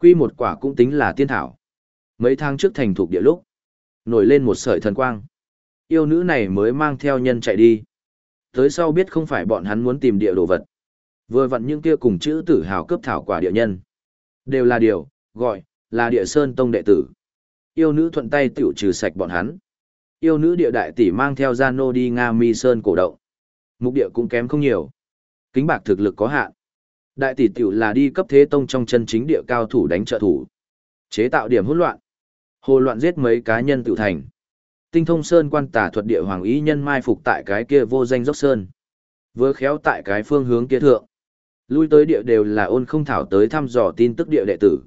Quy một quả cũng tính là tiên thảo. Mấy tháng trước thành thuộc địa lúc, nổi lên một sợi thần quang. Yêu nữ này mới mang theo nhân chạy đi. Tới sau biết không phải bọn hắn muốn tìm địa đồ vật. Vừa vặn những kia cùng chữ tử hào cấp thảo quả địa nhân. Đều là điều, gọi, là địa sơn tông đệ tử. Yêu nữ thuận tay tiểu trừ sạch bọn hắn. Yêu nữ địa đại tỷ mang theo gia nô đi Nga mi sơn cổ động. Mục địa cũng kém không nhiều. Kính bạc thực lực có hạn. Đại tỷ tiểu là đi cấp thế tông trong chân chính địa cao thủ đánh trợ thủ. Chế tạo điểm hỗn loạn. Hồ loạn giết mấy cá nhân tự thành. Tinh thông sơn quan tà thuật địa hoàng ý nhân mai phục tại cái kia vô danh dốc sơn. Vừa khéo tại cái phương hướng kia thượng. Lui tới địa đều là ôn không thảo tới thăm dò tin tức địa đệ tử.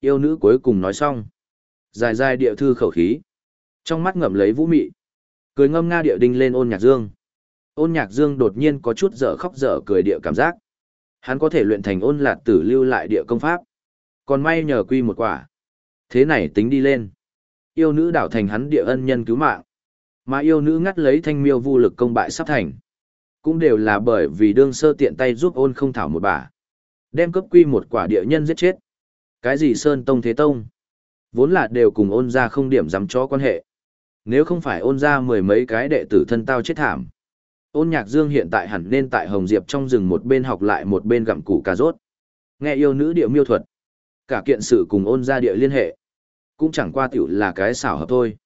Yêu nữ cuối cùng nói xong. Dài dài địa thư khẩu khí. Trong mắt ngậm lấy vũ mị. Cười ngâm nga địa đinh lên ôn nhạc dương. Ôn nhạc dương đột nhiên có chút dở khóc dở cười địa cảm giác. Hắn có thể luyện thành ôn lạt tử lưu lại địa công pháp. Còn may nhờ quy một quả. Thế này tính đi lên. Yêu nữ đảo thành hắn địa ân nhân cứu mạng. Mà yêu nữ ngắt lấy thanh miêu vu lực công bại sắp thành. Cũng đều là bởi vì đương sơ tiện tay giúp ôn không thảo một bà. Đem cấp quy một quả địa nhân giết chết. Cái gì Sơn Tông Thế Tông? Vốn là đều cùng ôn ra không điểm dám cho quan hệ. Nếu không phải ôn ra mười mấy cái đệ tử thân tao chết thảm. Ôn nhạc dương hiện tại hẳn nên tại Hồng Diệp trong rừng một bên học lại một bên gặm củ cà rốt. Nghe yêu nữ địa miêu thuật. Cả kiện sự cùng ôn ra địa liên hệ. Cũng chẳng qua tiểu là cái xảo hợp thôi.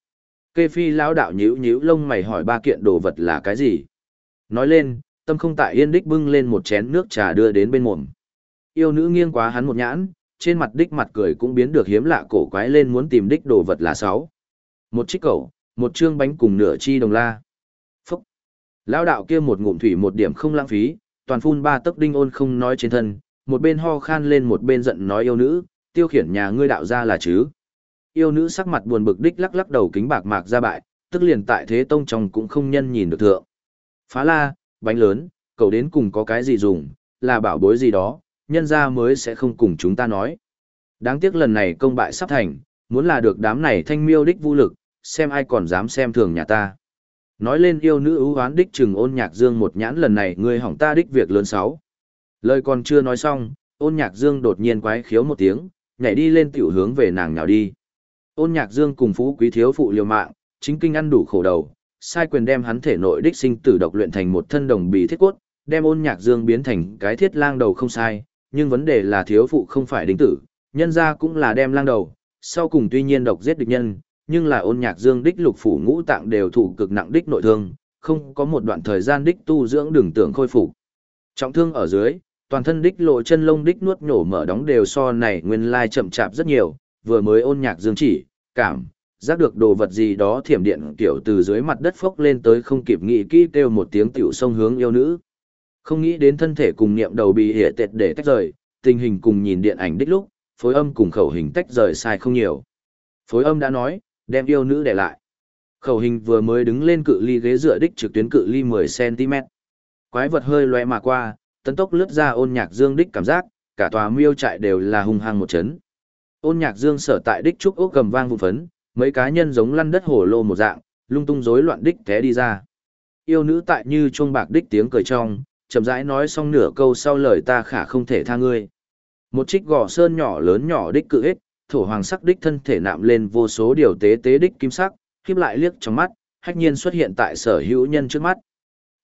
Kê phi lão đạo nhíu nhíu lông mày hỏi ba kiện đồ vật là cái gì. Nói lên, tâm không tại yên đích bưng lên một chén nước trà đưa đến bên mồm. Yêu nữ nghiêng quá hắn một nhãn, trên mặt đích mặt cười cũng biến được hiếm lạ cổ quái lên muốn tìm đích đồ vật là sáu. Một chiếc cẩu, một chương bánh cùng nửa chi đồng la. Lão đạo kia một ngụm thủy một điểm không lãng phí, toàn phun ba tấc đinh ôn không nói trên thân, một bên ho khan lên một bên giận nói yêu nữ, tiêu khiển nhà ngươi đạo ra là chứ. Yêu nữ sắc mặt buồn bực đích lắc lắc đầu kính bạc mạc ra bại, tức liền tại thế tông trong cũng không nhân nhìn được thượng. Phá la, bánh lớn, cậu đến cùng có cái gì dùng, là bảo bối gì đó, nhân ra mới sẽ không cùng chúng ta nói. Đáng tiếc lần này công bại sắp thành, muốn là được đám này thanh miêu đích vũ lực, xem ai còn dám xem thường nhà ta. Nói lên yêu nữ ưu hoán đích trừng ôn nhạc dương một nhãn lần này ngươi hỏng ta đích việc lớn sáu. Lời còn chưa nói xong, ôn nhạc dương đột nhiên quái khiếu một tiếng, nhảy đi lên tiểu hướng về nàng nhào đi. Ôn nhạc dương cùng phú quý thiếu phụ liều mạng, chính kinh ăn đủ khổ đầu, sai quyền đem hắn thể nội đích sinh tử độc luyện thành một thân đồng bì thiết cốt, đem ôn nhạc dương biến thành cái thiết lang đầu không sai, nhưng vấn đề là thiếu phụ không phải đính tử, nhân ra cũng là đem lang đầu, sau cùng tuy nhiên độc giết địch nhân, nhưng là ôn nhạc dương đích lục phủ ngũ tạng đều thủ cực nặng đích nội thương, không có một đoạn thời gian đích tu dưỡng đường tưởng khôi phục. Trọng thương ở dưới, toàn thân đích lộ chân lông đích nuốt nhổ mở đóng đều so này nguyên lai chậm chạp rất nhiều, vừa mới ôn nhạc dương chỉ, cảm, giác được đồ vật gì đó thiểm điện kiểu từ dưới mặt đất phốc lên tới không kịp nghĩ kỹ kêu một tiếng tiểu sông hướng yêu nữ. Không nghĩ đến thân thể cùng niệm đầu bị hệ tệt để tách rời, tình hình cùng nhìn điện ảnh đích lúc, phối âm cùng khẩu hình tách rời sai không nhiều. Phối âm đã nói, đem yêu nữ để lại. Khẩu hình vừa mới đứng lên cự ly ghế dựa đích trực tuyến cự ly 10cm. Quái vật hơi loe mà qua, tấn tốc lướt ra ôn nhạc dương đích cảm giác, cả tòa miêu trại đều là hung hăng một chấn. Ôn nhạc dương sở tại đích trúc ốc cầm vang vụ phấn, mấy cá nhân giống lăn đất hổ lô một dạng, lung tung rối loạn đích té đi ra. Yêu nữ tại như chuông bạc đích tiếng cười trong, chậm rãi nói xong nửa câu sau lời ta khả không thể tha ngươi. Một trích gò sơn nhỏ lớn nhỏ đích cự hết, thổ hoàng sắc đích thân thể nạm lên vô số điều tế tế đích kim sắc, khiếp lại liếc trong mắt, hách nhiên xuất hiện tại sở hữu nhân trước mắt.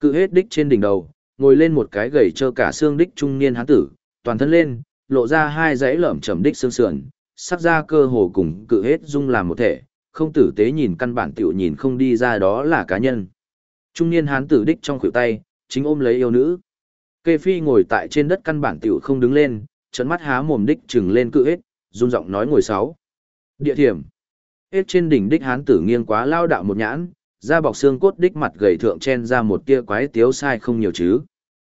Cự hết đích trên đỉnh đầu, ngồi lên một cái gầy trơ cả xương đích trung niên hán tử, toàn thân lên, lộ ra hai dãy lởm chầm đích xương sườn, sắc ra cơ hồ cùng cự hết dung làm một thể, không tử tế nhìn căn bản tiểu nhìn không đi ra đó là cá nhân. Trung niên hán tử đích trong khuỷu tay, chính ôm lấy yêu nữ. Kê Phi ngồi tại trên đất căn bản tiểu không đứng lên, trận mắt há mồm đích trừng lên cự hết, run giọng nói ngồi sáu. Địa thiểm. Hết trên đỉnh đích hán tử nghiêng quá lao đạo một nhãn, da bọc xương cốt đích mặt gầy thượng chen ra một tia quái tiếu sai không nhiều chứ.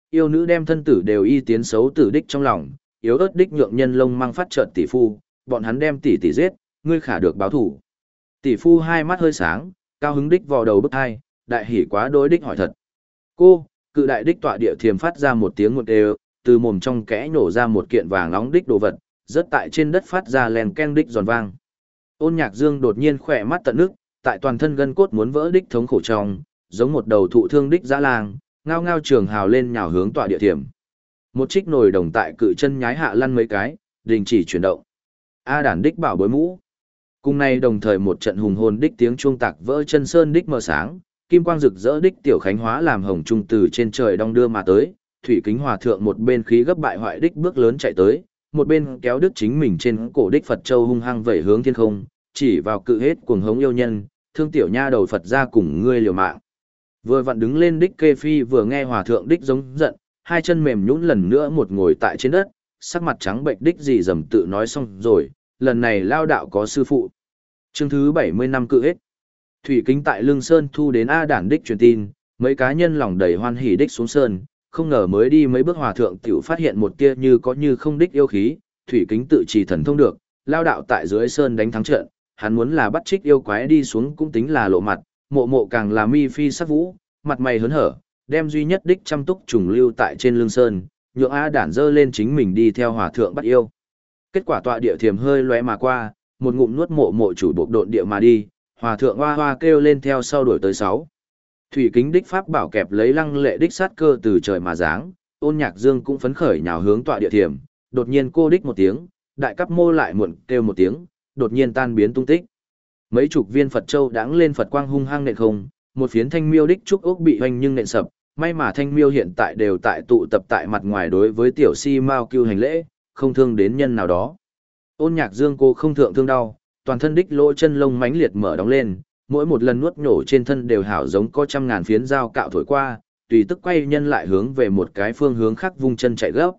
Yêu nữ đem thân tử đều y tiến xấu tử đích trong lòng, yếu ớt đích nhượng nhân lông mang phát trợn tỷ phu, bọn hắn đem tỷ tỷ giết, ngươi khả được báo thủ. Tỷ phu hai mắt hơi sáng, cao hứng đích vào đầu bức hai, đại hỉ quá đối đích hỏi thật. Cô, cự đại đích tọa địa thiềm phát ra một tiếng một đều, từ mồm trong kẽ nổ ra một kiện vàng nóng đích đồ vật, rất tại trên đất phát ra len ken đích giòn vang. Ôn nhạc dương đột nhiên khỏe mắt tận nước, tại toàn thân gân cốt muốn vỡ đích thống khổ trong, giống một đầu thụ thương đích dã lang, ngao ngao trường hào lên nhào hướng tọa địa thiểm. Một trích nồi đồng tại cự chân nhái hạ lăn mấy cái, đình chỉ chuyển động. A đản đích bảo bối mũ. Cùng nay đồng thời một trận hùng hồn đích tiếng chuông tạc vỡ chân sơn đích mờ sáng, kim quang rực rỡ đích tiểu khánh hóa làm hồng trung từ trên trời đong đưa mà tới, thủy kính hòa thượng một bên khí gấp bại hoại đích bước lớn chạy tới, một bên kéo đứt chính mình trên cổ đích Phật châu hung hăng vẩy hướng thiên không, chỉ vào cự hết cuồng hống yêu nhân, thương tiểu nha đầu Phật ra cùng ngươi liều mạng. Vừa vặn đứng lên đích kê phi vừa nghe hòa thượng đích giống giận, hai chân mềm nhũn lần nữa một ngồi tại trên đất, sắc mặt trắng bệnh đích gì dầm tự nói xong rồi, lần này lao đạo có sư phụ. Chương thứ 70 năm cự hết. Thủy kính tại Lương Sơn thu đến A đản đích truyền tin, mấy cá nhân lòng đầy hoan hỉ đích xuống sơn, không ngờ mới đi mấy bước hòa thượng tiểu phát hiện một tia như có như không đích yêu khí, thủy kính tự trì thần thông được, lao đạo tại dưới sơn đánh thắng trận, hắn muốn là bắt trích yêu quái đi xuống cũng tính là lộ mặt, mộ mộ càng là mi phi sắc vũ, mặt mày hớn hở, đem duy nhất đích chăm túc trùng lưu tại trên lưng sơn, nhượng A đản dơ lên chính mình đi theo hòa thượng bắt yêu. Kết quả tọa địa thiềm hơi lóe mà qua, một ngụm nuốt mộ mộ chủ bộ độn địa mà đi, hòa thượng hoa hoa kêu lên theo sau đuổi tới sáu. Thủy kính đích pháp bảo kẹp lấy lăng lệ đích sát cơ từ trời mà giáng, ôn nhạc dương cũng phấn khởi nhào hướng tọa địa thiểm, đột nhiên cô đích một tiếng, đại cấp mô lại muộn kêu một tiếng, đột nhiên tan biến tung tích. Mấy chục viên Phật châu đãng lên Phật quang hung hăng nện không, một phiến thanh miêu đích trúc ốc bị hoành nhưng nện sập, may mà thanh miêu hiện tại đều tại tụ tập tại mặt ngoài đối với tiểu si mao cưu hành lễ, không thương đến nhân nào đó. Ôn nhạc dương cô không thượng thương đau, toàn thân đích lỗ chân lông mãnh liệt mở đóng lên, mỗi một lần nuốt nhổ trên thân đều hảo giống có trăm ngàn phiến dao cạo thổi qua, tùy tức quay nhân lại hướng về một cái phương hướng khác vung chân chạy gấp.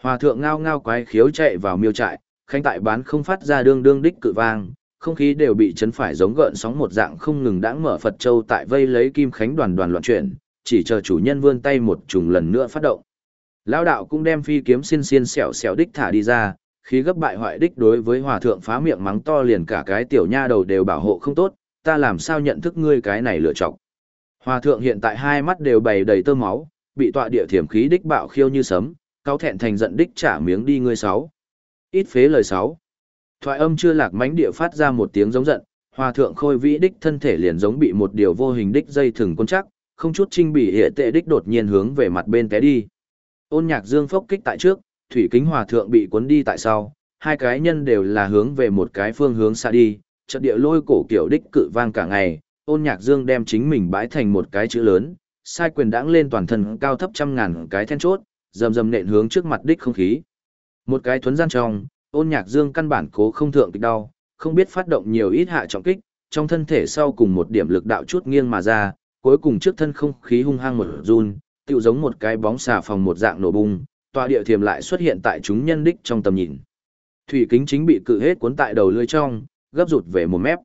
Hòa thượng ngao ngao quái khiếu chạy vào miêu trại, khánh tại bán không phát ra đương đương đích cự vang, không khí đều bị chấn phải giống gợn sóng một dạng không ngừng đãng mở Phật Châu tại vây lấy kim khánh đoàn đoàn loạn chuyển, chỉ chờ chủ nhân vươn tay một trùng lần nữa phát động. Lão đạo cũng đem phi kiếm xiên xiên xẻo xẻo đích thả đi ra, khí gấp bại hoại đích đối với hòa thượng phá miệng mắng to liền cả cái tiểu nha đầu đều bảo hộ không tốt, ta làm sao nhận thức ngươi cái này lựa chọc. Hòa thượng hiện tại hai mắt đều bày đầy tơ máu, bị tọa địa thiểm khí đích bạo khiêu như sấm, cao thẹn thành giận đích trả miếng đi ngươi sáu. Ít phế lời sáu. Thoại âm chưa lạc mánh địa phát ra một tiếng giống giận, hòa thượng khôi vĩ đích thân thể liền giống bị một điều vô hình đích dây thừng quân chắc, không chút trinh bị hệ tệ đích đột nhiên hướng về mặt bên té đi. Ôn nhạc dương phốc kích tại trước, thủy kính hòa thượng bị cuốn đi tại sau, hai cái nhân đều là hướng về một cái phương hướng xa đi, trận địa lôi cổ kiểu đích cự vang cả ngày, ôn nhạc dương đem chính mình bãi thành một cái chữ lớn, sai quyền đãng lên toàn thân cao thấp trăm ngàn cái then chốt, dầm dầm nện hướng trước mặt đích không khí. Một cái thuấn gian trong, ôn nhạc dương căn bản cố không thượng kịch đau, không biết phát động nhiều ít hạ trọng kích, trong thân thể sau cùng một điểm lực đạo chút nghiêng mà ra, cuối cùng trước thân không khí hung hăng một run, tựu giống một cái bóng xà phòng một dạng nổ bung, tòa địa thiềm lại xuất hiện tại chúng nhân đích trong tầm nhìn. Thủy kính chính bị cự hết cuốn tại đầu lưỡi trong, gấp rụt về một mép.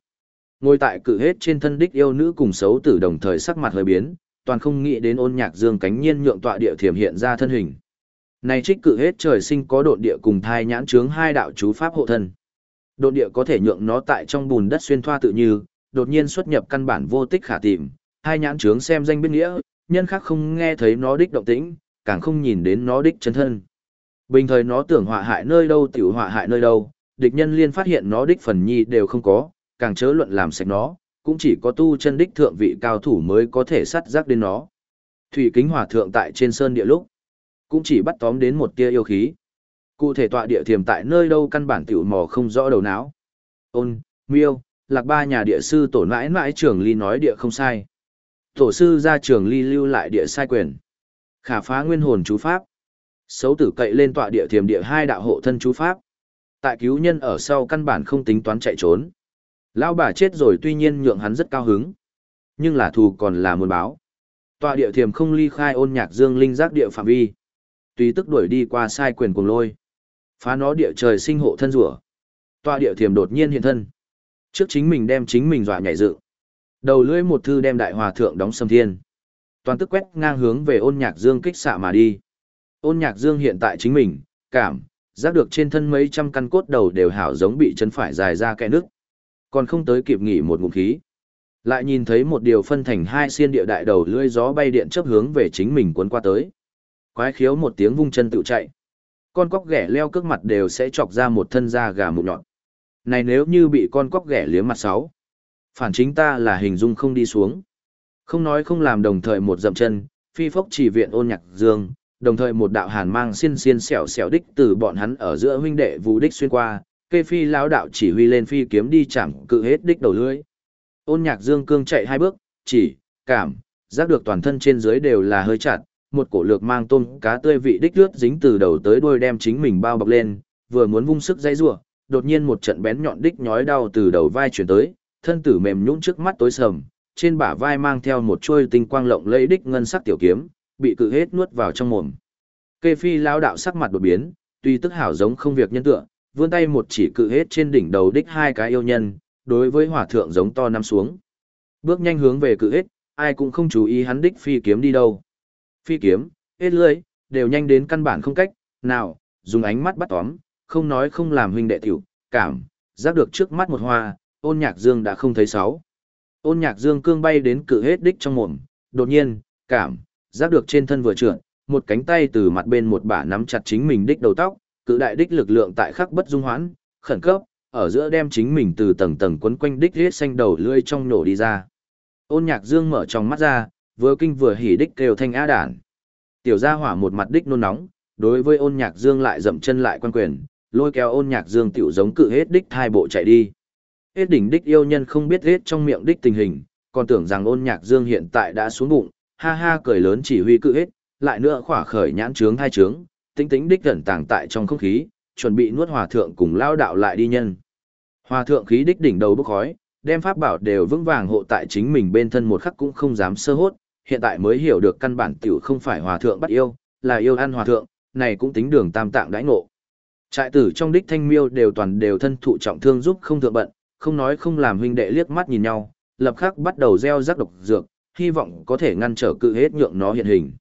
Ngồi tại cự hết trên thân đích yêu nữ cùng xấu tử đồng thời sắc mặt hơi biến, toàn không nghĩ đến ôn nhạc dương cánh nhiên nhượng tọa địa thiểm hiện ra thân hình. Này trích cự hết trời sinh có độn địa cùng thai nhãn chướng hai đạo chú pháp hộ thân. Độn địa có thể nhượng nó tại trong bùn đất xuyên thoa tự như, đột nhiên xuất nhập căn bản vô tích khả tìm, hai nhãn chướng xem danh biết nghĩa, nhân khác không nghe thấy nó đích động tĩnh, càng không nhìn đến nó đích chân thân. Bình thời nó tưởng họa hại nơi đâu tiểu họa hại nơi đâu, địch nhân liên phát hiện nó đích phần nhi đều không có, càng chớ luận làm sạch nó, cũng chỉ có tu chân đích thượng vị cao thủ mới có thể sắt rác đến nó. Thủy kính hỏa thượng tại trên sơn địa lúc, cũng chỉ bắt tóm đến một tia yêu khí. Cụ thể tọa địa thiềm tại nơi đâu căn bản tiểu mò không rõ đầu não. Ôn, miêu, lạc ba nhà địa sư tổ mãi mãi trưởng ly nói địa không sai. Tổ sư ra trường ly lưu lại địa sai quyền. Khả phá nguyên hồn chú pháp. Xấu tử cậy lên tọa địa thiềm địa hai đạo hộ thân chú pháp. Tại cứu nhân ở sau căn bản không tính toán chạy trốn. Lão bà chết rồi tuy nhiên nhượng hắn rất cao hứng. Nhưng là thù còn là muốn báo. Tọa địa thiềm không ly khai ôn nhạc dương linh giác địa phạm vi. Tùy tức đuổi đi qua sai quyền cùng lôi. Phá nó địa trời sinh hộ thân rủa. Tọa địa thiềm đột nhiên hiện thân. Trước chính mình đem chính mình dọa nhảy dựng Đầu lưỡi một thư đem đại hòa thượng đóng xâm thiên. Toàn tức quét ngang hướng về ôn nhạc dương kích xạ mà đi. Ôn nhạc dương hiện tại chính mình, cảm, giác được trên thân mấy trăm căn cốt đầu đều hảo giống bị chân phải dài ra kẽ nước. Còn không tới kịp nghỉ một ngụm khí. Lại nhìn thấy một điều phân thành hai xiên địa đại đầu lưỡi gió bay điện chấp hướng về chính mình cuốn qua tới. Quái khiếu một tiếng vung chân tự chạy. Con cóc ghẻ leo cước mặt đều sẽ chọc ra một thân da gà mụn nhọn. Này nếu như bị con cóc ghẻ liếm mặt sáu. Phản chính ta là hình dung không đi xuống. Không nói không làm đồng thời một dậm chân, phi phốc chỉ viện ôn nhạc dương, đồng thời một đạo hàn mang xiên xiên xẻo xẻo đích từ bọn hắn ở giữa huynh đệ vũ đích xuyên qua, Kê phi lão đạo chỉ huy lên phi kiếm đi chạm cự hết đích đầu lưới. Ôn nhạc dương cương chạy hai bước, chỉ, cảm, giác được toàn thân trên dưới đều là hơi chặt, một cổ lược mang tôm cá tươi vị đích lướt dính từ đầu tới đuôi đem chính mình bao bọc lên, vừa muốn vung sức dây rủa, đột nhiên một trận bén nhọn đích nhói đau từ đầu vai chuyển tới, thân tử mềm nhũn trước mắt tối sầm, trên bả vai mang theo một chuôi tinh quang lộng lẫy đích ngân sắc tiểu kiếm, bị cự hết nuốt vào trong mồm. Kê phi lão đạo sắc mặt đột biến, tuy tức hảo giống không việc nhân tựa, vươn tay một chỉ cự hết trên đỉnh đầu đích hai cái yêu nhân, đối với hỏa thượng giống to năm xuống. Bước nhanh hướng về cự hết, ai cũng không chú ý hắn đích phi kiếm đi đâu. Phi kiếm, hết lưỡi, đều nhanh đến căn bản không cách, nào, dùng ánh mắt bắt tóm, không nói không làm huynh đệ tiểu, cảm, giác được trước mắt một hoa, ôn nhạc dương đã không thấy sáu. Ôn nhạc dương cương bay đến cự hết đích trong mồm, đột nhiên, cảm, giác được trên thân vừa trượt, một cánh tay từ mặt bên một bả nắm chặt chính mình đích đầu tóc, cự đại đích lực lượng tại khắc bất dung hoãn, khẩn cấp, ở giữa đem chính mình từ tầng tầng quấn quanh đích huyết xanh đầu lươi trong nổ đi ra. Ôn nhạc dương mở trong mắt ra, vừa kinh vừa hỉ đích kêu thanh á đản. Tiểu gia hỏa một mặt đích nôn nóng, đối với ôn nhạc dương lại dậm chân lại quan quyền, lôi kéo ôn nhạc dương tiểu giống cự hết đích thai bộ chạy đi. Hết đỉnh đích yêu nhân không biết hết trong miệng đích tình hình, còn tưởng rằng ôn nhạc dương hiện tại đã xuống bụng, ha ha cười lớn chỉ huy cự hết, lại nữa khỏa khởi nhãn trướng hai trướng, tính tính đích gần tàng tại trong không khí, chuẩn bị nuốt hòa thượng cùng lao đạo lại đi nhân. Hòa thượng khí đích đỉnh đầu bốc khói, đem pháp bảo đều vững vàng hộ tại chính mình bên thân một khắc cũng không dám sơ hốt, hiện tại mới hiểu được căn bản tiểu không phải hòa thượng bắt yêu, là yêu ăn hòa thượng, này cũng tính đường tam tạng đãi ngộ. Trại tử trong đích thanh miêu đều toàn đều thân thụ trọng thương giúp không thượng bận, không nói không làm huynh đệ liếc mắt nhìn nhau, lập khắc bắt đầu gieo rắc độc dược, hy vọng có thể ngăn trở cự hết nhượng nó hiện hình.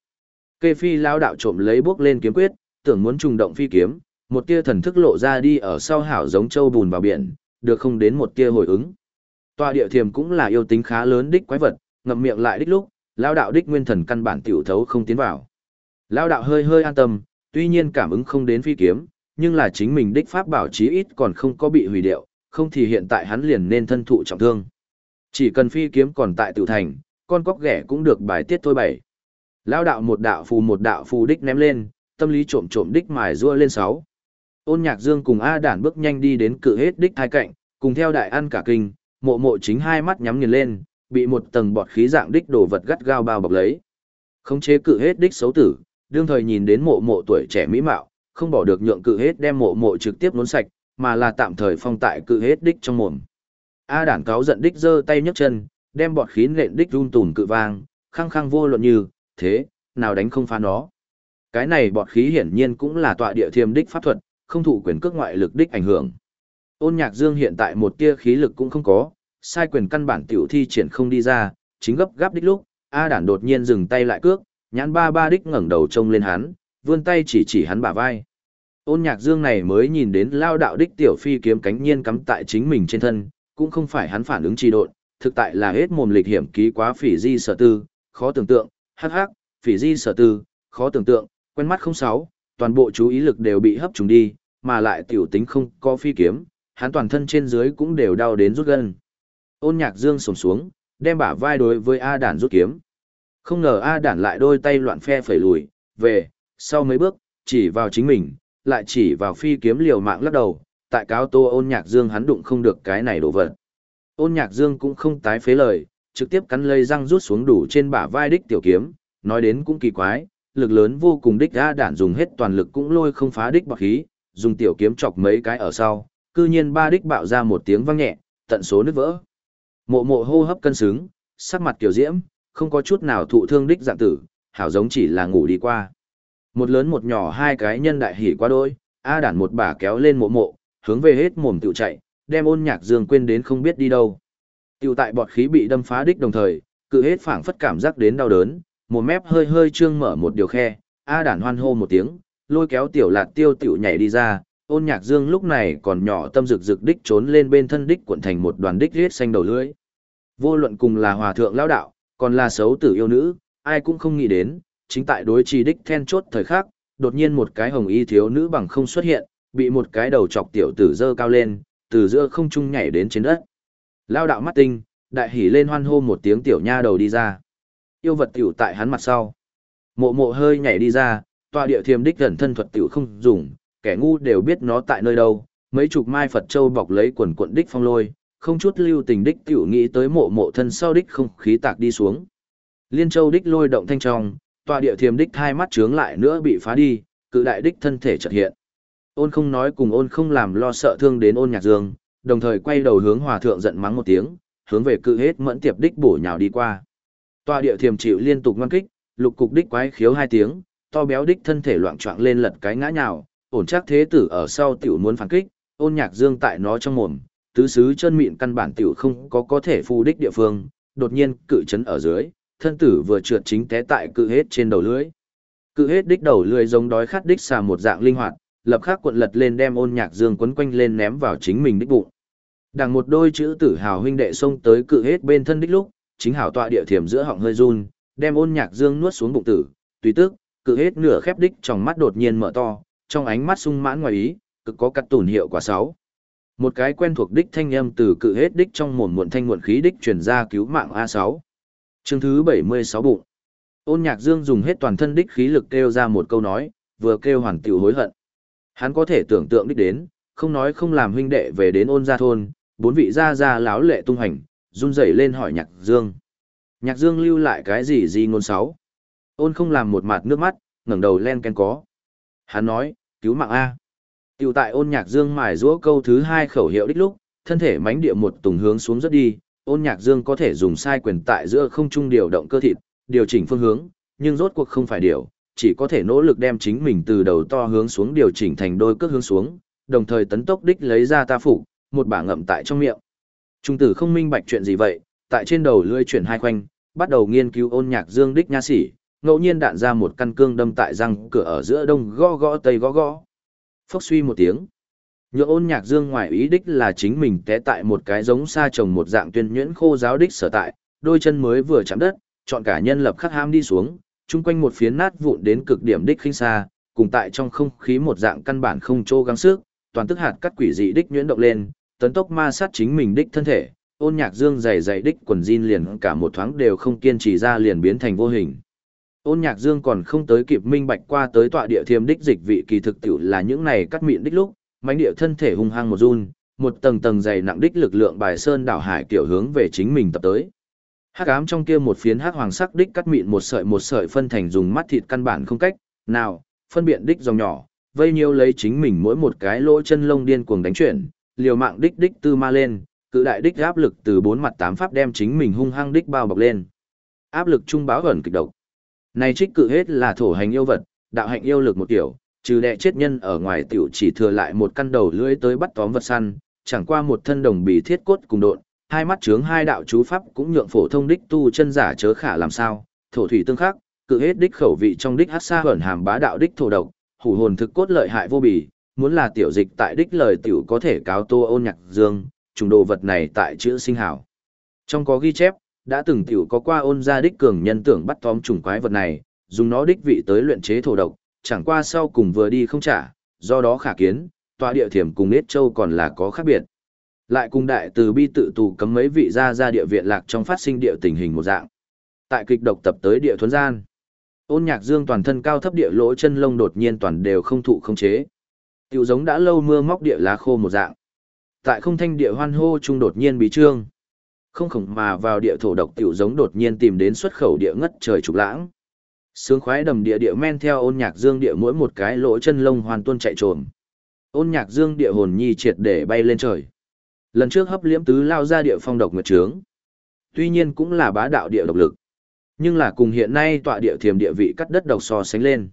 Kê phi lao đạo trộm lấy bước lên kiếm quyết, tưởng muốn trùng động phi kiếm, một tia thần thức lộ ra đi ở sau hảo giống châu bùn vào biển, được không đến một tia hồi ứng. Tòa địa thiềm cũng là yêu tính khá lớn đích quái vật, ngậm miệng lại đích lúc, lao đạo đích nguyên thần căn bản tiểu thấu không tiến vào. Lao đạo hơi hơi an tâm, tuy nhiên cảm ứng không đến phi kiếm, nhưng là chính mình đích pháp bảo chí ít còn không có bị hủy điệu, không thì hiện tại hắn liền nên thân thụ trọng thương. Chỉ cần phi kiếm còn tại tiểu thành, con cóc ghẻ cũng được bài tiết thôi bảy. Lao đạo một đạo phù một đạo phù đích ném lên, tâm lý trộm trộm đích mài rua lên sáu. Ôn nhạc dương cùng A đản bước nhanh đi đến cự hết đích hai cạnh, cùng theo đại ăn cả kinh, mộ mộ chính hai mắt nhắm nghiền lên, bị một tầng bọt khí dạng đích đồ vật gắt gao bao bọc lấy. Không chế cự hết đích xấu tử, đương thời nhìn đến mộ mộ tuổi trẻ mỹ mạo, không bỏ được nhượng cự hết đem mộ mộ trực tiếp nuốt sạch, mà là tạm thời phong tại cự hết đích trong mồm. A đản cáo giận đích giơ tay nhấc chân, đem bọt khí nện đích run tùn cự vang, khăng khăng vô luận như, thế, nào đánh không phá nó. Cái này bọt khí hiển nhiên cũng là tọa địa thiềm đích pháp thuật, không thụ quyền cước ngoại lực đích ảnh hưởng. Ôn nhạc dương hiện tại một tia khí lực cũng không có, sai quyền căn bản tiểu thi triển không đi ra, chính gấp gáp đích lúc, A đản đột nhiên dừng tay lại cước, nhãn ba ba đích ngẩng đầu trông lên hắn, vươn tay chỉ chỉ hắn bả vai. Ôn nhạc dương này mới nhìn đến lao đạo đích tiểu phi kiếm cánh nhiên cắm tại chính mình trên thân, cũng không phải hắn phản ứng trì độn, thực tại là hết mồm lịch hiểm ký quá phỉ di sở tư, khó tưởng tượng, hắc hắc, phỉ di sở tư, khó tưởng tượng, quen mắt không sáu, toàn bộ chú ý lực đều bị hấp trùng đi, mà lại tiểu tính không có phi kiếm, hắn toàn thân trên dưới cũng đều đau đến rút gân. Ôn nhạc dương sổng xuống, đem bả vai đối với A đản rút kiếm. Không ngờ A đản lại đôi tay loạn phe phẩy lùi, về, sau mấy bước, chỉ vào chính mình, lại chỉ vào phi kiếm liều mạng lắc đầu, tại cáo tô ôn nhạc dương hắn đụng không được cái này đổ vật. Ôn nhạc dương cũng không tái phế lời, trực tiếp cắn lây răng rút xuống đủ trên bả vai đích tiểu kiếm, nói đến cũng kỳ quái, lực lớn vô cùng đích A đản dùng hết toàn lực cũng lôi không phá đích bọc khí, dùng tiểu kiếm chọc mấy cái ở sau, cư nhiên ba đích bạo ra một tiếng vang nhẹ, tận số nứt vỡ. Mộ mộ hô hấp cân xứng, sắc mặt tiểu diễm, không có chút nào thụ thương đích dạng tử, hảo giống chỉ là ngủ đi qua. Một lớn một nhỏ hai cái nhân đại hỉ qua đôi, A đản một bà kéo lên mộ mộ, hướng về hết mồm tiểu chạy, đem ôn nhạc dương quên đến không biết đi đâu. Tiểu tại bọt khí bị đâm phá đích đồng thời, cự hết phảng phất cảm giác đến đau đớn, một mép hơi hơi trương mở một điều khe, A đản hoan hô một tiếng, lôi kéo tiểu lạt tiêu tiểu nhảy đi ra, ôn nhạc dương lúc này còn nhỏ tâm rực rực đích trốn lên bên thân đích cuộn thành một đoàn đích riết xanh đầu lưỡi. Vô luận cùng là hòa thượng lão đạo, còn là xấu tử yêu nữ, ai cũng không nghĩ đến, chính tại đối trì đích then chốt thời khắc, đột nhiên một cái hồng y thiếu nữ bằng không xuất hiện, bị một cái đầu chọc tiểu tử dơ cao lên, từ giữa không trung nhảy đến trên đất. Lao đạo mắt tinh, đại hỉ lên hoan hô một tiếng tiểu nha đầu đi ra. Yêu vật tiểu tại hắn mặt sau. Mộ mộ hơi nhảy đi ra, tòa địa thiềm đích gần thân thuật tiểu không dùng, kẻ ngu đều biết nó tại nơi đâu, Mấy chục mai Phật châu bọc lấy quần cuộn đích phong lôi, không chút lưu tình đích tiểu nghĩ tới mộ mộ thân sau đích không khí tạc đi xuống. Liên châu đích lôi động thanh trong, tòa địa thiềm đích hai mắt trướng lại nữa bị phá đi, cự đại đích thân thể chợt hiện. Ôn không nói cùng ôn không làm lo sợ thương đến ôn nhạc dương, đồng thời quay đầu hướng hòa thượng giận mắng một tiếng, hướng về cự hết mẫn tiệp đích bổ nhào đi qua. Tòa địa thiềm chịu liên tục ngoan kích, lục cục đích quái khiếu hai tiếng, to béo đích thân thể loạn choạng lên lật cái ngã nhào, ổn chắc thế tử ở sau tiểu muốn phản kích, ôn nhạc dương tại nó trong mồm, tứ xứ chân mịn căn bản tiểu không có có thể phù đích địa phương, đột nhiên cự chấn ở dưới, thân tử vừa trượt chính té tại cự hết trên đầu lưới. Cự hết đích đầu lưới giống đói khát đích xà một dạng linh hoạt, lập khắc cuộn lật lên đem ôn nhạc dương quấn quanh lên ném vào chính mình đích bụng. Đằng một đôi chữ tử hào huynh đệ xông tới cự hết bên thân đích lúc, chính hảo tọa địa thiểm giữa họng hơi run, đem ôn nhạc dương nuốt xuống bụng tử, tùy tức, cự hết nửa khép đích trong mắt đột nhiên mở to, trong ánh mắt sung mãn ngoài ý, cực có cắt tủn hiệu quả sáu. Một cái quen thuộc đích thanh âm từ cự hết đích trong mồm muộn thanh muộn khí đích truyền ra cứu mạng A6. Chương thứ 76 bụng. Ôn Nhạc Dương dùng hết toàn thân đích khí lực kêu ra một câu nói, vừa kêu hoàn tiểu hối hận. Hắn có thể tưởng tượng đích đến, không nói không làm huynh đệ về đến ôn gia thôn, bốn vị gia gia láo lệ tung hành, run rẩy lên hỏi Nhạc Dương. Nhạc Dương lưu lại cái gì gì ngôn sáu? Ôn không làm một mặt nước mắt, ngẩng đầu len ken có. Hắn nói, cứu mạng A. Tiểu tại ôn nhạc dương mài rũa câu thứ hai khẩu hiệu đích lúc, thân thể mánh địa một tùng hướng xuống rất đi, ôn nhạc dương có thể dùng sai quyền tại giữa không trung điều động cơ thịt, điều chỉnh phương hướng, nhưng rốt cuộc không phải điều, chỉ có thể nỗ lực đem chính mình từ đầu to hướng xuống điều chỉnh thành đôi cước hướng xuống, đồng thời tấn tốc đích lấy ra ta phủ, một bả ngậm tại trong miệng. Trung tử không minh bạch chuyện gì vậy, tại trên đầu lưỡi chuyển hai khoanh, bắt đầu nghiên cứu ôn nhạc dương đích nha sĩ, ngẫu nhiên đạn ra một căn cương đâm tại răng cửa ở giữa đông gõ gõ tây gõ gõ. Phốc suy một tiếng. Nhựa ôn nhạc dương ngoài ý đích là chính mình té tại một cái giống sa trồng một dạng tuyên nhuyễn khô giáo đích sở tại, đôi chân mới vừa chạm đất, chọn cả nhân lập khắc ham đi xuống, chung quanh một phiến nát vụn đến cực điểm đích khinh xa, cùng tại trong không khí một dạng căn bản không trô gắng sức, toàn tức hạt cắt quỷ dị đích nhuyễn động lên, tấn tốc ma sát chính mình đích thân thể, ôn nhạc dương dày dày đích quần jean liền cả một thoáng đều không kiên trì ra liền biến thành vô hình. Ôn nhạc dương còn không tới kịp minh bạch qua tới tọa địa thiêm đích dịch vị kỳ thực tiểu là những này cắt mịn đích lúc, mánh địa thân thể hung hăng một run, một tầng tầng dày nặng đích lực lượng bài sơn đảo hải tiểu hướng về chính mình tập tới. Hắc ám trong kia một phiến hắc hoàng sắc đích cắt mịn một sợi một sợi phân thành dùng mắt thịt căn bản không cách, nào, phân biện đích dòng nhỏ, vây nhiêu lấy chính mình mỗi một cái lỗ chân lông điên cuồng đánh chuyển, liều mạng đích đích tư ma lên, cự đại đích áp lực từ bốn mặt tám pháp đem chính mình hung hăng đích bao bọc lên. Áp lực trung báo ẩn kịch độc. Này trích cự hết là thổ hành yêu vật, đạo hạnh yêu lực một kiểu, trừ đệ chết nhân ở ngoài tiểu chỉ thừa lại một căn đầu lưỡi tới bắt tóm vật săn, chẳng qua một thân đồng bì thiết cốt cùng độn, hai mắt trướng hai đạo chú pháp cũng nhượng phổ thông đích tu chân giả chớ khả làm sao, thổ thủy tương khắc, cự hết đích khẩu vị trong đích hát xa hởn hàm bá đạo đích thổ độc, hủ hồn thực cốt lợi hại vô bì, muốn là tiểu dịch tại đích lời tiểu có thể cáo tô ôn nhạc dương, trùng đồ vật này tại chữ sinh hảo. Trong có ghi chép, đã từng tiểu có qua ôn ra đích cường nhân tưởng bắt tóm trùng quái vật này, dùng nó đích vị tới luyện chế thổ độc, chẳng qua sau cùng vừa đi không trả, do đó khả kiến, tòa địa thiểm cùng Nết Châu còn là có khác biệt. Lại cùng đại từ bi tự tù cấm mấy vị gia ra địa viện lạc trong phát sinh địa tình hình một dạng. Tại kịch độc tập tới địa thuần gian, ôn nhạc dương toàn thân cao thấp địa lỗ chân lông đột nhiên toàn đều không thụ không chế. Tiểu giống đã lâu mưa móc địa lá khô một dạng. Tại không thanh địa hoan hô trung đột nhiên bí trương. Không khổng mà vào địa thổ độc tiểu giống đột nhiên tìm đến xuất khẩu địa ngất trời trục lãng. Sướng khoái đầm địa địa men theo ôn nhạc dương địa mỗi một cái lỗ chân lông hoàn tuôn chạy trồm. Ôn nhạc dương địa hồn nhi triệt để bay lên trời. Lần trước hấp liễm tứ lao ra địa phong độc nguyệt trướng. Tuy nhiên cũng là bá đạo địa độc lực. Nhưng là cùng hiện nay tọa địa thiềm địa vị cắt đất độc so sánh lên.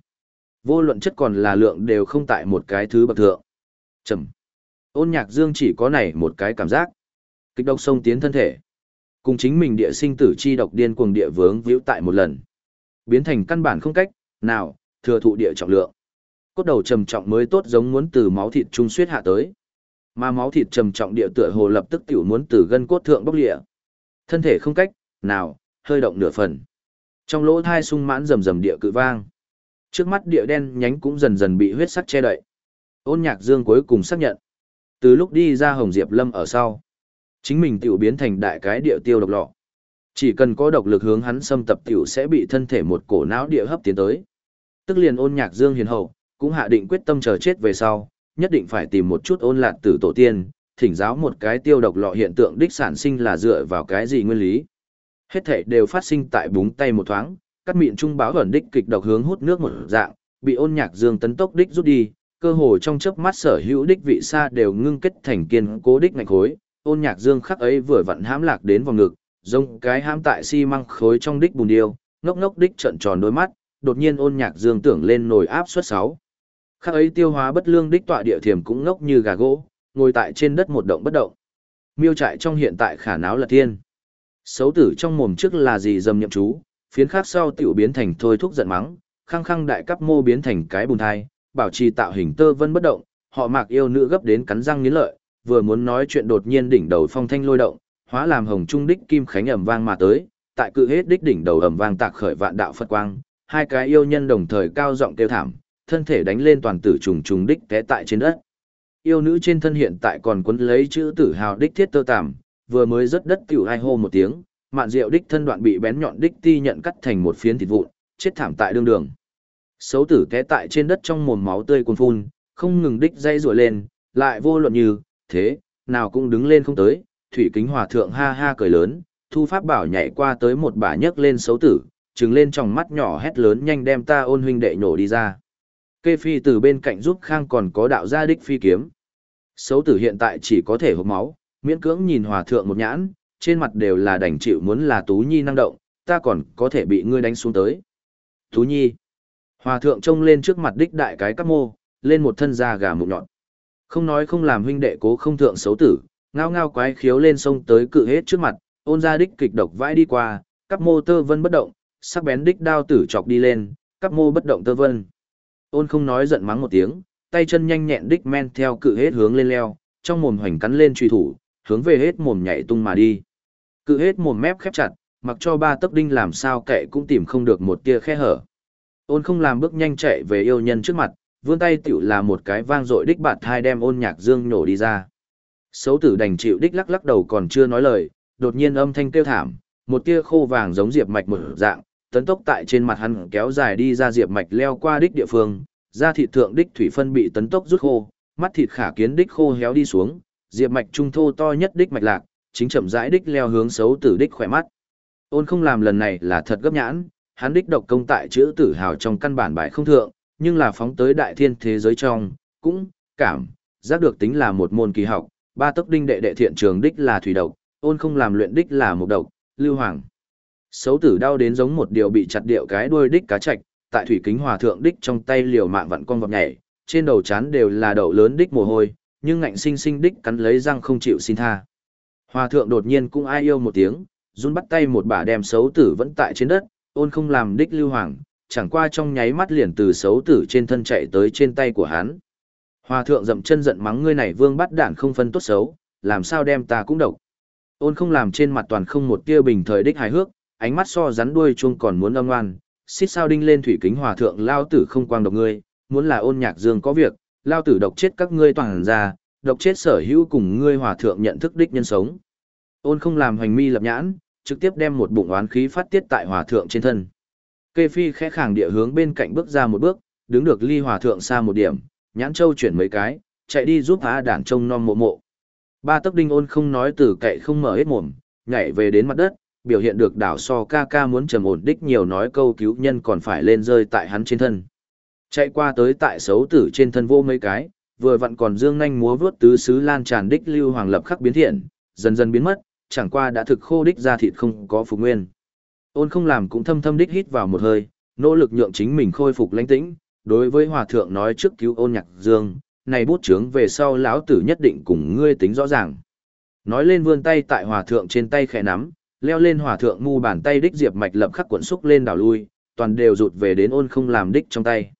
Vô luận chất còn là lượng đều không tại một cái thứ bậc thượng. Trầm. Ôn nhạc dương chỉ có này một cái cảm giác. Kích độc sông tiến thân thể. Cùng chính mình địa sinh tử chi độc điên cuồng địa vướng víu tại một lần. Biến thành căn bản không cách, nào, thừa thụ địa trọng lượng. Cốt đầu trầm trọng mới tốt giống muốn từ máu thịt trung suyết hạ tới. Mà máu thịt trầm trọng địa tựa hồ lập tức tiểu muốn từ gân cốt thượng bốc lịa. Thân thể không cách, nào, hơi động nửa phần. Trong lỗ thai sung mãn rầm rầm địa cự vang. Trước mắt địa đen nhánh cũng dần dần bị huyết sắc che đậy. Ôn nhạc dương cuối cùng xác nhận. Từ lúc đi ra Hồng Diệp Lâm ở sau, Chính mình tiểu biến thành đại cái địa tiêu độc lọ. Chỉ cần có độc lực hướng hắn xâm tập tiểu sẽ bị thân thể một cổ não địa hấp tiến tới. Tức liền ôn nhạc dương hiền hậu, cũng hạ định quyết tâm chờ chết về sau, nhất định phải tìm một chút ôn lạc từ tổ tiên, thỉnh giáo một cái tiêu độc lọ hiện tượng đích sản sinh là dựa vào cái gì nguyên lý. Hết thể đều phát sinh tại búng tay một thoáng, cắt miệng trung báo ẩn đích kịch độc hướng hút nước một dạng, bị ôn nhạc dương tấn tốc đích rút đi, cơ hồ trong chớp mắt sở hữu đích vị xa đều ngưng kết thành kiên cố đích ngạch khối, ôn nhạc dương khắc ấy vừa vặn hãm lạc đến vòng ngực, rông cái hãm tại xi si măng khối trong đích bùn điêu, ngốc ngốc đích trận tròn đôi mắt, đột nhiên ôn nhạc dương tưởng lên nồi áp suất 6. Khác ấy tiêu hóa bất lương đích tọa địa thiềm cũng ngốc như gà gỗ, ngồi tại trên đất một động bất động. Miêu trại trong hiện tại khả náo là thiên. Xấu tử trong mồm trước là gì dầm nhậm chú, phiến khác sau tiểu biến thành thôi thúc giận mắng, khăng khăng đại cấp mô biến thành cái bùn thai, bảo trì tạo hình tơ vân bất động, họ mạc yêu nữ gấp đến cắn răng nghiến lợi, vừa muốn nói chuyện đột nhiên đỉnh đầu phong thanh lôi động, hóa làm hồng trung đích kim khánh ầm vang mà tới, tại cự hết đích đỉnh đầu ầm vang tạc khởi vạn đạo Phật quang, hai cái yêu nhân đồng thời cao giọng kêu thảm, thân thể đánh lên toàn tử trùng trùng đích té tại trên đất. Yêu nữ trên thân hiện tại còn quấn lấy chữ tử hào đích thiết tơ tạm, vừa mới rớt đất tiểu hai hô một tiếng, mạn rượu đích thân đoạn bị bén nhọn đích ti nhận cắt thành một phiến thịt vụn, chết thảm tại đương đường. Xấu tử té tại trên đất trong mồm máu tươi cuồn phun, không ngừng đích dây rủa lên, lại vô luận như, thế, nào cũng đứng lên không tới, thủy kính hòa thượng ha ha cười lớn, thu pháp bảo nhảy qua tới một bà nhấc lên xấu tử, trừng lên trong mắt nhỏ hét lớn nhanh đem ta ôn huynh đệ nhổ đi ra. Kê phi từ bên cạnh giúp khang còn có đạo gia đích phi kiếm. Xấu tử hiện tại chỉ có thể hộp máu, miễn cưỡng nhìn hòa thượng một nhãn, trên mặt đều là đành chịu muốn là tú nhi năng động, ta còn có thể bị ngươi đánh xuống tới. Tú nhi. Hòa thượng trông lên trước mặt đích đại cái cắp mô, lên một thân da gà mụn nhọn. Không nói không làm huynh đệ cố không thượng xấu tử, ngao ngao quái khiếu lên sông tới cự hết trước mặt, ôn ra đích kịch độc vãi đi qua, cắp mô tơ vân bất động, sắc bén đích đao tử chọc đi lên, cắp mô bất động tơ vân. Ôn không nói giận mắng một tiếng, tay chân nhanh nhẹn đích men theo cự hết hướng lên leo, trong mồm hoành cắn lên truy thủ, hướng về hết mồm nhảy tung mà đi. Cự hết mồm mép khép chặt, mặc cho ba tấc đinh làm sao kệ cũng tìm không được một tia khe hở. Ôn không làm bước nhanh chạy về yêu nhân trước mặt, vươn tay tựu là một cái vang dội đích bạt thai đem ôn nhạc dương nổ đi ra. Xấu tử đành chịu đích lắc lắc đầu còn chưa nói lời, đột nhiên âm thanh kêu thảm, một tia khô vàng giống diệp mạch một dạng, tấn tốc tại trên mặt hắn kéo dài đi ra diệp mạch leo qua đích địa phương, da thịt thượng đích thủy phân bị tấn tốc rút khô, mắt thịt khả kiến đích khô héo đi xuống, diệp mạch trung thô to nhất đích mạch lạc, chính chậm rãi đích leo hướng xấu tử đích khỏe mắt. Ôn không làm lần này là thật gấp nhãn, hắn đích độc công tại chữ tử hào trong căn bản bài không thượng, nhưng là phóng tới đại thiên thế giới trong, cũng, cảm, giác được tính là một môn kỳ học, ba tốc đinh đệ đệ thiện trường đích là thủy độc, ôn không làm luyện đích là mục độc, lưu hoàng. Xấu tử đau đến giống một điều bị chặt điệu cái đuôi đích cá chạch, tại thủy kính hòa thượng đích trong tay liều mạng vặn con vọt nhảy, trên đầu chán đều là đậu lớn đích mồ hôi, nhưng ngạnh sinh sinh đích cắn lấy răng không chịu xin tha. Hòa thượng đột nhiên cũng ai yêu một tiếng, run bắt tay một bà đem xấu tử vẫn tại trên đất, ôn không làm đích lưu hoàng, chẳng qua trong nháy mắt liền từ xấu tử trên thân chạy tới trên tay của hắn. Hòa thượng dậm chân giận mắng ngươi này vương bắt đản không phân tốt xấu, làm sao đem ta cũng độc. Ôn không làm trên mặt toàn không một tia bình thời đích hài hước, ánh mắt so rắn đuôi chuông còn muốn âm ngoan, xít sao đinh lên thủy kính hòa thượng lao tử không quang độc ngươi, muốn là ôn nhạc dương có việc, lao tử độc chết các ngươi toàn ra, độc chết sở hữu cùng ngươi hòa thượng nhận thức đích nhân sống. Ôn không làm hoành mi lập nhãn, trực tiếp đem một bụng oán khí phát tiết tại hòa thượng trên thân. Kê Phi khẽ khàng địa hướng bên cạnh bước ra một bước, đứng được ly hòa thượng xa một điểm, nhãn châu chuyển mấy cái, chạy đi giúp A đản trông non mộ mộ. Ba tấc đinh ôn không nói từ cậy không mở hết mồm, nhảy về đến mặt đất, biểu hiện được đảo so ca ca muốn trầm ổn đích nhiều nói câu cứu nhân còn phải lên rơi tại hắn trên thân. Chạy qua tới tại xấu tử trên thân vô mấy cái, vừa vặn còn dương nhanh múa vướt tứ xứ lan tràn đích lưu hoàng lập khắc biến thiện, dần dần biến mất, chẳng qua đã thực khô đích ra thịt không có phục nguyên. Ôn không làm cũng thâm thâm đích hít vào một hơi, nỗ lực nhượng chính mình khôi phục lãnh tĩnh, đối với hòa thượng nói trước cứu ôn nhạc dương, này bút chướng về sau lão tử nhất định cùng ngươi tính rõ ràng. Nói lên vươn tay tại hòa thượng trên tay khẽ nắm, leo lên hỏa thượng ngu bàn tay đích diệp mạch lập khắc cuộn xúc lên đảo lui, toàn đều rụt về đến ôn không làm đích trong tay.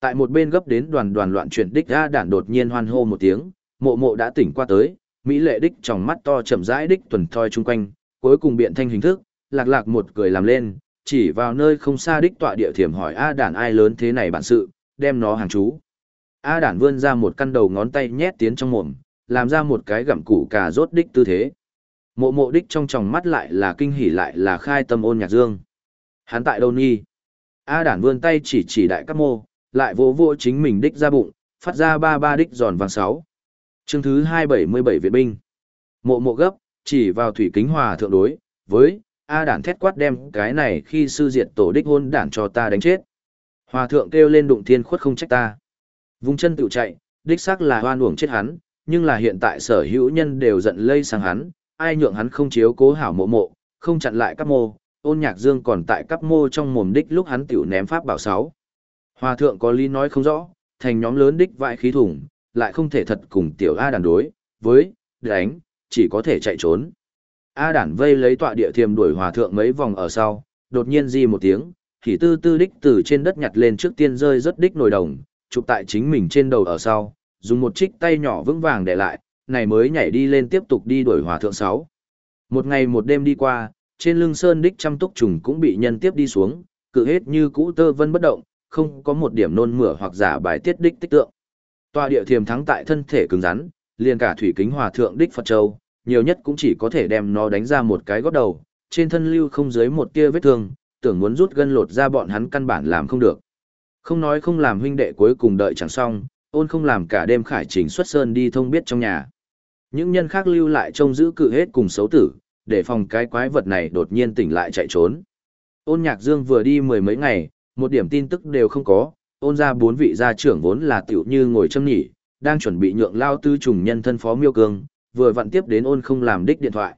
Tại một bên gấp đến đoàn đoàn loạn chuyển đích ra đản đột nhiên hoan hô một tiếng, mộ mộ đã tỉnh qua tới, mỹ lệ đích trong mắt to chậm rãi đích tuần thoi chung quanh, cuối cùng biện thanh hình thức, lạc lạc một cười làm lên, chỉ vào nơi không xa đích tọa địa thiểm hỏi A đản ai lớn thế này bản sự, đem nó hàng chú. A đản vươn ra một căn đầu ngón tay nhét tiến trong mồm, làm ra một cái gặm củ cà rốt đích tư thế. Mộ mộ đích trong tròng mắt lại là kinh hỉ lại là khai tâm ôn nhạc dương. Hắn tại đâu nghi? A đản vươn tay chỉ chỉ đại các mô, lại vô vô chính mình đích ra bụng, phát ra ba ba đích giòn vàng sáu. Chương thứ 277 việt binh. Mộ mộ gấp, chỉ vào thủy kính hòa thượng đối, với, A đản thét quát đem cái này khi sư diệt tổ đích hôn đản cho ta đánh chết. Hòa thượng kêu lên đụng thiên khuất không trách ta. Vung chân tự chạy, đích xác là hoan uổng chết hắn, nhưng là hiện tại sở hữu nhân đều giận lây sang hắn, ai nhượng hắn không chiếu cố hảo mộ mộ, không chặn lại các mô, ôn nhạc dương còn tại các mô trong mồm đích lúc hắn tiểu ném pháp bảo sáu. Hòa thượng có lý nói không rõ, thành nhóm lớn đích vãi khí thủng, lại không thể thật cùng tiểu A đàn đối, với, đánh, chỉ có thể chạy trốn. A đản vây lấy tọa địa thiềm đuổi hòa thượng mấy vòng ở sau, đột nhiên di một tiếng, thì tư tư đích từ trên đất nhặt lên trước tiên rơi rất đích nồi đồng, chụp tại chính mình trên đầu ở sau, dùng một trích tay nhỏ vững vàng để lại, này mới nhảy đi lên tiếp tục đi đuổi hòa thượng sáu. Một ngày một đêm đi qua, trên lưng sơn đích trăm túc trùng cũng bị nhân tiếp đi xuống, cự hết như cũ tơ vân bất động, không có một điểm nôn mửa hoặc giả bài tiết đích tích tượng. Tòa địa thiềm thắng tại thân thể cứng rắn, liền cả thủy kính hòa thượng đích Phật Châu, nhiều nhất cũng chỉ có thể đem nó đánh ra một cái gót đầu, trên thân lưu không dưới một tia vết thương, tưởng muốn rút gân lột ra bọn hắn căn bản làm không được. Không nói không làm huynh đệ cuối cùng đợi chẳng xong, ôn không làm cả đêm khải trình xuất sơn đi thông biết trong nhà. Những nhân khác lưu lại trông giữ cự hết cùng xấu tử, để phòng cái quái vật này đột nhiên tỉnh lại chạy trốn. Ôn nhạc dương vừa đi mười mấy ngày, một điểm tin tức đều không có, ôn ra bốn vị gia trưởng vốn là tiểu như ngồi châm nhỉ, đang chuẩn bị nhượng lao tư trùng nhân thân phó miêu cương, vừa vặn tiếp đến ôn không làm đích điện thoại.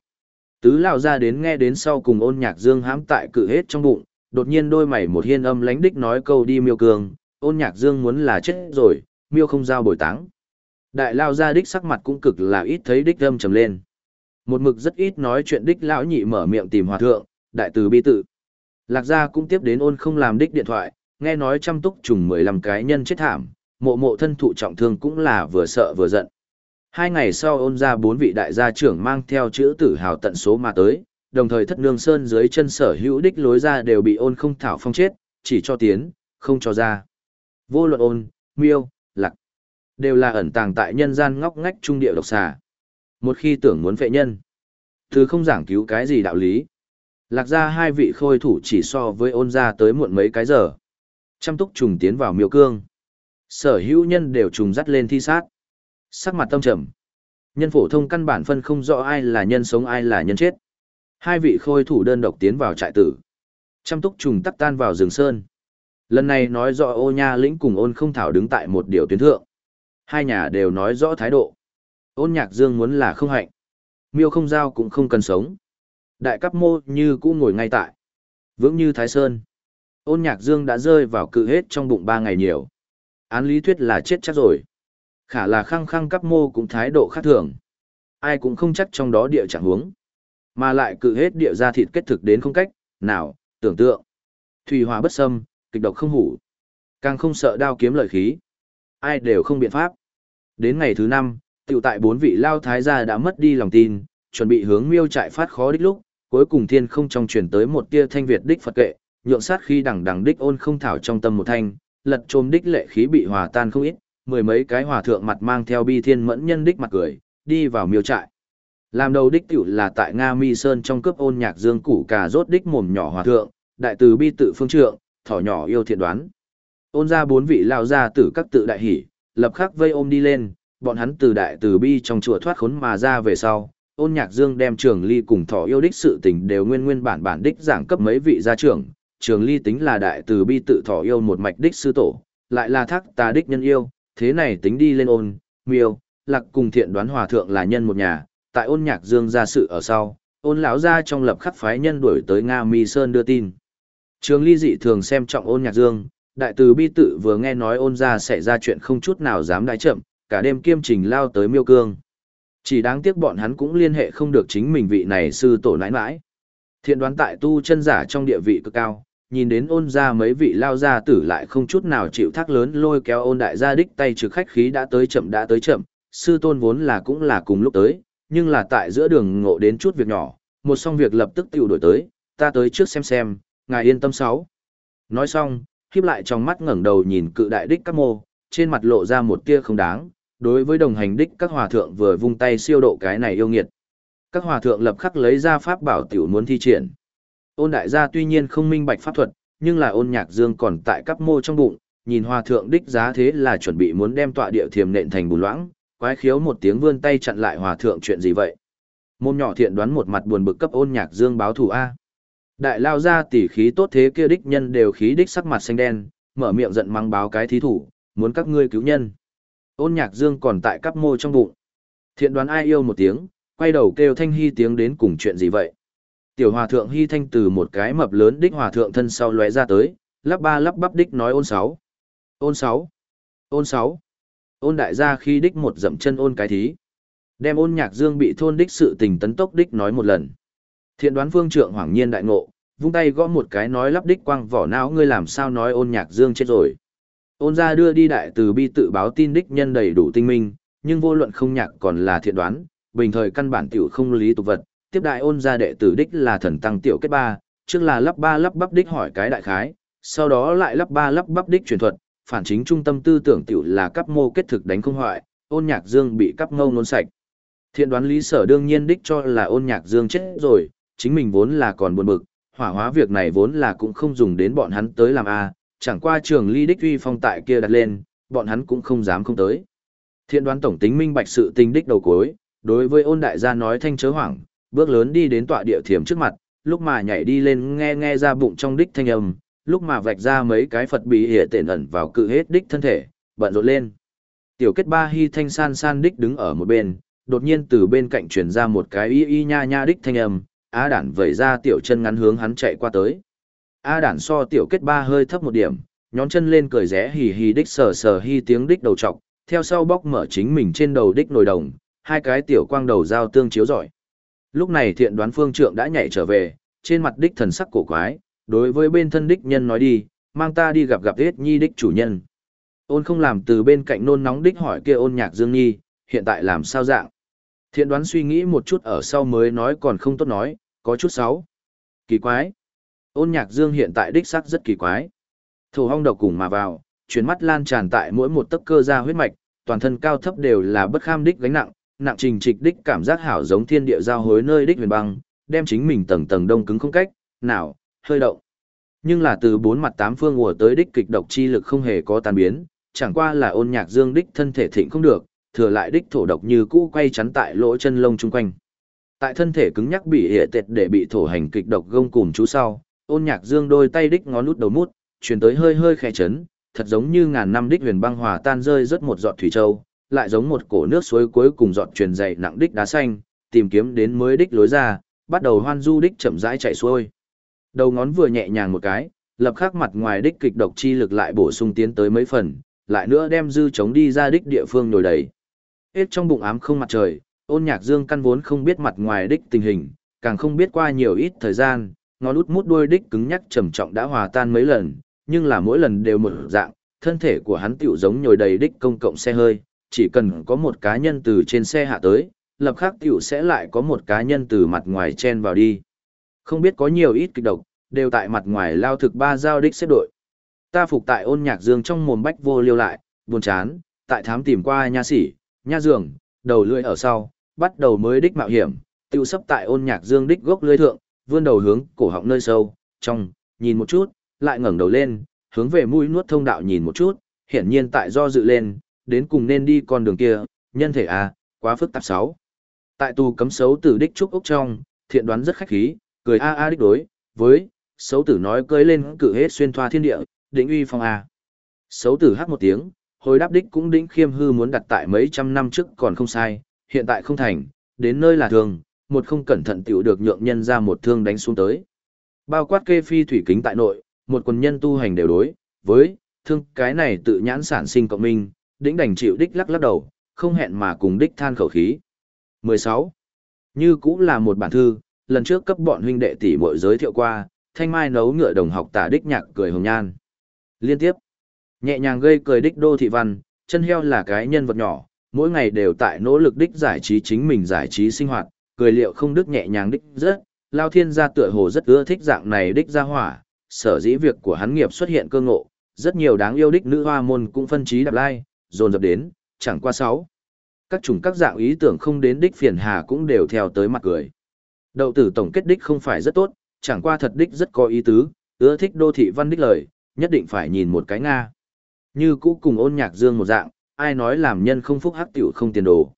Tứ lao ra đến nghe đến sau cùng ôn nhạc dương hãm tại cự hết trong bụng, đột nhiên đôi mày một hiên âm lánh đích nói câu đi miêu cương, ôn nhạc dương muốn là chết rồi, miêu không giao bồi táng. Đại lao ra đích sắc mặt cũng cực là ít thấy đích âm trầm lên. Một mực rất ít nói chuyện đích lão nhị mở miệng tìm hòa thượng, đại từ bi tự. Lạc gia cũng tiếp đến ôn không làm đích điện thoại, nghe nói chăm túc trùng 15 cái nhân chết thảm, mộ mộ thân thụ trọng thương cũng là vừa sợ vừa giận. Hai ngày sau ôn ra bốn vị đại gia trưởng mang theo chữ tử hào tận số mà tới, đồng thời thất nương sơn dưới chân sở hữu đích lối ra đều bị ôn không thảo phong chết, chỉ cho tiến, không cho ra. Vô luận ôn, miêu, lạc, đều là ẩn tàng tại nhân gian ngóc ngách trung địa độc xà. Một khi tưởng muốn vệ nhân, thứ không giảng cứu cái gì đạo lý. Lạc ra hai vị khôi thủ chỉ so với ôn ra tới muộn mấy cái giờ. Chăm túc trùng tiến vào miêu cương. Sở hữu nhân đều trùng dắt lên thi sát. Sắc mặt tâm trầm. Nhân phổ thông căn bản phân không rõ ai là nhân sống ai là nhân chết. Hai vị khôi thủ đơn độc tiến vào trại tử. Chăm túc trùng tắc tan vào rừng sơn. Lần này nói rõ ô nha lĩnh cùng ôn không thảo đứng tại một điều tuyến thượng. Hai nhà đều nói rõ thái độ. Ôn nhạc dương muốn là không hạnh. Miêu không giao cũng không cần sống. Đại cấp mô như cũ ngồi ngay tại. Vững như Thái Sơn. Ôn nhạc dương đã rơi vào cự hết trong bụng ba ngày nhiều. Án lý thuyết là chết chắc rồi. Khả là khăng khăng cấp mô cũng thái độ khác thường. Ai cũng không chắc trong đó địa chẳng huống. Mà lại cự hết địa ra thịt kết thực đến không cách, nào, tưởng tượng. Thủy hòa bất xâm, kịch độc không hủ. Càng không sợ đao kiếm lợi khí. Ai đều không biện pháp. Đến ngày thứ năm, tiểu tại bốn vị lao thái gia đã mất đi lòng tin, chuẩn bị hướng miêu trại phát khó đích lúc, cuối cùng thiên không trong truyền tới một tia thanh việt đích Phật kệ, nhượng sát khi đằng đằng đích ôn không thảo trong tâm một thanh, lật trôm đích lệ khí bị hòa tan không ít, mười mấy cái hòa thượng mặt mang theo bi thiên mẫn nhân đích mặt cười, đi vào miêu trại. Làm đầu đích tiểu là tại Nga Mi Sơn trong cướp ôn nhạc dương củ cà rốt đích mồm nhỏ hòa thượng, đại từ bi tự phương trượng, thỏ nhỏ yêu thiện đoán. Ôn ra bốn vị lao gia tử các tự đại hỷ, lập khắc vây ôm đi lên, bọn hắn từ đại từ bi trong chùa thoát khốn mà ra về sau. Ôn nhạc dương đem trường ly cùng thỏ yêu đích sự tình đều nguyên nguyên bản bản đích giảng cấp mấy vị gia trưởng. Trường ly tính là đại từ bi tự thỏ yêu một mạch đích sư tổ, lại là thác tà đích nhân yêu, thế này tính đi lên ôn, miêu, lạc cùng thiện đoán hòa thượng là nhân một nhà, tại ôn nhạc dương ra sự ở sau, ôn lão ra trong lập khắc phái nhân đuổi tới Nga Mi Sơn đưa tin. Trường ly dị thường xem trọng ôn nhạc dương, đại từ bi tự vừa nghe nói ôn ra sẽ ra chuyện không chút nào dám đái chậm, cả đêm kiêm trình lao tới miêu cương. Chỉ đáng tiếc bọn hắn cũng liên hệ không được chính mình vị này sư tổ nãi nãi. Thiện đoán tại tu chân giả trong địa vị cực cao, nhìn đến ôn ra mấy vị lao gia tử lại không chút nào chịu thác lớn lôi kéo ôn đại gia đích tay trực khách khí đã tới chậm đã tới chậm, sư tôn vốn là cũng là cùng lúc tới, nhưng là tại giữa đường ngộ đến chút việc nhỏ, một xong việc lập tức tiểu đổi tới, ta tới trước xem xem, ngài yên tâm sáu. Nói xong, híp lại trong mắt ngẩng đầu nhìn cự đại đích các mô, trên mặt lộ ra một tia không đáng, đối với đồng hành đích các hòa thượng vừa vung tay siêu độ cái này yêu nghiệt. Các hòa thượng lập khắc lấy ra pháp bảo tiểu muốn thi triển. Ôn đại gia tuy nhiên không minh bạch pháp thuật, nhưng là ôn nhạc dương còn tại các mô trong bụng, nhìn hòa thượng đích giá thế là chuẩn bị muốn đem tọa địa thiềm nện thành bùn loãng, quái khiếu một tiếng vươn tay chặn lại hòa thượng chuyện gì vậy. Môn nhỏ thiện đoán một mặt buồn bực cấp ôn nhạc dương báo thù A. Đại lao ra tỉ khí tốt thế kia đích nhân đều khí đích sắc mặt xanh đen, mở miệng giận mắng báo cái thí thủ, muốn các ngươi cứu nhân. Ôn nhạc dương còn tại cắp môi trong bụng. Thiện đoán ai yêu một tiếng, quay đầu kêu thanh hy tiếng đến cùng chuyện gì vậy. Tiểu hòa thượng hy thanh từ một cái mập lớn đích hòa thượng thân sau lóe ra tới, lắp ba lắp bắp đích nói ôn sáu. Ôn sáu. Ôn sáu. Ôn đại gia khi đích một dậm chân ôn cái thí. Đem ôn nhạc dương bị thôn đích sự tình tấn tốc đích nói một lần. Thiện đoán phương trượng hoảng nhiên đại ngộ, vung tay gõ một cái nói lắp đích quang vỏ não ngươi làm sao nói ôn nhạc dương chết rồi. Ôn ra đưa đi đại từ bi tự báo tin đích nhân đầy đủ tinh minh, nhưng vô luận không nhạc còn là thiện đoán, bình thời căn bản tiểu không lý tục vật, tiếp đại ôn ra đệ tử đích là thần tăng tiểu kết ba, trước là lắp ba lắp bắp đích hỏi cái đại khái, sau đó lại lắp ba lắp bắp đích truyền thuật, phản chính trung tâm tư tưởng tiểu là cấp mô kết thực đánh không hoại, ôn nhạc dương bị cấp ngâu nôn sạch. Thiện đoán lý sở đương nhiên đích cho là ôn nhạc dương chết rồi, chính mình vốn là còn buồn bực, hỏa hóa việc này vốn là cũng không dùng đến bọn hắn tới làm a chẳng qua trường ly đích uy phong tại kia đặt lên, bọn hắn cũng không dám không tới. Thiện đoán tổng tính minh bạch sự tình đích đầu cuối, đối với ôn đại gia nói thanh chớ hoảng, bước lớn đi đến tọa địa thiểm trước mặt, lúc mà nhảy đi lên nghe nghe ra bụng trong đích thanh âm, lúc mà vạch ra mấy cái Phật bí hệ tiện ẩn vào cự hết đích thân thể, bận rộn lên. Tiểu kết ba hy thanh san san đích đứng ở một bên, đột nhiên từ bên cạnh truyền ra một cái y y nha nha đích thanh âm, A đản vẩy ra tiểu chân ngắn hướng hắn chạy qua tới. A đản so tiểu kết ba hơi thấp một điểm, nhón chân lên cười rẽ hì hì đích sờ sờ hi tiếng đích đầu trọc, theo sau bóc mở chính mình trên đầu đích nồi đồng, hai cái tiểu quang đầu giao tương chiếu giỏi. Lúc này thiện đoán phương trượng đã nhảy trở về, trên mặt đích thần sắc cổ quái, đối với bên thân đích nhân nói đi, mang ta đi gặp gặp hết nhi đích chủ nhân. Ôn không làm từ bên cạnh nôn nóng đích hỏi kia ôn nhạc dương nhi, hiện tại làm sao dạng. Thiện đoán suy nghĩ một chút ở sau mới nói còn không tốt nói, có chút xấu. Kỳ quái. Ôn nhạc dương hiện tại đích xác rất kỳ quái. Thổ hong độc cùng mà vào, chuyển mắt lan tràn tại mỗi một tấc cơ ra huyết mạch, toàn thân cao thấp đều là bất kham đích gánh nặng, nặng trình trịch đích cảm giác hảo giống thiên địa giao hối nơi đích huyền băng, đem chính mình tầng tầng đông cứng không cách, nào, hơi động. Nhưng là từ bốn mặt tám phương ùa tới đích kịch độc chi lực không hề có tan biến, chẳng qua là ôn nhạc dương đích thân thể thịnh không được, thừa lại đích thổ độc như cũ quay chắn tại lỗ chân lông chung quanh. Tại thân thể cứng nhắc bị hệ tệt để bị thổ hành kịch độc gông cùng chú sau, ôn nhạc dương đôi tay đích ngón nút đầu mút, truyền tới hơi hơi khẽ chấn, thật giống như ngàn năm đích huyền băng hòa tan rơi rất một giọt thủy châu, lại giống một cổ nước suối cuối cùng giọt truyền dày nặng đích đá xanh, tìm kiếm đến mới đích lối ra, bắt đầu hoan du đích chậm rãi chạy xuôi. Đầu ngón vừa nhẹ nhàng một cái, lập khắc mặt ngoài đích kịch độc chi lực lại bổ sung tiến tới mấy phần, lại nữa đem dư chống đi ra đích địa phương nổi đầy. Hết trong bụng ám không mặt trời, ôn nhạc dương căn vốn không biết mặt ngoài đích tình hình, càng không biết qua nhiều ít thời gian, ngón út mút đuôi đích cứng nhắc trầm trọng đã hòa tan mấy lần, nhưng là mỗi lần đều một dạng, thân thể của hắn tiểu giống nhồi đầy đích công cộng xe hơi, chỉ cần có một cá nhân từ trên xe hạ tới, lập khắc tiểu sẽ lại có một cá nhân từ mặt ngoài chen vào đi. Không biết có nhiều ít kịch độc, đều tại mặt ngoài lao thực ba giao đích xếp đội. Ta phục tại ôn nhạc dương trong mồm bách vô liêu lại, buồn chán, tại thám tìm qua nha sĩ, nha giường, đầu lưỡi ở sau, bắt đầu mới đích mạo hiểm, tiêu sấp tại ôn nhạc dương đích gốc lưỡi thượng, vươn đầu hướng cổ họng nơi sâu, trong, nhìn một chút, lại ngẩng đầu lên, hướng về mũi nuốt thông đạo nhìn một chút, hiển nhiên tại do dự lên, đến cùng nên đi con đường kia, nhân thể à, quá phức tạp sáu. Tại tù cấm xấu tử đích trúc ốc trong, thiện đoán rất khách khí, cười a a đích đối, với, xấu tử nói cưới lên cử hết xuyên thoa thiên địa, đỉnh uy phong a. Xấu tử hát một tiếng, hồi đáp đích cũng đỉnh khiêm hư muốn đặt tại mấy trăm năm trước còn không sai, hiện tại không thành, đến nơi là thường, một không cẩn thận tiểu được nhượng nhân ra một thương đánh xuống tới. Bao quát kê phi thủy kính tại nội, một quần nhân tu hành đều đối, với, thương cái này tự nhãn sản sinh cộng minh, đỉnh đành chịu đích lắc lắc đầu, không hẹn mà cùng đích than khẩu khí. 16. Như cũng là một bản thư, lần trước cấp bọn huynh đệ tỷ muội giới thiệu qua, thanh mai nấu ngựa đồng học tả đích nhạc cười hồng nhan. Liên tiếp, nhẹ nhàng gây cười đích đô thị văn, chân heo là cái nhân vật nhỏ, mỗi ngày đều tại nỗ lực đích giải trí chính mình giải trí sinh hoạt, cười liệu không đức nhẹ nhàng đích rất, lao thiên gia tựa hồ rất ưa thích dạng này đích ra hỏa, sở dĩ việc của hắn nghiệp xuất hiện cơ ngộ, rất nhiều đáng yêu đích nữ hoa môn cũng phân trí đạp lai, dồn dập đến, chẳng qua sáu. Các chủng các dạng ý tưởng không đến đích phiền hà cũng đều theo tới mặt cười. Đậu tử tổng kết đích không phải rất tốt, chẳng qua thật đích rất có ý tứ, ưa thích đô thị văn đích lời, nhất định phải nhìn một cái Nga. Như cũ cùng ôn nhạc dương một dạng, ai nói làm nhân không phúc hắc tiểu không tiền đồ.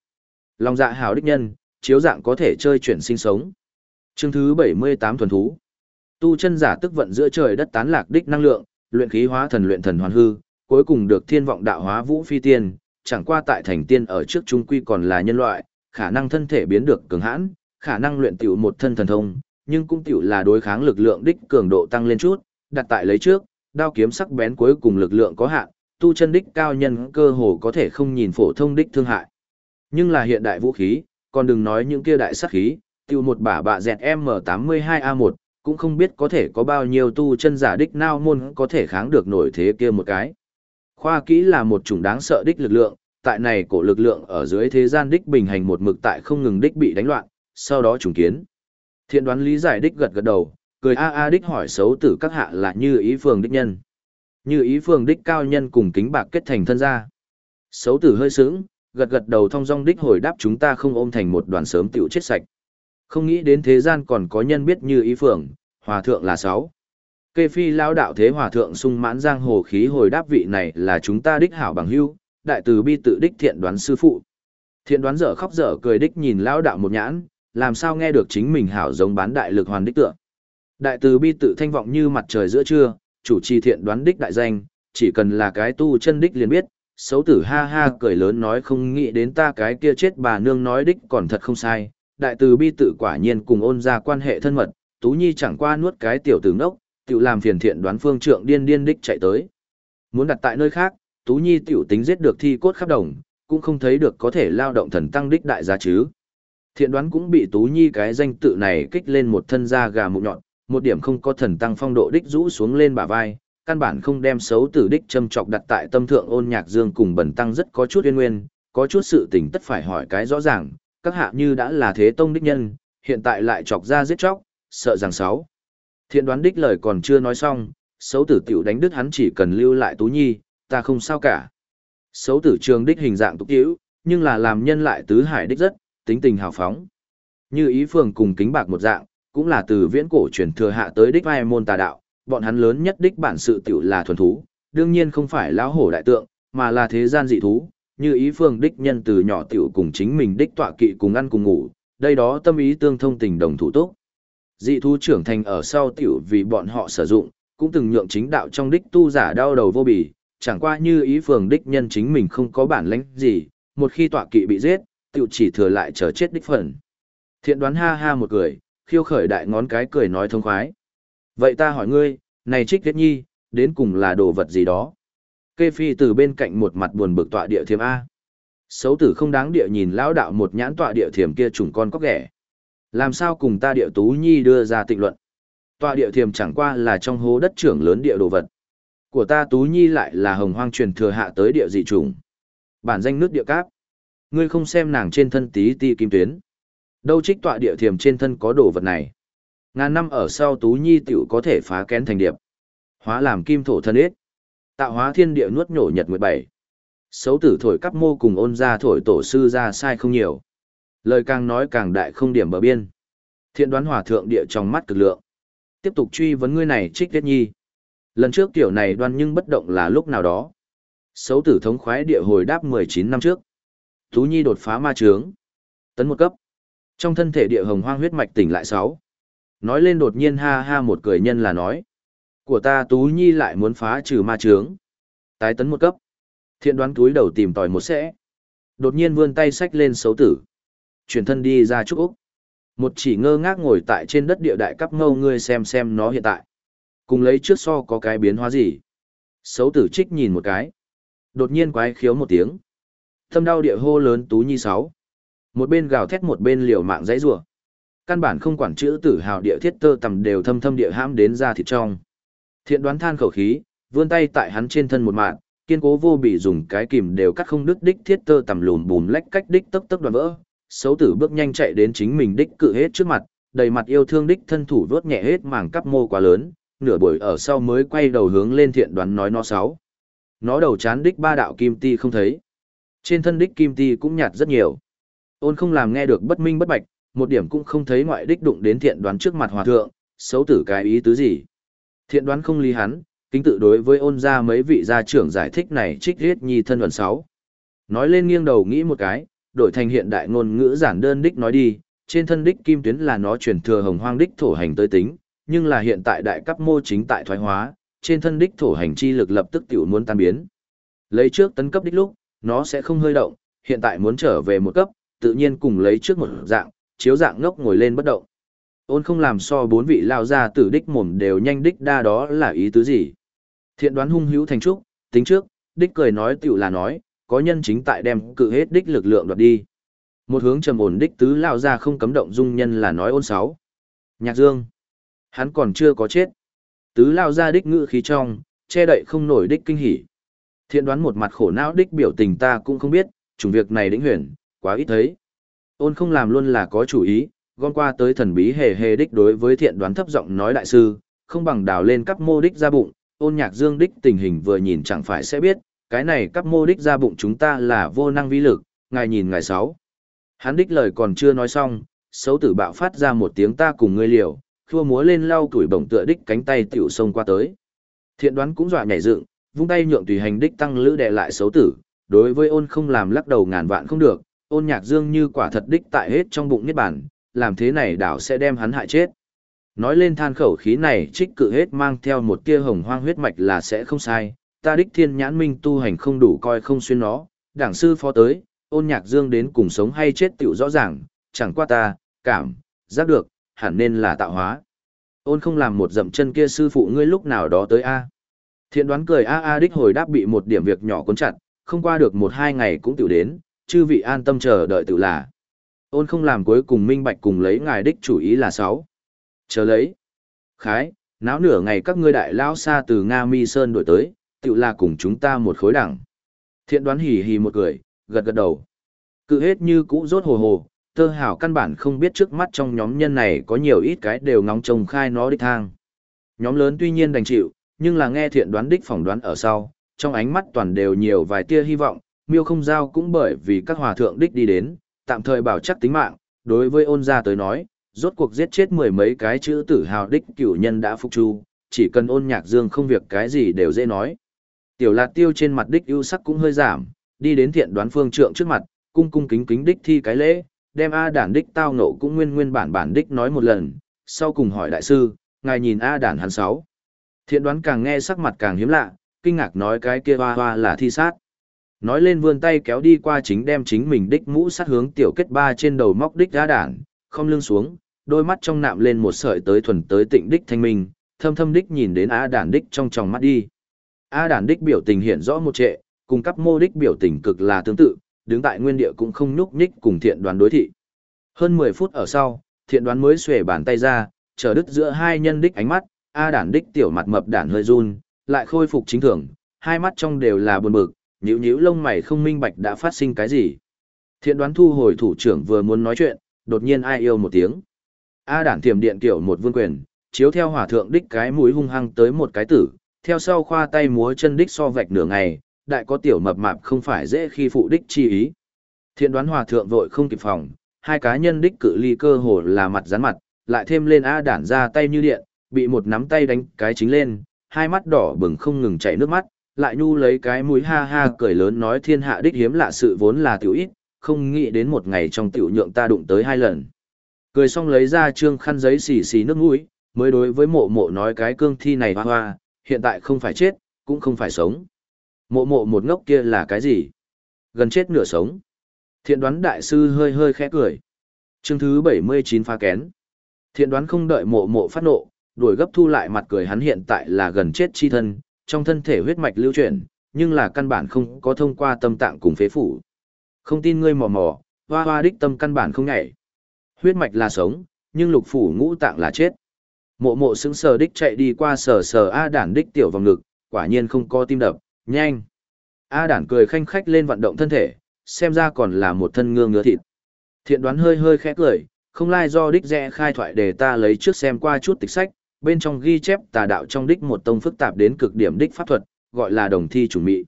Lòng dạ hảo đích nhân, chiếu dạng có thể chơi chuyển sinh sống. Chương thứ 78 thuần thú. Tu chân giả tức vận giữa trời đất tán lạc đích năng lượng, luyện khí hóa thần luyện thần hoàn hư, cuối cùng được thiên vọng đạo hóa vũ phi tiên, chẳng qua tại thành tiên ở trước trung quy còn là nhân loại, khả năng thân thể biến được cường hãn, khả năng luyện tiểu một thân thần thông, nhưng cũng tiểu là đối kháng lực lượng đích cường độ tăng lên chút, đặt tại lấy trước, đao kiếm sắc bén cuối cùng lực lượng có hạn, tu chân đích cao nhân cơ hồ có thể không nhìn phổ thông đích thương hại. Nhưng là hiện đại vũ khí, còn đừng nói những kia đại sát khí, tiêu một bả bạ dẹt M82A1, cũng không biết có thể có bao nhiêu tu chân giả đích nao môn có thể kháng được nổi thế kia một cái. Khoa kỹ là một chủng đáng sợ đích lực lượng, tại này cổ lực lượng ở dưới thế gian đích bình hành một mực tại không ngừng đích bị đánh loạn, sau đó trùng kiến. Thiện đoán lý giải đích gật gật đầu, cười a a đích hỏi xấu tử các hạ là như ý phường đích nhân. Như ý phường đích cao nhân cùng kính bạc kết thành thân gia. Xấu tử hơi sướng, gật gật đầu thong dong đích hồi đáp chúng ta không ôm thành một đoàn sớm tiểu chết sạch. Không nghĩ đến thế gian còn có nhân biết như ý phường, hòa thượng là sáu. Kê phi lao đạo thế hòa thượng sung mãn giang hồ khí hồi đáp vị này là chúng ta đích hảo bằng hưu, đại từ bi tự đích thiện đoán sư phụ. Thiện đoán dở khóc dở cười đích nhìn lao đạo một nhãn, làm sao nghe được chính mình hảo giống bán đại lực hoàn đích tượng. Đại từ bi tự thanh vọng như mặt trời giữa trưa, chủ trì thiện đoán đích đại danh, chỉ cần là cái tu chân đích liền biết, xấu tử ha ha cười lớn nói không nghĩ đến ta cái kia chết bà nương nói đích còn thật không sai, đại từ bi tự quả nhiên cùng ôn ra quan hệ thân mật, Tú Nhi chẳng qua nuốt cái tiểu tử ngốc, tự làm phiền thiện đoán phương trượng điên điên đích chạy tới. Muốn đặt tại nơi khác, Tú Nhi tiểu tính giết được thi cốt khắp đồng, cũng không thấy được có thể lao động thần tăng đích đại gia chứ. Thiện đoán cũng bị Tú Nhi cái danh tự này kích lên một thân da gà mụ nhọn, một điểm không có thần tăng phong độ đích rũ xuống lên bả vai, căn bản không đem xấu tử đích châm chọc đặt tại tâm thượng ôn nhạc dương cùng bẩn tăng rất có chút yên nguyên, có chút sự tình tất phải hỏi cái rõ ràng, các hạ như đã là thế tông đích nhân, hiện tại lại chọc ra giết chóc, sợ rằng sáu. Thiện đoán đích lời còn chưa nói xong, xấu tử tiểu đánh đứt hắn chỉ cần lưu lại tú nhi, ta không sao cả. Xấu tử trường đích hình dạng tục tiểu, nhưng là làm nhân lại tứ hải đích rất, tính tình hào phóng. Như ý phường cùng kính bạc một dạng, cũng là từ viễn cổ truyền thừa hạ tới đích vai môn tà đạo, bọn hắn lớn nhất đích bản sự tiểu là thuần thú, đương nhiên không phải lão hổ đại tượng, mà là thế gian dị thú, như ý phương đích nhân từ nhỏ tiểu cùng chính mình đích tọa kỵ cùng ăn cùng ngủ, đây đó tâm ý tương thông tình đồng thủ tốt. Dị thú trưởng thành ở sau tiểu vì bọn họ sử dụng, cũng từng nhượng chính đạo trong đích tu giả đau đầu vô bì, chẳng qua như ý phường đích nhân chính mình không có bản lãnh gì, một khi tọa kỵ bị giết, tiểu chỉ thừa lại chờ chết đích phần. Thiện đoán ha ha một cười, khiêu khởi đại ngón cái cười nói thông khoái. Vậy ta hỏi ngươi, này trích tiết nhi, đến cùng là đồ vật gì đó? Kê phi từ bên cạnh một mặt buồn bực tọa địa thiềm A. Xấu tử không đáng địa nhìn lão đạo một nhãn tọa địa thiềm kia trùng con cóc ghẻ. Làm sao cùng ta địa tú nhi đưa ra tịnh luận? Tọa địa thiềm chẳng qua là trong hố đất trưởng lớn địa đồ vật. Của ta tú nhi lại là hồng hoang truyền thừa hạ tới địa dị trùng. Bản danh nước địa cáp. Ngươi không xem nàng trên thân tí ti kim tuyến. Đâu trích tọa địa thiềm trên thân có đồ vật này. Ngàn năm ở sau Tú Nhi tiểu có thể phá kén thành điệp. Hóa làm kim thổ thân ít Tạo hóa thiên địa nuốt nhổ nhật nguyệt bảy. Xấu tử thổi cắp mô cùng ôn ra thổi tổ sư ra sai không nhiều. Lời càng nói càng đại không điểm bờ biên. Thiện đoán hòa thượng địa trong mắt cực lượng. Tiếp tục truy vấn ngươi này trích tiết nhi. Lần trước tiểu này đoan nhưng bất động là lúc nào đó. Xấu tử thống khoái địa hồi đáp 19 năm trước. Tú Nhi đột phá ma trướng. Tấn một cấp. Trong thân thể địa hồng hoang huyết mạch tỉnh lại sáu. Nói lên đột nhiên ha ha một cười nhân là nói. Của ta Tú Nhi lại muốn phá trừ ma trướng. Tái tấn một cấp. Thiện đoán túi đầu tìm tòi một sẽ. Đột nhiên vươn tay xách lên xấu tử. Chuyển thân đi ra trúc Úc. Một chỉ ngơ ngác ngồi tại trên đất địa đại cấp ngâu ngươi xem xem nó hiện tại. Cùng lấy trước so có cái biến hóa gì. Xấu tử trích nhìn một cái. Đột nhiên quái khiếu một tiếng. Thâm đau địa hô lớn Tú Nhi sáu. Một bên gào thét một bên liều mạng dãy rủa. Căn bản không quản chữ tử hào địa thiết tơ tầm đều thâm thâm địa hãm đến ra thịt trong. Thiện đoán than khẩu khí, vươn tay tại hắn trên thân một mạng, kiên cố vô bị dùng cái kìm đều cắt không đứt đích thiết tơ tầm lùn bùn lách cách đích tấp tấp đoạn vỡ. Xấu tử bước nhanh chạy đến chính mình đích cự hết trước mặt, đầy mặt yêu thương đích thân thủ vớt nhẹ hết màng cắp mô quá lớn, nửa buổi ở sau mới quay đầu hướng lên thiện đoán nói nó sáu. Nó đầu chán đích ba đạo kim ti không thấy. Trên thân đích kim ti cũng nhạt rất nhiều. Ôn không làm nghe được bất minh bất bạch, một điểm cũng không thấy ngoại đích đụng đến thiện đoán trước mặt hòa thượng, xấu tử cái ý tứ gì. Thiện đoán không lý hắn, kính tự đối với ôn ra mấy vị gia trưởng giải thích này trích riết nhi thân luận sáu. Nói lên nghiêng đầu nghĩ một cái, đổi thành hiện đại ngôn ngữ giản đơn đích nói đi, trên thân đích kim tuyến là nó truyền thừa hồng hoang đích thổ hành tới tính, nhưng là hiện tại đại cấp mô chính tại thoái hóa, trên thân đích thổ hành chi lực lập tức tiểu muốn tan biến. Lấy trước tấn cấp đích lúc, nó sẽ không hơi động, hiện tại muốn trở về một cấp, tự nhiên cùng lấy trước một dạng, chiếu dạng ngốc ngồi lên bất động. Ôn không làm so bốn vị lao ra tử đích mồm đều nhanh đích đa đó là ý tứ gì. Thiện đoán hung hữu thành trúc, tính trước, đích cười nói tiểu là nói, có nhân chính tại đem cự hết đích lực lượng đoạt đi. Một hướng trầm ổn đích tứ lao ra không cấm động dung nhân là nói ôn sáu. Nhạc dương. Hắn còn chưa có chết. Tứ lao ra đích ngự khí trong, che đậy không nổi đích kinh hỉ. Thiện đoán một mặt khổ não đích biểu tình ta cũng không biết, chủng việc này đĩnh huyền, quá ít thấy. Ôn không làm luôn là có chủ ý, gom qua tới thần bí hề hề đích đối với thiện đoán thấp giọng nói đại sư, không bằng đào lên cấp mô đích ra bụng, ôn nhạc dương đích tình hình vừa nhìn chẳng phải sẽ biết, cái này cấp mô đích ra bụng chúng ta là vô năng vi lực, ngài nhìn ngài sáu. Hắn đích lời còn chưa nói xong, xấu tử bạo phát ra một tiếng ta cùng ngươi liều, thua múa lên lau tuổi bổng tựa đích cánh tay tiểu sông qua tới. Thiện đoán cũng dọa nhảy dựng, vung tay nhượng tùy hành đích tăng lữ đè lại xấu tử, đối với ôn không làm lắc đầu ngàn vạn không được, ôn nhạc dương như quả thật đích tại hết trong bụng niết bản, làm thế này đảo sẽ đem hắn hại chết. Nói lên than khẩu khí này trích cự hết mang theo một tia hồng hoang huyết mạch là sẽ không sai, ta đích thiên nhãn minh tu hành không đủ coi không xuyên nó, đảng sư phó tới, ôn nhạc dương đến cùng sống hay chết tiểu rõ ràng, chẳng qua ta, cảm, giác được, hẳn nên là tạo hóa. Ôn không làm một dậm chân kia sư phụ ngươi lúc nào đó tới A. Thiện đoán cười A A đích hồi đáp bị một điểm việc nhỏ cuốn chặt, không qua được một hai ngày cũng tiểu đến, chư vị an tâm chờ đợi tự là. Ôn không làm cuối cùng minh bạch cùng lấy ngài đích chủ ý là sáu. Chờ lấy. Khái, náo nửa ngày các ngươi đại lao xa từ Nga Mi Sơn đổi tới, tự là cùng chúng ta một khối đẳng. Thiện đoán hì hì một cười, gật gật đầu. Cự hết như cũ rốt hồ hồ, thơ hảo căn bản không biết trước mắt trong nhóm nhân này có nhiều ít cái đều ngóng trông khai nó đích thang. Nhóm lớn tuy nhiên đành chịu, nhưng là nghe thiện đoán đích phỏng đoán ở sau, trong ánh mắt toàn đều nhiều vài tia hy vọng, miêu không giao cũng bởi vì các hòa thượng đích đi đến, tạm thời bảo chắc tính mạng, đối với ôn gia tới nói, rốt cuộc giết chết mười mấy cái chữ tử hào đích cửu nhân đã phục chu, chỉ cần ôn nhạc dương không việc cái gì đều dễ nói. Tiểu lạt tiêu trên mặt đích ưu sắc cũng hơi giảm, đi đến thiện đoán phương trượng trước mặt, cung cung kính kính đích thi cái lễ, đem A đản đích tao nộ cũng nguyên nguyên bản bản đích nói một lần, sau cùng hỏi đại sư, ngài nhìn A đản hắn sáu. Thiện đoán càng nghe sắc mặt càng hiếm lạ, kinh ngạc nói cái kia hoa hoa là thi sát. Nói lên vươn tay kéo đi qua chính đem chính mình đích mũ sát hướng tiểu kết ba trên đầu móc đích A đản, không lưng xuống, đôi mắt trong nạm lên một sợi tới thuần tới tịnh đích thanh minh, thâm thâm đích nhìn đến A đản đích trong tròng mắt đi. A đản đích biểu tình hiện rõ một trệ, cùng cấp mô đích biểu tình cực là tương tự, đứng tại nguyên địa cũng không nhúc nhích cùng thiện đoán đối thị. Hơn 10 phút ở sau, thiện đoán mới xuề bàn tay ra, chờ đứt giữa hai nhân đích ánh mắt, A đản đích tiểu mặt mập đản hơi run, lại khôi phục chính thường, hai mắt trong đều là buồn bực, nhíu nhíu lông mày không minh bạch đã phát sinh cái gì. Thiện đoán thu hồi thủ trưởng vừa muốn nói chuyện, đột nhiên ai yêu một tiếng. A đản tiềm điện tiểu một vương quyền, chiếu theo hỏa thượng đích cái mũi hung hăng tới một cái tử, theo sau khoa tay múa chân đích so vạch nửa ngày, đại có tiểu mập mạp không phải dễ khi phụ đích chi ý. Thiện đoán hòa thượng vội không kịp phòng, hai cá nhân đích cự ly cơ hồ là mặt rắn mặt, lại thêm lên A đản ra tay như điện, bị một nắm tay đánh cái chính lên, hai mắt đỏ bừng không ngừng chảy nước mắt, lại nhu lấy cái mũi ha ha cười lớn nói thiên hạ đích hiếm lạ sự vốn là tiểu ít, không nghĩ đến một ngày trong tiểu nhượng ta đụng tới hai lần. Cười xong lấy ra trương khăn giấy xì xì nước mũi, mới đối với mộ mộ nói cái cương thi này hoa hoa, hiện tại không phải chết, cũng không phải sống. Mộ mộ một ngốc kia là cái gì? Gần chết nửa sống. Thiện đoán đại sư hơi hơi khẽ cười. Chương thứ 79 pha kén. Thiện đoán không đợi mộ mộ phát nộ, đuổi gấp thu lại mặt cười hắn hiện tại là gần chết chi thân, trong thân thể huyết mạch lưu chuyển, nhưng là căn bản không có thông qua tâm tạng cùng phế phủ. Không tin ngươi mò mò, hoa hoa đích tâm căn bản không nhảy. Huyết mạch là sống, nhưng lục phủ ngũ tạng là chết. Mộ mộ sững sờ đích chạy đi qua sờ sờ A đản đích tiểu vòng ngực, quả nhiên không có tim đập, nhanh. A đản cười khanh khách lên vận động thân thể, xem ra còn là một thân ngương ngứa thịt. Thiện đoán hơi hơi khẽ cười, không lai do đích rẽ khai thoại để ta lấy trước xem qua chút tịch sách, bên trong ghi chép tà đạo trong đích một tông phức tạp đến cực điểm đích pháp thuật, gọi là đồng thi chủ mị.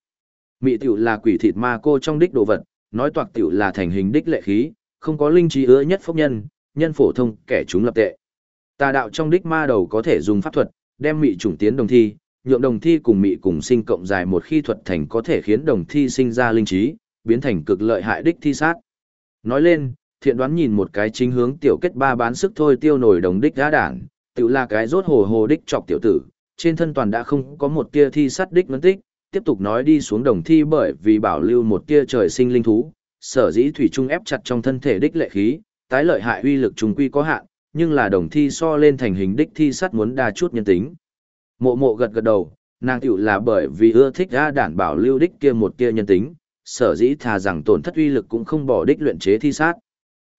Mị tiểu là quỷ thịt ma cô trong đích đồ vật, nói toạc tiểu là thành hình đích lệ khí, không có linh trí ứa nhất phốc nhân, nhân phổ thông, kẻ chúng lập tệ. Tà đạo trong đích ma đầu có thể dùng pháp thuật, đem mị chủng tiến đồng thi, nhượng đồng thi cùng mị cùng sinh cộng dài một khi thuật thành có thể khiến đồng thi sinh ra linh trí, biến thành cực lợi hại đích thi sát. Nói lên, thiện đoán nhìn một cái chính hướng tiểu kết ba bán sức thôi tiêu nổi đồng đích đá đảng tự là cái rốt hồ hồ đích chọc tiểu tử, trên thân toàn đã không có một tia thi sắt đích vấn tích, tiếp tục nói đi xuống đồng thi bởi vì bảo lưu một tia trời sinh linh thú, sở dĩ thủy trung ép chặt trong thân thể đích lệ khí, tái lợi hại uy lực trùng quy có hạn, nhưng là đồng thi so lên thành hình đích thi sắt muốn đa chút nhân tính. Mộ mộ gật gật đầu, nàng tiểu là bởi vì ưa thích ra đản bảo lưu đích kia một tia nhân tính, sở dĩ thà rằng tổn thất uy lực cũng không bỏ đích luyện chế thi sát.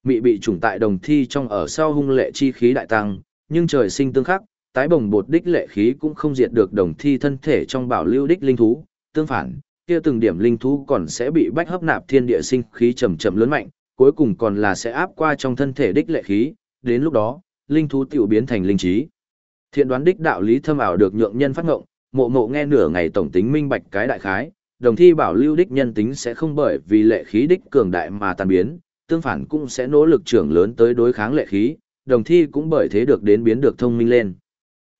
Mị bị trùng tại đồng thi trong ở sau hung lệ chi khí đại tăng, nhưng trời sinh tương khắc, tái bồng bột đích lệ khí cũng không diệt được đồng thi thân thể trong bảo lưu đích linh thú, tương phản, kia từng điểm linh thú còn sẽ bị bách hấp nạp thiên địa sinh khí chậm chậm lớn mạnh, cuối cùng còn là sẽ áp qua trong thân thể đích lệ khí, đến lúc đó, linh thú tiểu biến thành linh trí. Thiện đoán đích đạo lý thâm ảo được nhượng nhân phát ngộng, mộ mộ nghe nửa ngày tổng tính minh bạch cái đại khái, đồng thi bảo lưu đích nhân tính sẽ không bởi vì lệ khí đích cường đại mà tan biến, tương phản cũng sẽ nỗ lực trưởng lớn tới đối kháng lệ khí, đồng thi cũng bởi thế được đến biến được thông minh lên.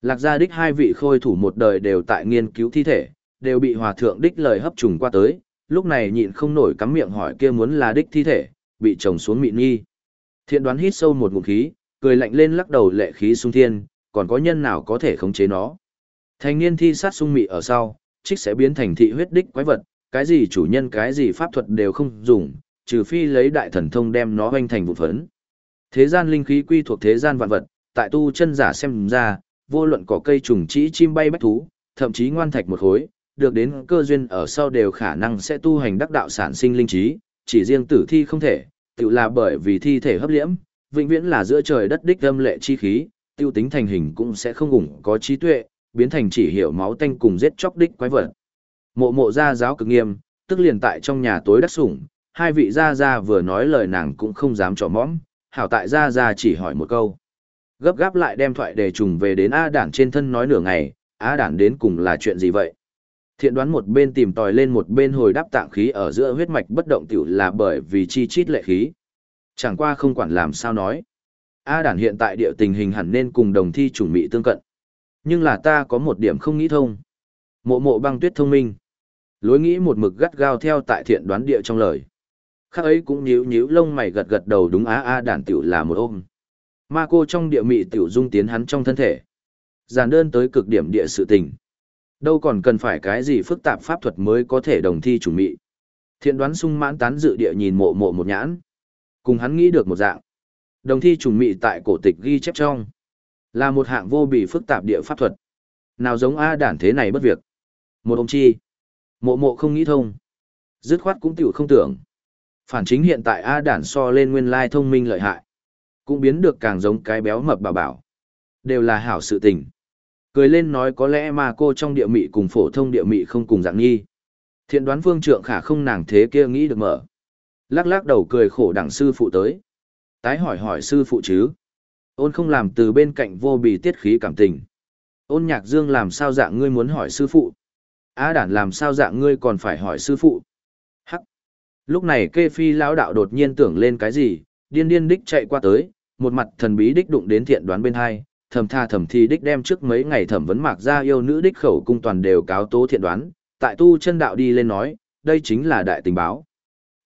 Lạc gia đích hai vị khôi thủ một đời đều tại nghiên cứu thi thể, đều bị hòa thượng đích lời hấp trùng qua tới, lúc này nhịn không nổi cắm miệng hỏi kia muốn là đích thi thể, bị chồng xuống mịn nghi. Thiện đoán hít sâu một ngụm khí, cười lạnh lên lắc đầu lệ khí sung thiên, còn có nhân nào có thể khống chế nó. Thanh niên thi sát sung mị ở sau, trích sẽ biến thành thị huyết đích quái vật, cái gì chủ nhân cái gì pháp thuật đều không dùng, trừ phi lấy đại thần thông đem nó hoanh thành vụ phấn. Thế gian linh khí quy thuộc thế gian vạn vật, tại tu chân giả xem ra, vô luận có cây trùng chỉ chim bay bách thú, thậm chí ngoan thạch một khối, được đến cơ duyên ở sau đều khả năng sẽ tu hành đắc đạo sản sinh linh trí, chỉ riêng tử thi không thể, tự là bởi vì thi thể hấp liễm, vĩnh viễn là giữa trời đất đích âm lệ chi khí, tiêu tính thành hình cũng sẽ không ủng có trí tuệ, biến thành chỉ hiểu máu tanh cùng giết chóc đích quái vật. Mộ mộ gia giáo cực nghiêm, tức liền tại trong nhà tối đắc sủng, hai vị gia gia vừa nói lời nàng cũng không dám trò mõm, hảo tại ra ra chỉ hỏi một câu. Gấp gáp lại đem thoại đề trùng về đến A đản trên thân nói nửa ngày, A đản đến cùng là chuyện gì vậy? Thiện đoán một bên tìm tòi lên một bên hồi đáp tạng khí ở giữa huyết mạch bất động tiểu là bởi vì chi chít lệ khí. Chẳng qua không quản làm sao nói. A đản hiện tại địa tình hình hẳn nên cùng đồng thi chủng mị tương cận. Nhưng là ta có một điểm không nghĩ thông. Mộ mộ băng tuyết thông minh. Lối nghĩ một mực gắt gao theo tại thiện đoán địa trong lời. Khác ấy cũng nhíu nhíu lông mày gật gật đầu đúng á A đản tiểu là một ôm. Ma cô trong địa mị tiểu dung tiến hắn trong thân thể. Giàn đơn tới cực điểm địa sự tình. Đâu còn cần phải cái gì phức tạp pháp thuật mới có thể đồng thi chủ mị. Thiện đoán sung mãn tán dự địa nhìn mộ mộ một nhãn. Cùng hắn nghĩ được một dạng. Đồng thi trùng mị tại cổ tịch ghi chép trong. Là một hạng vô bị phức tạp địa pháp thuật. Nào giống A đản thế này bất việc. Một ông chi. Mộ mộ không nghĩ thông. Dứt khoát cũng tiểu không tưởng. Phản chính hiện tại A đản so lên nguyên lai thông minh lợi hại. Cũng biến được càng giống cái béo mập bà bảo. Đều là hảo sự tình. Cười lên nói có lẽ mà cô trong địa mị cùng phổ thông địa mị không cùng dạng nghi. Thiện đoán phương trượng khả không nàng thế kia nghĩ được mở. Lắc lắc đầu cười khổ đẳng sư phụ tới. Tái hỏi hỏi sư phụ chứ. Ôn không làm từ bên cạnh vô bì tiết khí cảm tình. Ôn nhạc dương làm sao dạng ngươi muốn hỏi sư phụ. Á đản làm sao dạng ngươi còn phải hỏi sư phụ. Lúc này kê phi lão đạo đột nhiên tưởng lên cái gì, điên điên đích chạy qua tới, một mặt thần bí đích đụng đến thiện đoán bên hai, thầm tha thầm thi đích đem trước mấy ngày thẩm vấn mạc ra yêu nữ đích khẩu cung toàn đều cáo tố thiện đoán, tại tu chân đạo đi lên nói, đây chính là đại tình báo.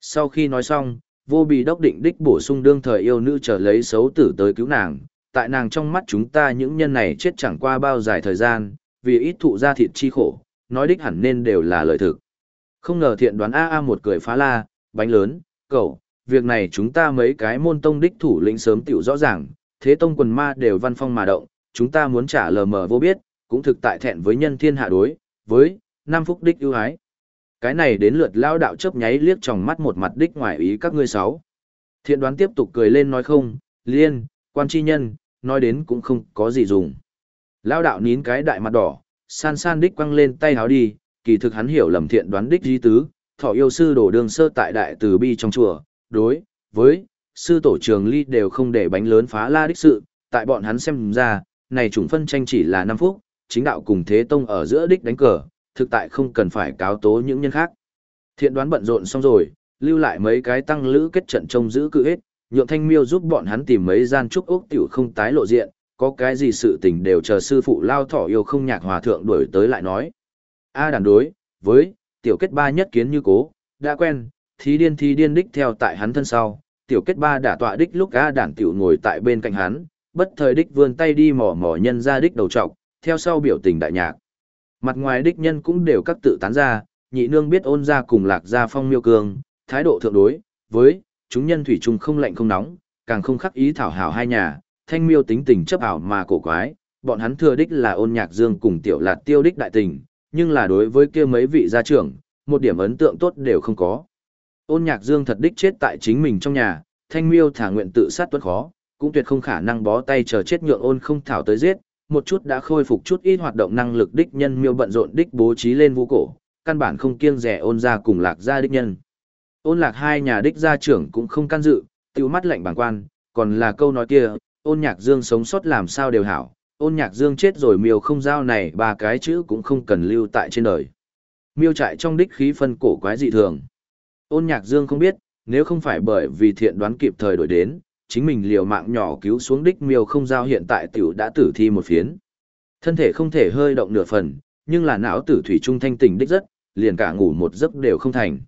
Sau khi nói xong, vô bị đốc định đích bổ sung đương thời yêu nữ trở lấy xấu tử tới cứu nàng, tại nàng trong mắt chúng ta những nhân này chết chẳng qua bao dài thời gian, vì ít thụ ra thịt chi khổ, nói đích hẳn nên đều là lời thực. Không ngờ thiện đoán A A một cười phá la, bánh lớn, cậu, việc này chúng ta mấy cái môn tông đích thủ lĩnh sớm tiểu rõ ràng, thế tông quần ma đều văn phong mà động, chúng ta muốn trả lờ mờ vô biết, cũng thực tại thẹn với nhân thiên hạ đối, với, năm phúc đích ưu ái. Cái này đến lượt lao đạo chớp nháy liếc trong mắt một mặt đích ngoài ý các ngươi sáu. Thiện đoán tiếp tục cười lên nói không, liên, quan chi nhân, nói đến cũng không có gì dùng. Lao đạo nín cái đại mặt đỏ, san san đích quăng lên tay háo đi, kỳ thực hắn hiểu lầm thiện đoán đích di tứ, thọ yêu sư đổ đường sơ tại đại từ bi trong chùa, đối, với, sư tổ trường ly đều không để bánh lớn phá la đích sự, tại bọn hắn xem ra, này chủng phân tranh chỉ là 5 phút, chính đạo cùng thế tông ở giữa đích đánh cờ, thực tại không cần phải cáo tố những nhân khác. Thiện đoán bận rộn xong rồi, lưu lại mấy cái tăng lữ kết trận trông giữ cự hết, nhượng thanh miêu giúp bọn hắn tìm mấy gian trúc ốc tiểu không tái lộ diện, có cái gì sự tình đều chờ sư phụ lao thỏ yêu không nhạc hòa thượng đuổi tới lại nói. A đàn đối, với, tiểu kết ba nhất kiến như cố, đã quen, thí điên thí điên đích theo tại hắn thân sau, tiểu kết ba đã tọa đích lúc A đàn tiểu ngồi tại bên cạnh hắn, bất thời đích vươn tay đi mỏ mỏ nhân ra đích đầu trọc, theo sau biểu tình đại nhạc. Mặt ngoài đích nhân cũng đều các tự tán ra, nhị nương biết ôn ra cùng lạc ra phong miêu cường thái độ thượng đối, với, chúng nhân thủy chung không lạnh không nóng, càng không khắc ý thảo hảo hai nhà, thanh miêu tính tình chấp ảo mà cổ quái, bọn hắn thừa đích là ôn nhạc dương cùng tiểu lạt tiêu đích đại tình, nhưng là đối với kia mấy vị gia trưởng, một điểm ấn tượng tốt đều không có. Ôn nhạc dương thật đích chết tại chính mình trong nhà, thanh miêu thả nguyện tự sát tuất khó, cũng tuyệt không khả năng bó tay chờ chết nhượng ôn không thảo tới giết, một chút đã khôi phục chút ít hoạt động năng lực đích nhân miêu bận rộn đích bố trí lên vũ cổ, căn bản không kiêng rẻ ôn ra cùng lạc gia đích nhân. Ôn lạc hai nhà đích gia trưởng cũng không can dự, tiêu mắt lạnh bàng quan, còn là câu nói kia, ôn nhạc dương sống sót làm sao đều hảo, ôn nhạc dương chết rồi miêu không giao này ba cái chữ cũng không cần lưu tại trên đời. Miêu trại trong đích khí phân cổ quái dị thường. Ôn nhạc dương không biết, nếu không phải bởi vì thiện đoán kịp thời đổi đến, chính mình liều mạng nhỏ cứu xuống đích miêu không giao hiện tại tiểu đã tử thi một phiến. Thân thể không thể hơi động nửa phần, nhưng là não tử thủy trung thanh tỉnh đích rất, liền cả ngủ một giấc đều không thành.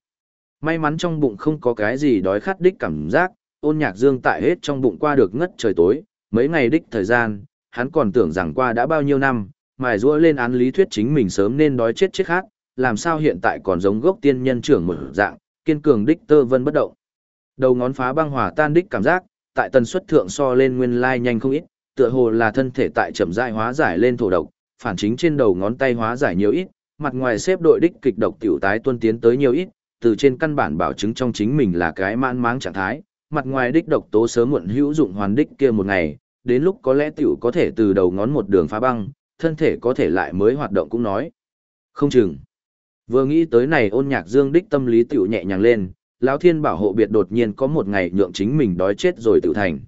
May mắn trong bụng không có cái gì đói khát đích cảm giác, ôn nhạc dương tại hết trong bụng qua được ngất trời tối, mấy ngày đích thời gian, hắn còn tưởng rằng qua đã bao nhiêu năm, mài rũa lên án lý thuyết chính mình sớm nên đói chết chết khác, làm sao hiện tại còn giống gốc tiên nhân trưởng một dạng, kiên cường đích tơ vân bất động. Đầu ngón phá băng hỏa tan đích cảm giác, tại tần suất thượng so lên nguyên lai nhanh không ít, tựa hồ là thân thể tại chậm rãi hóa giải lên thổ độc, phản chính trên đầu ngón tay hóa giải nhiều ít, mặt ngoài xếp đội đích kịch độc tiểu tái tuân tiến tới nhiều ít, từ trên căn bản bảo chứng trong chính mình là cái mãn máng trạng thái, mặt ngoài đích độc tố sớm muộn hữu dụng hoàn đích kia một ngày, đến lúc có lẽ tiểu có thể từ đầu ngón một đường phá băng, thân thể có thể lại mới hoạt động cũng nói. Không chừng. Vừa nghĩ tới này ôn nhạc dương đích tâm lý tiểu nhẹ nhàng lên, lão thiên bảo hộ biệt đột nhiên có một ngày nhượng chính mình đói chết rồi tự thành.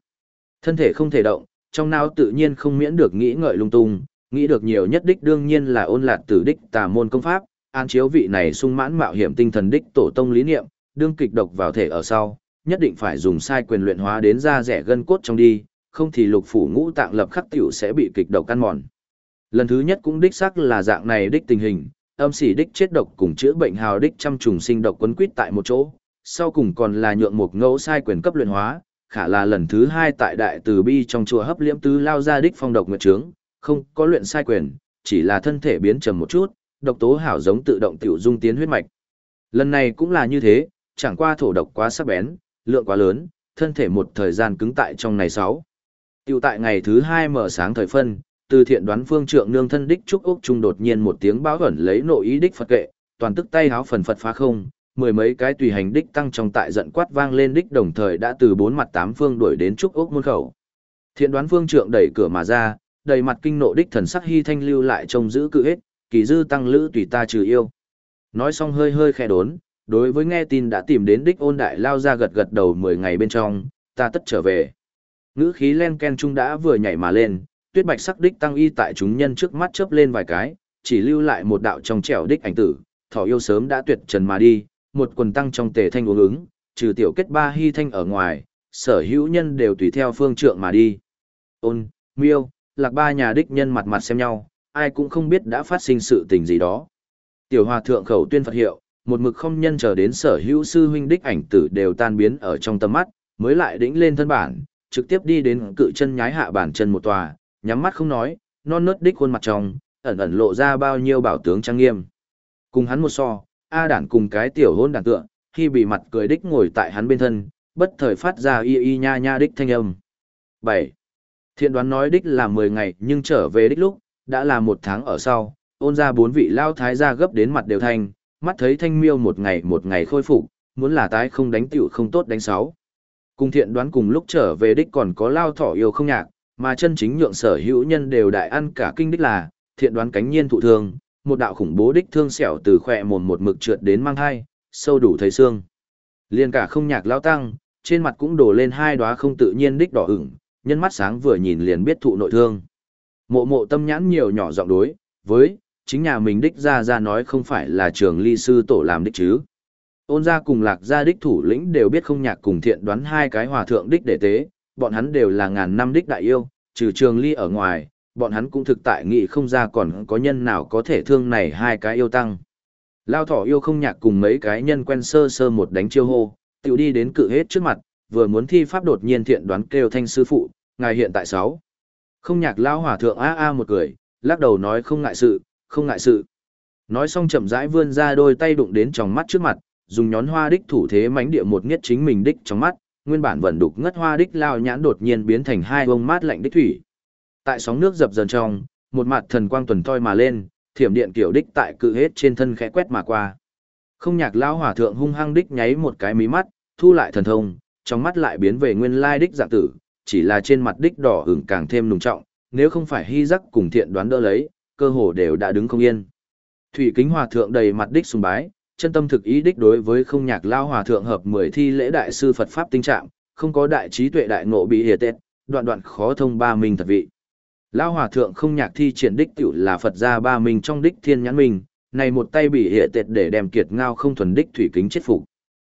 Thân thể không thể động, trong não tự nhiên không miễn được nghĩ ngợi lung tung, nghĩ được nhiều nhất đích đương nhiên là ôn lạt tử đích tà môn công pháp, an chiếu vị này sung mãn mạo hiểm tinh thần đích tổ tông lý niệm, đương kịch độc vào thể ở sau, nhất định phải dùng sai quyền luyện hóa đến da rẻ gân cốt trong đi, không thì lục phủ ngũ tạng lập khắc tiểu sẽ bị kịch độc căn mòn. Lần thứ nhất cũng đích xác là dạng này đích tình hình, âm sĩ đích chết độc cùng chữa bệnh hào đích trăm trùng sinh độc quấn quýt tại một chỗ, sau cùng còn là nhượng một ngẫu sai quyền cấp luyện hóa, khả là lần thứ hai tại đại từ bi trong chùa hấp liễm tứ lao ra đích phong độc nguyệt trướng, không có luyện sai quyền, chỉ là thân thể biến trầm một chút, độc tố hảo giống tự động tiểu dung tiến huyết mạch. Lần này cũng là như thế, chẳng qua thổ độc quá sắc bén, lượng quá lớn, thân thể một thời gian cứng tại trong này sáu. Tiểu tại ngày thứ hai mở sáng thời phân, từ thiện đoán phương trượng nương thân đích trúc ốc trung đột nhiên một tiếng báo ẩn lấy nội ý đích Phật kệ, toàn tức tay háo phần Phật phá không, mười mấy cái tùy hành đích tăng trong tại giận quát vang lên đích đồng thời đã từ bốn mặt tám phương đuổi đến trúc ốc môn khẩu. Thiện đoán phương trượng đẩy cửa mà ra, đầy mặt kinh nộ đích thần sắc hy thanh lưu lại trông giữ cự hết, kỳ dư tăng lữ tùy ta trừ yêu. Nói xong hơi hơi khẽ đốn, đối với nghe tin đã tìm đến đích ôn đại lao ra gật gật đầu mười ngày bên trong, ta tất trở về. Ngữ khí len ken trung đã vừa nhảy mà lên, tuyết bạch sắc đích tăng y tại chúng nhân trước mắt chớp lên vài cái, chỉ lưu lại một đạo trong trẻo đích ảnh tử, thỏ yêu sớm đã tuyệt trần mà đi, một quần tăng trong tề thanh uống ứng, trừ tiểu kết ba hy thanh ở ngoài, sở hữu nhân đều tùy theo phương trượng mà đi. Ôn, miêu, lạc ba nhà đích nhân mặt mặt xem nhau, ai cũng không biết đã phát sinh sự tình gì đó. Tiểu hòa thượng khẩu tuyên Phật hiệu, một mực không nhân chờ đến sở hữu sư huynh đích ảnh tử đều tan biến ở trong tầm mắt, mới lại đĩnh lên thân bản, trực tiếp đi đến cự chân nhái hạ bản chân một tòa, nhắm mắt không nói, non nớt đích khuôn mặt trong, ẩn ẩn lộ ra bao nhiêu bảo tướng trang nghiêm. Cùng hắn một so, A đản cùng cái tiểu hôn đản tựa, khi bị mặt cười đích ngồi tại hắn bên thân, bất thời phát ra y y nha nha đích thanh âm. 7. Thiện đoán nói đích là 10 ngày nhưng trở về đích lúc, đã là một tháng ở sau, ôn ra bốn vị lao thái gia gấp đến mặt đều thanh, mắt thấy thanh miêu một ngày một ngày khôi phục, muốn là tái không đánh tiểu không tốt đánh sáu. Cùng thiện đoán cùng lúc trở về đích còn có lao thỏ yêu không nhạc, mà chân chính nhượng sở hữu nhân đều đại ăn cả kinh đích là, thiện đoán cánh nhiên thụ thương, một đạo khủng bố đích thương xẻo từ khỏe mồm một mực trượt đến mang hai, sâu đủ thấy xương. Liên cả không nhạc lao tăng, trên mặt cũng đổ lên hai đóa không tự nhiên đích đỏ ửng, nhân mắt sáng vừa nhìn liền biết thụ nội thương. Mộ mộ tâm nhãn nhiều nhỏ giọng đối, với, chính nhà mình đích ra ra nói không phải là trường ly sư tổ làm đích chứ. Ôn gia cùng lạc gia đích thủ lĩnh đều biết không nhạc cùng thiện đoán hai cái hòa thượng đích đệ tế, bọn hắn đều là ngàn năm đích đại yêu, trừ trường ly ở ngoài, bọn hắn cũng thực tại nghĩ không ra còn có nhân nào có thể thương này hai cái yêu tăng. Lao thỏ yêu không nhạc cùng mấy cái nhân quen sơ sơ một đánh chiêu hô, tiểu đi đến cự hết trước mặt, vừa muốn thi pháp đột nhiên thiện đoán kêu thanh sư phụ, ngài hiện tại sáu. Không nhạc lao hòa thượng a a một cười, lắc đầu nói không ngại sự, không ngại sự. Nói xong chậm rãi vươn ra đôi tay đụng đến tròng mắt trước mặt, dùng nhón hoa đích thủ thế mánh địa một nghiết chính mình đích trong mắt, nguyên bản vẫn đục ngất hoa đích lao nhãn đột nhiên biến thành hai bông mát lạnh đích thủy. Tại sóng nước dập dần trong, một mặt thần quang tuần toi mà lên, thiểm điện kiểu đích tại cự hết trên thân khẽ quét mà qua. Không nhạc lao hỏa thượng hung hăng đích nháy một cái mí mắt, thu lại thần thông, trong mắt lại biến về nguyên lai đích dạng tử, chỉ là trên mặt đích đỏ ửng càng thêm nùng trọng, nếu không phải hy giác cùng thiện đoán đỡ lấy, cơ hồ đều đã đứng không yên. Thủy kính hòa thượng đầy mặt đích sùng bái, chân tâm thực ý đích đối với không nhạc lao hòa thượng hợp mười thi lễ đại sư Phật Pháp tinh trạng, không có đại trí tuệ đại ngộ bị hiệt tết, đoạn đoạn khó thông ba minh thật vị. Lao hòa thượng không nhạc thi triển đích tiểu là Phật gia ba minh trong đích thiên nhãn minh, này một tay bị hiệt tết để đem kiệt ngao không thuần đích thủy kính chết phục.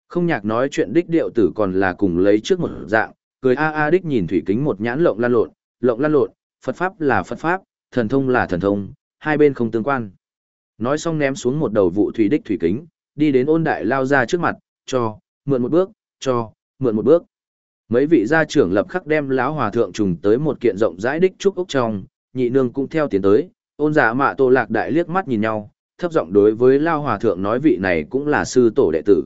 Không nhạc nói chuyện đích điệu tử còn là cùng lấy trước một dạng, cười a a đích nhìn thủy kính một nhãn lộng lan lộn, lộng lan lộn, Phật Pháp là Phật Pháp, thần thông là thần thông, hai bên không tương quan. Nói xong ném xuống một đầu vụ thủy đích thủy kính, đi đến ôn đại lao ra trước mặt, cho, mượn một bước, cho, mượn một bước. Mấy vị gia trưởng lập khắc đem lão hòa thượng trùng tới một kiện rộng rãi đích trúc ốc trong, nhị nương cũng theo tiến tới, ôn giả mạ tô lạc đại liếc mắt nhìn nhau, thấp giọng đối với lao hòa thượng nói vị này cũng là sư tổ đệ tử.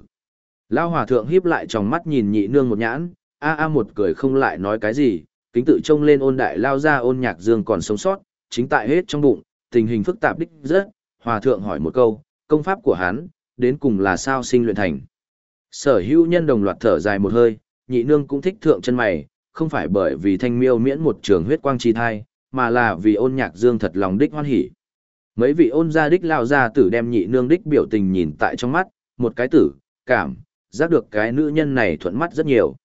Lao hòa thượng híp lại trong mắt nhìn nhị nương một nhãn, a a một cười không lại nói cái gì, kính tự trông lên ôn đại lao ra ôn nhạc dương còn sống sót, chính tại hết trong bụng, tình hình phức tạp đích rất, hòa thượng hỏi một câu, công pháp của hắn, đến cùng là sao sinh luyện thành. Sở hữu nhân đồng loạt thở dài một hơi, nhị nương cũng thích thượng chân mày, không phải bởi vì thanh miêu miễn một trường huyết quang chi thai, mà là vì ôn nhạc dương thật lòng đích hoan hỉ. Mấy vị ôn gia đích lao ra tử đem nhị nương đích biểu tình nhìn tại trong mắt, một cái tử, cảm, giác được cái nữ nhân này thuận mắt rất nhiều.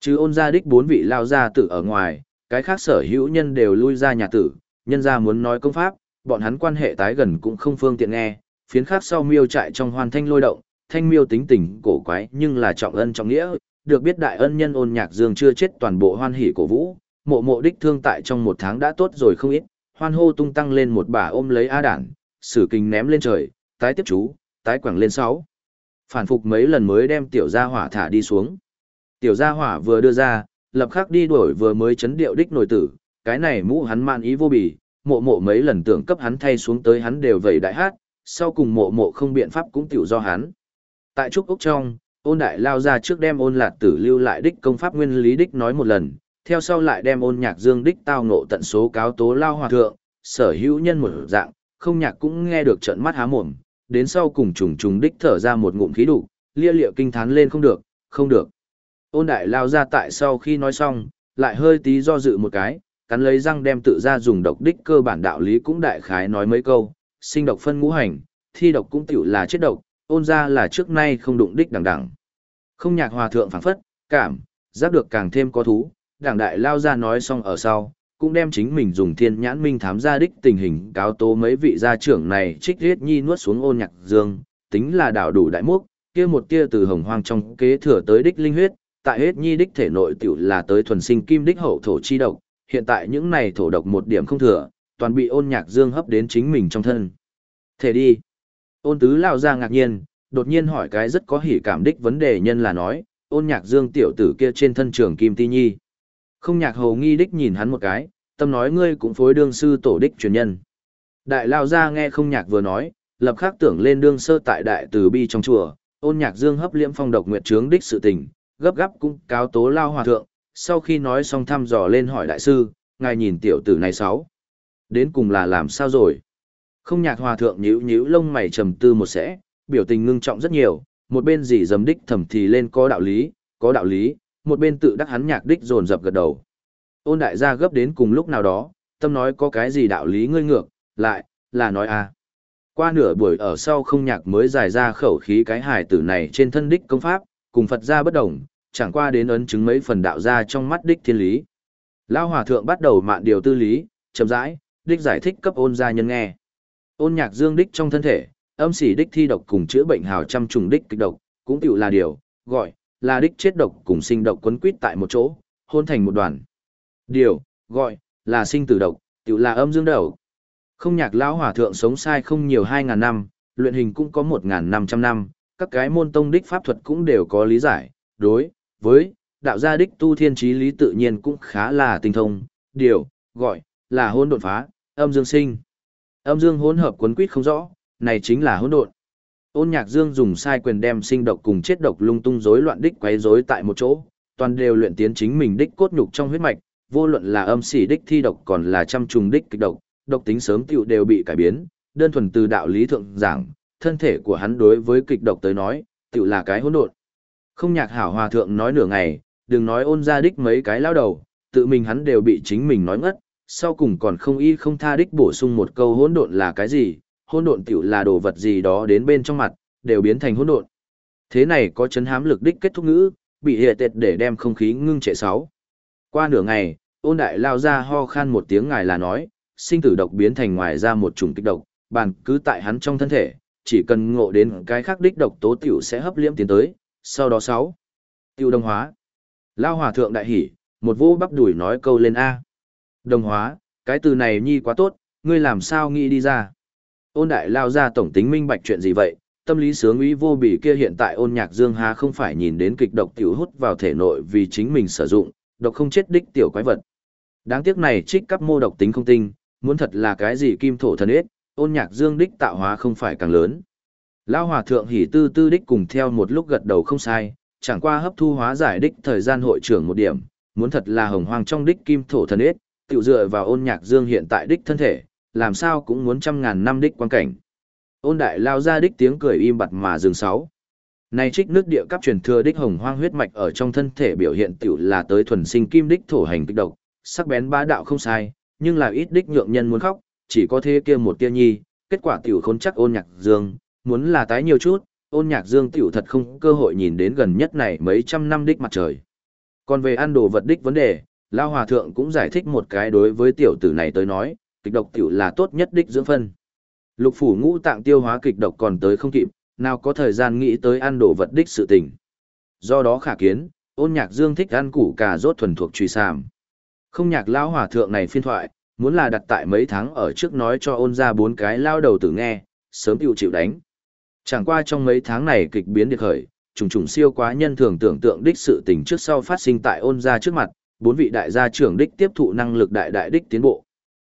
Chứ ôn gia đích bốn vị lao gia tử ở ngoài, cái khác sở hữu nhân đều lui ra nhà tử, nhân gia muốn nói công pháp, bọn hắn quan hệ tái gần cũng không phương tiện nghe, phiến khác sau miêu trại trong hoàn thanh lôi động, thanh miêu tính tình cổ quái nhưng là trọng ân trọng nghĩa, được biết đại ân nhân ôn nhạc dương chưa chết toàn bộ hoan hỉ cổ vũ, mộ mộ đích thương tại trong một tháng đã tốt rồi không ít, hoan hô tung tăng lên một bà ôm lấy a đản, sử kinh ném lên trời, tái tiếp chú, tái quẳng lên sáu. Phản phục mấy lần mới đem tiểu gia hỏa thả đi xuống. Tiểu gia hỏa vừa đưa ra, lập khắc đi đuổi vừa mới chấn điệu đích nổi tử, cái này mũ hắn man ý vô bì, mộ mộ mấy lần tưởng cấp hắn thay xuống tới hắn đều vẩy đại hát, sau cùng mộ mộ không biện pháp cũng tiểu do hắn. Tại trúc Úc trong, ôn đại lao ra trước đem ôn lạt tử lưu lại đích công pháp nguyên lý đích nói một lần, theo sau lại đem ôn nhạc dương đích tao ngộ tận số cáo tố lao hòa thượng, sở hữu nhân một dạng, không nhạc cũng nghe được trận mắt há mồm, đến sau cùng trùng trùng đích thở ra một ngụm khí đủ, lia liệu kinh thán lên không được, không được. Ôn đại lao ra tại sau khi nói xong, lại hơi tí do dự một cái, cắn lấy răng đem tự ra dùng độc đích cơ bản đạo lý cũng đại khái nói mấy câu, sinh độc phân ngũ hành, thi độc cũng tiểu là chết độc, ôn ra là trước nay không đụng đích đằng đẳng, Không nhạc hòa thượng phảng phất, cảm, giác được càng thêm có thú, đảng đại lao ra nói xong ở sau, cũng đem chính mình dùng thiên nhãn minh thám ra đích tình hình cáo tố mấy vị gia trưởng này trích riết nhi nuốt xuống ôn nhạc dương, tính là đảo đủ đại mốc, kia một tia từ hồng hoang trong kế thừa tới đích linh huyết, tại hết nhi đích thể nội tiểu là tới thuần sinh kim đích hậu thổ chi độc, hiện tại những này thổ độc một điểm không thừa, toàn bị ôn nhạc dương hấp đến chính mình trong thân. Thể đi. Ôn tứ lao ra ngạc nhiên, đột nhiên hỏi cái rất có hỉ cảm đích vấn đề nhân là nói, ôn nhạc dương tiểu tử kia trên thân trường kim ti nhi. Không nhạc hầu nghi đích nhìn hắn một cái, tâm nói ngươi cũng phối đương sư tổ đích truyền nhân. Đại lao ra nghe không nhạc vừa nói, lập khắc tưởng lên đương sơ tại đại từ bi trong chùa, ôn nhạc dương hấp liễm phong độc nguyệt trướng đích sự tình, gấp gáp cũng cáo tố lao hòa thượng, sau khi nói xong thăm dò lên hỏi đại sư, ngài nhìn tiểu tử này sáu. Đến cùng là làm sao rồi? Không nhạc hòa thượng nhíu nhíu lông mày trầm tư một sẽ, biểu tình ngưng trọng rất nhiều, một bên dì dầm đích thầm thì lên có đạo lý, có đạo lý, một bên tự đắc hắn nhạc đích dồn dập gật đầu. Ôn đại gia gấp đến cùng lúc nào đó, tâm nói có cái gì đạo lý ngươi ngược, lại, là nói à. Qua nửa buổi ở sau không nhạc mới giải ra khẩu khí cái hài tử này trên thân đích công pháp, cùng Phật gia bất đồng, chẳng qua đến ấn chứng mấy phần đạo gia trong mắt đích thiên lý. Lao hòa thượng bắt đầu mạn điều tư lý, chậm rãi, đích giải thích cấp ôn gia nhân nghe. Ôn nhạc dương đích trong thân thể, âm sĩ đích thi độc cùng chữa bệnh hào trăm trùng đích kịch độc, cũng tiểu là điều, gọi, là đích chết độc cùng sinh độc quấn quýt tại một chỗ, hôn thành một đoàn. Điều, gọi, là sinh tử độc, tiểu là âm dương đầu. Không nhạc lão hòa thượng sống sai không nhiều 2.000 năm, luyện hình cũng có 1.500 năm, các cái môn tông đích pháp thuật cũng đều có lý giải, đối, với, đạo gia đích tu thiên trí lý tự nhiên cũng khá là tinh thông, điều, gọi, là hôn đột phá, âm dương sinh. Âm dương hỗn hợp quấn quýt không rõ, này chính là hỗn độn. Ôn Nhạc Dương dùng sai quyền đem sinh độc cùng chết độc lung tung rối loạn đích quấy rối tại một chỗ, toàn đều luyện tiến chính mình đích cốt nhục trong huyết mạch, vô luận là âm xỉ đích thi độc còn là trăm trùng đích kịch độc, độc tính sớm tiêu đều bị cải biến, đơn thuần từ đạo lý thượng giảng, thân thể của hắn đối với kịch độc tới nói, tiểu là cái hỗn độn. Không nhạc hảo hòa thượng nói nửa ngày, đừng nói ôn ra đích mấy cái lao đầu, tự mình hắn đều bị chính mình nói ngất, sau cùng còn không y không tha đích bổ sung một câu hỗn độn là cái gì, hỗn độn tiểu là đồ vật gì đó đến bên trong mặt, đều biến thành hỗn độn. Thế này có chấn hám lực đích kết thúc ngữ, bị hệ tệt để đem không khí ngưng trệ sáu. Qua nửa ngày, ôn đại lao ra ho khan một tiếng ngài là nói, sinh tử độc biến thành ngoài ra một chủng kích độc, bàn cứ tại hắn trong thân thể, chỉ cần ngộ đến cái khác đích độc tố tiểu sẽ hấp liễm tiến tới, sau đó sáu. Tiêu đồng hóa. Lao hòa thượng đại hỉ, một vô bắp đuổi nói câu lên A. Đồng hóa, cái từ này nhi quá tốt, ngươi làm sao nghĩ đi ra. Ôn đại lao ra tổng tính minh bạch chuyện gì vậy, tâm lý sướng ý vô bỉ kia hiện tại ôn nhạc dương há không phải nhìn đến kịch độc tiểu hút vào thể nội vì chính mình sử dụng, độc không chết đích tiểu quái vật. Đáng tiếc này trích cấp mô độc tính không tinh, muốn thật là cái gì kim thổ thần ết, ôn nhạc dương đích tạo hóa không phải càng lớn. Lao hòa thượng hỉ tư tư đích cùng theo một lúc gật đầu không sai, chẳng qua hấp thu hóa giải đích thời gian hội trưởng một điểm, muốn thật là hồng hoàng trong đích kim thổ thần ết, tiểu dựa vào ôn nhạc dương hiện tại đích thân thể, làm sao cũng muốn trăm ngàn năm đích quan cảnh. Ôn đại lao ra đích tiếng cười im bặt mà dừng sáu. Này trích nước địa cấp truyền thừa đích hồng hoang huyết mạch ở trong thân thể biểu hiện tiểu là tới thuần sinh kim đích thổ hành kích độc, sắc bén bá đạo không sai, nhưng là ít đích nhượng nhân muốn khóc, chỉ có thế kia một tia nhi, kết quả tiểu khốn chắc ôn nhạc dương, muốn là tái nhiều chút, ôn nhạc dương tiểu thật không cơ hội nhìn đến gần nhất này mấy trăm năm đích mặt trời. Còn về ăn đồ vật đích vấn đề, Lao Hòa Thượng cũng giải thích một cái đối với tiểu tử này tới nói, kịch độc tiểu là tốt nhất đích dưỡng phân. Lục phủ ngũ tạng tiêu hóa kịch độc còn tới không kịp, nào có thời gian nghĩ tới ăn đồ vật đích sự tình. Do đó khả kiến, ôn nhạc dương thích ăn củ cà rốt thuần thuộc truy sàm. Không nhạc lão hòa thượng này phiên thoại, muốn là đặt tại mấy tháng ở trước nói cho ôn ra bốn cái lao đầu tử nghe, sớm tiêu chịu đánh. Chẳng qua trong mấy tháng này kịch biến được khởi, trùng trùng siêu quá nhân thường tưởng tượng đích sự tình trước sau phát sinh tại ôn ra trước mặt, bốn vị đại gia trưởng đích tiếp thụ năng lực đại đại đích tiến bộ.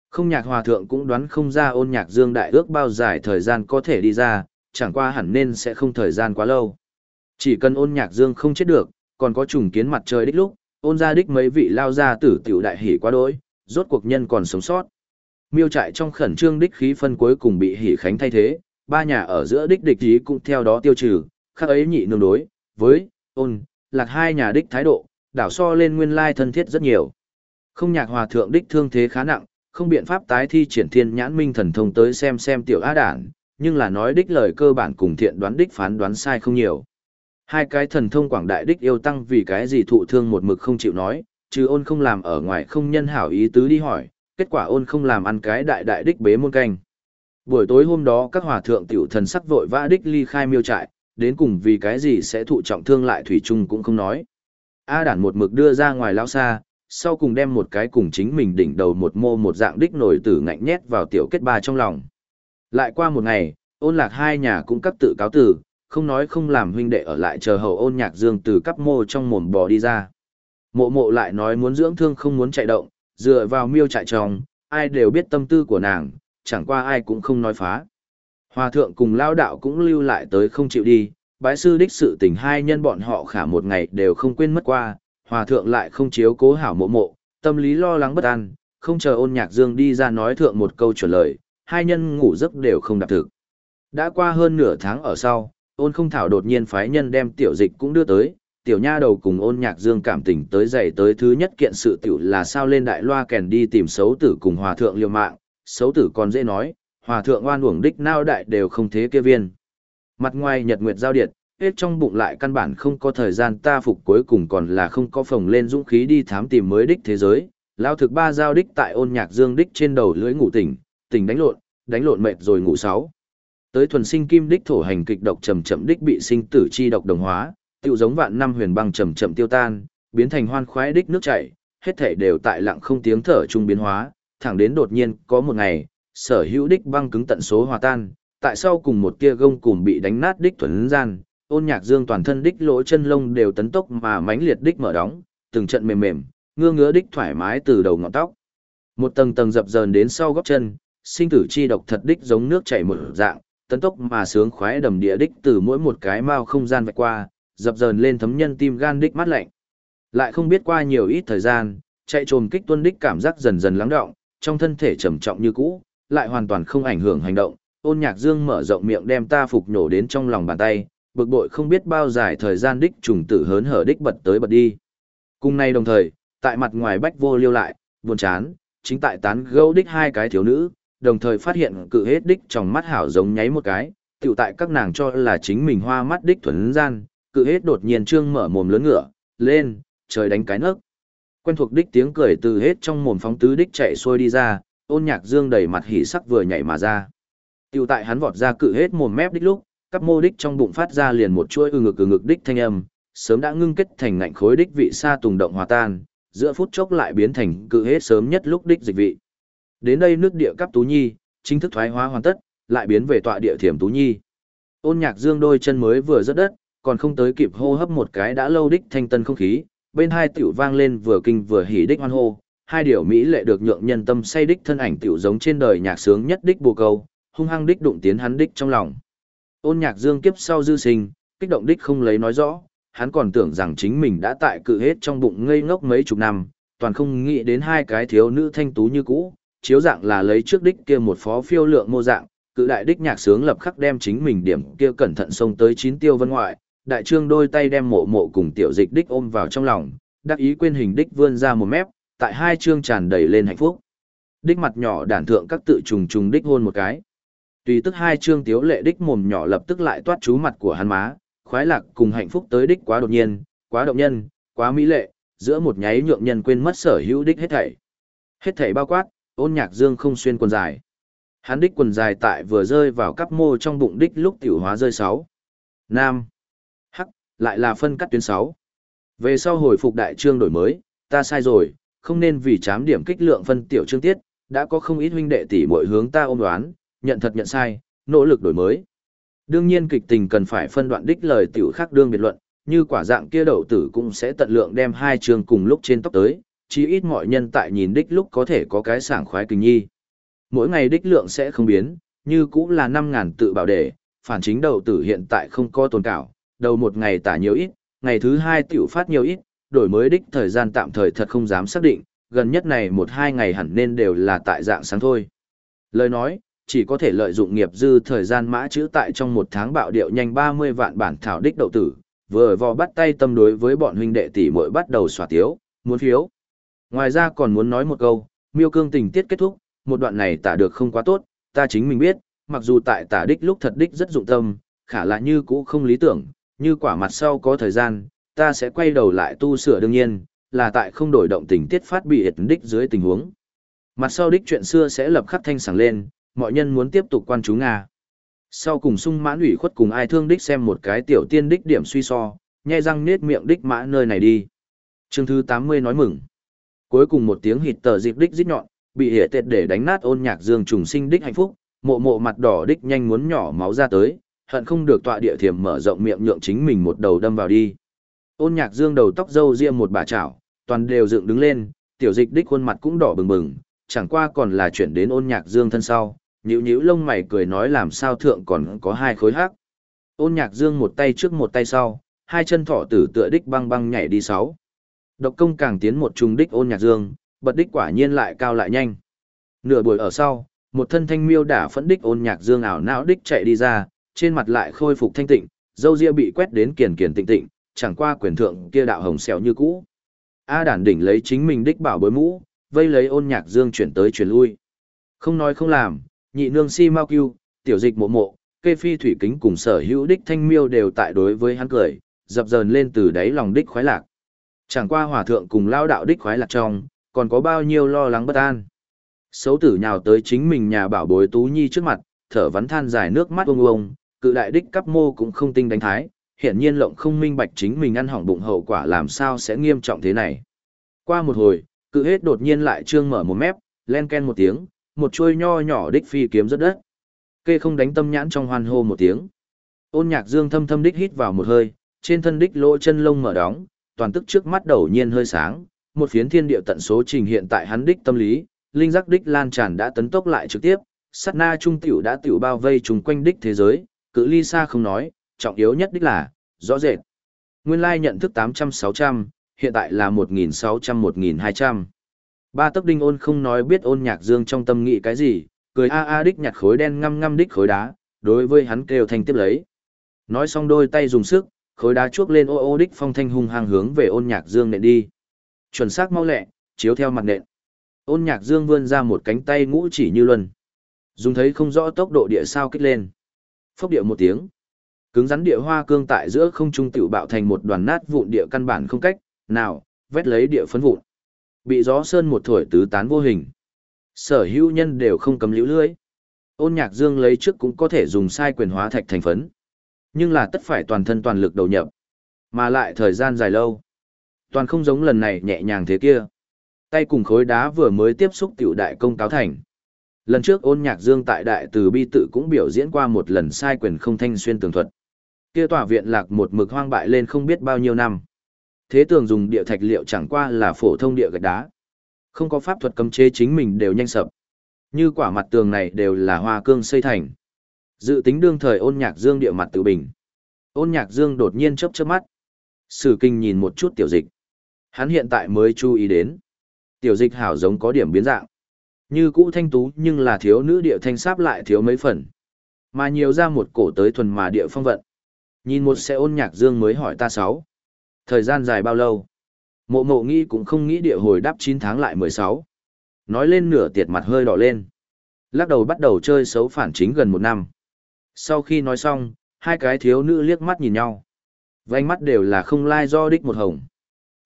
Không nhạc hòa thượng cũng đoán không ra ôn nhạc dương đại ước bao dài thời gian có thể đi ra, chẳng qua hẳn nên sẽ không thời gian quá lâu. Chỉ cần ôn nhạc dương không chết được, còn có trùng kiến mặt trời đích lúc, ôn ra đích mấy vị lao ra tử tiểu đại hỉ quá đỗi, rốt cuộc nhân còn sống sót. Miêu trại trong khẩn trương đích khí phân cuối cùng bị hỉ khánh thay thế, ba nhà ở giữa đích địch ý cũng theo đó tiêu trừ, khác ấy nhị nương đối, với, ôn, lạc hai nhà đích thái độ, đảo so lên nguyên lai thân thiết rất nhiều. Không nhạc hòa thượng đích thương thế khá nặng, không biện pháp tái thi triển thiên nhãn minh thần thông tới xem xem tiểu á đản, nhưng là nói đích lời cơ bản cùng thiện đoán đích phán đoán sai không nhiều. Hai cái thần thông quảng đại đích yêu tăng vì cái gì thụ thương một mực không chịu nói, chứ ôn không làm ở ngoài không nhân hảo ý tứ đi hỏi, kết quả ôn không làm ăn cái đại đại đích bế môn canh. Buổi tối hôm đó các hòa thượng tiểu thần sắc vội vã đích ly khai miêu trại, đến cùng vì cái gì sẽ thụ trọng thương lại thủy chung cũng không nói. A đản một mực đưa ra ngoài lao xa, sau cùng đem một cái cùng chính mình đỉnh đầu một mô một dạng đích nổi tử ngạnh nhét vào tiểu kết ba trong lòng. Lại qua một ngày, ôn lạc hai nhà cũng cấp tự cáo tử, không nói không làm huynh đệ ở lại chờ hầu ôn nhạc dương từ cấp mô trong mồm bò đi ra. Mộ mộ lại nói muốn dưỡng thương không muốn chạy động, dựa vào miêu trại tròng, ai đều biết tâm tư của nàng, chẳng qua ai cũng không nói phá. Hòa thượng cùng lao đạo cũng lưu lại tới không chịu đi, bái sư đích sự tình hai nhân bọn họ khả một ngày đều không quên mất qua, hòa thượng lại không chiếu cố hảo mộ mộ, tâm lý lo lắng bất an, không chờ ôn nhạc dương đi ra nói thượng một câu trả lời, hai nhân ngủ giấc đều không đạt thực. Đã qua hơn nửa tháng ở sau, ôn không thảo đột nhiên phái nhân đem tiểu dịch cũng đưa tới, tiểu nha đầu cùng ôn nhạc dương cảm tình tới dậy tới thứ nhất kiện sự tiểu là sao lên đại loa kèn đi tìm xấu tử cùng hòa thượng liều mạng, xấu tử còn dễ nói, hòa thượng oan uổng đích nao đại đều không thế kia viên. Mặt ngoài nhật nguyệt giao điệt, hết trong bụng lại căn bản không có thời gian ta phục cuối cùng còn là không có phồng lên dũng khí đi thám tìm mới đích thế giới. Lao thực ba giao đích tại ôn nhạc dương đích trên đầu lưỡi ngủ tỉnh, tỉnh đánh lộn, đánh lộn mệt rồi ngủ sáu. Tới thuần sinh kim đích thổ hành kịch độc chậm chậm đích bị sinh tử chi độc đồng hóa, tựu giống vạn năm huyền băng chậm chậm tiêu tan, biến thành hoan khoái đích nước chảy, hết thể đều tại lặng không tiếng thở trung biến hóa, thẳng đến đột nhiên có một ngày, sở hữu đích băng cứng tận số hòa tan, tại sao cùng một tia gông cùng bị đánh nát đích thuần gian, ôn nhạc dương toàn thân đích lỗ chân lông đều tấn tốc mà mãnh liệt đích mở đóng, từng trận mềm mềm, ngưa ngứa đích thoải mái từ đầu ngọn tóc. Một tầng tầng dập dờn đến sau gót chân, sinh tử chi độc thật đích giống nước chảy một dạng, tấn tốc mà sướng khoái đầm địa đích từ mỗi một cái mao không gian vạch qua, dập dờn lên thấm nhân tim gan đích mát lạnh. Lại không biết qua nhiều ít thời gian, chạy trồm kích tuân đích cảm giác dần dần lắng động, trong thân thể trầm trọng như cũ, lại hoàn toàn không ảnh hưởng hành động. Ôn Nhạc Dương mở rộng miệng đem ta phục nhổ đến trong lòng bàn tay, bực bội không biết bao dài thời gian đích trùng tử hớn hở đích bật tới bật đi. Cùng nay đồng thời, tại mặt ngoài bách vô liêu lại, buồn chán, chính tại tán gẫu đích hai cái thiếu nữ, đồng thời phát hiện cự hết đích trong mắt hảo giống nháy một cái, tiểu tại các nàng cho là chính mình hoa mắt đích thuần gian, cự hết đột nhiên trương mở mồm lớn ngựa, lên, trời đánh cái nước Quen thuộc đích tiếng cười từ hết trong mồm phóng tứ đích chạy xuôi đi ra, ôn nhạc dương đầy mặt hỉ sắc vừa nhảy mà ra. Tiểu tại hắn vọt ra cự hết mồm mép đích lúc, các mô đích trong bụng phát ra liền một chuỗi ư ngực ư ngực đích thanh âm, sớm đã ngưng kết thành ngạnh khối đích vị sa tùng động hòa tan, giữa phút chốc lại biến thành cự hết sớm nhất lúc đích dịch vị. Đến đây nước địa cấp Tú Nhi, chính thức thoái hóa hoàn tất, lại biến về tọa địa thiểm Tú Nhi. Ôn nhạc dương đôi chân mới vừa rớt đất, còn không tới kịp hô hấp một cái đã lâu đích thanh tân không khí, bên hai tiểu vang lên vừa kinh vừa hỉ đích hoan hô, hai điều mỹ lệ được nhượng nhân tâm say đích thân ảnh tiểu giống trên đời nhạc sướng nhất đích bồ câu, hung hăng đích đụng tiến hắn đích trong lòng. Ôn nhạc dương kiếp sau dư sinh, kích động đích không lấy nói rõ, hắn còn tưởng rằng chính mình đã tại cự hết trong bụng ngây ngốc mấy chục năm, toàn không nghĩ đến hai cái thiếu nữ thanh tú như cũ, chiếu dạng là lấy trước đích kia một phó phiêu lượng mô dạng, cự đại đích nhạc sướng lập khắc đem chính mình điểm kia cẩn thận xông tới chín tiêu vân ngoại, đại trương đôi tay đem mộ mộ cùng tiểu dịch đích ôm vào trong lòng, đắc ý quên hình đích vươn ra một mép, tại hai trương tràn đầy lên hạnh phúc. Đích mặt nhỏ đản thượng các tự trùng trùng đích hôn một cái. Tùy tức hai trương tiếu lệ đích mồm nhỏ lập tức lại toát chú mặt của hắn má, khoái lạc cùng hạnh phúc tới đích quá đột nhiên, quá động nhân, quá mỹ lệ, giữa một nháy nhượng nhân quên mất sở hữu đích hết thảy. Hết thảy bao quát, ôn nhạc dương không xuyên quần dài. Hắn đích quần dài tại vừa rơi vào cắp mô trong bụng đích lúc tiểu hóa rơi sáu. Nam. Hắc, lại là phân cắt tuyến sáu. Về sau hồi phục đại trương đổi mới, ta sai rồi, không nên vì chám điểm kích lượng phân tiểu trương tiết, đã có không ít huynh đệ tỷ muội hướng ta ôm đoán, nhận thật nhận sai, nỗ lực đổi mới. Đương nhiên kịch tình cần phải phân đoạn đích lời tiểu khác đương biệt luận, như quả dạng kia đậu tử cũng sẽ tận lượng đem hai trường cùng lúc trên tóc tới, chí ít mọi nhân tại nhìn đích lúc có thể có cái sảng khoái kinh nhi. Mỗi ngày đích lượng sẽ không biến, như cũng là 5.000 tự bảo đề, phản chính đậu tử hiện tại không có tồn cảo, đầu một ngày tả nhiều ít, ngày thứ hai tiểu phát nhiều ít, đổi mới đích thời gian tạm thời thật không dám xác định, gần nhất này một hai ngày hẳn nên đều là tại dạng sáng thôi. Lời nói, chỉ có thể lợi dụng nghiệp dư thời gian mã chữ tại trong một tháng bạo điệu nhanh 30 vạn bản thảo đích đậu tử, vừa vò bắt tay tâm đối với bọn huynh đệ tỷ muội bắt đầu xòa tiếu, muốn phiếu. Ngoài ra còn muốn nói một câu, miêu cương tình tiết kết thúc, một đoạn này tả được không quá tốt, ta chính mình biết, mặc dù tại tả đích lúc thật đích rất dụng tâm, khả là như cũ không lý tưởng, như quả mặt sau có thời gian, ta sẽ quay đầu lại tu sửa đương nhiên, là tại không đổi động tình tiết phát bị hiệt đích dưới tình huống. Mặt sau đích chuyện xưa sẽ lập khắc thanh sảng lên, mọi nhân muốn tiếp tục quan chú Nga. Sau cùng sung mãn ủy khuất cùng ai thương đích xem một cái tiểu tiên đích điểm suy so, nhai răng nết miệng đích mã nơi này đi. Chương thứ 80 nói mừng. Cuối cùng một tiếng hịt tờ dịp đích rít nhọn, bị hệ tệt để đánh nát ôn nhạc dương trùng sinh đích hạnh phúc, mộ mộ mặt đỏ đích nhanh muốn nhỏ máu ra tới, hận không được tọa địa thiểm mở rộng miệng nhượng chính mình một đầu đâm vào đi. Ôn nhạc dương đầu tóc râu riêng một bà chảo, toàn đều dựng đứng lên, tiểu dịch đích khuôn mặt cũng đỏ bừng bừng, chẳng qua còn là chuyển đến ôn nhạc dương thân sau, nhữ nhữ lông mày cười nói làm sao thượng còn có hai khối hắc. Ôn nhạc dương một tay trước một tay sau, hai chân thỏ tử tựa đích băng băng nhảy đi sáu. Độc công càng tiến một trùng đích ôn nhạc dương, bật đích quả nhiên lại cao lại nhanh. Nửa buổi ở sau, một thân thanh miêu đả phẫn đích ôn nhạc dương ảo não đích chạy đi ra, trên mặt lại khôi phục thanh tịnh, dâu ria bị quét đến kiền kiền tịnh tịnh, chẳng qua quyền thượng kia đạo hồng xèo như cũ. A đản đỉnh lấy chính mình đích bảo bối mũ, vây lấy ôn nhạc dương chuyển tới chuyển lui. Không nói không làm, nhị nương si mau cưu, tiểu dịch mộ mộ, kê phi thủy kính cùng sở hữu đích thanh miêu đều tại đối với hắn cười, dập dờn lên từ đáy lòng đích khoái lạc. Chẳng qua hòa thượng cùng lao đạo đích khoái lạc trong, còn có bao nhiêu lo lắng bất an. Xấu tử nhào tới chính mình nhà bảo bối tú nhi trước mặt, thở vắn than dài nước mắt ông ông, cự đại đích cấp mô cũng không tinh đánh thái, hiện nhiên lộng không minh bạch chính mình ăn hỏng bụng hậu quả làm sao sẽ nghiêm trọng thế này. Qua một hồi, Cự hết đột nhiên lại trương mở một mép, len ken một tiếng, một chuôi nho nhỏ đích phi kiếm rất đất. Kê không đánh tâm nhãn trong hoan hô một tiếng. Ôn nhạc dương thâm thâm đích hít vào một hơi, trên thân đích lỗ chân lông mở đóng, toàn tức trước mắt đầu nhiên hơi sáng, một phiến thiên địa tận số trình hiện tại hắn đích tâm lý, linh giác đích lan tràn đã tấn tốc lại trực tiếp, sát na trung tiểu đã tiểu bao vây trùng quanh đích thế giới, cự ly xa không nói, trọng yếu nhất đích là, rõ rệt. Nguyên lai nhận thức 800-600, hiện tại là 1.600-1.200. Ba tấc đinh ôn không nói biết ôn nhạc dương trong tâm nghĩ cái gì, cười a a đích nhặt khối đen ngăm ngăm đích khối đá, đối với hắn kêu thanh tiếp lấy. Nói xong đôi tay dùng sức, khối đá chuốc lên ô ô đích phong thanh hung hăng hướng về ôn nhạc dương nện đi. Chuẩn xác mau lẹ, chiếu theo mặt nện. Ôn nhạc dương vươn ra một cánh tay ngũ chỉ như luân. Dùng thấy không rõ tốc độ địa sao kích lên. Phốc địa một tiếng. Cứng rắn địa hoa cương tại giữa không trung tiểu bạo thành một đoàn nát vụn địa căn bản không cách, nào, vét lấy địa phấn vụn. Bị gió sơn một thổi tứ tán vô hình. Sở hữu nhân đều không cấm liễu lưới. Ôn nhạc dương lấy trước cũng có thể dùng sai quyền hóa thạch thành phấn. Nhưng là tất phải toàn thân toàn lực đầu nhập. Mà lại thời gian dài lâu. Toàn không giống lần này nhẹ nhàng thế kia. Tay cùng khối đá vừa mới tiếp xúc tiểu đại công cáo thành. Lần trước ôn nhạc dương tại đại từ bi tự cũng biểu diễn qua một lần sai quyền không thanh xuyên tường thuật. Kia tòa viện lạc một mực hoang bại lên không biết bao nhiêu năm. Thế tường dùng địa thạch liệu chẳng qua là phổ thông địa gạch đá. Không có pháp thuật cấm chế chính mình đều nhanh sập. Như quả mặt tường này đều là hoa cương xây thành. Dự tính đương thời ôn nhạc dương địa mặt tự bình. Ôn nhạc dương đột nhiên chớp chớp mắt. Sử kinh nhìn một chút tiểu dịch. Hắn hiện tại mới chú ý đến. Tiểu dịch hảo giống có điểm biến dạng. Như cũ thanh tú nhưng là thiếu nữ địa thanh sáp lại thiếu mấy phần. Mà nhiều ra một cổ tới thuần mà địa phong vận. Nhìn một xe ôn nhạc dương mới hỏi ta sáu. Thời gian dài bao lâu? Mộ mộ nghĩ cũng không nghĩ địa hồi đáp 9 tháng lại 16. Nói lên nửa tiệt mặt hơi đỏ lên. Lắc đầu bắt đầu chơi xấu phản chính gần một năm. Sau khi nói xong, hai cái thiếu nữ liếc mắt nhìn nhau. Vành mắt đều là không lai do đích một hồng.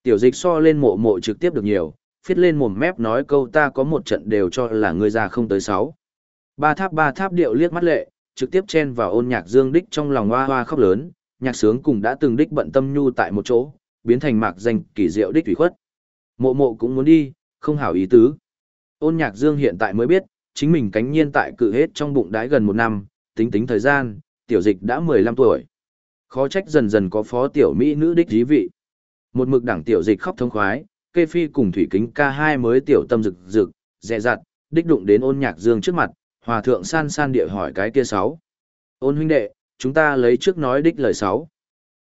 Tiểu dịch so lên mộ mộ trực tiếp được nhiều, phiết lên mồm mép nói câu ta có một trận đều cho là ngươi ra không tới sáu. Ba tháp ba tháp điệu liếc mắt lệ, trực tiếp chen vào ôn nhạc dương đích trong lòng hoa hoa khóc lớn, nhạc sướng cùng đã từng đích bận tâm nhu tại một chỗ, biến thành mạc danh kỳ diệu đích thủy khuất. Mộ mộ cũng muốn đi, không hảo ý tứ. Ôn nhạc dương hiện tại mới biết, chính mình cánh nhiên tại cự hết trong bụng đái gần một năm, tính tính thời gian, tiểu dịch đã 15 tuổi. Khó trách dần dần có phó tiểu mỹ nữ đích dí vị. Một mực đảng tiểu dịch khóc thông khoái, kê phi cùng thủy kính ca hai mới tiểu tâm rực rực, dẹ dặt, đích đụng đến ôn nhạc dương trước mặt, hòa thượng san san địa hỏi cái kia sáu. Ôn huynh đệ, chúng ta lấy trước nói đích lời sáu.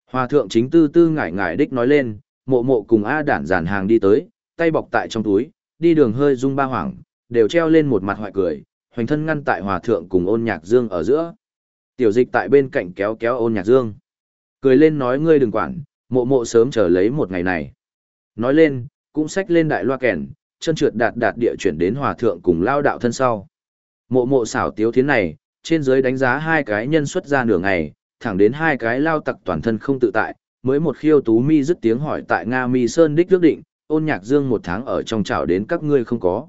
Hòa thượng chính tư tư ngải ngải đích nói lên, mộ mộ cùng A đản dàn hàng đi tới, tay bọc tại trong túi, đi đường hơi rung ba hoảng, đều treo lên một mặt hoại cười, hoành thân ngăn tại hòa thượng cùng ôn nhạc dương ở giữa. Tiểu dịch tại bên cạnh kéo kéo ôn nhạc dương. Cười lên nói ngươi đừng quản, mộ mộ sớm chờ lấy một ngày này. Nói lên, cũng xách lên đại loa kèn, chân trượt đạt đạt địa chuyển đến hòa thượng cùng lao đạo thân sau. Mộ mộ xảo tiếu thiến này, trên dưới đánh giá hai cái nhân xuất ra nửa ngày, thẳng đến hai cái lao tặc toàn thân không tự tại, mới một khiêu tú mi dứt tiếng hỏi tại Nga mi sơn đích ước định, ôn nhạc dương một tháng ở trong chảo đến các ngươi không có.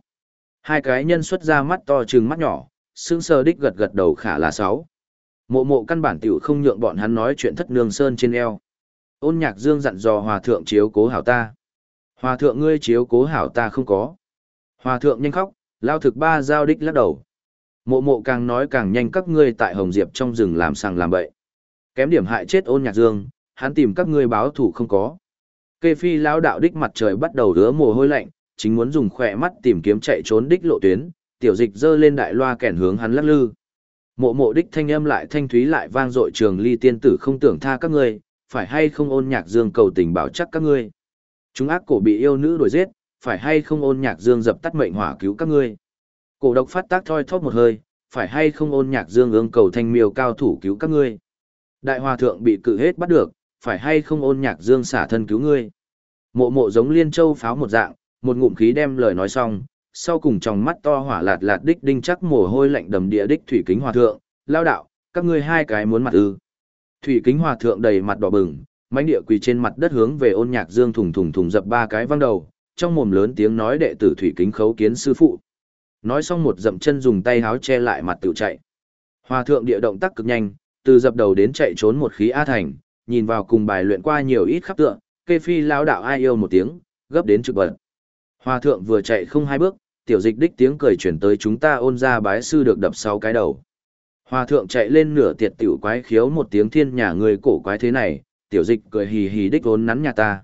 Hai cái nhân xuất ra mắt to trừng mắt nhỏ, sững sờ đích gật gật đầu khả là sáu. Mộ mộ căn bản tiểu không nhượng bọn hắn nói chuyện thất nương sơn trên eo. Ôn nhạc dương dặn dò hòa thượng chiếu cố hảo ta. Hòa thượng ngươi chiếu cố hảo ta không có. Hòa thượng nhanh khóc, lao thực ba giao đích lắc đầu. Mộ mộ càng nói càng nhanh các ngươi tại Hồng Diệp trong rừng làm sàng làm bậy. Kém điểm hại chết ôn nhạc dương, hắn tìm các ngươi báo thủ không có. Kê phi lão đạo đích mặt trời bắt đầu rứa mồ hôi lạnh, chính muốn dùng khỏe mắt tìm kiếm chạy trốn đích lộ tuyến, tiểu dịch dơ lên đại loa kẻn hướng hắn lắc lư. Mộ mộ đích thanh âm lại thanh thúy lại vang dội trường ly tiên tử không tưởng tha các ngươi, phải hay không ôn nhạc dương cầu tình bảo chắc các ngươi. Chúng ác cổ bị yêu nữ đuổi giết, phải hay không ôn nhạc dương dập tắt mệnh hỏa cứu các ngươi. Cổ độc phát tác thoi thóp một hơi, phải hay không ôn nhạc dương ương cầu thanh miêu cao thủ cứu các ngươi. Đại hòa thượng bị cự hết bắt được, phải hay không ôn nhạc dương xả thân cứu ngươi. Mộ mộ giống liên châu pháo một dạng, một ngụm khí đem lời nói xong, sau cùng trong mắt to hỏa lạt lạt đích đinh chắc mồ hôi lạnh đầm địa đích thủy kính hòa thượng, lao đạo, các ngươi hai cái muốn mặt ư. Thủy kính hòa thượng đầy mặt đỏ bừng, mãnh địa quỳ trên mặt đất hướng về ôn nhạc dương thùng thùng thùng dập ba cái văng đầu, trong mồm lớn tiếng nói đệ tử thủy kính khấu kiến sư phụ. Nói xong một dậm chân dùng tay háo che lại mặt tự chạy. Hòa thượng địa động tác cực nhanh, từ dập đầu đến chạy trốn một khí A thành, nhìn vào cùng bài luyện qua nhiều ít khắp tượng, kê phi lao đạo ai yêu một tiếng, gấp đến trực bật. Hòa thượng vừa chạy không hai bước, tiểu dịch đích tiếng cười chuyển tới chúng ta ôn ra bái sư được đập sáu cái đầu. Hòa thượng chạy lên nửa tiệt tiểu quái khiếu một tiếng thiên nhà người cổ quái thế này, tiểu dịch cười hì hì đích vốn nắn nhà ta.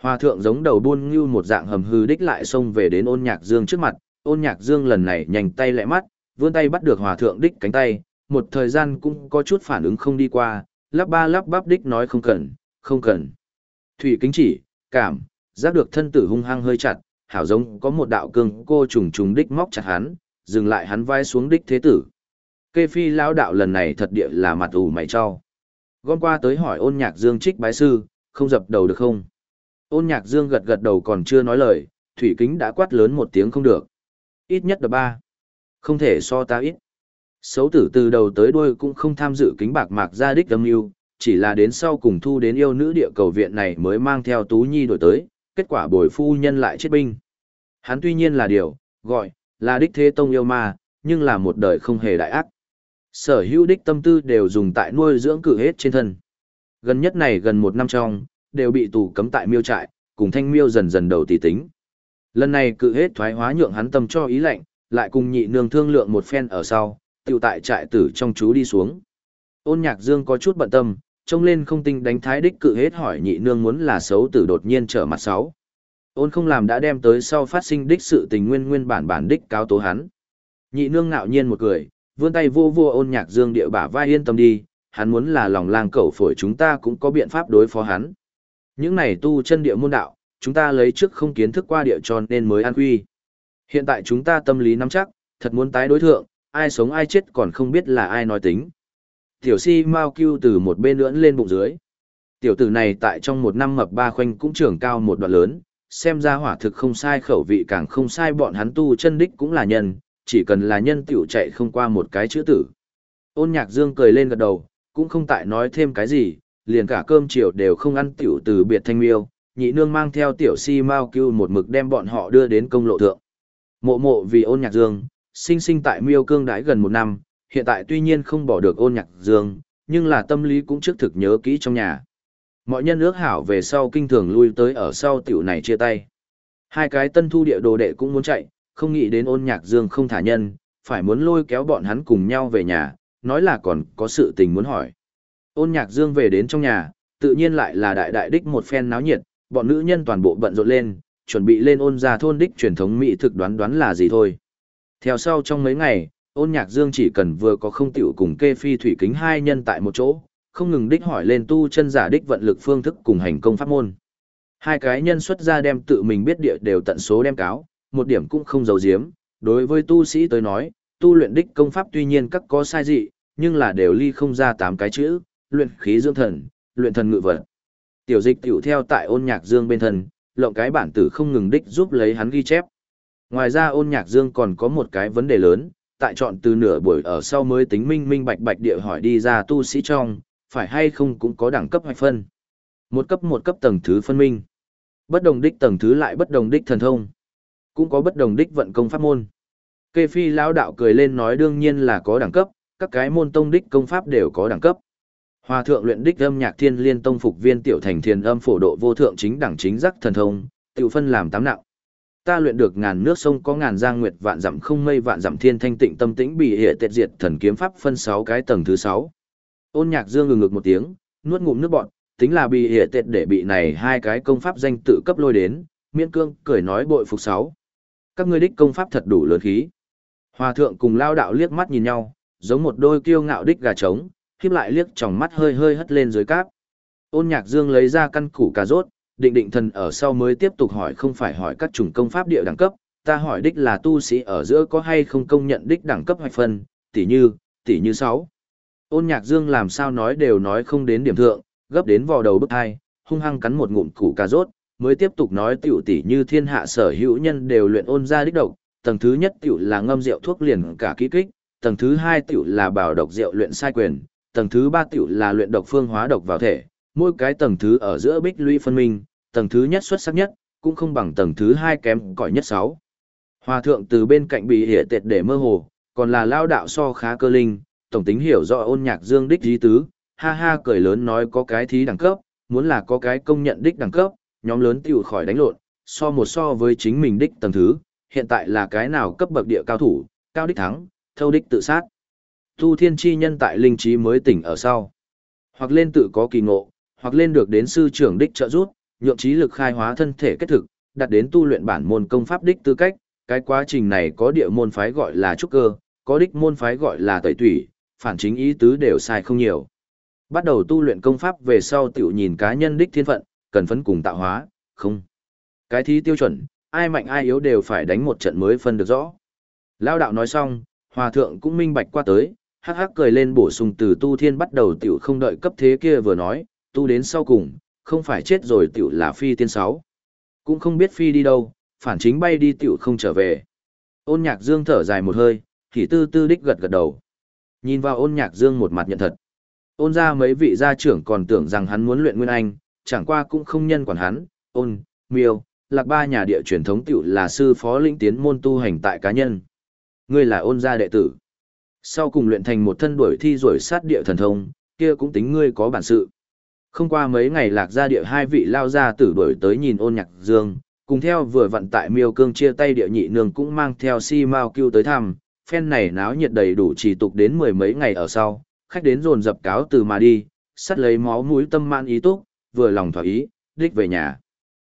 Hòa thượng giống đầu buôn như một dạng hầm hư đích lại xông về đến ôn nhạc dương trước mặt, ôn nhạc dương lần này nhanh tay lẹ mắt, vươn tay bắt được hòa thượng đích cánh tay, một thời gian cũng có chút phản ứng không đi qua, lắp ba lắp bắp đích nói không cần, không cần. Thủy kính chỉ, cảm, giác được thân tử hung hăng hơi chặt, hảo giống có một đạo cương cô trùng trùng đích móc chặt hắn, dừng lại hắn vai xuống đích thế tử. Kê phi lão đạo lần này thật địa là mặt ủ mày cho. Gom qua tới hỏi ôn nhạc dương trích bái sư, không dập đầu được không? Ôn nhạc dương gật gật đầu còn chưa nói lời, thủy kính đã quát lớn một tiếng không được. Ít nhất là ba. Không thể so ta ít. Xấu tử từ đầu tới đuôi cũng không tham dự kính bạc mạc ra đích âm yêu, chỉ là đến sau cùng thu đến yêu nữ địa cầu viện này mới mang theo Tú Nhi đổi tới, kết quả bồi phu nhân lại chết binh. Hắn tuy nhiên là điều, gọi, là đích thế tông yêu ma, nhưng là một đời không hề đại ác. Sở hữu đích tâm tư đều dùng tại nuôi dưỡng cử hết trên thân. Gần nhất này gần một năm trong, đều bị tù cấm tại miêu trại, cùng thanh miêu dần dần đầu tỷ tính. Lần này cự hết thoái hóa nhượng hắn tâm cho ý lệnh, lại cùng nhị nương thương lượng một phen ở sau, tiểu tại trại tử trong chú đi xuống. Ôn nhạc dương có chút bận tâm, trông lên không tinh đánh thái đích cự hết hỏi nhị nương muốn là xấu tử đột nhiên trở mặt sáu. Ôn không làm đã đem tới sau phát sinh đích sự tình nguyên nguyên bản bản đích cáo tố hắn. Nhị nương ngạo nhiên một cười, vươn tay vô vô ôn nhạc dương địa bả vai yên tâm đi, hắn muốn là lòng lang cẩu phổi chúng ta cũng có biện pháp đối phó hắn. Những này tu chân địa môn đạo, chúng ta lấy trước không kiến thức qua địa tròn nên mới an quy. Hiện tại chúng ta tâm lý nắm chắc, thật muốn tái đối thượng, ai sống ai chết còn không biết là ai nói tính. Tiểu si mau kêu từ một bên lưỡn lên bụng dưới. Tiểu tử này tại trong một năm mập ba khoanh cũng trưởng cao một đoạn lớn, xem ra hỏa thực không sai khẩu vị càng không sai bọn hắn tu chân đích cũng là nhân, chỉ cần là nhân tiểu chạy không qua một cái chữ tử. Ôn nhạc dương cười lên gật đầu, cũng không tại nói thêm cái gì, liền cả cơm chiều đều không ăn tiểu từ biệt thanh miêu, nhị nương mang theo tiểu si mao cưu một mực đem bọn họ đưa đến công lộ thượng. Mộ mộ vì ôn nhạc dương, sinh sinh tại miêu cương đãi gần một năm, hiện tại tuy nhiên không bỏ được ôn nhạc dương, nhưng là tâm lý cũng trước thực nhớ kỹ trong nhà. Mọi nhân ước hảo về sau kinh thường lui tới ở sau tiểu này chia tay. Hai cái tân thu địa đồ đệ cũng muốn chạy, không nghĩ đến ôn nhạc dương không thả nhân, phải muốn lôi kéo bọn hắn cùng nhau về nhà, nói là còn có sự tình muốn hỏi. Ôn nhạc dương về đến trong nhà, tự nhiên lại là đại đại đích một phen náo nhiệt, bọn nữ nhân toàn bộ bận rộn lên, chuẩn bị lên ôn ra thôn đích truyền thống mỹ thực đoán đoán là gì thôi. Theo sau trong mấy ngày, ôn nhạc dương chỉ cần vừa có không tiểu cùng kê phi thủy kính hai nhân tại một chỗ, không ngừng đích hỏi lên tu chân giả đích vận lực phương thức cùng hành công pháp môn. Hai cái nhân xuất ra đem tự mình biết địa đều tận số đem cáo, một điểm cũng không giấu giếm, đối với tu sĩ tới nói, tu luyện đích công pháp tuy nhiên các có sai dị, nhưng là đều ly không ra tám cái chữ, luyện khí dưỡng thần, luyện thần ngự vật. Tiểu dịch tiểu theo tại ôn nhạc dương bên thân, lộng cái bản tử không ngừng đích giúp lấy hắn ghi chép. Ngoài ra ôn nhạc dương còn có một cái vấn đề lớn, tại chọn từ nửa buổi ở sau mới tính minh minh bạch bạch địa hỏi đi ra tu sĩ trong, phải hay không cũng có đẳng cấp hoạch phân. Một cấp một cấp tầng thứ phân minh. Bất đồng đích tầng thứ lại bất đồng đích thần thông. Cũng có bất đồng đích vận công pháp môn. Kê phi lão đạo cười lên nói đương nhiên là có đẳng cấp, các cái môn tông đích công pháp đều có đẳng cấp. Hòa thượng luyện đích âm nhạc thiên liên tông phục viên tiểu thành thiền âm phổ độ vô thượng chính đẳng chính giác thần thông, tiểu phân làm tám nặng. Ta luyện được ngàn nước sông có ngàn giang nguyệt vạn dặm không mây vạn dặm thiên thanh tịnh tâm tĩnh bị hệ tệt diệt thần kiếm pháp phân sáu cái tầng thứ sáu. Ôn nhạc dương ngừng ngực một tiếng, nuốt ngụm nước bọt tính là bị hệ tệt để bị này hai cái công pháp danh tự cấp lôi đến, miễn cương cười nói bội phục sáu. Các ngươi đích công pháp thật đủ lớn khí. Hòa thượng cùng lao đạo liếc mắt nhìn nhau, giống một đôi kiêu ngạo đích gà trống, khiếp lại liếc tròng mắt hơi hơi hất lên dưới cáp. Ôn nhạc dương lấy ra căn củ cà rốt, định định thần ở sau mới tiếp tục hỏi không phải hỏi các chủng công pháp địa đẳng cấp, ta hỏi đích là tu sĩ ở giữa có hay không công nhận đích đẳng cấp hoạch phân, tỷ như, tỷ như sáu. Ôn nhạc dương làm sao nói đều nói không đến điểm thượng, gấp đến vò đầu bức hai, hung hăng cắn một ngụm củ cà rốt, mới tiếp tục nói tiểu tỷ như thiên hạ sở hữu nhân đều luyện ôn ra đích độc, tầng thứ nhất tiểu là ngâm rượu thuốc liền cả kỹ kích, tầng thứ hai tiểu là bảo độc rượu luyện sai quyền, tầng thứ ba tiểu là luyện độc phương hóa độc vào thể, mỗi cái tầng thứ ở giữa bích lũy phân minh, tầng thứ nhất xuất sắc nhất, cũng không bằng tầng thứ hai kém cỏi nhất sáu. Hòa thượng từ bên cạnh bị hệ tệt để mơ hồ, còn là lao đạo so khá cơ linh, tổng tính hiểu rõ ôn nhạc dương đích dí tứ, ha ha cười lớn nói có cái thí đẳng cấp, muốn là có cái công nhận đích đẳng cấp, nhóm lớn tiểu khỏi đánh lộn, so một so với chính mình đích tầng thứ, hiện tại là cái nào cấp bậc địa cao thủ, cao đích thắng, thâu đích tự sát. Tu thiên chi nhân tại linh trí mới tỉnh ở sau. Hoặc lên tự có kỳ ngộ, hoặc lên được đến sư trưởng đích trợ giúp, nhượng trí lực khai hóa thân thể kết thực, đạt đến tu luyện bản môn công pháp đích tư cách, cái quá trình này có địa môn phái gọi là trúc cơ, có đích môn phái gọi là tẩy tủy, phản chính ý tứ đều sai không nhiều. Bắt đầu tu luyện công pháp về sau tiểu nhìn cá nhân đích thiên phận, cần phấn cùng tạo hóa, không. Cái thí tiêu chuẩn, ai mạnh ai yếu đều phải đánh một trận mới phân được rõ. Lao đạo nói xong, hòa thượng cũng minh bạch qua tới, hắc hắc cười lên bổ sung từ tu thiên bắt đầu tiểu không đợi cấp thế kia vừa nói, tu đến sau cùng, không phải chết rồi tiểu là phi tiên sáu. Cũng không biết phi đi đâu, phản chính bay đi tiểu không trở về. Ôn nhạc dương thở dài một hơi, thì tư tư đích gật gật đầu. Nhìn vào ôn nhạc dương một mặt nhận thật. Ôn ra mấy vị gia trưởng còn tưởng rằng hắn muốn luyện nguyên anh, chẳng qua cũng không nhân quản hắn, ôn, miêu, lạc ba nhà địa truyền thống tiểu là sư phó lĩnh tiến môn tu hành tại cá nhân. Ngươi là ôn gia đệ tử. Sau cùng luyện thành một thân đuổi thi rồi sát địa thần thông, kia cũng tính ngươi có bản sự. Không qua mấy ngày lạc gia địa hai vị lao ra tử đuổi tới nhìn ôn nhạc dương, cùng theo vừa vận tại miêu cương chia tay địa nhị nương cũng mang theo si mao cưu tới thăm, phen này náo nhiệt đầy đủ chỉ tục đến mười mấy ngày ở sau, khách đến dồn dập cáo từ mà đi, sắt lấy máu mũi tâm man ý túc, vừa lòng thỏa ý, đích về nhà.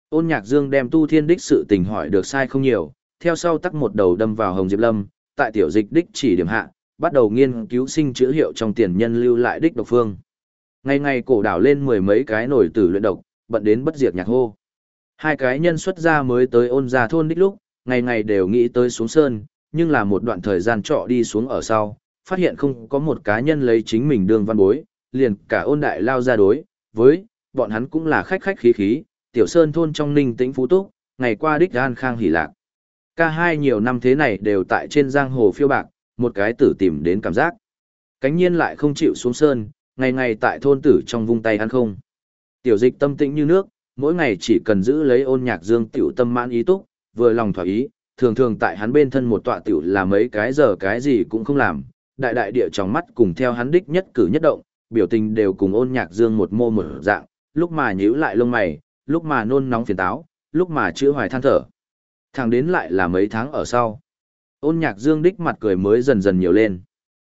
Ôn nhạc dương đem tu thiên đích sự tình hỏi được sai không nhiều, theo sau tắc một đầu đâm vào hồng diệp lâm, tại tiểu dịch đích chỉ điểm hạ, bắt đầu nghiên cứu sinh chữa hiệu trong tiền nhân lưu lại đích độc phương. Ngày ngày cổ đảo lên mười mấy cái nổi tử luyện độc, bận đến bất diệt nhạc hô. Hai cái nhân xuất ra mới tới ôn ra thôn đích lúc, ngày ngày đều nghĩ tới xuống sơn, nhưng là một đoạn thời gian trọ đi xuống ở sau, phát hiện không có một cá nhân lấy chính mình đường văn bối, liền cả ôn đại lao ra đối, với, bọn hắn cũng là khách khách khí khí, tiểu sơn thôn trong ninh tĩnh phú túc, ngày qua đích an khang hỉ lạc. Ca hai nhiều năm thế này đều tại trên giang hồ phiêu bạc, một cái tử tìm đến cảm giác. Cánh nhiên lại không chịu xuống sơn, ngày ngày tại thôn tử trong vung tay ăn không. Tiểu dịch tâm tĩnh như nước, mỗi ngày chỉ cần giữ lấy ôn nhạc dương tiểu tâm mãn ý túc, vừa lòng thỏa ý, thường thường tại hắn bên thân một tọa tiểu là mấy cái giờ cái gì cũng không làm, đại đại địa trong mắt cùng theo hắn đích nhất cử nhất động, biểu tình đều cùng ôn nhạc dương một mô một dạng, lúc mà nhíu lại lông mày, lúc mà nôn nóng phiền táo, lúc mà chữa hoài than thở. Thẳng đến lại là mấy tháng ở sau. Ôn nhạc dương đích mặt cười mới dần dần nhiều lên.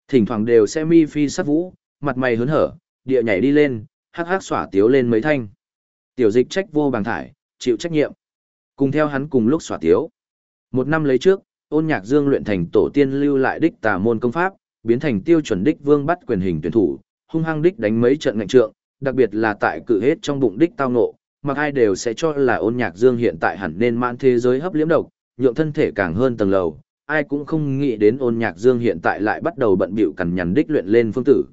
Thỉnh thoảng đều sẽ mi phi sát vũ, mặt mày hớn hở, địa nhảy đi lên, hắc hắc xỏa tiếu lên mấy thanh. Tiểu dịch trách vô bằng thải, chịu trách nhiệm. Cùng theo hắn cùng lúc xỏa tiếu. Một năm lấy trước, ôn nhạc dương luyện thành tổ tiên lưu lại đích tà môn công pháp, biến thành tiêu chuẩn đích vương bắt quyền hình tuyển thủ, hung hăng đích đánh mấy trận ngạnh trượng, đặc biệt là tại cự hết trong bụng đích tao nộ, mặc ai đều sẽ cho là ôn nhạc dương hiện tại hẳn nên mãn thế giới hấp liễm độc, nhượng thân thể càng hơn tầng lầu, ai cũng không nghĩ đến ôn nhạc dương hiện tại lại bắt đầu bận bịu cằn nhằn đích luyện lên phương tử.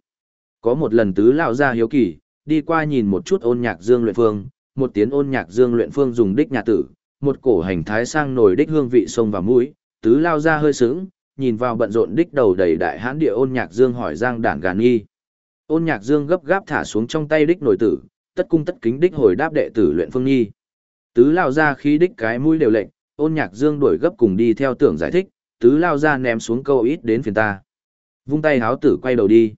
Có một lần tứ lão ra hiếu kỳ, đi qua nhìn một chút ôn nhạc dương luyện phương, một tiếng ôn nhạc dương luyện phương dùng đích nhà tử, một cổ hành thái sang nổi đích hương vị sông vào mũi, tứ lao ra hơi sướng, nhìn vào bận rộn đích đầu đầy đại hãn địa ôn nhạc dương hỏi giang đản gàn nghi. Ôn nhạc dương gấp gáp thả xuống trong tay đích nổi tử, tất cung tất kính đích hồi đáp đệ tử luyện phương nhi. Tứ lao ra khí đích cái mũi đều lệnh, ôn nhạc dương đuổi gấp cùng đi theo tưởng giải thích, tứ lao ra ném xuống câu ít đến phiền ta. Vung tay háo tử quay đầu đi.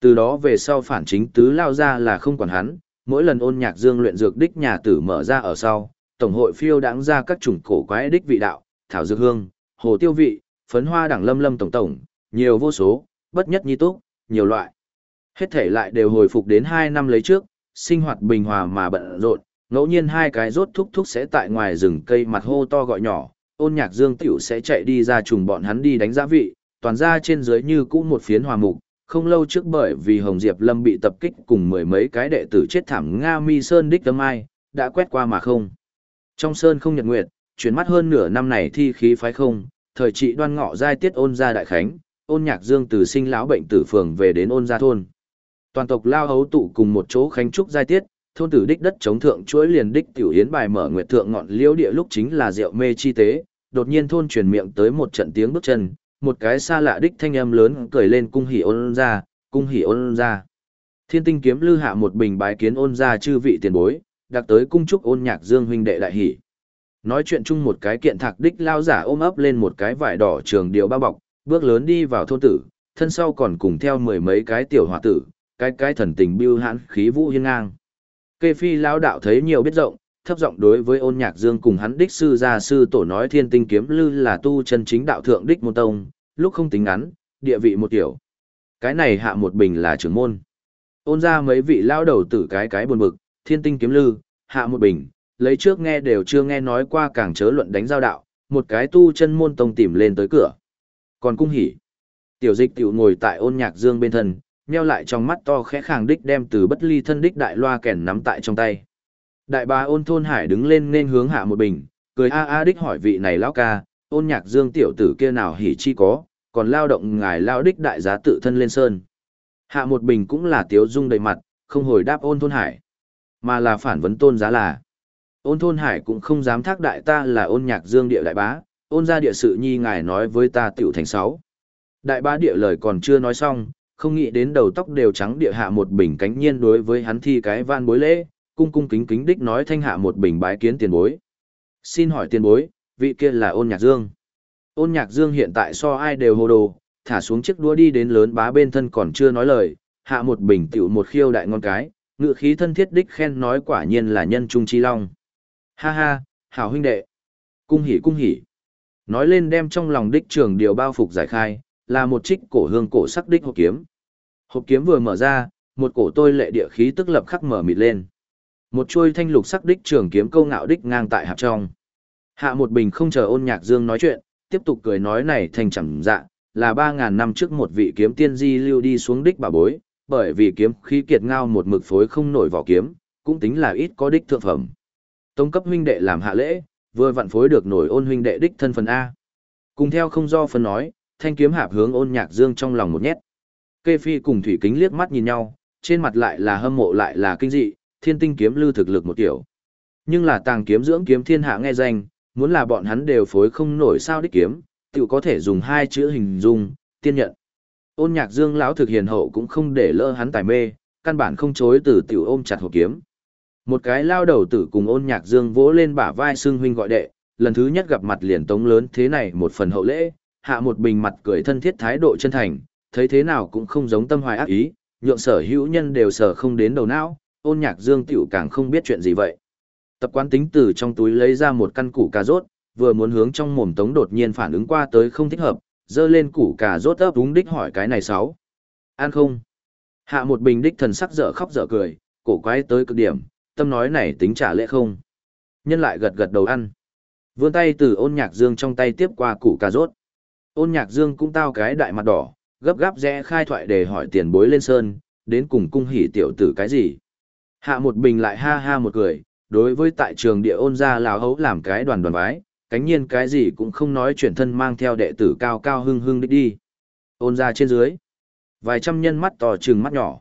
Từ đó về sau phản chính tứ lao ra là không quản hắn, mỗi lần ôn nhạc dương luyện dược đích nhà tử mở ra ở sau, tổng hội phiêu đãng ra các chủng cổ quái đích vị đạo, thảo dược hương, hồ tiêu vị, phấn hoa đẳng lâm lâm tổng tổng, nhiều vô số, bất nhất nhi túc, nhiều loại. Hết thể lại đều hồi phục đến 2 năm lấy trước, sinh hoạt bình hòa mà bận rộn, ngẫu nhiên hai cái rốt thúc thúc sẽ tại ngoài rừng cây mặt hô to gọi nhỏ, ôn nhạc dương tiểu sẽ chạy đi ra trùng bọn hắn đi đánh giá vị, toàn ra trên dưới như cũ một phiến hòa mục, không lâu trước bởi vì Hồng Diệp Lâm bị tập kích cùng mười mấy cái đệ tử chết thảm Nga Mi Sơn đích tâm ai, đã quét qua mà không. Trong Sơn không nhật nguyệt, chuyển mắt hơn nửa năm này thi khí phái không, thời trị đoan ngọ giai tiết ôn gia đại khánh, ôn nhạc dương từ sinh lão bệnh tử phường về đến ôn gia thôn. Toàn tộc lao hấu tụ cùng một chỗ khánh trúc giai tiết, thôn tử đích đất chống thượng chuỗi liền đích tiểu yến bài mở nguyệt thượng ngọn liễu địa lúc chính là rượu mê chi tế, đột nhiên thôn truyền miệng tới một trận tiếng bước chân, một cái xa lạ đích thanh âm lớn cười lên cung hỉ ôn ra, cung hỉ ôn ra. Thiên tinh kiếm lư hạ một bình bái kiến ôn ra chư vị tiền bối, đặc tới cung trúc ôn nhạc dương huynh đệ đại hỉ. Nói chuyện chung một cái kiện thạc đích lao giả ôm ấp lên một cái vải đỏ trường điệu bao bọc, bước lớn đi vào thôn tử, thân sau còn cùng theo mười mấy cái tiểu hòa tử, cái cái thần tình bưu hãn khí vũ hiên ngang. Kê phi lão đạo thấy nhiều biết rộng, thấp giọng đối với ôn nhạc dương cùng hắn đích sư gia sư tổ nói thiên tinh kiếm lư là tu chân chính đạo thượng đích môn tông, lúc không tính ngắn, địa vị một tiểu. Cái này hạ một bình là trưởng môn. Ôn ra mấy vị lão đầu tử cái cái buồn bực, thiên tinh kiếm lư, hạ một bình, lấy trước nghe đều chưa nghe nói qua càng chớ luận đánh giao đạo, một cái tu chân môn tông tìm lên tới cửa. Còn cung hỉ. Tiểu dịch tiểu ngồi tại ôn nhạc dương bên thân, nheo lại trong mắt to khẽ khàng đích đem từ bất ly thân đích đại loa kèn nắm tại trong tay. Đại bá ôn thôn hải đứng lên nên hướng hạ một bình, cười a a đích hỏi vị này lão ca, ôn nhạc dương tiểu tử kia nào hỉ chi có, còn lao động ngài lao đích đại giá tự thân lên sơn. Hạ một bình cũng là tiếu dung đầy mặt, không hồi đáp ôn thôn hải, mà là phản vấn tôn giá là. Ôn thôn hải cũng không dám thác đại ta là ôn nhạc dương địa đại bá, ôn ra địa sự nhi ngài nói với ta tiểu thành sáu. Đại bá địa lời còn chưa nói xong, không nghĩ đến đầu tóc đều trắng địa hạ một bình cánh nhiên đối với hắn thi cái van bối lễ, cung cung kính kính đích nói thanh hạ một bình bái kiến tiền bối. Xin hỏi tiền bối, vị kia là ôn nhạc dương. Ôn nhạc dương hiện tại so ai đều hồ đồ, thả xuống chiếc đũa đi đến lớn bá bên thân còn chưa nói lời, hạ một bình tiểu một khiêu đại ngon cái, ngự khí thân thiết đích khen nói quả nhiên là nhân trung chi long. Ha ha, hảo huynh đệ. Cung hỉ cung hỉ. Nói lên đem trong lòng đích trường điều bao phục giải khai, là một trích cổ hương cổ sắc đích hộp kiếm. Hộp kiếm vừa mở ra, một cổ tôi lệ địa khí tức lập khắc mở mịt lên. Một chuôi thanh lục sắc đích trường kiếm câu ngạo đích ngang tại hạp trong. Hạ một bình không chờ ôn nhạc dương nói chuyện, tiếp tục cười nói này thành chẳng dạ, là ba ngàn năm trước một vị kiếm tiên di lưu đi xuống đích bà bối, bởi vì kiếm khí kiệt ngao một mực phối không nổi vỏ kiếm, cũng tính là ít có đích thượng phẩm. Tông cấp huynh đệ làm hạ lễ, vừa vặn phối được nổi ôn huynh đệ đích thân phần A. Cùng theo không do phần nói, thanh kiếm hạp hướng ôn nhạc dương trong lòng một nhét. Kê phi cùng thủy kính liếc mắt nhìn nhau, trên mặt lại là hâm mộ lại là kinh dị, thiên tinh kiếm lưu thực lực một kiểu. Nhưng là tàng kiếm dưỡng kiếm thiên hạ nghe danh, muốn là bọn hắn đều phối không nổi sao đích kiếm, tự có thể dùng hai chữ hình dung, tiên nhận. Ôn nhạc dương lão thực hiền hậu cũng không để lỡ hắn tài mê, căn bản không chối từ tiểu ôm chặt hộp kiếm. Một cái lao đầu tử cùng ôn nhạc dương vỗ lên bả vai xương huynh gọi đệ, lần thứ nhất gặp mặt liền tống lớn thế này một phần hậu lễ, hạ một bình mặt cười thân thiết thái độ chân thành, thấy thế nào cũng không giống tâm hoài ác ý, nhượng sở hữu nhân đều sở không đến đầu não, ôn nhạc dương tiểu càng không biết chuyện gì vậy. Tập quán tính từ trong túi lấy ra một căn củ cà rốt, vừa muốn hướng trong mồm tống đột nhiên phản ứng qua tới không thích hợp, dơ lên củ cà rốt ấp đúng đích hỏi cái này sáu. Ăn không? Hạ một bình đích thần sắc dở khóc dở cười, cổ quái tới cực điểm, tâm nói này tính trả lễ không? Nhân lại gật gật đầu ăn. Vươn tay từ ôn nhạc dương trong tay tiếp qua củ cà rốt. Ôn nhạc dương cũng tao cái đại mặt đỏ, gấp gáp rẽ khai thoại để hỏi tiền bối lên sơn, đến cùng cung hỉ tiểu tử cái gì. Hạ một bình lại ha ha một cười, đối với tại trường địa ôn gia lào hấu làm cái đoàn đoàn vái, cánh nhiên cái gì cũng không nói chuyển thân mang theo đệ tử cao cao hưng hưng đi đi. Ôn gia trên dưới. Vài trăm nhân mắt to trừng mắt nhỏ.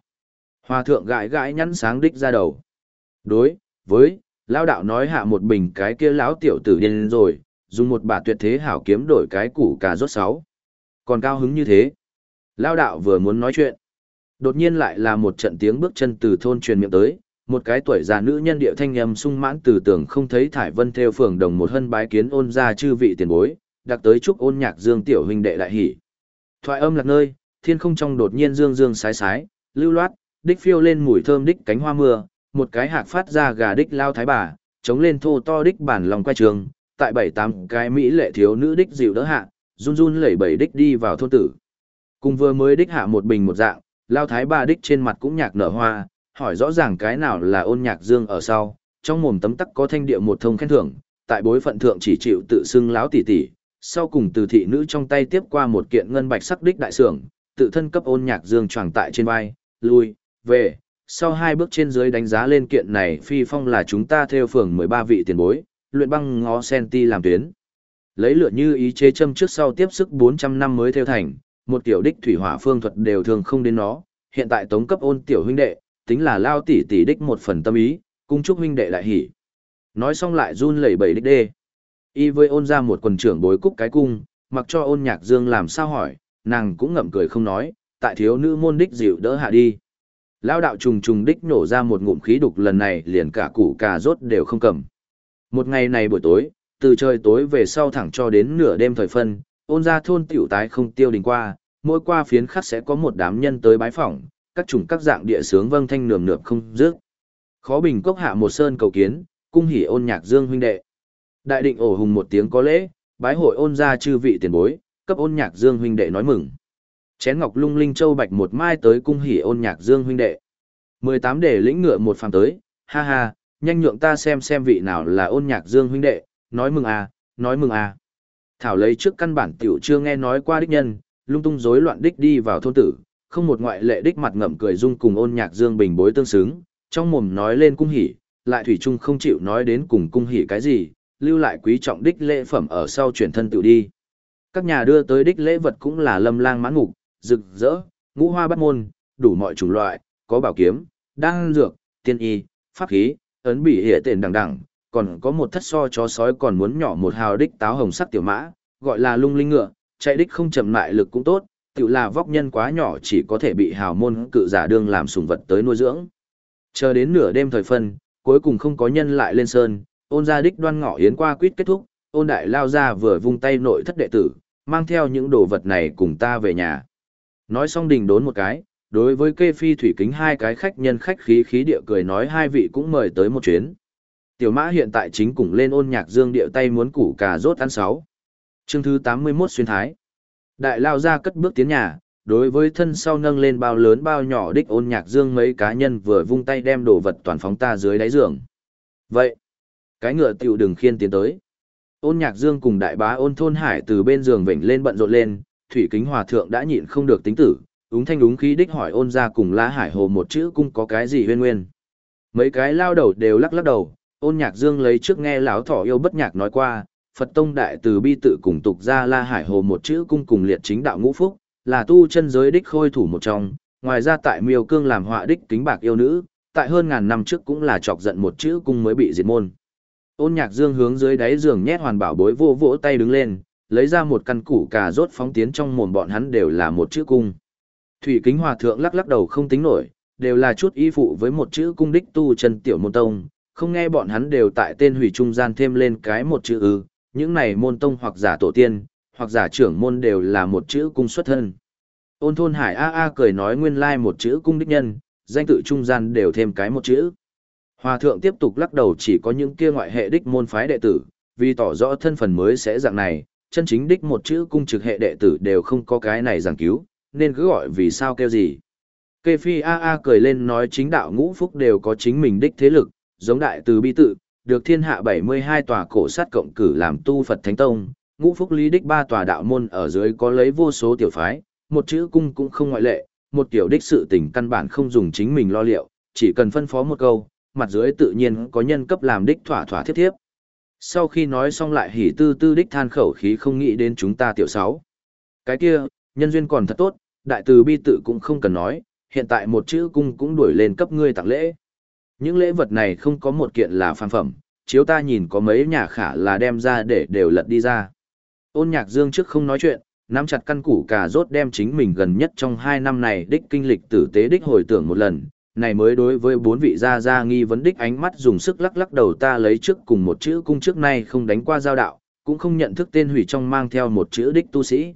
Hòa thượng gãi gãi nhắn sáng đích ra đầu. Đối, với, lao đạo nói hạ một bình cái kia lão tiểu tử điên rồi, dùng một bà tuyệt thế hảo kiếm đổi cái củ cà rốt sáu. Còn cao hứng như thế. Lao đạo vừa muốn nói chuyện. Đột nhiên lại là một trận tiếng bước chân từ thôn truyền miệng tới, một cái tuổi già nữ nhân địa thanh âm sung mãn từ tưởng không thấy thải vân theo phường đồng một hân bái kiến ôn ra chư vị tiền bối, đặc tới chúc ôn nhạc dương tiểu huynh đệ đại hỷ. Thoại âm lạc nơi, thiên không trong đột nhiên dương dương sái sái, lưu loát, đích phiêu lên mùi thơm đích cánh hoa mưa, một cái hạc phát ra gà đích lao thái bà, chống lên thô to đích bản lòng quay trường, tại bảy tám cái mỹ lệ thiếu nữ đích dịu đỡ hạ, run run lẩy bẩy đích đi vào thôn tử. Cùng vừa mới đích hạ một bình một dạng, lao thái ba đích trên mặt cũng nhạc nở hoa, hỏi rõ ràng cái nào là ôn nhạc dương ở sau, trong mồm tấm tắc có thanh địa một thông khen thưởng, tại bối phận thượng chỉ chịu tự xưng láo tỷ tỷ, sau cùng từ thị nữ trong tay tiếp qua một kiện ngân bạch sắc đích đại sưởng, tự thân cấp ôn nhạc dương tròn tại trên vai, lui, về, sau hai bước trên dưới đánh giá lên kiện này phi phong là chúng ta theo phường 13 vị tiền bối, luyện băng ngó senti làm tuyến. Lấy lựa như ý chế châm trước sau tiếp sức 400 năm mới theo thành, một tiểu đích thủy hỏa phương thuật đều thường không đến nó, hiện tại tống cấp ôn tiểu huynh đệ, tính là lao tỷ tỷ đích một phần tâm ý, cung chúc huynh đệ lại hỉ. Nói xong lại run lẩy bẩy đích đê. Y với ôn ra một quần trưởng bối cúc cái cung, mặc cho ôn nhạc dương làm sao hỏi, nàng cũng ngậm cười không nói, tại thiếu nữ môn đích dịu đỡ hạ đi. Lao đạo trùng trùng đích nổ ra một ngụm khí đục lần này liền cả củ cà rốt đều không cầm. Một ngày này buổi tối, từ trời tối về sau thẳng cho đến nửa đêm thời phân, ôn ra thôn tiểu tái không tiêu đình qua, mỗi qua phiến khắc sẽ có một đám nhân tới bái phỏng, các chủng các dạng địa sướng vâng thanh nườm nượp không dứt. Khó bình cốc hạ một sơn cầu kiến, Cung hỉ ôn nhạc dương huynh đệ. Đại định ổ hùng một tiếng có lễ, bái hội ôn ra chư vị tiền bối, cấp ôn nhạc dương huynh đệ nói mừng. Chén ngọc lung linh châu bạch một mai tới cung hỉ ôn nhạc dương huynh đệ. mười tám để lĩnh ngựa một phàm tới, ha ha, nhanh nhượng ta xem xem vị nào là ôn nhạc dương huynh đệ, nói mừng à, nói mừng à. Thảo lấy trước căn bản tiểu chưa nghe nói qua đích nhân, lung tung rối loạn đích đi vào thôn tử, không một ngoại lệ đích mặt ngậm cười dung cùng ôn nhạc dương bình bối tương xứng, trong mồm nói lên cung hỉ, lại thủy chung không chịu nói đến cùng cung hỉ cái gì, lưu lại quý trọng đích lễ phẩm ở sau chuyển thân tự đi. Các nhà đưa tới đích lễ vật cũng là lâm lang mãn ngục, rực rỡ, ngũ hoa bắt môn, đủ mọi chủng loại, có bảo kiếm, đan dược, tiên y, pháp khí, ấn bị hệ tiền đằng đằng, còn có một thất so chó sói còn muốn nhỏ một hào đích táo hồng sắc tiểu mã, gọi là lung linh ngựa, chạy đích không chậm lại lực cũng tốt, tự là vóc nhân quá nhỏ chỉ có thể bị hào môn cự giả đương làm sùng vật tới nuôi dưỡng. Chờ đến nửa đêm thời phân, cuối cùng không có nhân lại lên sơn, ôn gia đích đoan ngọ yến qua quýt kết thúc, ôn đại lao ra vừa vung tay nội thất đệ tử, mang theo những đồ vật này cùng ta về nhà. Nói xong đình đốn một cái, đối với kê phi thủy kính hai cái khách nhân khách khí khí địa cười nói hai vị cũng mời tới một chuyến. Tiểu mã hiện tại chính cùng lên ôn nhạc dương địa tay muốn củ cà rốt ăn sáu. Chương thứ 81 xuyên thái. Đại lao ra cất bước tiến nhà, đối với thân sau nâng lên bao lớn bao nhỏ đích ôn nhạc dương mấy cá nhân vừa vung tay đem đồ vật toàn phóng ta dưới đáy giường. Vậy, cái ngựa tiểu đừng khiên tiến tới. Ôn nhạc dương cùng đại bá ôn thôn hải từ bên giường vểnh lên bận rộn lên, thủy kính hòa thượng đã nhịn không được tính tử, úng thanh đúng khí đích hỏi ôn ra cùng lá hải hồ một chữ cung có cái gì huyên nguyên. Mấy cái lao đầu đều lắc lắc đầu, ôn nhạc dương lấy trước nghe lão thỏ yêu bất nhạc nói qua, Phật tông đại từ bi tự cùng tục ra la hải hồ một chữ cung cùng liệt chính đạo ngũ phúc, là tu chân giới đích khôi thủ một trong, ngoài ra tại miêu cương làm họa đích kính bạc yêu nữ, tại hơn ngàn năm trước cũng là chọc giận một chữ cung mới bị diệt môn. Ôn nhạc dương hướng dưới đáy giường nhét hoàn bảo bối vô vỗ tay đứng lên, lấy ra một căn củ cà rốt phóng tiến trong mồm bọn hắn đều là một chữ cung. Thủy kính hòa thượng lắc lắc đầu không tính nổi, đều là chút y phụ với một chữ cung đích tu chân tiểu môn tông, không nghe bọn hắn đều tại tên hủy trung gian thêm lên cái một chữ ư, những này môn tông hoặc giả tổ tiên, hoặc giả trưởng môn đều là một chữ cung xuất thân. Ôn thôn hải a a cười nói nguyên lai một chữ cung đích nhân, danh tự trung gian đều thêm cái một chữ. Hòa thượng tiếp tục lắc đầu chỉ có những kia ngoại hệ đích môn phái đệ tử, vì tỏ rõ thân phần mới sẽ dạng này, chân chính đích một chữ cung trực hệ đệ tử đều không có cái này giảng cứu, nên cứ gọi vì sao kêu gì. Kê Phi A A cười lên nói chính đạo ngũ phúc đều có chính mình đích thế lực, giống đại từ bi tự, được thiên hạ 72 tòa cổ sát cộng cử làm tu Phật Thánh Tông, ngũ phúc lý đích ba tòa đạo môn ở dưới có lấy vô số tiểu phái, một chữ cung cũng không ngoại lệ, một tiểu đích sự tình căn bản không dùng chính mình lo liệu, chỉ cần phân phó một câu, mặt dưới tự nhiên có nhân cấp làm đích thỏa thỏa thiết thiếp. Sau khi nói xong lại hỉ tư tư đích than khẩu khí không nghĩ đến chúng ta tiểu sáu. Cái kia, nhân duyên còn thật tốt, đại từ bi tự cũng không cần nói, hiện tại một chữ cung cũng đuổi lên cấp ngươi tặng lễ. Những lễ vật này không có một kiện là phàm phẩm, chiếu ta nhìn có mấy nhà khả là đem ra để đều lật đi ra. Ôn nhạc dương trước không nói chuyện, nắm chặt căn củ cà rốt đem chính mình gần nhất trong hai năm này đích kinh lịch tử tế đích hồi tưởng một lần, này mới đối với bốn vị gia gia nghi vấn đích ánh mắt dùng sức lắc lắc đầu ta lấy trước cùng một chữ cung trước nay không đánh qua giao đạo, cũng không nhận thức tên hủy trong mang theo một chữ đích tu sĩ.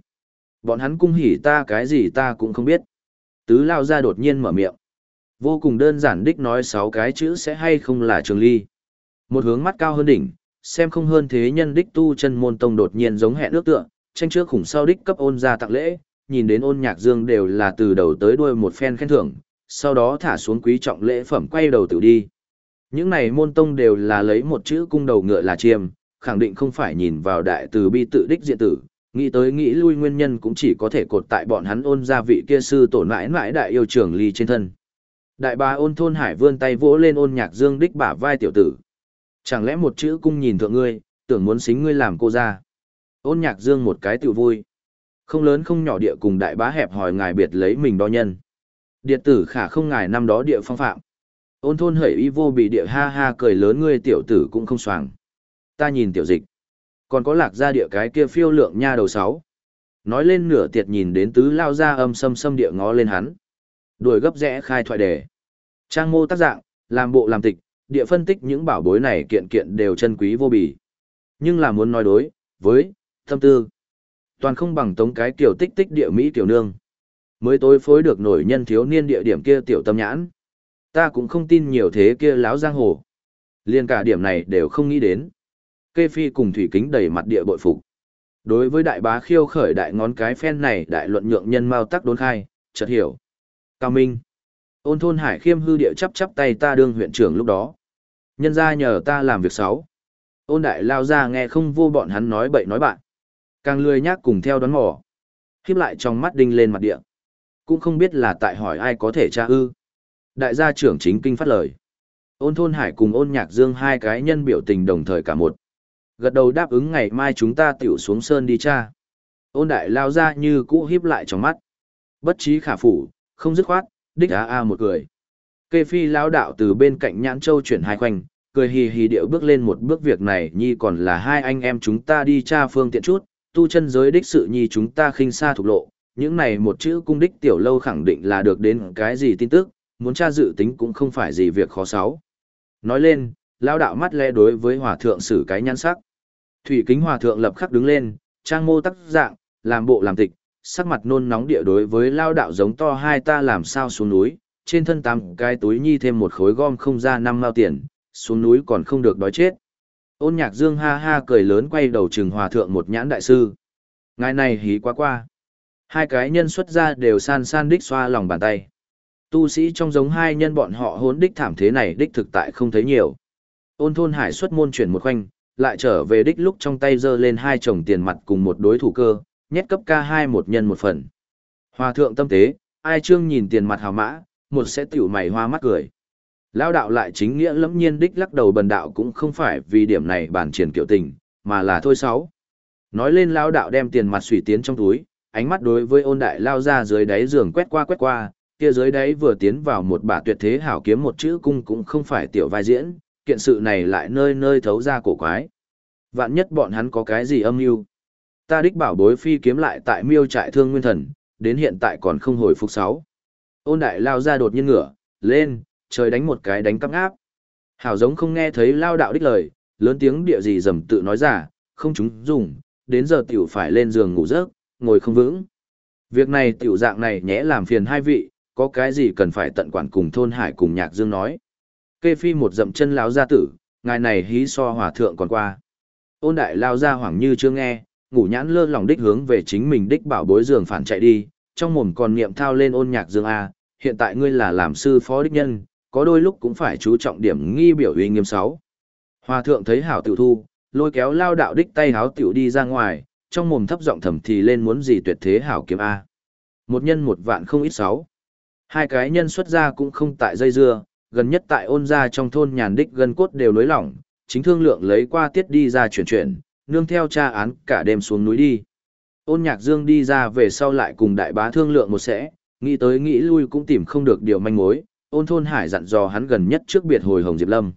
Bọn hắn cung hỉ ta cái gì ta cũng không biết. Tứ lao ra đột nhiên mở miệng. Vô cùng đơn giản đích nói sáu cái chữ sẽ hay không là trường ly. Một hướng mắt cao hơn đỉnh, xem không hơn thế nhân đích tu chân môn tông đột nhiên giống hẹn ước tựa, tranh trước khủng sau đích cấp ôn ra tặng lễ, nhìn đến ôn nhạc dương đều là từ đầu tới đuôi một phen khen thưởng, sau đó thả xuống quý trọng lễ phẩm quay đầu tự đi. Những này môn tông đều là lấy một chữ cung đầu ngựa là chiêm, khẳng định không phải nhìn vào đại từ bi tự đích diện tử, nghĩ tới nghĩ lui nguyên nhân cũng chỉ có thể cột tại bọn hắn ôn gia vị kia sư tổn mãi mãi đại yêu trưởng ly trên thân. Đại bá ôn thôn hải vươn tay vỗ lên ôn nhạc dương đích bả vai tiểu tử. Chẳng lẽ một chữ cung nhìn thượng ngươi, tưởng muốn xính ngươi làm cô ra. Ôn nhạc dương một cái tiểu vui. Không lớn không nhỏ địa cùng đại bá hẹp hỏi ngài biệt lấy mình đo nhân. Điệt tử khả không ngài năm đó địa phong phạm. Ôn thôn hởi y vô bị địa ha ha cười lớn ngươi tiểu tử cũng không soàng. Ta nhìn tiểu dịch. Còn có lạc gia địa cái kia phiêu lượng nha đầu sáu. Nói lên nửa tiệt nhìn đến tứ lao ra âm sâm sâm địa ngó lên hắn. Đuổi gấp rẽ khai thoại đề. Trang mô tác dạng, làm bộ làm tịch, địa phân tích những bảo bối này kiện kiện đều chân quý vô bì. Nhưng là muốn nói đối, với, tâm tư. Toàn không bằng tống cái tiểu tích tích địa Mỹ tiểu nương. Mới tối phối được nổi nhân thiếu niên địa điểm kia tiểu tâm nhãn. Ta cũng không tin nhiều thế kia láo giang hồ. Liên cả điểm này đều không nghĩ đến. Kê Phi cùng Thủy Kính đầy mặt địa bội phục. Đối với đại bá khiêu khởi đại ngón cái phen này đại luận nhượng nhân mau tắc đốn khai, chợt hiểu. Cao Minh. Ôn thôn hải khiêm hư địa chắp chắp tay ta đương huyện trưởng lúc đó. Nhân ra nhờ ta làm việc xấu. Ôn đại lao ra nghe không vô bọn hắn nói bậy nói bạn. Càng lười nhác cùng theo đón mò. Khiếp lại trong mắt đinh lên mặt địa. Cũng không biết là tại hỏi ai có thể tra ư. Đại gia trưởng chính kinh phát lời. Ôn thôn hải cùng ôn nhạc dương hai cái nhân biểu tình đồng thời cả một. Gật đầu đáp ứng ngày mai chúng ta tiểu xuống sơn đi cha. Ôn đại lao ra như cũ hiếp lại trong mắt. Bất trí khả phủ, không dứt khoát, đích á a một cười. Kê phi lao đạo từ bên cạnh nhãn châu chuyển hai khoanh, cười hì hì điệu bước lên một bước việc này nhi còn là hai anh em chúng ta đi cha phương tiện chút, tu chân giới đích sự nhi chúng ta khinh xa thuộc lộ, những này một chữ cung đích tiểu lâu khẳng định là được đến cái gì tin tức, muốn tra dự tính cũng không phải gì việc khó sáu. Nói lên, lao đạo mắt lẽ đối với hòa thượng sử cái nhãn sắc. Thủy kính hòa thượng lập khắc đứng lên, trang mô tắc dạng, làm bộ làm tịch, sắc mặt nôn nóng địa đối với lao đạo giống to hai ta làm sao xuống núi, trên thân tám cái túi nhi thêm một khối gom không ra năm mao tiền, xuống núi còn không được đói chết. Ôn nhạc dương ha ha cười lớn quay đầu trừng hòa thượng một nhãn đại sư. Ngài này hí quá qua. Hai cái nhân xuất ra đều san san đích xoa lòng bàn tay. Tu sĩ trong giống hai nhân bọn họ hốn đích thảm thế này đích thực tại không thấy nhiều. Ôn thôn hải xuất môn chuyển một khoanh, lại trở về đích lúc trong tay giơ lên hai chồng tiền mặt cùng một đối thủ cơ, nhét cấp ca hai một nhân một phần. Hòa thượng tâm tế, ai trương nhìn tiền mặt hào mã, một sẽ tiểu mày hoa mắt cười. Lao đạo lại chính nghĩa lẫm nhiên đích lắc đầu bần đạo cũng không phải vì điểm này bản triển kiểu tình, mà là thôi sáu. Nói lên lao đạo đem tiền mặt sủy tiến trong túi, ánh mắt đối với ôn đại lao ra dưới đáy giường quét qua quét qua, kia dưới đáy vừa tiến vào một bả tuyệt thế hảo kiếm một chữ cung cũng không phải tiểu vai diễn, kiện sự này lại nơi nơi thấu ra cổ quái. Vạn nhất bọn hắn có cái gì âm mưu Ta đích bảo bối phi kiếm lại tại miêu trại thương nguyên thần, đến hiện tại còn không hồi phục sáu. Ôn đại lao ra đột nhiên ngửa, lên, trời đánh một cái đánh cắp áp. Hảo giống không nghe thấy lao đạo đích lời, lớn tiếng địa gì dầm tự nói ra, không chúng dùng, đến giờ tiểu phải lên giường ngủ giấc, ngồi không vững. Việc này tiểu dạng này nhẽ làm phiền hai vị, có cái gì cần phải tận quản cùng thôn hải cùng nhạc dương nói. Kê phi một dậm chân láo gia tử, ngài này hí so hòa thượng còn qua. Ôn đại lao ra hoảng như chưa nghe, ngủ nhãn lơ lòng đích hướng về chính mình đích bảo bối giường phản chạy đi, trong mồm còn niệm thao lên ôn nhạc dương A, hiện tại ngươi là làm sư phó đích nhân, có đôi lúc cũng phải chú trọng điểm nghi biểu uy nghiêm sáu. Hòa thượng thấy hảo tiểu thu, lôi kéo lao đạo đích tay háo tiểu đi ra ngoài, trong mồm thấp giọng thầm thì lên muốn gì tuyệt thế hảo kiếm A. Một nhân một vạn không ít sáu. Hai cái nhân xuất ra cũng không tại dây dưa, gần nhất tại ôn gia trong thôn nhàn đích gần cốt đều nối lỏng, chính thương lượng lấy qua tiết đi ra chuyển chuyển, nương theo tra án cả đêm xuống núi đi. Ôn nhạc dương đi ra về sau lại cùng đại bá thương lượng một sẽ, nghĩ tới nghĩ lui cũng tìm không được điều manh mối, ôn thôn hải dặn dò hắn gần nhất trước biệt hồi hồng diệp lâm.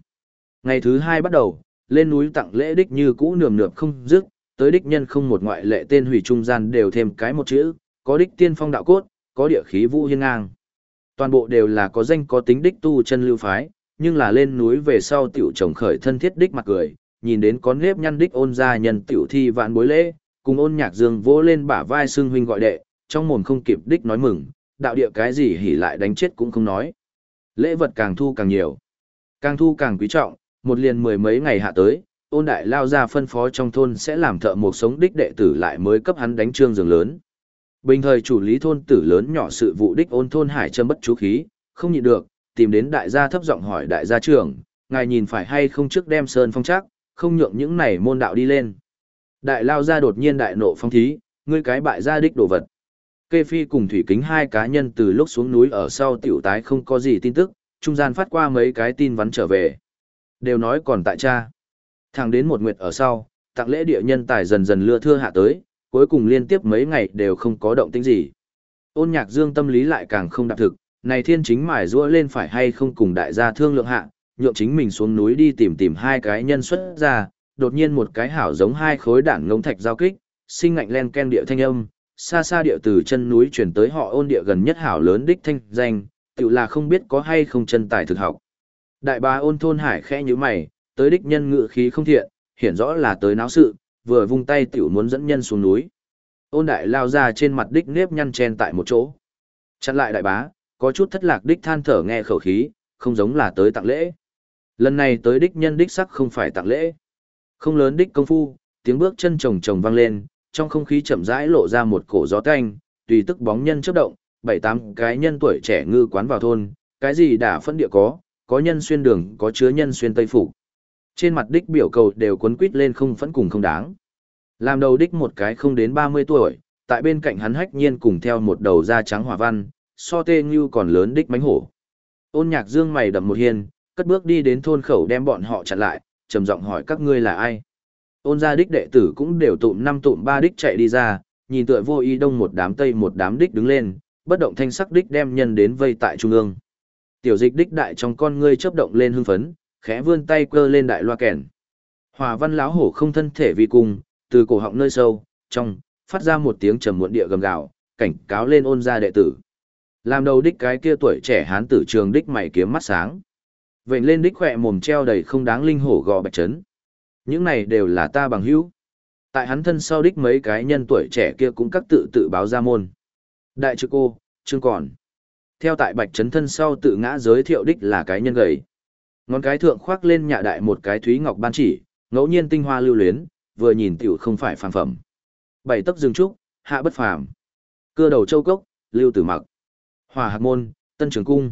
Ngày thứ hai bắt đầu, lên núi tặng lễ đích như cũ nườm nượp không dứt, tới đích nhân không một ngoại lệ tên hủy trung gian đều thêm cái một chữ, có đích tiên phong đạo cốt, có địa khí vũ hiên ngang. Toàn bộ đều là có danh có tính đích tu chân lưu phái, nhưng là lên núi về sau tiểu chồng khởi thân thiết đích mặt cười, nhìn đến có nếp nhăn đích ôn gia nhân tiểu thi vạn bối lễ, cùng ôn nhạc dương vỗ lên bả vai xương huynh gọi đệ, trong mồm không kịp đích nói mừng, đạo địa cái gì hỉ lại đánh chết cũng không nói. Lễ vật càng thu càng nhiều, càng thu càng quý trọng, một liền mười mấy ngày hạ tới, ôn đại lao ra phân phó trong thôn sẽ làm thợ một sống đích đệ tử lại mới cấp hắn đánh trương giường lớn. Bình thời chủ lý thôn tử lớn nhỏ sự vụ đích ôn thôn hải châm bất chú khí, không nhịn được, tìm đến đại gia thấp giọng hỏi đại gia trưởng, ngài nhìn phải hay không trước đem sơn phong chắc, không nhượng những này môn đạo đi lên. Đại lao ra đột nhiên đại nộ phong thí, ngươi cái bại gia đích đồ vật. Kê Phi cùng Thủy Kính hai cá nhân từ lúc xuống núi ở sau tiểu tái không có gì tin tức, trung gian phát qua mấy cái tin vắn trở về. Đều nói còn tại cha. Thẳng đến một nguyệt ở sau, tặng lễ địa nhân tài dần dần lưa thưa hạ tới, cuối cùng liên tiếp mấy ngày đều không có động tĩnh gì. Ôn nhạc dương tâm lý lại càng không đạp thực, này thiên chính mải rũa lên phải hay không cùng đại gia thương lượng hạ, nhượng chính mình xuống núi đi tìm tìm hai cái nhân xuất ra, đột nhiên một cái hảo giống hai khối đạn ngông thạch giao kích, sinh ngạnh len ken địa thanh âm, xa xa địa từ chân núi chuyển tới họ ôn địa gần nhất hảo lớn đích thanh danh, tự là không biết có hay không chân tài thực học. Đại bá ôn thôn hải khẽ như mày, tới đích nhân ngự khí không thiện, hiển rõ là tới náo sự, vừa vung tay tiểu muốn dẫn nhân xuống núi. Ôn đại lao ra trên mặt đích nếp nhăn chen tại một chỗ. Chặn lại đại bá, có chút thất lạc đích than thở nghe khẩu khí, không giống là tới tặng lễ. Lần này tới đích nhân đích sắc không phải tặng lễ. Không lớn đích công phu, tiếng bước chân chồng chồng vang lên, trong không khí chậm rãi lộ ra một cổ gió canh, tùy tức bóng nhân chớp động, bảy tám cái nhân tuổi trẻ ngư quán vào thôn, cái gì đã phân địa có, có nhân xuyên đường, có chứa nhân xuyên tây phủ. Trên mặt đích biểu cầu đều cuốn quít lên không phẫn cùng không đáng. Làm đầu đích một cái không đến 30 tuổi, tại bên cạnh hắn hách nhiên cùng theo một đầu da trắng hỏa văn, so tê như còn lớn đích mánh hổ. Ôn nhạc dương mày đậm một hiên, cất bước đi đến thôn khẩu đem bọn họ chặn lại, trầm giọng hỏi các ngươi là ai. Ôn gia đích đệ tử cũng đều tụm năm tụm ba đích chạy đi ra, nhìn tựa vô ý đông một đám tây một đám đích đứng lên, bất động thanh sắc đích đem nhân đến vây tại trung ương. Tiểu dịch đích đại trong con ngươi chớp động lên hưng phấn, khẽ vươn tay cơ lên đại loa kèn. Hòa văn lão hổ không thân thể vì cùng, từ cổ họng nơi sâu, trong, phát ra một tiếng trầm muộn địa gầm gào, cảnh cáo lên ôn gia đệ tử. Làm đầu đích cái kia tuổi trẻ hán tử trường đích mày kiếm mắt sáng. Vệnh lên đích khỏe mồm treo đầy không đáng linh hổ gò bạch chấn. Những này đều là ta bằng hữu. Tại hắn thân sau đích mấy cái nhân tuổi trẻ kia cũng các tự tự báo ra môn. Đại trực cô, chương còn. Theo tại bạch chấn thân sau tự ngã giới thiệu đích là cái nhân gầy. Ngón cái thượng khoác lên nhạ đại một cái thúy ngọc ban chỉ, ngẫu nhiên tinh hoa lưu luyến, vừa nhìn tiểu không phải phàm phẩm. Bảy tấc rừng trúc, hạ bất phàm. cưa đầu châu cốc, lưu tử mặc. Hòa hạc môn, tân trường cung.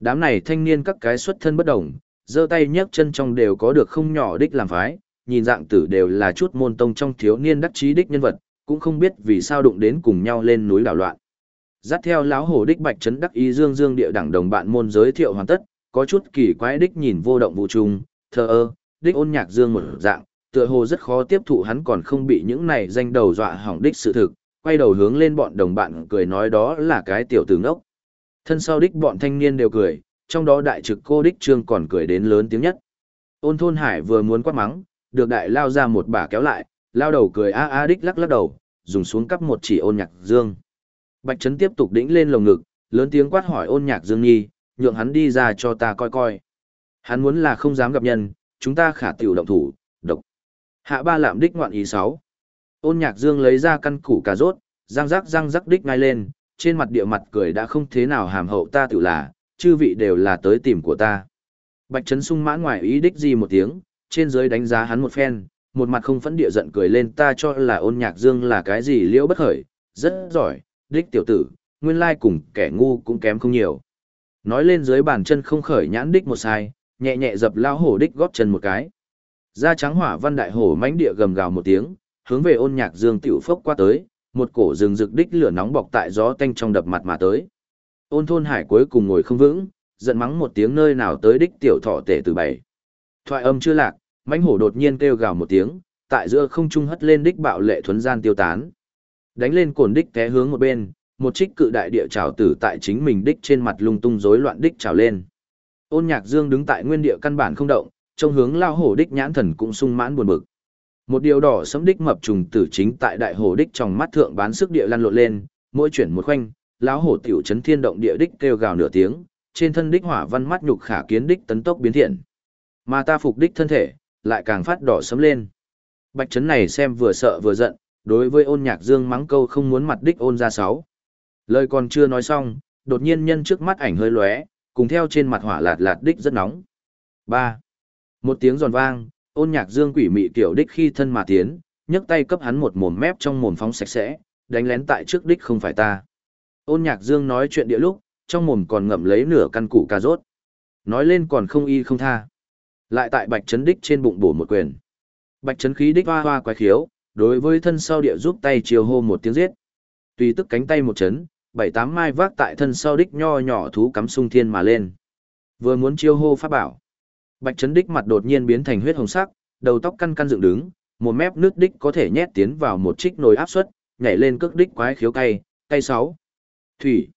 Đám này thanh niên các cái xuất thân bất đồng, giơ tay nhấc chân trong đều có được không nhỏ đích làm phái, nhìn dạng tử đều là chút môn tông trong thiếu niên đắc chí đích nhân vật, cũng không biết vì sao đụng đến cùng nhau lên núi đảo loạn. Dắt theo lão hổ đích bạch trấn đắc ý dương dương địa đẳng đồng bạn môn giới thiệu hoàn tất, có chút kỳ quái đích nhìn vô động vũ trung, thờ ơ, đích ôn nhạc dương một dạng, tựa hồ rất khó tiếp thụ hắn còn không bị những này danh đầu dọa hỏng đích sự thực, quay đầu hướng lên bọn đồng bạn cười nói đó là cái tiểu tử ngốc. Thân sau đích bọn thanh niên đều cười, trong đó đại trực cô đích trương còn cười đến lớn tiếng nhất. Ôn thôn hải vừa muốn quát mắng, được đại lao ra một bà kéo lại, lao đầu cười a a đích lắc lắc đầu, dùng xuống cắp một chỉ ôn nhạc dương. Bạch Trấn tiếp tục đĩnh lên lồng ngực, lớn tiếng quát hỏi ôn nhạc dương nhi, nhượng hắn đi ra cho ta coi coi. Hắn muốn là không dám gặp nhân, chúng ta khả tiểu động thủ, độc. Hạ ba lạm đích ngoạn ý sáu. Ôn nhạc dương lấy ra căn củ cà rốt, răng rắc răng rắc đích ngay lên, trên mặt địa mặt cười đã không thế nào hàm hậu ta tự là, chư vị đều là tới tìm của ta. Bạch Trấn sung mãn ngoài ý đích gì một tiếng, trên dưới đánh giá hắn một phen, một mặt không phẫn địa giận cười lên ta cho là ôn nhạc dương là cái gì liễu bất khởi, rất giỏi, đích tiểu tử, nguyên lai cùng kẻ ngu cũng kém không nhiều. Nói lên dưới bàn chân không khởi nhãn đích một sai, nhẹ nhẹ dập lao hổ đích góp chân một cái. Da trắng hỏa văn đại hổ mãnh địa gầm gào một tiếng, hướng về ôn nhạc dương tiểu phốc qua tới, một cổ rừng rực đích lửa nóng bọc tại gió tanh trong đập mặt mà tới. Ôn thôn hải cuối cùng ngồi không vững, giận mắng một tiếng nơi nào tới đích tiểu thọ tể từ bảy. Thoại âm chưa lạc, mãnh hổ đột nhiên kêu gào một tiếng, tại giữa không trung hất lên đích bạo lệ thuấn gian tiêu tán. Đánh lên cồn đích té hướng một bên, một trích cự đại địa trảo tử tại chính mình đích trên mặt lung tung rối loạn đích trào lên. Ôn Nhạc Dương đứng tại nguyên địa căn bản không động, trong hướng lao hổ đích nhãn thần cũng sung mãn buồn bực. Một điều đỏ sẫm đích mập trùng tử chính tại đại hổ đích trong mắt thượng bán sức địa lăn lộn lên, mỗi chuyển một khoanh, lão hổ tiểu chấn thiên động địa đích kêu gào nửa tiếng, trên thân đích hỏa văn mắt nhục khả kiến đích tấn tốc biến thiện. Mà ta phục đích thân thể, lại càng phát đỏ sẫm lên. Bạch chấn này xem vừa sợ vừa giận, đối với ôn nhạc dương mắng câu không muốn mặt đích ôn ra sáu. Lời còn chưa nói xong, đột nhiên nhân trước mắt ảnh hơi lóe, cùng theo trên mặt hỏa lạt lạt đích rất nóng. 3. Một tiếng giòn vang, ôn nhạc dương quỷ mị tiểu đích khi thân mà tiến, nhấc tay cấp hắn một mồm mép trong mồm phóng sạch sẽ, đánh lén tại trước đích không phải ta. Ôn nhạc dương nói chuyện địa lúc, trong mồm còn ngậm lấy nửa căn củ cà rốt. Nói lên còn không y không tha. Lại tại bạch chấn đích trên bụng bổ một quyền. Bạch chấn khí đích hoa hoa quái khiếu, đối với thân sau địa giúp tay chiều hô một tiếng giết. Tùy tức cánh tay một chấn, bảy tám mai vác tại thân sau đích nho nhỏ thú cắm sung thiên mà lên. Vừa muốn chiêu hô pháp bảo. Bạch chấn đích mặt đột nhiên biến thành huyết hồng sắc, đầu tóc căn căn dựng đứng, một mép nước đích có thể nhét tiến vào một trích nồi áp suất, nhảy lên cước đích quái khiếu cay, cay sáu. Thủy.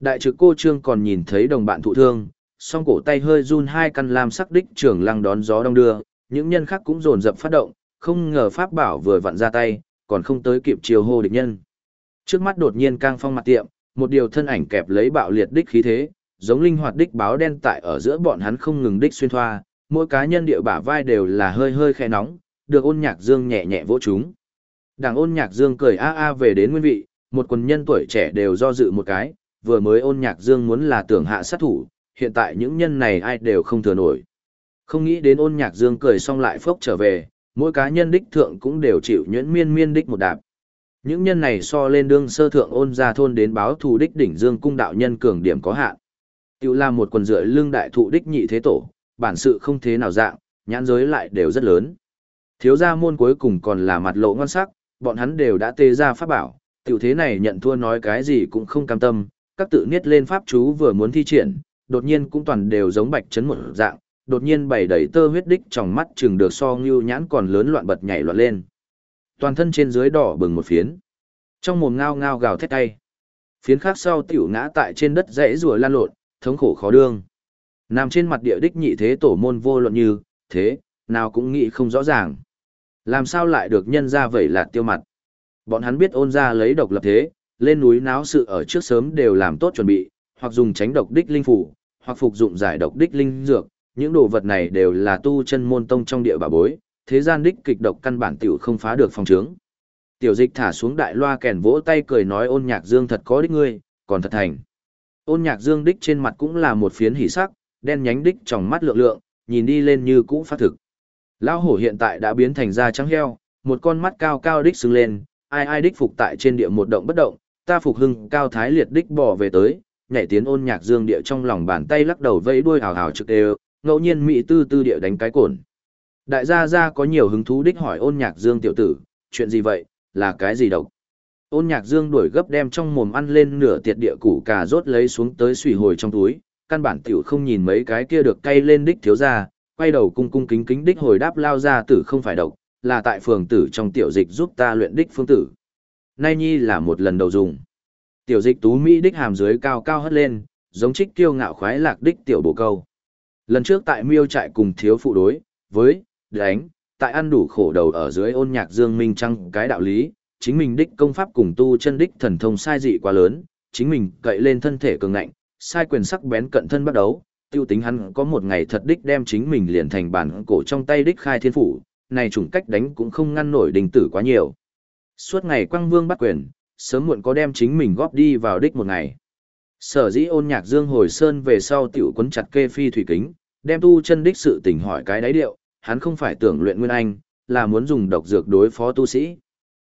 Đại trực cô trương còn nhìn thấy đồng bạn thụ thương, song cổ tay hơi run hai căn lam sắc đích trưởng lăng đón gió đông đưa, những nhân khác cũng dồn dập phát động, không ngờ pháp bảo vừa vặn ra tay, còn không tới kịp chiều hô địch nhân. Trước mắt đột nhiên cang phong mặt tiệm, một điều thân ảnh kẹp lấy bạo liệt đích khí thế, giống linh hoạt đích báo đen tại ở giữa bọn hắn không ngừng đích xuyên thoa, mỗi cá nhân địa bả vai đều là hơi hơi khẽ nóng, được ôn nhạc dương nhẹ nhẹ vỗ chúng. Đảng ôn nhạc dương cười a a về đến nguyên vị, một quần nhân tuổi trẻ đều do dự một cái, vừa mới ôn nhạc dương muốn là tưởng hạ sát thủ, hiện tại những nhân này ai đều không thừa nổi. Không nghĩ đến ôn nhạc dương cười xong lại phốc trở về, mỗi cá nhân đích thượng cũng đều chịu nhuyễn miên miên đích một đạp. Những nhân này so lên đương sơ thượng ôn ra thôn đến báo thù đích đỉnh dương cung đạo nhân cường điểm có hạn. Tiểu là một quần rưỡi lưng đại thụ đích nhị thế tổ, bản sự không thế nào dạng, nhãn giới lại đều rất lớn. Thiếu gia môn cuối cùng còn là mặt lộ ngon sắc, bọn hắn đều đã tê ra pháp bảo, tiểu thế này nhận thua nói cái gì cũng không cam tâm, các tự niết lên pháp chú vừa muốn thi triển, đột nhiên cũng toàn đều giống bạch chấn một dạng, đột nhiên bày đầy tơ huyết đích trong mắt chừng được so ngưu nhãn còn lớn loạn bật nhảy loạn lên. Toàn thân trên dưới đỏ bừng một phiến. Trong mồm ngao ngao gào thét tay. Phiến khác sau tiểu ngã tại trên đất rẽ rùa lan lộn, thống khổ khó đương. Nằm trên mặt địa đích nhị thế tổ môn vô luận như, thế, nào cũng nghĩ không rõ ràng. Làm sao lại được nhân ra vậy là tiêu mặt. Bọn hắn biết ôn ra lấy độc lập thế, lên núi náo sự ở trước sớm đều làm tốt chuẩn bị, hoặc dùng tránh độc đích linh phủ, hoặc phục dụng giải độc đích linh dược, những đồ vật này đều là tu chân môn tông trong địa bà bối, thế gian đích kịch độc căn bản tiểu không phá được phòng trướng. Tiểu dịch thả xuống đại loa kèn vỗ tay cười nói ôn nhạc dương thật có đích ngươi, còn thật thành. Ôn nhạc dương đích trên mặt cũng là một phiến hỉ sắc, đen nhánh đích trong mắt lượng lượng, nhìn đi lên như cũ phát thực. Lão hổ hiện tại đã biến thành da trắng heo, một con mắt cao cao đích xứng lên, ai ai đích phục tại trên địa một động bất động, ta phục hưng cao thái liệt đích bỏ về tới, nhảy tiến ôn nhạc dương địa trong lòng bàn tay lắc đầu vẫy đuôi hào hào trực đều, ngẫu nhiên mỹ tư tư địa đánh cái cồn. Đại gia gia có nhiều hứng thú đích hỏi ôn nhạc dương tiểu tử, chuyện gì vậy, là cái gì độc? Ôn nhạc dương đuổi gấp đem trong mồm ăn lên nửa tiệt địa củ cà rốt lấy xuống tới sủi hồi trong túi, căn bản tiểu không nhìn mấy cái kia được cay lên đích thiếu ra, quay đầu cung cung kính kính đích hồi đáp lao ra tử không phải độc, là tại phường tử trong tiểu dịch giúp ta luyện đích phương tử. Nay nhi là một lần đầu dùng. Tiểu dịch tú Mỹ đích hàm dưới cao cao hất lên, giống trích kiêu ngạo khoái lạc đích tiểu bổ câu. Lần trước tại miêu trại cùng thiếu phụ đối, với, đánh, tại ăn đủ khổ đầu ở dưới ôn nhạc dương minh trăng cái đạo lý, chính mình đích công pháp cùng tu chân đích thần thông sai dị quá lớn, chính mình cậy lên thân thể cường ngạnh, sai quyền sắc bén cận thân bắt đấu, tiêu tính hắn có một ngày thật đích đem chính mình liền thành bản cổ trong tay đích khai thiên phủ, này chủng cách đánh cũng không ngăn nổi đình tử quá nhiều. Suốt ngày quăng vương bắt quyền, sớm muộn có đem chính mình góp đi vào đích một ngày. Sở dĩ ôn nhạc dương hồi sơn về sau tiểu quấn chặt kê phi thủy kính, đem tu chân đích sự tình hỏi cái đáy điệu, hắn không phải tưởng luyện nguyên anh, là muốn dùng độc dược đối phó tu sĩ.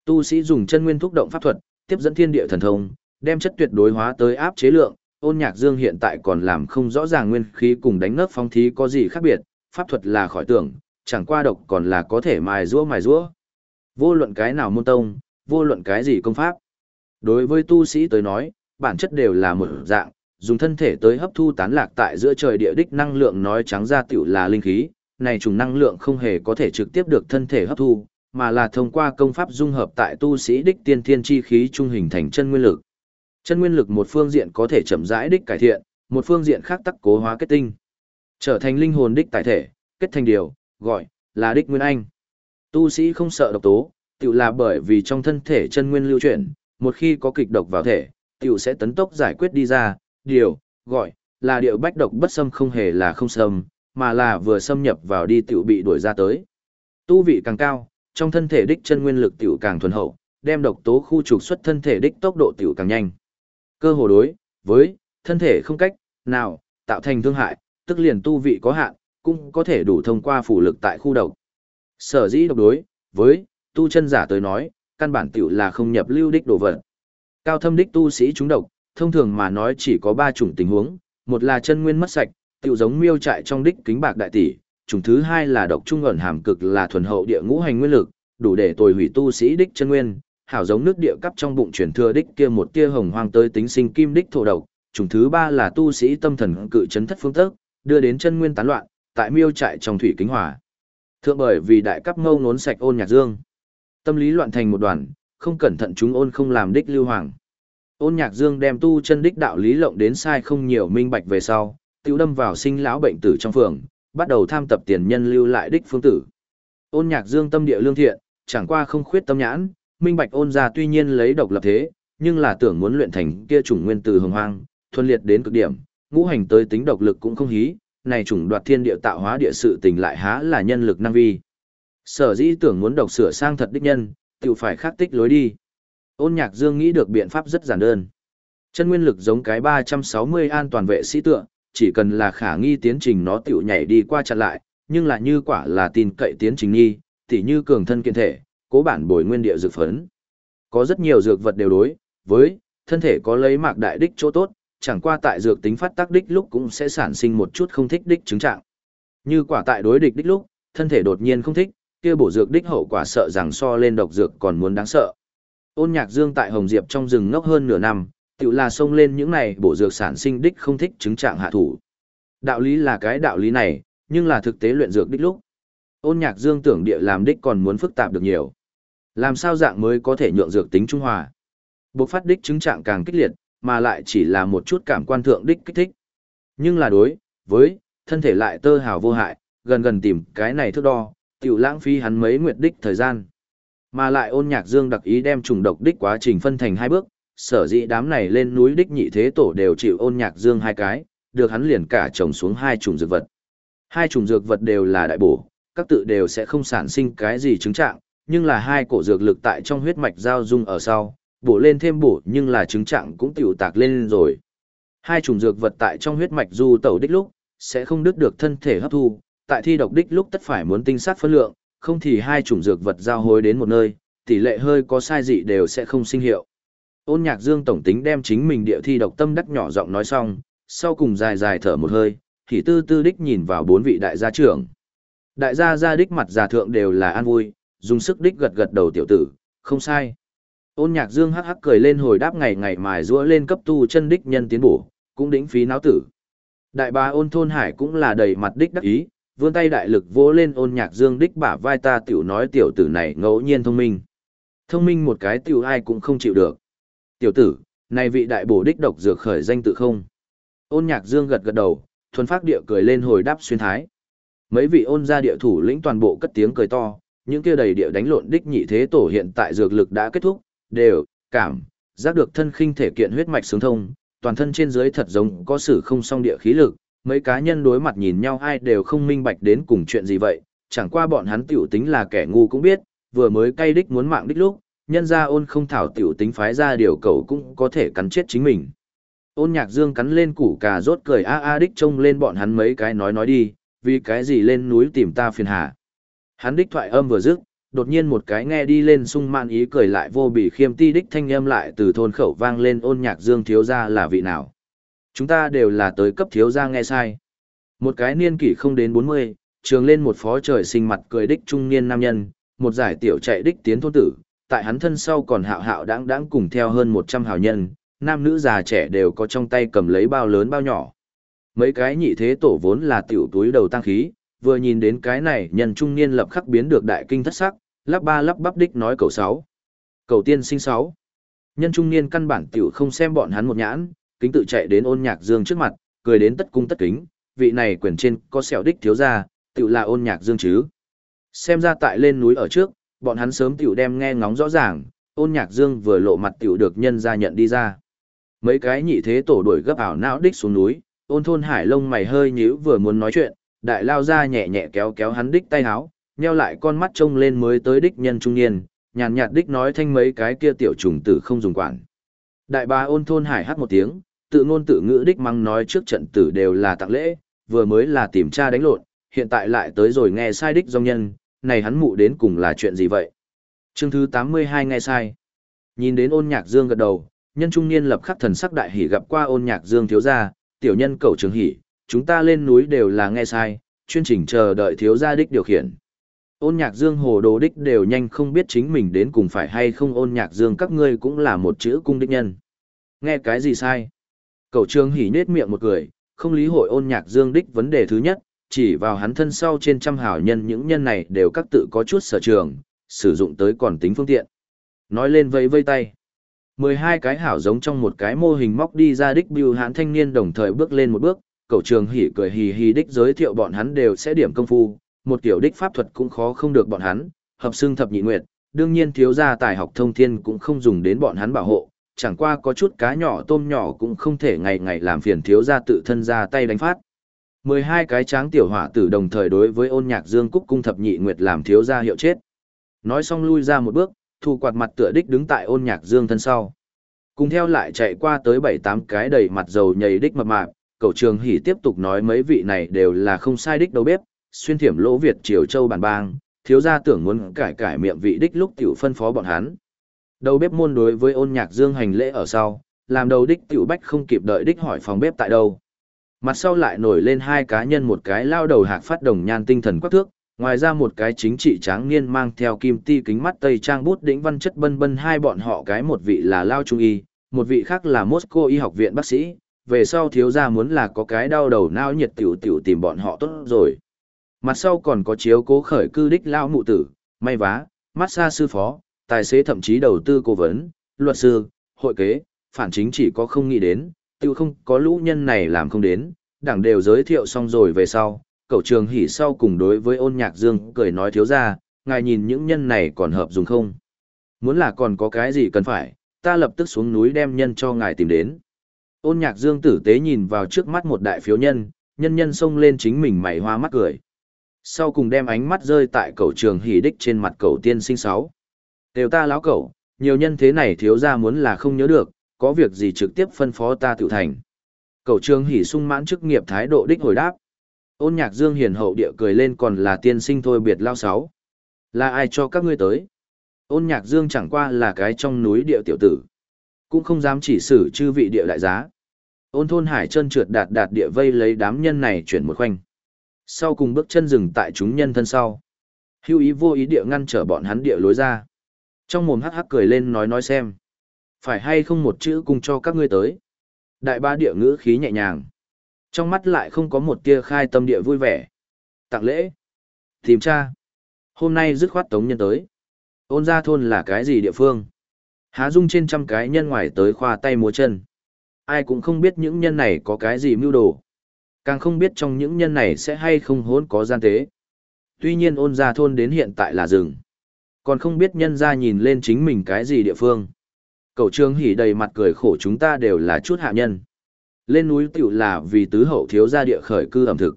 Tu sĩ dùng chân nguyên thúc động pháp thuật, tiếp dẫn thiên địa thần thông, đem chất tuyệt đối hóa tới áp chế lượng, ôn nhạc dương hiện tại còn làm không rõ ràng nguyên khí cùng đánh nấc phong thí có gì khác biệt, pháp thuật là khỏi tưởng, chẳng qua độc còn là có thể mài rũa mài rũa. Vô luận cái nào môn tông, vô luận cái gì công pháp. Đối với tu sĩ tới nói, bản chất đều là một dạng, dùng thân thể tới hấp thu tán lạc tại giữa trời địa đích năng lượng nói trắng ra tiểu là linh khí, này trùng năng lượng không hề có thể trực tiếp được thân thể hấp thu, mà là thông qua công pháp dung hợp tại tu sĩ đích tiên thiên chi khí trung hình thành chân nguyên lực. Chân nguyên lực một phương diện có thể chậm rãi đích cải thiện, một phương diện khác tắc cố hóa kết tinh. Trở thành linh hồn đích tại thể, kết thành điều, gọi là đích nguyên anh. Tu sĩ không sợ độc tố, tự là bởi vì trong thân thể chân nguyên lưu chuyển, một khi có kịch độc vào thể, tiểu sẽ tấn tốc giải quyết đi ra, điều, gọi là điệu bách độc bất xâm không hề là không xâm, mà là vừa xâm nhập vào đi tiểu bị đuổi ra tới. Tu vị càng cao, trong thân thể đích chân nguyên lực tiểu càng thuần hậu, đem độc tố khu trục xuất thân thể đích tốc độ tiểu càng nhanh. Cơ hồ đối với thân thể không cách nào tạo thành thương hại, tức liền tu vị có hạn, cũng có thể đủ thông qua phủ lực tại khu độc. Sở dĩ độc đối với tu chân giả tới nói, căn bản tiểu là không nhập lưu đích đồ vật. Cao thâm đích tu sĩ chúng độc, thông thường mà nói chỉ có ba chủng tình huống, một là chân nguyên mất sạch, tiểu giống miêu trại trong đích kính bạc đại tỷ, chủng thứ hai là độc trung ẩn hàm cực là thuần hậu địa ngũ hành nguyên lực, đủ để tồi hủy tu sĩ đích chân nguyên, hảo giống nước địa cấp trong bụng truyền thừa đích kia một tia hồng hoang tới tính sinh kim đích thổ độc, chủng thứ ba là tu sĩ tâm thần cự chấn thất phương tức, đưa đến chân nguyên tán loạn, tại miêu trại trong thủy kính hỏa. Thượng bởi vì đại cấp ngâu nốn sạch ôn nhạc dương. Tâm lý loạn thành một đoàn, không cẩn thận chúng ôn không làm đích lưu hoàng. Ôn nhạc dương đem tu chân đích đạo lý lộng đến sai không nhiều minh bạch về sau, tiêu đâm vào sinh lão bệnh tử trong phường, bắt đầu tham tập tiền nhân lưu lại đích phương tử. Ôn nhạc dương tâm địa lương thiện, chẳng qua không khuyết tâm nhãn, minh bạch ôn gia tuy nhiên lấy độc lập thế, nhưng là tưởng muốn luyện thành kia chủng nguyên từ hồng hoang, thuần liệt đến cực điểm, ngũ hành tới tính độc lực cũng không hí, này chủng đoạt thiên địa tạo hóa địa sự tình lại há là nhân lực năng vi. Sở dĩ tưởng muốn độc sửa sang thật đích nhân, tự phải khắc tích lối đi. Ôn nhạc dương nghĩ được biện pháp rất giản đơn. Chân nguyên lực giống cái 360 an toàn vệ sĩ tựa, chỉ cần là khả nghi tiến trình nó tiểu nhảy đi qua chặn lại, nhưng là như quả là tin cậy tiến trình nghi, tỉ như cường thân kiện thể, cố bản bồi nguyên địa dược phấn. Có rất nhiều dược vật đều đối, với, thân thể có lấy mạc đại đích chỗ tốt, chẳng qua tại dược tính phát tác đích lúc cũng sẽ sản sinh một chút không thích đích chứng trạng. Như quả tại đối địch đích lúc, thân thể đột nhiên không thích, kia bổ dược đích hậu quả sợ rằng so lên độc dược còn muốn đáng sợ. Ôn Nhạc Dương tại Hồng Diệp trong rừng ngốc hơn nửa năm, tự là xông lên những này bổ dược sản sinh đích không thích chứng trạng hạ thủ. Đạo lý là cái đạo lý này, nhưng là thực tế luyện dược đích lúc. Ôn Nhạc Dương tưởng địa làm đích còn muốn phức tạp được nhiều. Làm sao dạng mới có thể nhượng dược tính trung hòa? Bộc phát đích chứng trạng càng kích liệt, mà lại chỉ là một chút cảm quan thượng đích kích thích. Nhưng là đối, với, thân thể lại tơ hào vô hại, gần gần tìm cái này thước đo, tiểu lãng phí hắn mấy nguyệt đích thời gian. Mà lại ôn nhạc dương đặc ý đem trùng độc đích quá trình phân thành hai bước, sở dĩ đám này lên núi đích nhị thế tổ đều chịu ôn nhạc dương hai cái, được hắn liền cả trồng xuống hai chủng dược vật. Hai chủng dược vật đều là đại bổ, các tự đều sẽ không sản sinh cái gì chứng trạng, nhưng là hai cổ dược lực tại trong huyết mạch giao dung ở sau, bổ lên thêm bổ nhưng là chứng trạng cũng tiểu tạc lên rồi. Hai chủng dược vật tại trong huyết mạch du tẩu đích lúc, sẽ không đứt được thân thể hấp thu, tại thi độc đích lúc tất phải muốn tinh sát phân lượng, không thì hai chủng dược vật giao hối đến một nơi, tỷ lệ hơi có sai dị đều sẽ không sinh hiệu. Ôn nhạc dương tổng tính đem chính mình địa thi độc tâm đắc nhỏ giọng nói xong, sau cùng dài dài thở một hơi, thì tư tư đích nhìn vào bốn vị đại gia trưởng. Đại gia gia đích mặt già thượng đều là an vui, dùng sức đích gật gật đầu tiểu tử, không sai. Ôn nhạc dương hắc hắc cười lên hồi đáp ngày ngày mài rũa lên cấp tu chân đích nhân tiến bổ, cũng đỉnh phí náo tử. Đại bá ôn thôn hải cũng là đầy mặt đích đắc ý, vươn tay đại lực vỗ lên ôn nhạc dương đích bả vai ta tiểu nói tiểu tử này ngẫu nhiên thông minh. Thông minh một cái tiểu ai cũng không chịu được. Tiểu tử, này vị đại bổ đích độc dược khởi danh tự không. Ôn nhạc dương gật gật đầu, thuần phát địa cười lên hồi đáp xuyên thái. Mấy vị ôn gia địa thủ lĩnh toàn bộ cất tiếng cười to, những kia đầy địa đánh lộn đích nhị thế tổ hiện tại dược lực đã kết thúc, đều, cảm, giác được thân khinh thể kiện huyết mạch sướng thông, toàn thân trên dưới thật giống có sự không song địa khí lực, mấy cá nhân đối mặt nhìn nhau ai đều không minh bạch đến cùng chuyện gì vậy, chẳng qua bọn hắn tiểu tính là kẻ ngu cũng biết, vừa mới cay đích muốn mạng đích lúc, nhân ra ôn không thảo tiểu tính phái ra điều cầu cũng có thể cắn chết chính mình. Ôn nhạc dương cắn lên củ cà rốt cười a a đích trông lên bọn hắn mấy cái nói nói đi, vì cái gì lên núi tìm ta phiền hà. Hắn đích thoại âm vừa dứt, đột nhiên một cái nghe đi lên sung mạn ý cười lại vô bị khiêm ti đích thanh âm lại từ thôn khẩu vang lên ôn nhạc dương thiếu ra là vị nào. Chúng ta đều là tới cấp thiếu gia nghe sai. Một cái niên kỷ không đến 40, trường lên một phó trời sinh mặt cười đích trung niên nam nhân, một giải tiểu chạy đích tiến thôn tử, tại hắn thân sau còn hạo hạo đáng đáng cùng theo hơn 100 hào nhân, nam nữ già trẻ đều có trong tay cầm lấy bao lớn bao nhỏ. Mấy cái nhị thế tổ vốn là tiểu túi đầu tăng khí, vừa nhìn đến cái này nhân trung niên lập khắc biến được đại kinh thất sắc, lắp ba lắp bắp đích nói cầu sáu. Cầu tiên sinh sáu. Nhân trung niên căn bản tiểu không xem bọn hắn một nhãn, kính tự chạy đến ôn nhạc dương trước mặt, cười đến tất cung tất kính, vị này quyền trên có sẹo đích thiếu ra, tiểu là ôn nhạc dương chứ. Xem ra tại lên núi ở trước, bọn hắn sớm tiểu đem nghe ngóng rõ ràng, ôn nhạc dương vừa lộ mặt tiểu được nhân ra nhận đi ra. Mấy cái nhị thế tổ đuổi gấp ảo não đích xuống núi, ôn thôn hải lông mày hơi nhíu vừa muốn nói chuyện, đại lao ra nhẹ nhẹ kéo kéo hắn đích tay háo, nheo lại con mắt trông lên mới tới đích nhân trung niên, nhàn nhạt đích nói thanh mấy cái kia tiểu trùng tử không dùng quản. Đại bá ôn thôn hải hát một tiếng, tự ngôn tự ngữ đích mắng nói trước trận tử đều là tặng lễ, vừa mới là tìm tra đánh lộn, hiện tại lại tới rồi nghe sai đích dòng nhân, này hắn mụ đến cùng là chuyện gì vậy? Chương thứ 82 nghe sai. Nhìn đến ôn nhạc dương gật đầu, nhân trung niên lập khắc thần sắc đại hỉ gặp qua ôn nhạc dương thiếu gia, tiểu nhân cầu trường hỉ, chúng ta lên núi đều là nghe sai, chuyên chỉnh chờ đợi thiếu gia đích điều khiển. Ôn nhạc dương hồ đồ đích đều nhanh không biết chính mình đến cùng phải hay không ôn nhạc dương các ngươi cũng là một chữ cung đích nhân. Nghe cái gì sai? Cậu trương hỉ nết miệng một cười, không lý hội ôn nhạc dương đích vấn đề thứ nhất, chỉ vào hắn thân sau trên trăm hảo nhân những nhân này đều các tự có chút sở trường, sử dụng tới còn tính phương tiện. Nói lên vây vây tay. mười hai cái hảo giống trong một cái mô hình móc đi ra đích bưu hãn thanh niên đồng thời bước lên một bước, cậu trường hỉ cười hì hì đích giới thiệu bọn hắn đều sẽ điểm công phu, một kiểu đích pháp thuật cũng khó không được bọn hắn, hợp xương thập nhị nguyệt, đương nhiên thiếu gia tài học thông thiên cũng không dùng đến bọn hắn bảo hộ, chẳng qua có chút cá nhỏ tôm nhỏ cũng không thể ngày ngày làm phiền thiếu gia tự thân ra tay đánh phát. 12 cái tráng tiểu hỏa tử đồng thời đối với ôn nhạc dương cúc cung thập nhị nguyệt làm thiếu gia hiệu chết. Nói xong lui ra một bước, thu quạt mặt tựa đích đứng tại ôn nhạc dương thân sau. Cùng theo lại chạy qua tới 7-8 cái đầy mặt dầu nhầy đích mập mạp, cầu trường hỉ tiếp tục nói mấy vị này đều là không sai đích đầu bếp, xuyên thiểm lỗ Việt Triều Châu bản bang, thiếu gia tưởng muốn cải cải miệng vị đích lúc tiểu phân phó bọn hắn. Đầu bếp môn đối với ôn nhạc dương hành lễ ở sau, làm đầu đích tiểu bách không kịp đợi đích hỏi phòng bếp tại đâu. Mặt sau lại nổi lên hai cá nhân một cái lao đầu hạc phát đồng nhan tinh thần quắc thước, ngoài ra một cái chính trị tráng niên mang theo kim ti kính mắt tây trang bút đĩnh văn chất bân bân hai bọn họ cái một vị là lao trung y, một vị khác là Moscow y học viện bác sĩ, về sau thiếu gia muốn là có cái đau đầu nao nhiệt tiểu tiểu tìm bọn họ tốt rồi. Mặt sau còn có chiếu cố khởi cư đích lao mụ tử, may vá, massage sư phó, tài xế thậm chí đầu tư cố vấn, luật sư, hội kế, phản chính chỉ có không nghĩ đến, tiêu không có lũ nhân này làm không đến, đảng đều giới thiệu xong rồi về sau, cậu trường hỉ sau cùng đối với ôn nhạc dương cười nói thiếu ra, ngài nhìn những nhân này còn hợp dùng không? Muốn là còn có cái gì cần phải, ta lập tức xuống núi đem nhân cho ngài tìm đến. Ôn nhạc dương tử tế nhìn vào trước mắt một đại phiếu nhân, nhân nhân xông lên chính mình mày hoa mắt cười. Sau cùng đem ánh mắt rơi tại cậu trường hỉ đích trên mặt cậu tiên sinh sáu. Đều ta lão cậu, nhiều nhân thế này thiếu ra muốn là không nhớ được, có việc gì trực tiếp phân phó ta tiểu thành. Cậu trường hỉ sung mãn chức nghiệp thái độ đích hồi đáp. Ôn nhạc dương hiền hậu địa cười lên còn là tiên sinh thôi biệt lao sáu. Là ai cho các ngươi tới? Ôn nhạc dương chẳng qua là cái trong núi địa tiểu tử. Cũng không dám chỉ xử chư vị địa đại giá. Ôn thôn hải chân trượt đạt đạt địa vây lấy đám nhân này chuyển một khoanh. Sau cùng bước chân dừng tại chúng nhân thân sau. Hưu ý vô ý địa ngăn trở bọn hắn địa lối ra. Trong mồm hắc hắc cười lên nói nói xem. Phải hay không một chữ cùng cho các ngươi tới. Đại ba địa ngữ khí nhẹ nhàng. Trong mắt lại không có một tia khai tâm địa vui vẻ. Tặng lễ. Tìm cha. Hôm nay dứt khoát tống nhân tới. Ôn gia thôn là cái gì địa phương? Há dung trên trăm cái nhân ngoài tới khoa tay múa chân. Ai cũng không biết những nhân này có cái gì mưu đồ. Càng không biết trong những nhân này sẽ hay không hốn có gian tế. Tuy nhiên ôn gia thôn đến hiện tại là rừng. Còn không biết nhân gia nhìn lên chính mình cái gì địa phương. Cậu trương hỉ đầy mặt cười khổ chúng ta đều là chút hạ nhân. Lên núi tiểu là vì tứ hậu thiếu gia địa khởi cư ẩm thực.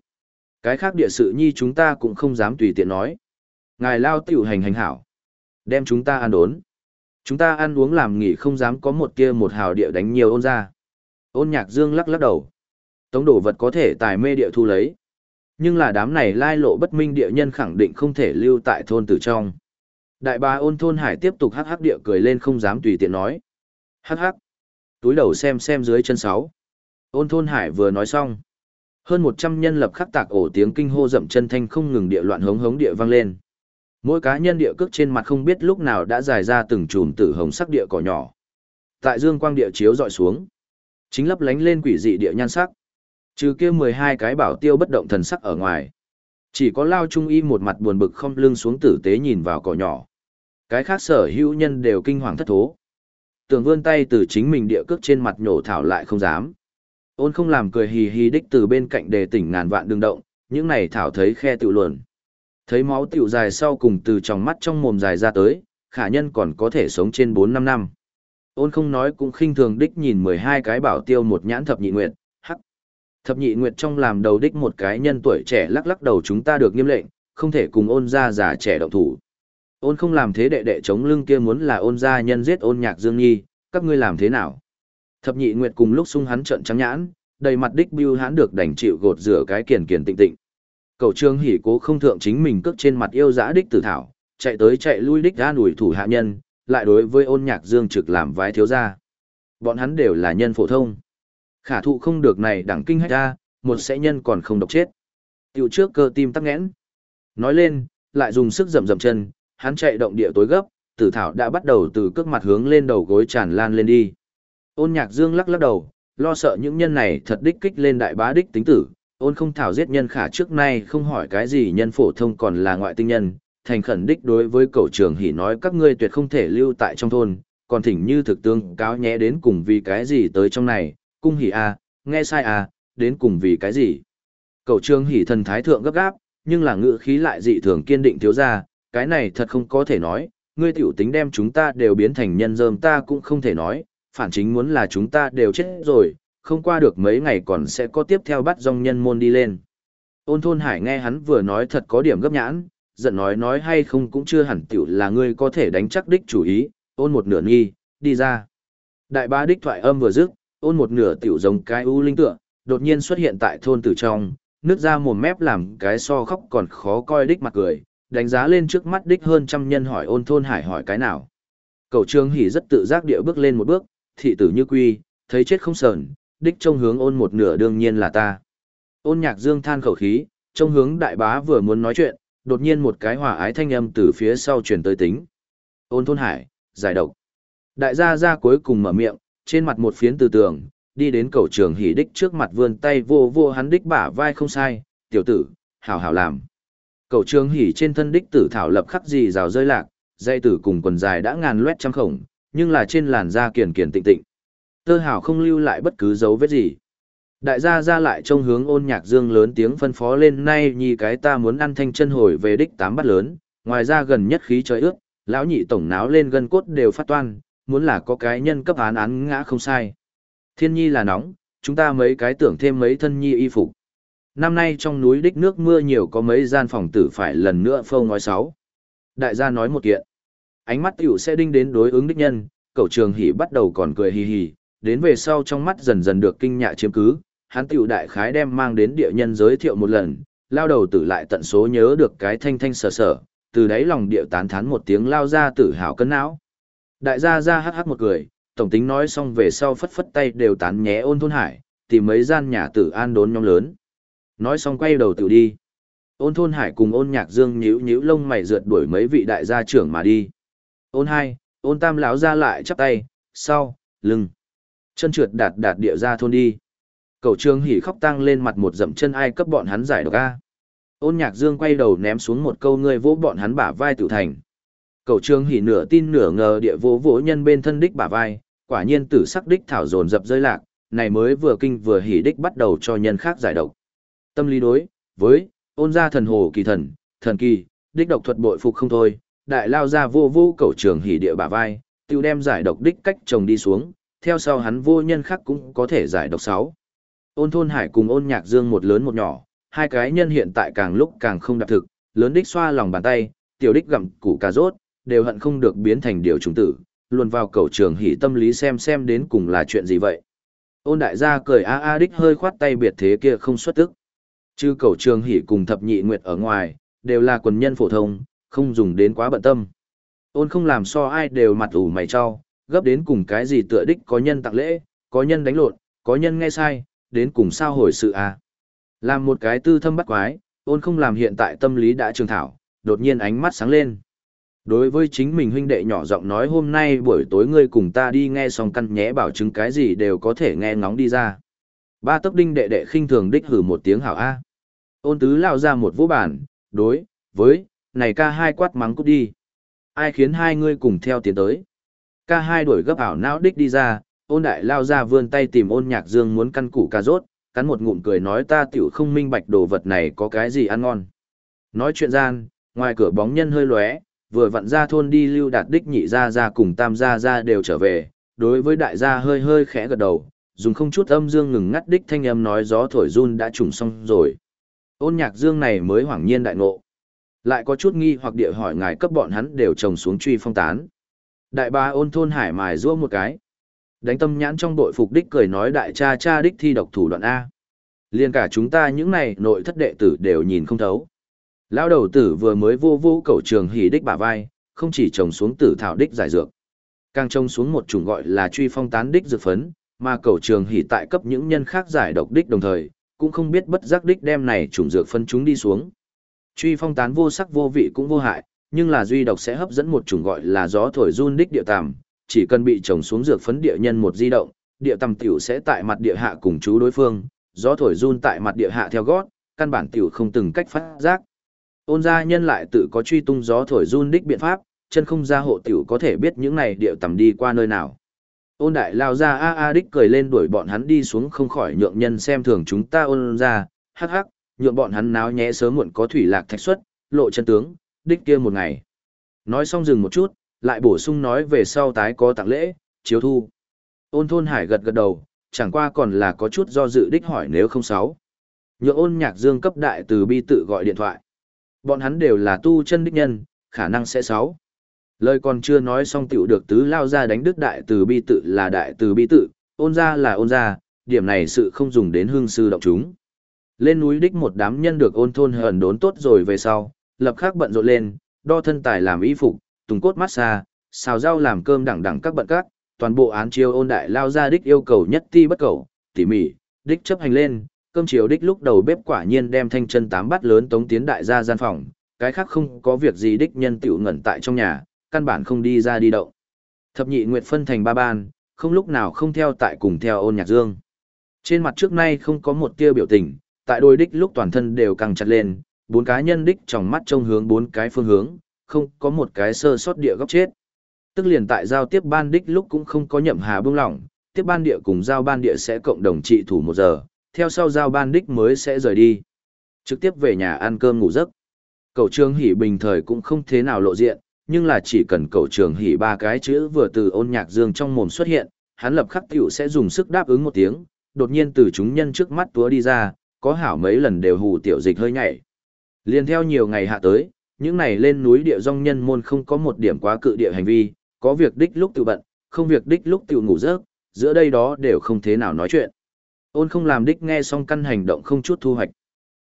Cái khác địa sự nhi chúng ta cũng không dám tùy tiện nói. Ngài lao tiểu hành hành hảo. Đem chúng ta ăn đốn. Chúng ta ăn uống làm nghỉ không dám có một kia một hào địa đánh nhiều ôn ra. Ôn nhạc dương lắc lắc đầu. Tống đổ vật có thể tài mê địa thu lấy. Nhưng là đám này lai lộ bất minh địa nhân khẳng định không thể lưu tại thôn tử trong. Đại bà ôn thôn hải tiếp tục hắc hắc địa cười lên không dám tùy tiện nói. Hắc hắc. Túi đầu xem xem dưới chân sáu. Ôn thôn hải vừa nói xong. Hơn 100 nhân lập khắc tạc ổ tiếng kinh hô dậm chân thanh không ngừng địa loạn hống hống địa vang lên. Mỗi cá nhân địa cước trên mặt không biết lúc nào đã dài ra từng chùm tử hồng sắc địa cỏ nhỏ. Tại dương quang địa chiếu dọi xuống, chính lấp lánh lên quỷ dị địa nhan sắc. Trừ kia 12 cái bảo tiêu bất động thần sắc ở ngoài. Chỉ có Lao Trung Y một mặt buồn bực không lưng xuống tử tế nhìn vào cỏ nhỏ. Cái khác sở hữu nhân đều kinh hoàng thất thố. Tường vươn tay từ chính mình địa cước trên mặt nhổ thảo lại không dám. Ôn không làm cười hì hì đích từ bên cạnh đề tỉnh ngàn vạn đường động, những này thảo thấy khe tiểu luồn. Thấy máu tiểu dài sau cùng từ trong mắt trong mồm dài ra tới, khả nhân còn có thể sống trên 4-5 năm. Ôn không nói cũng khinh thường đích nhìn 12 cái bảo tiêu một nhãn thập nhị nguyệt, hắc. Thập nhị nguyệt trong làm đầu đích một cái nhân tuổi trẻ lắc lắc đầu chúng ta được nghiêm lệnh, không thể cùng ôn ra già trẻ động thủ. Ôn không làm thế đệ đệ chống lưng kia muốn là ôn gia nhân giết ôn nhạc dương nhi, các ngươi làm thế nào? Thập nhị nguyệt cùng lúc sung hắn trận trắng nhãn, đầy mặt đích bưu hắn được đành chịu gột rửa cái kiền kiền tịnh tịnh. Cầu trương hỉ cố không thượng chính mình cước trên mặt yêu dã đích tử thảo, chạy tới chạy lui đích ra đuổi thủ hạ nhân, lại đối với ôn nhạc dương trực làm vái thiếu gia. Bọn hắn đều là nhân phổ thông. Khả thụ không được này đẳng kinh hách ra, một sẽ nhân còn không độc chết. Tiểu trước cơ tim tắc nghẽn. Nói lên, lại dùng sức dậm dậm chân, hắn chạy động địa tối gấp, tử thảo đã bắt đầu từ cước mặt hướng lên đầu gối tràn lan lên đi. Ôn nhạc dương lắc lắc đầu, lo sợ những nhân này thật đích kích lên đại bá đích tính tử, ôn không thảo giết nhân khả trước nay không hỏi cái gì nhân phổ thông còn là ngoại tinh nhân, thành khẩn đích đối với cầu trường hỉ nói các ngươi tuyệt không thể lưu tại trong thôn, còn thỉnh như thực tương cáo nhé đến cùng vì cái gì tới trong này, cung hỉ à, nghe sai à? đến cùng vì cái gì. Cầu trường hỉ thần thái thượng gấp gáp, nhưng là ngữ khí lại dị thường kiên định thiếu ra, cái này thật không có thể nói, ngươi tiểu tính đem chúng ta đều biến thành nhân dơm ta cũng không thể nói, phản chính muốn là chúng ta đều chết rồi, không qua được mấy ngày còn sẽ có tiếp theo bắt dòng nhân môn đi lên. Ôn thôn hải nghe hắn vừa nói thật có điểm gấp nhãn, giận nói nói hay không cũng chưa hẳn tiểu là ngươi có thể đánh chắc đích chủ ý, ôn một nửa nghi, đi ra. Đại ba đích thoại âm vừa dứt, ôn một nửa tiểu giống cái u linh tựa, đột nhiên xuất hiện tại thôn tử trong, nước ra mồm mép làm cái so khóc còn khó coi đích mặt cười, đánh giá lên trước mắt đích hơn trăm nhân hỏi ôn thôn hải hỏi cái nào. Cầu trương hỉ rất tự giác địa bước lên một bước, thị tử như quy, thấy chết không sờn, đích trông hướng ôn một nửa đương nhiên là ta. Ôn nhạc dương than khẩu khí, trông hướng đại bá vừa muốn nói chuyện, đột nhiên một cái hòa ái thanh âm từ phía sau truyền tới tính. Ôn thôn hải, giải độc. Đại gia gia cuối cùng mở miệng, trên mặt một phiến từ tường, đi đến cầu trường hỉ đích trước mặt vươn tay vô vô hắn đích bả vai không sai, tiểu tử, hảo hảo làm. Cậu trường hỉ trên thân đích tử thảo lập khắc gì rào rơi lạc, dây tử cùng quần dài đã ngàn loét trăm khổng, nhưng là trên làn da kiền kiền tịnh tịnh. Tơ hảo không lưu lại bất cứ dấu vết gì. Đại gia ra lại trông hướng ôn nhạc dương lớn tiếng phân phó lên nay nhì cái ta muốn ăn thanh chân hồi về đích tám bát lớn, ngoài ra gần nhất khí trời ướt, lão nhị tổng náo lên gân cốt đều phát toan, muốn là có cái nhân cấp án án ngã không sai. Thiên nhi là nóng, chúng ta mấy cái tưởng thêm mấy thân nhi y phục. Năm nay trong núi đích nước mưa nhiều có mấy gian phòng tử phải lần nữa phâu ngói sáu. Đại gia nói một kiện. Ánh mắt tiểu sẽ đinh đến đối ứng đích nhân, cậu trường hỉ bắt đầu còn cười hì hì, đến về sau trong mắt dần dần được kinh nhạ chiếm cứ, hắn tiểu đại khái đem mang đến địa nhân giới thiệu một lần, lao đầu tử lại tận số nhớ được cái thanh thanh sở sở, từ đấy lòng địa tán thán một tiếng lao ra tử hào cân não. Đại gia ra hắc hắc một cười, tổng tính nói xong về sau phất phất tay đều tán nhé ôn thôn hải, tìm mấy gian nhà tử an đốn nhóm lớn. Nói xong quay đầu tự đi. Ôn thôn hải cùng ôn nhạc dương nhíu nhíu lông mày rượt đuổi mấy vị đại gia trưởng mà đi. Ôn hai, ôn tam lão ra lại chắp tay, sau, lưng. Chân trượt đạt đạt địa ra thôn đi. Cầu trương hỉ khóc tăng lên mặt một dậm chân ai cấp bọn hắn giải độc a. Ôn nhạc dương quay đầu ném xuống một câu ngươi vỗ bọn hắn bả vai tử thành. Cầu trương hỉ nửa tin nửa ngờ địa vỗ vỗ nhân bên thân đích bả vai, quả nhiên tử sắc đích thảo dồn dập rơi lạc, này mới vừa kinh vừa hỉ đích bắt đầu cho nhân khác giải độc. Tâm lý đối, với, ôn gia thần hồ kỳ thần, thần kỳ, đích độc thuật bội phục không thôi, đại lao ra vô vô cầu trường hỉ địa bả vai, tiêu đem giải độc đích cách chồng đi xuống, theo sau hắn vô nhân khác cũng có thể giải độc sáu. Ôn thôn hải cùng ôn nhạc dương một lớn một nhỏ, hai cái nhân hiện tại càng lúc càng không đạt thực, lớn đích xoa lòng bàn tay, tiểu đích gặm củ cà rốt, đều hận không được biến thành điều trùng tử, luôn vào cầu trường hỉ tâm lý xem xem đến cùng là chuyện gì vậy. Ôn đại gia cười a a đích hơi khoát tay biệt thế kia không xuất tức. Chứ cầu trường hỉ cùng thập nhị nguyệt ở ngoài, đều là quần nhân phổ thông, không dùng đến quá bận tâm. Ôn không làm so ai đều mặt ủ mày cho, gấp đến cùng cái gì tựa đích có nhân tặng lễ, có nhân đánh lộn, có nhân nghe sai, đến cùng sao hồi sự à. Làm một cái tư thâm bắt quái, ôn không làm hiện tại tâm lý đã trường thảo, đột nhiên ánh mắt sáng lên. Đối với chính mình huynh đệ nhỏ giọng nói hôm nay buổi tối ngươi cùng ta đi nghe xong căn nhé bảo chứng cái gì đều có thể nghe ngóng đi ra. Ba tốc đinh đệ đệ khinh thường đích hử một tiếng hảo A. Ôn tứ lao ra một vũ bản, đối, với, này ca hai quát mắng cút đi. Ai khiến hai ngươi cùng theo tiến tới. Ca hai đuổi gấp ảo não đích đi ra, ôn đại lao ra vươn tay tìm ôn nhạc dương muốn căn củ cà rốt, cắn một ngụm cười nói ta tiểu không minh bạch đồ vật này có cái gì ăn ngon. Nói chuyện gian, ngoài cửa bóng nhân hơi lóe, vừa vặn ra thôn đi lưu đạt đích nhị ra ra cùng tam gia ra đều trở về, đối với đại gia hơi hơi khẽ gật đầu, dùng không chút âm dương ngừng ngắt đích thanh âm nói gió thổi run đã trùng xong rồi. Ôn nhạc dương này mới hoảng nhiên đại ngộ. Lại có chút nghi hoặc địa hỏi ngài cấp bọn hắn đều trồng xuống truy phong tán. Đại ba ôn thôn hải mài rua một cái. Đánh tâm nhãn trong đội phục đích cười nói đại cha cha đích thi độc thủ đoạn A. Liên cả chúng ta những này nội thất đệ tử đều nhìn không thấu. Lão đầu tử vừa mới vô vô cầu trường hỉ đích bả vai, không chỉ trồng xuống tử thảo đích giải dược. Càng trồng xuống một chủng gọi là truy phong tán đích dược phấn, mà cầu trường hỉ tại cấp những nhân khác giải độc đích đồng thời, cũng không biết bất giác đích đem này trùng dược phân chúng đi xuống. Truy phong tán vô sắc vô vị cũng vô hại, nhưng là duy độc sẽ hấp dẫn một chủng gọi là gió thổi run đích địa tằm. chỉ cần bị trồng xuống dược phấn địa nhân một di động, địa tầm tiểu sẽ tại mặt địa hạ cùng chú đối phương, gió thổi run tại mặt địa hạ theo gót, căn bản tiểu không từng cách phát giác. Ôn gia nhân lại tự có truy tung gió thổi run đích biện pháp, chân không ra hộ tiểu có thể biết những này địa tầm đi qua nơi nào. Ôn đại lao ra a a đích cười lên đuổi bọn hắn đi xuống không khỏi nhượng nhân xem thường chúng ta ôn ra, hắc hắc, nhượng bọn hắn náo nhẽ sớm muộn có thủy lạc thạch xuất, lộ chân tướng, đích kia một ngày. Nói xong dừng một chút, lại bổ sung nói về sau tái có tặng lễ, chiếu thu. Ôn thôn hải gật gật đầu, chẳng qua còn là có chút do dự đích hỏi nếu không sáu. Nhượng ôn nhạc dương cấp đại từ bi tự gọi điện thoại. Bọn hắn đều là tu chân đích nhân, khả năng sẽ sáu. Lời còn chưa nói xong tiểu được tứ lao ra đánh đức đại từ bi tự là đại từ bi tự, ôn ra là ôn ra, điểm này sự không dùng đến hương sư động chúng. Lên núi đích một đám nhân được ôn thôn hờn đốn tốt rồi về sau, lập khắc bận rộn lên, đo thân tài làm y phục, tùng cốt massage, xào rau làm cơm đẳng đẳng các bận các, toàn bộ án chiêu ôn đại lao ra đích yêu cầu nhất ti bất cầu, tỉ mỉ, đích chấp hành lên, cơm chiều đích lúc đầu bếp quả nhiên đem thanh chân tám bát lớn tống tiến đại ra gian phòng, cái khác không có việc gì đích nhân tiểu ngẩn tại trong nhà, căn bản không đi ra đi động. Thập nhị nguyệt phân thành ba ban, không lúc nào không theo tại cùng theo ôn nhạc dương. Trên mặt trước nay không có một tia biểu tình, tại đôi đích lúc toàn thân đều căng chặt lên, bốn cá nhân đích trong mắt trông hướng bốn cái phương hướng, không có một cái sơ sót địa góc chết. Tức liền tại giao tiếp ban đích lúc cũng không có nhậm hà buông lỏng, tiếp ban địa cùng giao ban địa sẽ cộng đồng trị thủ một giờ, theo sau giao ban đích mới sẽ rời đi. Trực tiếp về nhà ăn cơm ngủ giấc. Cầu trương hỉ bình thời cũng không thế nào lộ diện, nhưng là chỉ cần cậu trường hỉ ba cái chữ vừa từ ôn nhạc dương trong mồm xuất hiện, hắn lập khắc tiểu sẽ dùng sức đáp ứng một tiếng, đột nhiên từ chúng nhân trước mắt túa đi ra, có hảo mấy lần đều hù tiểu dịch hơi nhảy. Liên theo nhiều ngày hạ tới, những này lên núi địa dòng nhân môn không có một điểm quá cự địa hành vi, có việc đích lúc tự bận, không việc đích lúc tự ngủ giấc, giữa đây đó đều không thế nào nói chuyện. Ôn không làm đích nghe xong căn hành động không chút thu hoạch.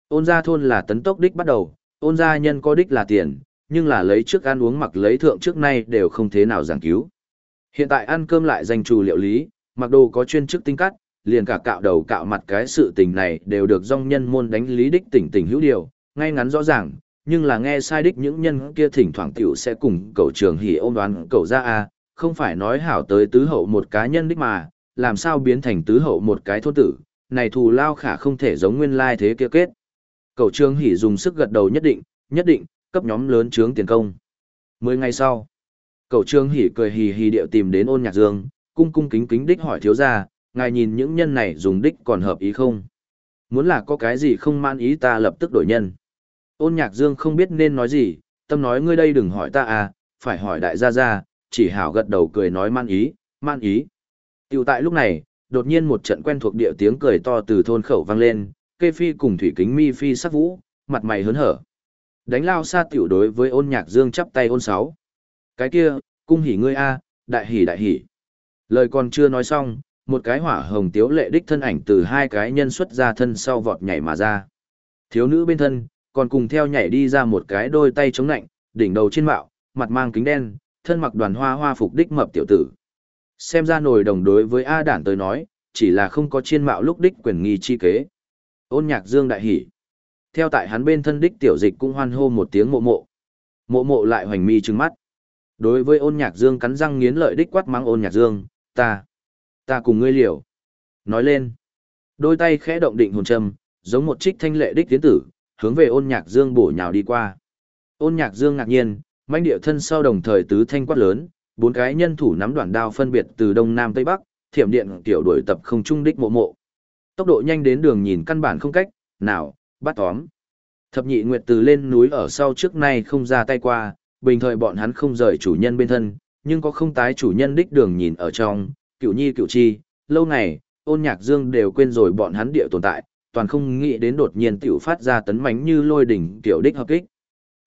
Ôn ra thôn là tấn tốc đích bắt đầu, ôn gia nhân có đích là tiền, nhưng là lấy trước ăn uống mặc lấy thượng trước nay đều không thế nào giảng cứu. Hiện tại ăn cơm lại danh trù liệu lý, mặc đồ có chuyên chức tinh cắt, liền cả cạo đầu cạo mặt cái sự tình này đều được dòng nhân môn đánh lý đích tỉnh tỉnh hữu điều, ngay ngắn rõ ràng, nhưng là nghe sai đích những nhân kia thỉnh thoảng tiểu sẽ cùng cậu trường hỉ ôm đoán cậu ra a không phải nói hảo tới tứ hậu một cá nhân đích mà, làm sao biến thành tứ hậu một cái thôn tử, này thù lao khả không thể giống nguyên lai thế kia kết. Cậu trường hỉ dùng sức gật đầu nhất định, nhất định, cấp nhóm lớn trướng tiền công. Mười ngày sau, cậu trương hỉ cười hì hì điệu tìm đến ôn nhạc dương, cung cung kính kính đích hỏi thiếu gia, ngài nhìn những nhân này dùng đích còn hợp ý không? Muốn là có cái gì không man ý ta lập tức đổi nhân. Ôn nhạc dương không biết nên nói gì, tâm nói ngươi đây đừng hỏi ta à, phải hỏi đại gia gia, chỉ hảo gật đầu cười nói man ý, man ý. Tiểu tại lúc này, đột nhiên một trận quen thuộc địa tiếng cười to từ thôn khẩu vang lên, kê phi cùng thủy kính mi phi sắc vũ, mặt mày hớn hở. Đánh lao xa tiểu đối với ôn nhạc dương chắp tay ôn sáu. Cái kia, cung hỉ ngươi a, đại hỉ đại hỉ. Lời còn chưa nói xong, một cái hỏa hồng tiếu lệ đích thân ảnh từ hai cái nhân xuất ra thân sau vọt nhảy mà ra. Thiếu nữ bên thân, còn cùng theo nhảy đi ra một cái đôi tay chống nạnh, đỉnh đầu trên mạo, mặt mang kính đen, thân mặc đoàn hoa hoa phục đích mập tiểu tử. Xem ra nổi đồng đối với A đản tới nói, chỉ là không có chiên mạo lúc đích quyền nghi chi kế. Ôn nhạc dương đại hỉ. Theo tại hắn bên thân đích tiểu dịch cũng hoan hô một tiếng mộ mộ. Mộ mộ lại hoành mi trừng mắt. Đối với ôn nhạc dương cắn răng nghiến lợi đích quát mắng ôn nhạc dương, ta, ta cùng ngươi liều. Nói lên. Đôi tay khẽ động định hồn châm, giống một trích thanh lệ đích tiến tử, hướng về ôn nhạc dương bổ nhào đi qua. Ôn nhạc dương ngạc nhiên, manh địa thân sau đồng thời tứ thanh quát lớn, bốn cái nhân thủ nắm đoạn đao phân biệt từ đông nam tây bắc, thiểm điện tiểu đuổi tập không trung đích mộ mộ. Tốc độ nhanh đến đường nhìn căn bản không cách, nào, bắt tóm. Thập nhị nguyệt từ lên núi ở sau trước nay không ra tay qua, bình thời bọn hắn không rời chủ nhân bên thân, nhưng có không tái chủ nhân đích đường nhìn ở trong, cựu nhi cựu chi, lâu ngày, ôn nhạc dương đều quên rồi bọn hắn địa tồn tại, toàn không nghĩ đến đột nhiên tiểu phát ra tấn mánh như lôi đỉnh tiểu đích hợp kích.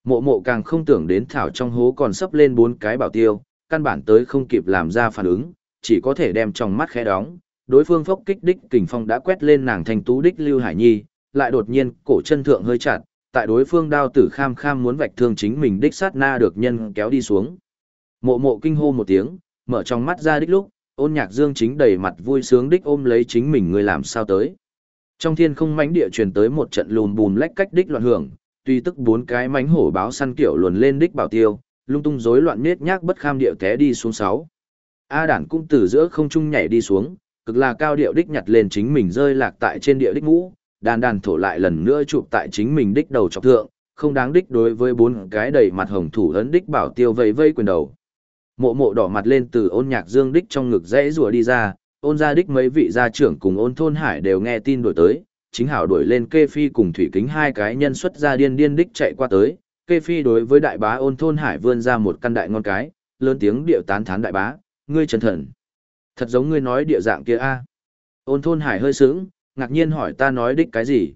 Mộ mộ càng không tưởng đến thảo trong hố còn sắp lên bốn cái bảo tiêu, căn bản tới không kịp làm ra phản ứng, chỉ có thể đem trong mắt khẽ đóng. Đối phương phốc kích đích kình phong đã quét lên nàng thành tú đích Lưu Hải Nhi, lại đột nhiên cổ chân thượng hơi chặt, tại đối phương đao tử kham kham muốn vạch thương chính mình đích sát na được nhân kéo đi xuống. Mộ mộ kinh hô một tiếng, mở trong mắt ra đích lúc, ôn nhạc dương chính đầy mặt vui sướng đích ôm lấy chính mình người làm sao tới. Trong thiên không mánh địa truyền tới một trận lùn bùn lách cách đích loạn hưởng, tuy tức bốn cái mánh hổ báo săn kiểu luồn lên đích bảo tiêu, lung tung rối loạn nết nhác bất kham địa té đi xuống sáu. A đản cũng từ giữa không trung nhảy đi xuống, cực là cao điệu đích nhặt lên chính mình rơi lạc tại trên địa đích mũ, đàn đàn thổ lại lần nữa chụp tại chính mình đích đầu chọc thượng, không đáng đích đối với bốn cái đầy mặt hồng thủ ấn đích bảo tiêu vây vây quyền đầu. Mộ mộ đỏ mặt lên từ ôn nhạc dương đích trong ngực dễ rùa đi ra, ôn gia đích mấy vị gia trưởng cùng ôn thôn hải đều nghe tin đổi tới, chính hảo đuổi lên kê phi cùng thủy kính hai cái nhân xuất ra điên điên đích chạy qua tới, kê phi đối với đại bá ôn thôn hải vươn ra một căn đại ngon cái, lớn tiếng điệu tán thán đại bá, ngươi chân thần. Thật giống ngươi nói địa dạng kia a. Ôn thôn hải hơi sướng, ngạc nhiên hỏi ta nói đích cái gì.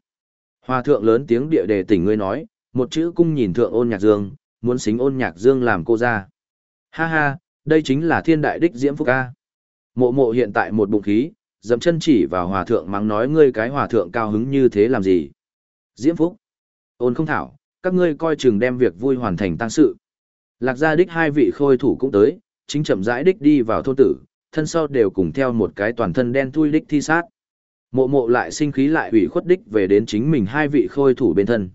Hòa thượng lớn tiếng địa đề tỉnh ngươi nói, một chữ cung nhìn thượng ôn nhạc dương, muốn xính ôn nhạc dương làm cô ra. Ha ha, đây chính là thiên đại đích diễm phúc ca. Mộ mộ hiện tại một bụng khí, dẫm chân chỉ vào hòa thượng mắng nói ngươi cái hòa thượng cao hứng như thế làm gì. Diễm Phúc. Ôn không thảo, các ngươi coi chừng đem việc vui hoàn thành tăng sự. Lạc gia đích hai vị khôi thủ cũng tới, chính chậm rãi đích đi vào thôn tử, thân sau đều cùng theo một cái toàn thân đen thui đích thi sát. Mộ mộ lại sinh khí lại ủy khuất đích về đến chính mình hai vị khôi thủ bên thân.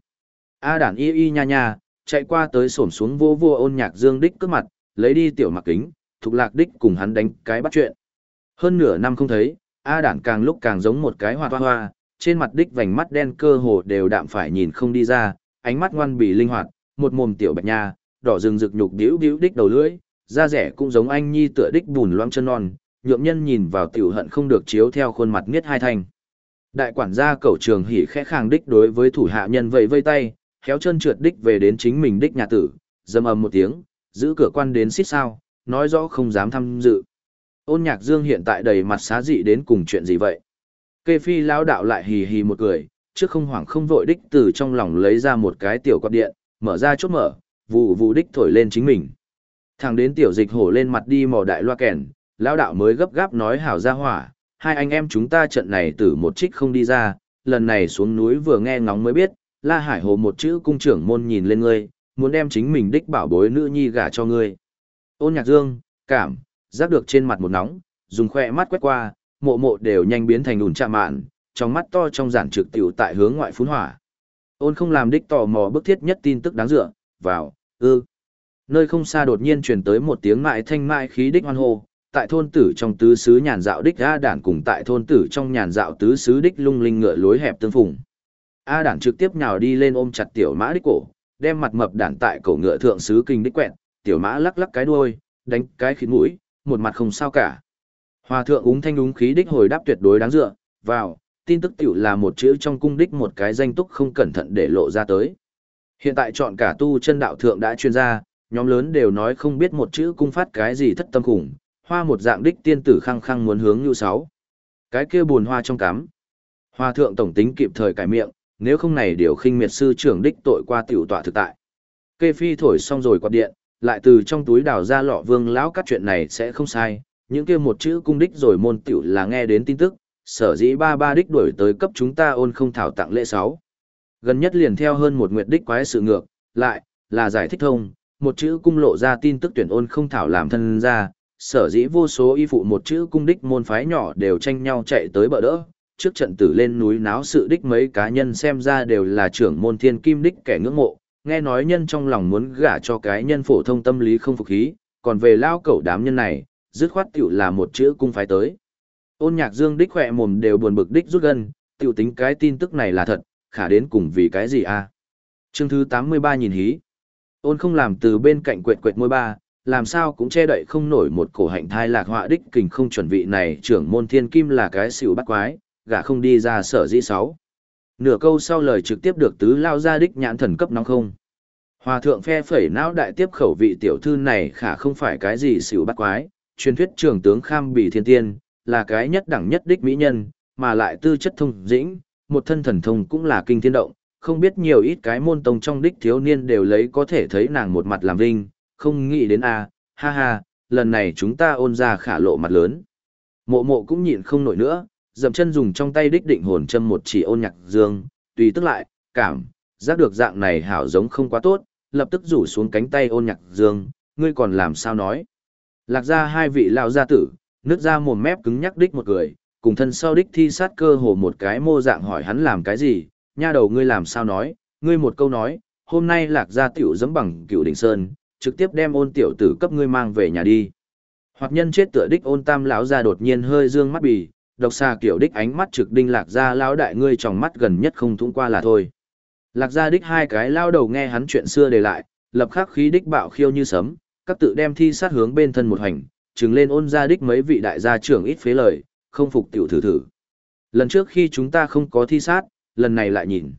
A đản y y nha nha, chạy qua tới xổm xuống vô vô ôn nhạc dương đích cướp mặt, lấy đi tiểu mặc kính, thục lạc đích cùng hắn đánh cái bắt chuyện. Hơn nửa năm không thấy, A đản càng lúc càng giống một cái hoa hoa hoa, trên mặt đích vành mắt đen cơ hồ đều đạm phải nhìn không đi ra, ánh mắt ngoan bì linh hoạt, một mồm tiểu bạch nha, đỏ rừng rực nhục điếu điếu đích đầu lưỡi, da rẻ cũng giống anh nhi tựa đích bùn loang chân non, nhượng nhân nhìn vào tiểu hận không được chiếu theo khuôn mặt nghiết hai thành. Đại quản gia cẩu trường hỉ khẽ khàng đích đối với thủ hạ nhân vẫy vây tay, khéo chân trượt đích về đến chính mình đích nhà tử, dâm ầm một tiếng, giữ cửa quan đến xít sao, nói rõ không dám tham dự. Ôn nhạc dương hiện tại đầy mặt xá dị đến cùng chuyện gì vậy? Kê phi lão đạo lại hì hì một cười, trước không hoảng không vội đích từ trong lòng lấy ra một cái tiểu quạt điện, mở ra chốt mở, vụ vụ đích thổi lên chính mình. Thằng đến tiểu dịch hổ lên mặt đi mò đại loa kèn, lão đạo mới gấp gáp nói hảo ra hỏa, hai anh em chúng ta trận này từ một trích không đi ra, lần này xuống núi vừa nghe ngóng mới biết, La Hải Hồ một chữ cung trưởng môn nhìn lên ngươi, muốn đem chính mình đích bảo bối nữ nhi gả cho ngươi. Ôn nhạc dương, cảm, giác được trên mặt một nóng, dùng khoe mắt quét qua, mộ mộ đều nhanh biến thành ủn chạm mạn, trong mắt to trong giản trực tiểu tại hướng ngoại phun hỏa. Ôn không làm đích tò mò bức thiết nhất tin tức đáng dựa, vào, ư. Nơi không xa đột nhiên truyền tới một tiếng mại thanh mại khí đích hoan hô, tại thôn tử trong tứ xứ nhàn dạo đích A đản cùng tại thôn tử trong nhàn dạo tứ xứ đích lung linh ngựa lối hẹp tương phùng. A đản trực tiếp nhào đi lên ôm chặt tiểu mã đích cổ, đem mặt mập đản tại cổ ngựa thượng xứ kinh đích quẹn, tiểu mã lắc lắc cái đuôi, đánh cái khít mũi, một mặt không sao cả. Hòa thượng úng thanh úng khí đích hồi đáp tuyệt đối đáng dựa, vào, tin tức tiểu là một chữ trong cung đích một cái danh túc không cẩn thận để lộ ra tới. Hiện tại chọn cả tu chân đạo thượng đã chuyên gia, nhóm lớn đều nói không biết một chữ cung phát cái gì thất tâm khủng, hoa một dạng đích tiên tử khăng khăng muốn hướng nhu sáu. Cái kia buồn hoa trong cắm. Hoa thượng tổng tính kịp thời cải miệng, nếu không này điều khinh miệt sư trưởng đích tội qua tiểu tọa thực tại. Kê phi thổi xong rồi quạt điện, lại từ trong túi đào ra lọ vương lão các chuyện này sẽ không sai, những kia một chữ cung đích rồi môn tiểu là nghe đến tin tức, sở dĩ ba ba đích đuổi tới cấp chúng ta ôn không thảo tặng lễ sáu. Gần nhất liền theo hơn một nguyệt đích quái sự ngược, lại, là giải thích thông, một chữ cung lộ ra tin tức tuyển ôn không thảo làm thân ra, sở dĩ vô số y phụ một chữ cung đích môn phái nhỏ đều tranh nhau chạy tới bờ đỡ, trước trận tử lên núi náo sự đích mấy cá nhân xem ra đều là trưởng môn thiên kim đích kẻ ngưỡng mộ, nghe nói nhân trong lòng muốn gả cho cái nhân phổ thông tâm lý không phục khí, còn về lao cẩu đám nhân này, dứt khoát tiểu là một chữ cung phái tới. Ôn nhạc dương đích khỏe mồm đều buồn bực đích rút gần tiểu tính cái tin tức này là thật, khả đến cùng vì cái gì a? À? Chương thứ 83 nhìn hí. Ôn không làm từ bên cạnh quệt quệt môi ba, làm sao cũng che đậy không nổi một cổ hạnh thai lạc họa đích kình không chuẩn vị này trưởng môn thiên kim là cái xỉu bắt quái, gả không đi ra sở di sáu. Nửa câu sau lời trực tiếp được tứ lao ra đích nhãn thần cấp nóng không. Hòa thượng phe phẩy não đại tiếp khẩu vị tiểu thư này khả không phải cái gì xỉu bắt quái, truyền thuyết trưởng tướng kham bỉ thiên tiên, là cái nhất đẳng nhất đích mỹ nhân, mà lại tư chất thông dĩnh, một thân thần thông cũng là kinh thiên động, không biết nhiều ít cái môn tông trong đích thiếu niên đều lấy có thể thấy nàng một mặt làm vinh, không nghĩ đến a, ha ha, lần này chúng ta ôn ra khả lộ mặt lớn. Mộ mộ cũng nhịn không nổi nữa, dậm chân dùng trong tay đích định hồn châm một chỉ ôn nhạc dương, tùy tức lại, cảm, giác được dạng này hảo giống không quá tốt, lập tức rủ xuống cánh tay ôn nhạc dương, ngươi còn làm sao nói. Lạc ra hai vị lão gia tử, nước ra mồm mép cứng nhắc đích một người, cùng thân sau đích thi sát cơ hồ một cái mô dạng hỏi hắn làm cái gì, nha đầu ngươi làm sao nói, ngươi một câu nói, hôm nay lạc gia tiểu dẫm bằng cựu đỉnh sơn, trực tiếp đem ôn tiểu tử cấp ngươi mang về nhà đi. Hoặc nhân chết tựa đích ôn tam lão ra đột nhiên hơi dương mắt bì, độc xa kiểu đích ánh mắt trực đinh lạc gia lão đại ngươi trong mắt gần nhất không thủng qua là thôi. Lạc gia đích hai cái lao đầu nghe hắn chuyện xưa đề lại, lập khắc khí đích bạo khiêu như sấm, các tự đem thi sát hướng bên thân một hành, trừng lên ôn gia đích mấy vị đại gia trưởng ít phế lời, không phục tiểu thử thử. Lần trước khi chúng ta không có thi sát, lần này lại nhìn.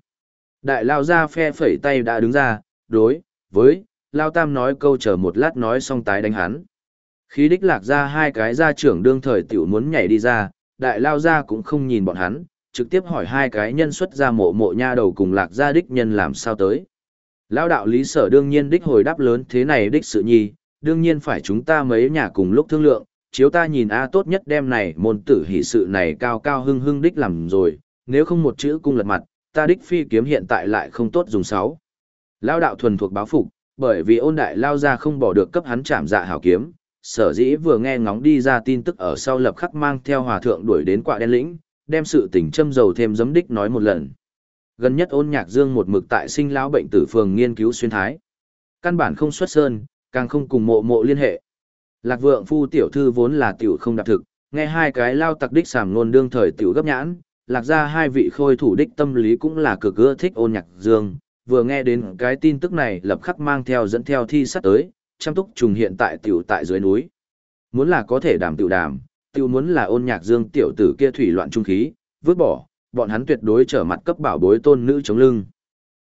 Đại lao gia phe phẩy tay đã đứng ra, đối, với, lao tam nói câu chờ một lát nói xong tái đánh hắn. Khi đích lạc ra hai cái gia trưởng đương thời tiểu muốn nhảy đi ra, đại lao gia cũng không nhìn bọn hắn, trực tiếp hỏi hai cái nhân xuất ra mộ mộ nha đầu cùng lạc gia đích nhân làm sao tới. Lao đạo lý sở đương nhiên đích hồi đáp lớn thế này đích sự nhi, đương nhiên phải chúng ta mấy nhà cùng lúc thương lượng, chiếu ta nhìn A tốt nhất đem này môn tử hỷ sự này cao cao hưng hưng đích làm rồi, nếu không một chữ cung lật mặt, ta đích phi kiếm hiện tại lại không tốt dùng sáu. Lao đạo thuần thuộc báo phục, bởi vì ôn đại lao ra không bỏ được cấp hắn chạm dạ hảo kiếm, sở dĩ vừa nghe ngóng đi ra tin tức ở sau lập khắc mang theo hòa thượng đuổi đến quạ đen lĩnh, đem sự tình châm dầu thêm giấm đích nói một lần. Gần nhất ôn nhạc dương một mực tại sinh lão bệnh tử phường nghiên cứu xuyên thái. Căn bản không xuất sơn, càng không cùng mộ mộ liên hệ. Lạc vượng phu tiểu thư vốn là tiểu không đạt thực, nghe hai cái lao tặc đích sàm ngôn đương thời tiểu gấp nhãn, lạc ra hai vị khôi thủ đích tâm lý cũng là cực ưa thích ôn nhạc dương, vừa nghe đến cái tin tức này lập khắc mang theo dẫn theo thi sắt tới, chăm túc trùng hiện tại tiểu tại dưới núi. Muốn là có thể đảm tiểu đàm, tiểu muốn là ôn nhạc dương tiểu tử kia thủy loạn trung khí, vứt bỏ, bọn hắn tuyệt đối trở mặt cấp bảo bối tôn nữ chống lưng.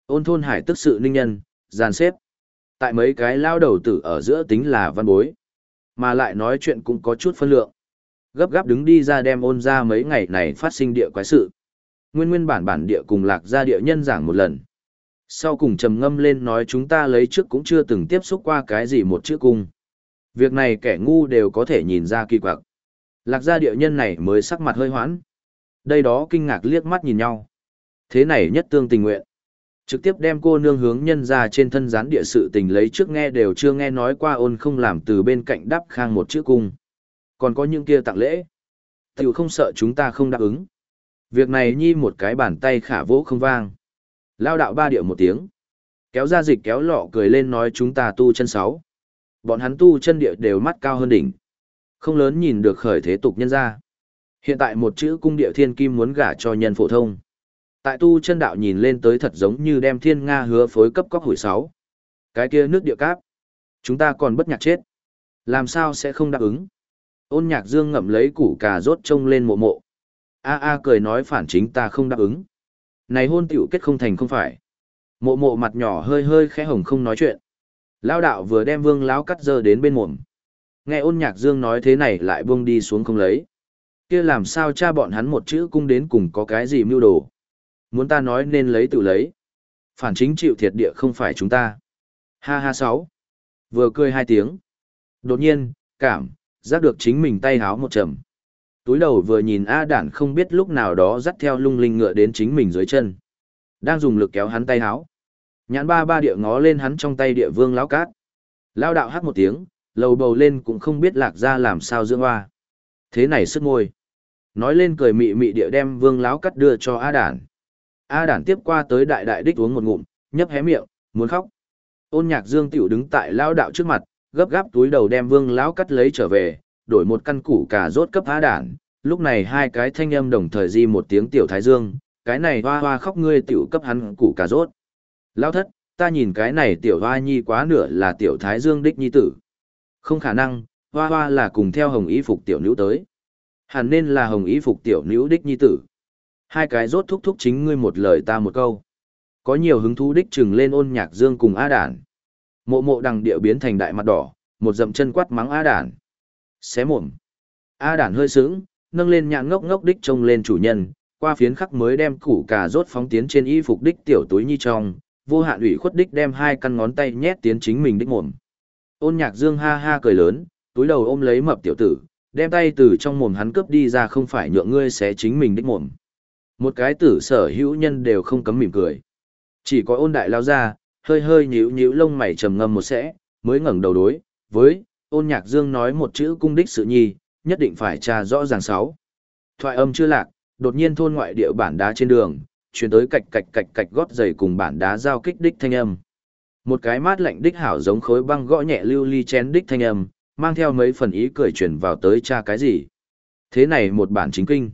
Ôn thôn hải tức sự ninh nhân, giàn xếp. Tại mấy cái lao đầu tử ở giữa tính là văn bối. Mà lại nói chuyện cũng có chút phân lượng. Gấp gáp đứng đi ra đem ôn ra mấy ngày này phát sinh địa quái sự. Nguyên nguyên bản bản địa cùng lạc ra địa nhân giảng một lần. Sau cùng trầm ngâm lên nói chúng ta lấy trước cũng chưa từng tiếp xúc qua cái gì một chữ cung. Việc này kẻ ngu đều có thể nhìn ra kỳ quặc. Lạc gia địa nhân này mới sắc mặt hơi hoãn. Đây đó kinh ngạc liếc mắt nhìn nhau. Thế này nhất tương tình nguyện. Trực tiếp đem cô nương hướng nhân ra trên thân gián địa sự tình lấy trước nghe đều chưa nghe nói qua ôn không làm từ bên cạnh đắp khang một chữ cung. Còn có những kia tặng lễ. Tiểu không sợ chúng ta không đáp ứng. Việc này nhi một cái bàn tay khả vỗ không vang. Lao đạo ba điệu một tiếng. Kéo ra dịch kéo lọ cười lên nói chúng ta tu chân sáu. Bọn hắn tu chân địa đều mắt cao hơn đỉnh. Không lớn nhìn được khởi thế tục nhân ra. Hiện tại một chữ cung địa thiên kim muốn gả cho nhân phổ thông. Tại tu chân đạo nhìn lên tới thật giống như đem thiên Nga hứa phối cấp cóc hủi sáu. Cái kia nước địa cáp. Chúng ta còn bất nhạc chết. Làm sao sẽ không đáp ứng? Ôn nhạc dương ngậm lấy củ cà rốt trông lên mộ mộ. A a cười nói phản chính ta không đáp ứng. Này hôn tiểu kết không thành không phải. Mộ mộ mặt nhỏ hơi hơi khẽ hồng không nói chuyện. Lao đạo vừa đem vương lão cắt dơ đến bên mồm. Nghe ôn nhạc dương nói thế này lại buông đi xuống không lấy. kia làm sao cha bọn hắn một chữ cung đến cùng có cái gì mưu đồ. Muốn ta nói nên lấy tự lấy. Phản chính chịu thiệt địa không phải chúng ta. Ha ha sáu. Vừa cười hai tiếng. Đột nhiên, cảm, giác được chính mình tay háo một trầm. Túi đầu vừa nhìn A đản không biết lúc nào đó dắt theo lung linh ngựa đến chính mình dưới chân. Đang dùng lực kéo hắn tay háo. Nhãn ba ba địa ngó lên hắn trong tay địa vương lão cát. Lao đạo hát một tiếng, lầu bầu lên cũng không biết lạc ra làm sao dưỡng hoa. Thế này sức môi. Nói lên cười mị mị địa đem vương lão cắt đưa cho A đản. A đản tiếp qua tới đại đại đích uống một ngụm, nhấp hé miệng, muốn khóc. Ôn nhạc dương tiểu đứng tại lao đạo trước mặt, gấp gáp túi đầu đem vương lão cắt lấy trở về, đổi một căn củ cà rốt cấp há đản. Lúc này hai cái thanh âm đồng thời di một tiếng tiểu thái dương, cái này hoa hoa khóc ngươi tiểu cấp hắn củ cà rốt. Lao thất, ta nhìn cái này tiểu hoa nhi quá nửa là tiểu thái dương đích nhi tử. Không khả năng, hoa hoa là cùng theo hồng ý phục tiểu nữ tới. Hẳn nên là hồng ý phục tiểu nữ đích nhi tử. Hai cái rốt thúc thúc chính ngươi một lời ta một câu. Có nhiều hứng thú đích chừng lên ôn nhạc dương cùng A đản. Mộ mộ đằng địa biến thành đại mặt đỏ, một dậm chân quát mắng A đản. Xé mồm. A đản hơi sướng, nâng lên nhạn ngốc ngốc đích trông lên chủ nhân, qua phiến khắc mới đem củ cà rốt phóng tiến trên y phục đích tiểu túi nhi trong, vô hạn ủy khuất đích đem hai căn ngón tay nhét tiến chính mình đích mồm. Ôn nhạc dương ha ha cười lớn, túi đầu ôm lấy mập tiểu tử, đem tay từ trong mồm hắn cướp đi ra không phải nhượng ngươi xé chính mình đích mồm. Một cái tử sở hữu nhân đều không cấm mỉm cười. Chỉ có ôn đại lao ra, hơi hơi nhíu nhíu lông mày trầm ngâm một sẽ, mới ngẩng đầu đối, với, ôn nhạc dương nói một chữ cung đích sự nhi, nhất định phải tra rõ ràng sáu. Thoại âm chưa lạc, đột nhiên thôn ngoại địa bản đá trên đường, chuyển tới cạch cạch cạch cạch gót giày cùng bản đá giao kích đích thanh âm. Một cái mát lạnh đích hảo giống khối băng gõ nhẹ lưu ly chén đích thanh âm, mang theo mấy phần ý cười chuyển vào tới cha cái gì. Thế này một bản chính kinh.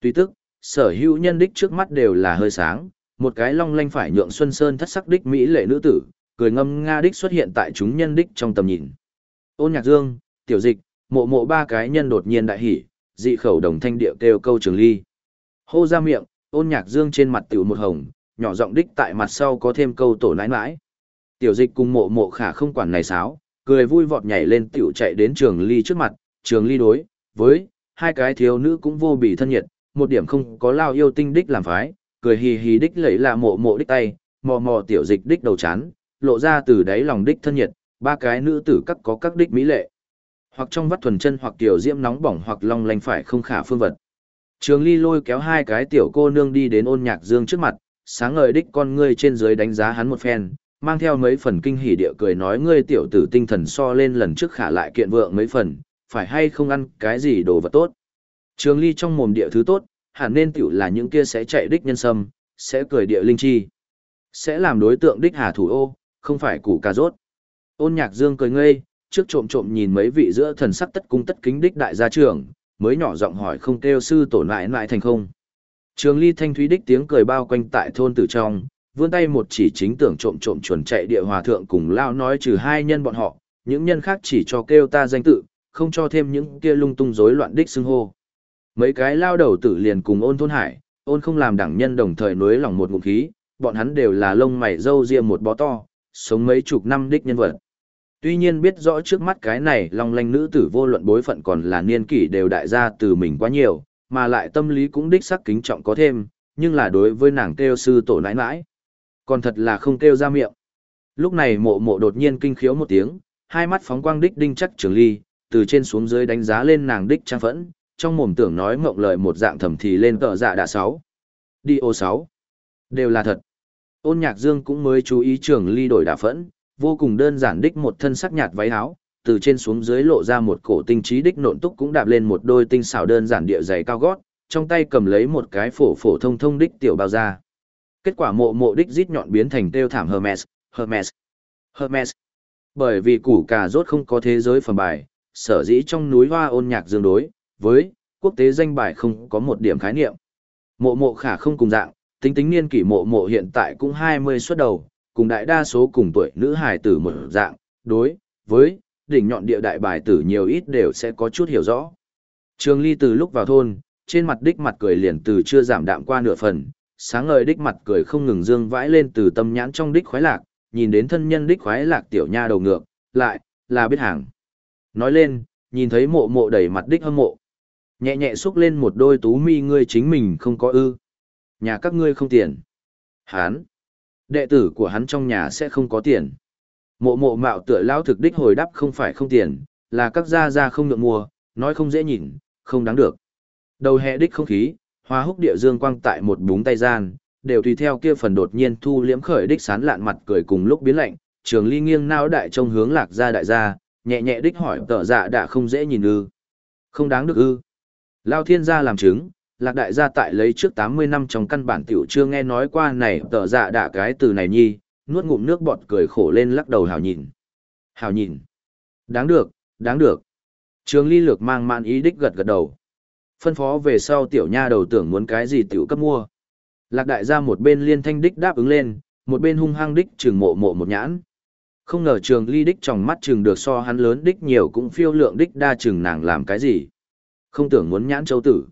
Tuy tức, sở hữu nhân đích trước mắt đều là hơi sáng, một cái long lanh phải nhượng xuân sơn thất sắc đích mỹ lệ nữ tử, cười ngâm nga đích xuất hiện tại chúng nhân đích trong tầm nhìn. Ôn nhạc dương, tiểu dịch, mộ mộ ba cái nhân đột nhiên đại hỉ, dị khẩu đồng thanh điệu kêu câu trường ly. Hô ra miệng, ôn nhạc dương trên mặt tiểu một hồng, nhỏ giọng đích tại mặt sau có thêm câu tổ nãi nãi. Tiểu dịch cùng mộ mộ khả không quản này sáo, cười vui vọt nhảy lên tiểu chạy đến trường ly trước mặt, trường ly đối, với, hai cái thiếu nữ cũng vô bị thân nhiệt, một điểm không có lao yêu tinh đích làm phái, cười hì hì đích lấy là mộ mộ đích tay, mò mò tiểu dịch đích đầu chán, lộ ra từ đáy lòng đích thân nhiệt, ba cái nữ tử các có các đích mỹ lệ. Hoặc trong vắt thuần chân hoặc tiểu diễm nóng bỏng hoặc long lanh phải không khả phương vật. Trường ly lôi kéo hai cái tiểu cô nương đi đến ôn nhạc dương trước mặt, sáng ngời đích con ngươi trên dưới đánh giá hắn một phen, mang theo mấy phần kinh hỉ địa cười nói ngươi tiểu tử tinh thần so lên lần trước khả lại kiện vượng mấy phần, phải hay không ăn cái gì đồ vật tốt. Trường ly trong mồm địa thứ tốt, hẳn nên tiểu là những kia sẽ chạy đích nhân sâm, sẽ cười địa linh chi. Sẽ làm đối tượng đích hà thủ ô, không phải củ cà rốt. Ôn nhạc dương cười ngây, trước trộm trộm nhìn mấy vị giữa thần sắc tất cung tất kính đích đại gia trưởng, mới nhỏ giọng hỏi không kêu sư tổ lại lại thành không. Trường ly thanh thúy đích tiếng cười bao quanh tại thôn tử trong, vươn tay một chỉ chính tưởng trộm trộm chuẩn chạy địa hòa thượng cùng lao nói trừ hai nhân bọn họ, những nhân khác chỉ cho kêu ta danh tự, không cho thêm những kia lung tung rối loạn đích xưng hô. Mấy cái lao đầu tử liền cùng ôn thôn hải, ôn không làm đẳng nhân đồng thời nối lòng một ngụm khí, bọn hắn đều là lông mày râu ria một bó to, sống mấy chục năm đích nhân vật. Tuy nhiên biết rõ trước mắt cái này long lanh nữ tử vô luận bối phận còn là niên kỷ đều đại gia từ mình quá nhiều, mà lại tâm lý cũng đích sắc kính trọng có thêm, nhưng là đối với nàng kêu sư tổ nãi nãi. Còn thật là không kêu ra miệng. Lúc này mộ mộ đột nhiên kinh khiếu một tiếng, hai mắt phóng quang đích đinh chắc trường ly, từ trên xuống dưới đánh giá lên nàng đích trang phẫn, trong mồm tưởng nói mộng lời một dạng thầm thì lên tờ dạ đã sáu Đi ô sáu Đều là thật. Ôn nhạc dương cũng mới chú ý trường ly đổi đà phẫn, vô cùng đơn giản đích một thân sắc nhạt váy áo, từ trên xuống dưới lộ ra một cổ tinh trí đích nộn túc cũng đạp lên một đôi tinh xảo đơn giản địa giày cao gót, trong tay cầm lấy một cái phổ phổ thông thông đích tiểu bao da. Kết quả mộ mộ đích rít nhọn biến thành tiêu thảm Hermes, Hermes, Hermes. Bởi vì củ cà rốt không có thế giới phẩm bài, sở dĩ trong núi hoa ôn nhạc dương đối, với quốc tế danh bài không có một điểm khái niệm. Mộ mộ khả không cùng dạng, tính tính niên kỷ mộ mộ hiện tại cũng 20 xuất đầu, cùng đại đa số cùng tuổi nữ hài tử một dạng, đối, với, đỉnh nhọn địa đại bài tử nhiều ít đều sẽ có chút hiểu rõ. Trường Ly từ lúc vào thôn, trên mặt đích mặt cười liền từ chưa giảm đạm qua nửa phần, sáng ngời đích mặt cười không ngừng dương vãi lên từ tâm nhãn trong đích khoái lạc, nhìn đến thân nhân đích khoái lạc tiểu nha đầu ngược, lại, là biết hàng. Nói lên, nhìn thấy mộ mộ đầy mặt đích hâm mộ. Nhẹ nhẹ xúc lên một đôi tú mi ngươi chính mình không có ư. Nhà các ngươi không tiền. Hán. Đệ tử của hắn trong nhà sẽ không có tiền. Mộ mộ mạo tựa lao thực đích hồi đáp không phải không tiền, là các gia gia không được mua, nói không dễ nhìn, không đáng được. Đầu hè đích không khí, hoa húc địa dương quang tại một búng tay gian, đều tùy theo kia phần đột nhiên thu liễm khởi đích sán lạn mặt cười cùng lúc biến lạnh, trường ly nghiêng nao đại trông hướng lạc gia đại gia, nhẹ nhẹ đích hỏi tợ dạ đã không dễ nhìn ư. Không đáng được ư. Lao thiên gia làm chứng, lạc đại gia tại lấy trước 80 năm trong căn bản tiểu chưa nghe nói qua này tờ dạ đã cái từ này nhi, nuốt ngụm nước bọt cười khổ lên lắc đầu hào nhìn. Hào nhìn. Đáng được, đáng được. Trường ly lược mang mạn ý đích gật gật đầu. Phân phó về sau tiểu nha đầu tưởng muốn cái gì tiểu cấp mua. Lạc đại gia một bên liên thanh đích đáp ứng lên, một bên hung hăng đích trừng mộ mộ một nhãn. Không ngờ trường ly đích trong mắt trường được so hắn lớn đích nhiều cũng phiêu lượng đích đa trường nàng làm cái gì. Không tưởng muốn nhãn châu tử.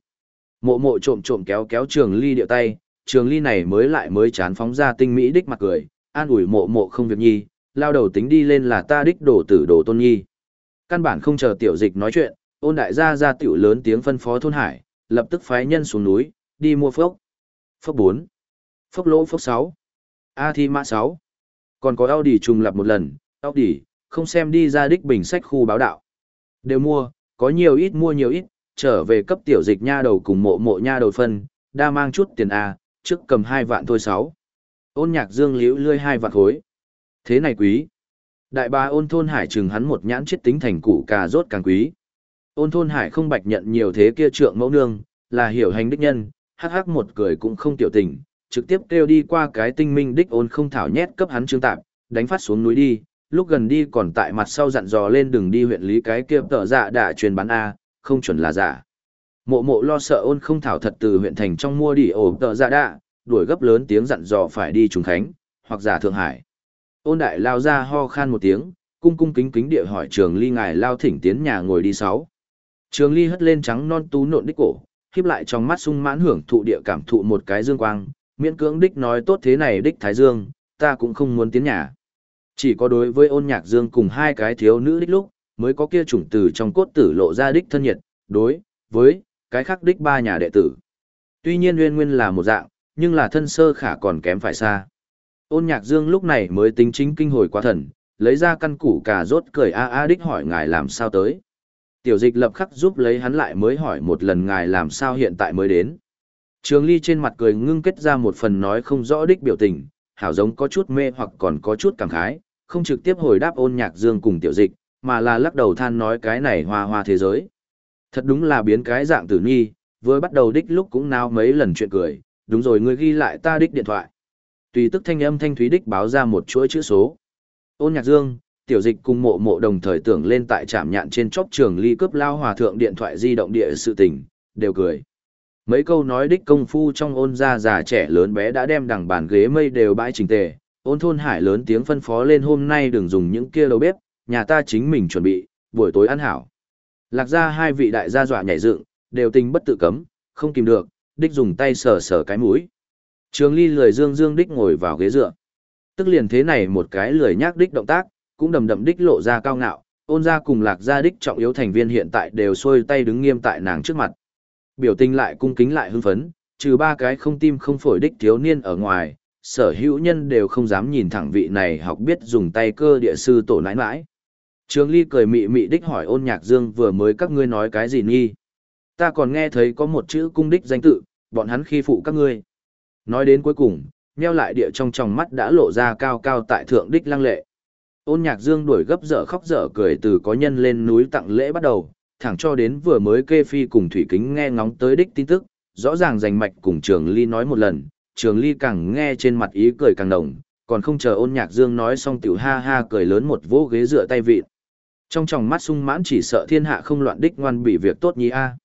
Mộ mộ trộm trộm kéo kéo trường ly điệu tay, trường ly này mới lại mới chán phóng ra tinh mỹ đích mặt cười, an ủi mộ mộ không việc nhi, lao đầu tính đi lên là ta đích đổ tử đổ tôn nhi. Căn bản không chờ tiểu dịch nói chuyện, ôn đại gia ra tiểu lớn tiếng phân phó thôn hải, lập tức phái nhân xuống núi, đi mua phốc. Phốc 4. Phốc lỗ phốc 6. A thi mã 6. Còn có Audi trùng lập một lần, Audi, không xem đi ra đích bình sách khu báo đạo. Đều mua, có nhiều ít mua nhiều ít, trở về cấp tiểu dịch nha đầu cùng mộ mộ nha đầu phân, đa mang chút tiền A, trước cầm hai vạn thôi sáu. Ôn nhạc dương liễu lươi hai vạn khối. Thế này quý. Đại ba ôn thôn hải trừng hắn một nhãn chết tính thành củ cà rốt càng quý. Ôn thôn hải không bạch nhận nhiều thế kia trượng mẫu nương, là hiểu hành đích nhân, hắc hắc một cười cũng không tiểu tình, trực tiếp kêu đi qua cái tinh minh đích ôn không thảo nhét cấp hắn trương tạp, đánh phát xuống núi đi, lúc gần đi còn tại mặt sau dặn dò lên đường đi huyện lý cái kia tờ dạ đã truyền bán A, không chuẩn là giả. Mộ mộ lo sợ ôn không thảo thật từ huyện thành trong mua đi ổ tờ ra dạ đạ, đuổi gấp lớn tiếng dặn dò phải đi trùng khánh, hoặc giả Thượng Hải. Ôn đại lao ra ho khan một tiếng, cung cung kính kính địa hỏi trường ly ngài lao thỉnh tiến nhà ngồi đi sáu. Trường ly hất lên trắng non tú nộn đích cổ, khiếp lại trong mắt sung mãn hưởng thụ địa cảm thụ một cái dương quang, miễn cưỡng đích nói tốt thế này đích thái dương, ta cũng không muốn tiến nhà. Chỉ có đối với ôn nhạc dương cùng hai cái thiếu nữ đích lúc, mới có kia chủng từ trong cốt tử lộ ra đích thân nhiệt, đối với cái khác đích ba nhà đệ tử. Tuy nhiên nguyên nguyên là một dạng, nhưng là thân sơ khả còn kém phải xa. Ôn nhạc dương lúc này mới tính chính kinh hồi quá thần, lấy ra căn củ cà rốt cười a a đích hỏi ngài làm sao tới. Tiểu dịch lập khắc giúp lấy hắn lại mới hỏi một lần ngài làm sao hiện tại mới đến. Trường Ly trên mặt cười ngưng kết ra một phần nói không rõ đích biểu tình, hảo giống có chút mê hoặc còn có chút cảm khái, không trực tiếp hồi đáp ôn nhạc dương cùng tiểu dịch, mà là lắc đầu than nói cái này hoa hoa thế giới. Thật đúng là biến cái dạng tử nhi, vừa bắt đầu đích lúc cũng nao mấy lần chuyện cười, đúng rồi ngươi ghi lại ta đích điện thoại. Tùy tức thanh âm thanh thúy đích báo ra một chuỗi chữ số. Ôn nhạc dương, tiểu dịch cùng mộ mộ đồng thời tưởng lên tại trạm nhạn trên chóp trường ly cướp lao hòa thượng điện thoại di động địa sự tình, đều cười. Mấy câu nói đích công phu trong ôn gia già trẻ lớn bé đã đem đằng bàn ghế mây đều bãi trình tề, ôn thôn hải lớn tiếng phân phó lên hôm nay đừng dùng những kia đầu bếp, nhà ta chính mình chuẩn bị, buổi tối ăn hảo. Lạc ra hai vị đại gia dọa nhảy dựng, đều tình bất tự cấm, không kìm được, đích dùng tay sờ sờ cái mũi. Trường ly lười dương dương đích ngồi vào ghế dựa. Tức liền thế này một cái lười nhác đích động tác, cũng đầm đầm đích lộ ra cao ngạo, ôn ra cùng lạc gia đích trọng yếu thành viên hiện tại đều xuôi tay đứng nghiêm tại nàng trước mặt. Biểu tình lại cung kính lại hưng phấn, trừ ba cái không tim không phổi đích thiếu niên ở ngoài, sở hữu nhân đều không dám nhìn thẳng vị này học biết dùng tay cơ địa sư tổ nãi nãi. Trường Ly cười mị mị đích hỏi ôn nhạc dương vừa mới các ngươi nói cái gì nghi. Ta còn nghe thấy có một chữ cung đích danh tự, bọn hắn khi phụ các ngươi. Nói đến cuối cùng, nheo lại địa trong tròng mắt đã lộ ra cao cao tại thượng đích lăng lệ. Ôn nhạc dương đuổi gấp dở khóc dở cười từ có nhân lên núi tặng lễ bắt đầu, thẳng cho đến vừa mới kê phi cùng thủy kính nghe ngóng tới đích tin tức, rõ ràng rành mạch cùng trường ly nói một lần, trường ly càng nghe trên mặt ý cười càng nồng, còn không chờ ôn nhạc dương nói xong tiểu ha ha cười lớn một vỗ ghế dựa tay vịn. Trong tròng mắt sung mãn chỉ sợ thiên hạ không loạn đích ngoan bị việc tốt nhi a.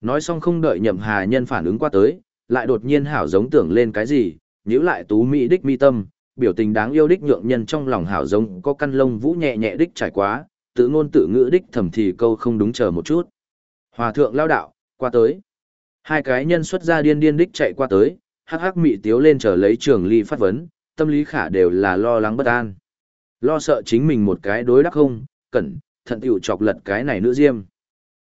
Nói xong không đợi nhậm hà nhân phản ứng qua tới, lại đột nhiên hảo giống tưởng lên cái gì, nhíu lại tú mỹ đích mi tâm, biểu tình đáng yêu đích nhượng nhân trong lòng hảo giống có căn lông vũ nhẹ nhẹ đích trải quá, tự ngôn tự ngữ đích thầm thì câu không đúng chờ một chút. Hòa thượng lao đạo, qua tới. Hai cái nhân xuất ra điên điên đích chạy qua tới, hắc hắc mị tiếu lên chờ lấy trường ly phát vấn, tâm lý khả đều là lo lắng bất an. Lo sợ chính mình một cái đối đắc không, cẩn, thận tiểu chọc lật cái này nữ diêm.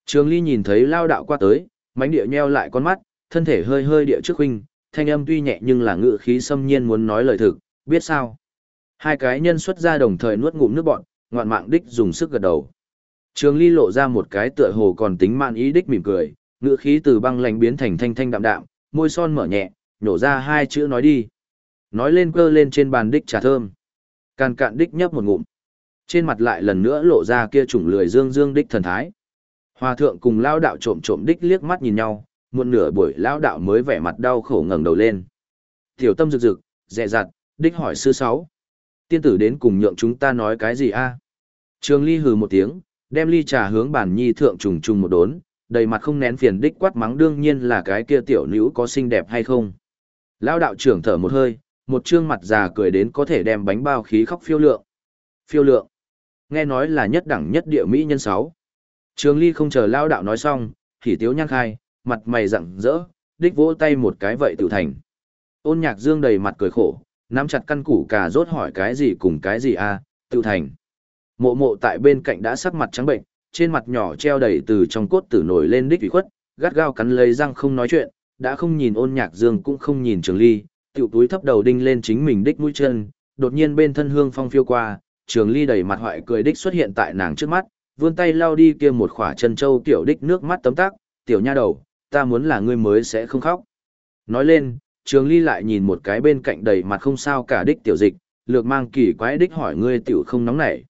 Trường ly nhìn thấy lao đạo qua tới, mánh địa nheo lại con mắt, thân thể hơi hơi địa trước huynh, thanh âm tuy nhẹ nhưng là ngự khí xâm nhiên muốn nói lời thực, biết sao. Hai cái nhân xuất ra đồng thời nuốt ngụm nước bọn, ngoạn mạng đích dùng sức gật đầu. Trường ly lộ ra một cái tựa hồ còn tính mạn ý đích mỉm cười, ngự khí từ băng lạnh biến thành thanh thanh đạm đạm, môi son mở nhẹ, nhổ ra hai chữ nói đi. Nói lên cơ lên trên bàn đích trà thơm. Càn cạn đích nhấp một ngụm. Trên mặt lại lần nữa lộ ra kia chủng lười dương dương đích thần thái. Hòa thượng cùng lao đạo trộm trộm đích liếc mắt nhìn nhau, muộn nửa buổi lao đạo mới vẻ mặt đau khổ ngẩng đầu lên. Tiểu tâm rực rực, dẹ dặt, đích hỏi sư sáu. Tiên tử đến cùng nhượng chúng ta nói cái gì a? Trường ly hừ một tiếng, đem ly trà hướng bản nhi thượng trùng trùng một đốn, đầy mặt không nén phiền đích quát mắng đương nhiên là cái kia tiểu nữ có xinh đẹp hay không. Lao đạo trưởng thở một hơi, một trương mặt già cười đến có thể đem bánh bao khí khóc phiêu lượng. Phiêu lượng. Nghe nói là nhất đẳng nhất địa mỹ nhân sáu. Trường ly không chờ lao đạo nói xong, thì tiếu nhang khai, mặt mày rặng rỡ, đích vỗ tay một cái vậy tự thành. Ôn nhạc dương đầy mặt cười khổ, nắm chặt căn củ cà rốt hỏi cái gì cùng cái gì a, à, tự thành. Mộ mộ tại bên cạnh đã sắc mặt trắng bệnh, trên mặt nhỏ treo đầy từ trong cốt tử nổi lên đích ủy khuất, gắt gao cắn lấy răng không nói chuyện, đã không nhìn ôn nhạc dương cũng không nhìn trường ly, tiểu túi thấp đầu đinh lên chính mình đích mũi chân, đột nhiên bên thân hương phong phiêu qua, trường ly đầy mặt hoại cười đích xuất hiện tại nàng trước mắt, vươn tay lau đi kia một khỏa chân châu tiểu đích nước mắt tấm tắc, tiểu nha đầu, ta muốn là ngươi mới sẽ không khóc. Nói lên, trường ly lại nhìn một cái bên cạnh đầy mặt không sao cả đích tiểu dịch, lược mang kỳ quái đích hỏi ngươi tiểu không nóng nảy.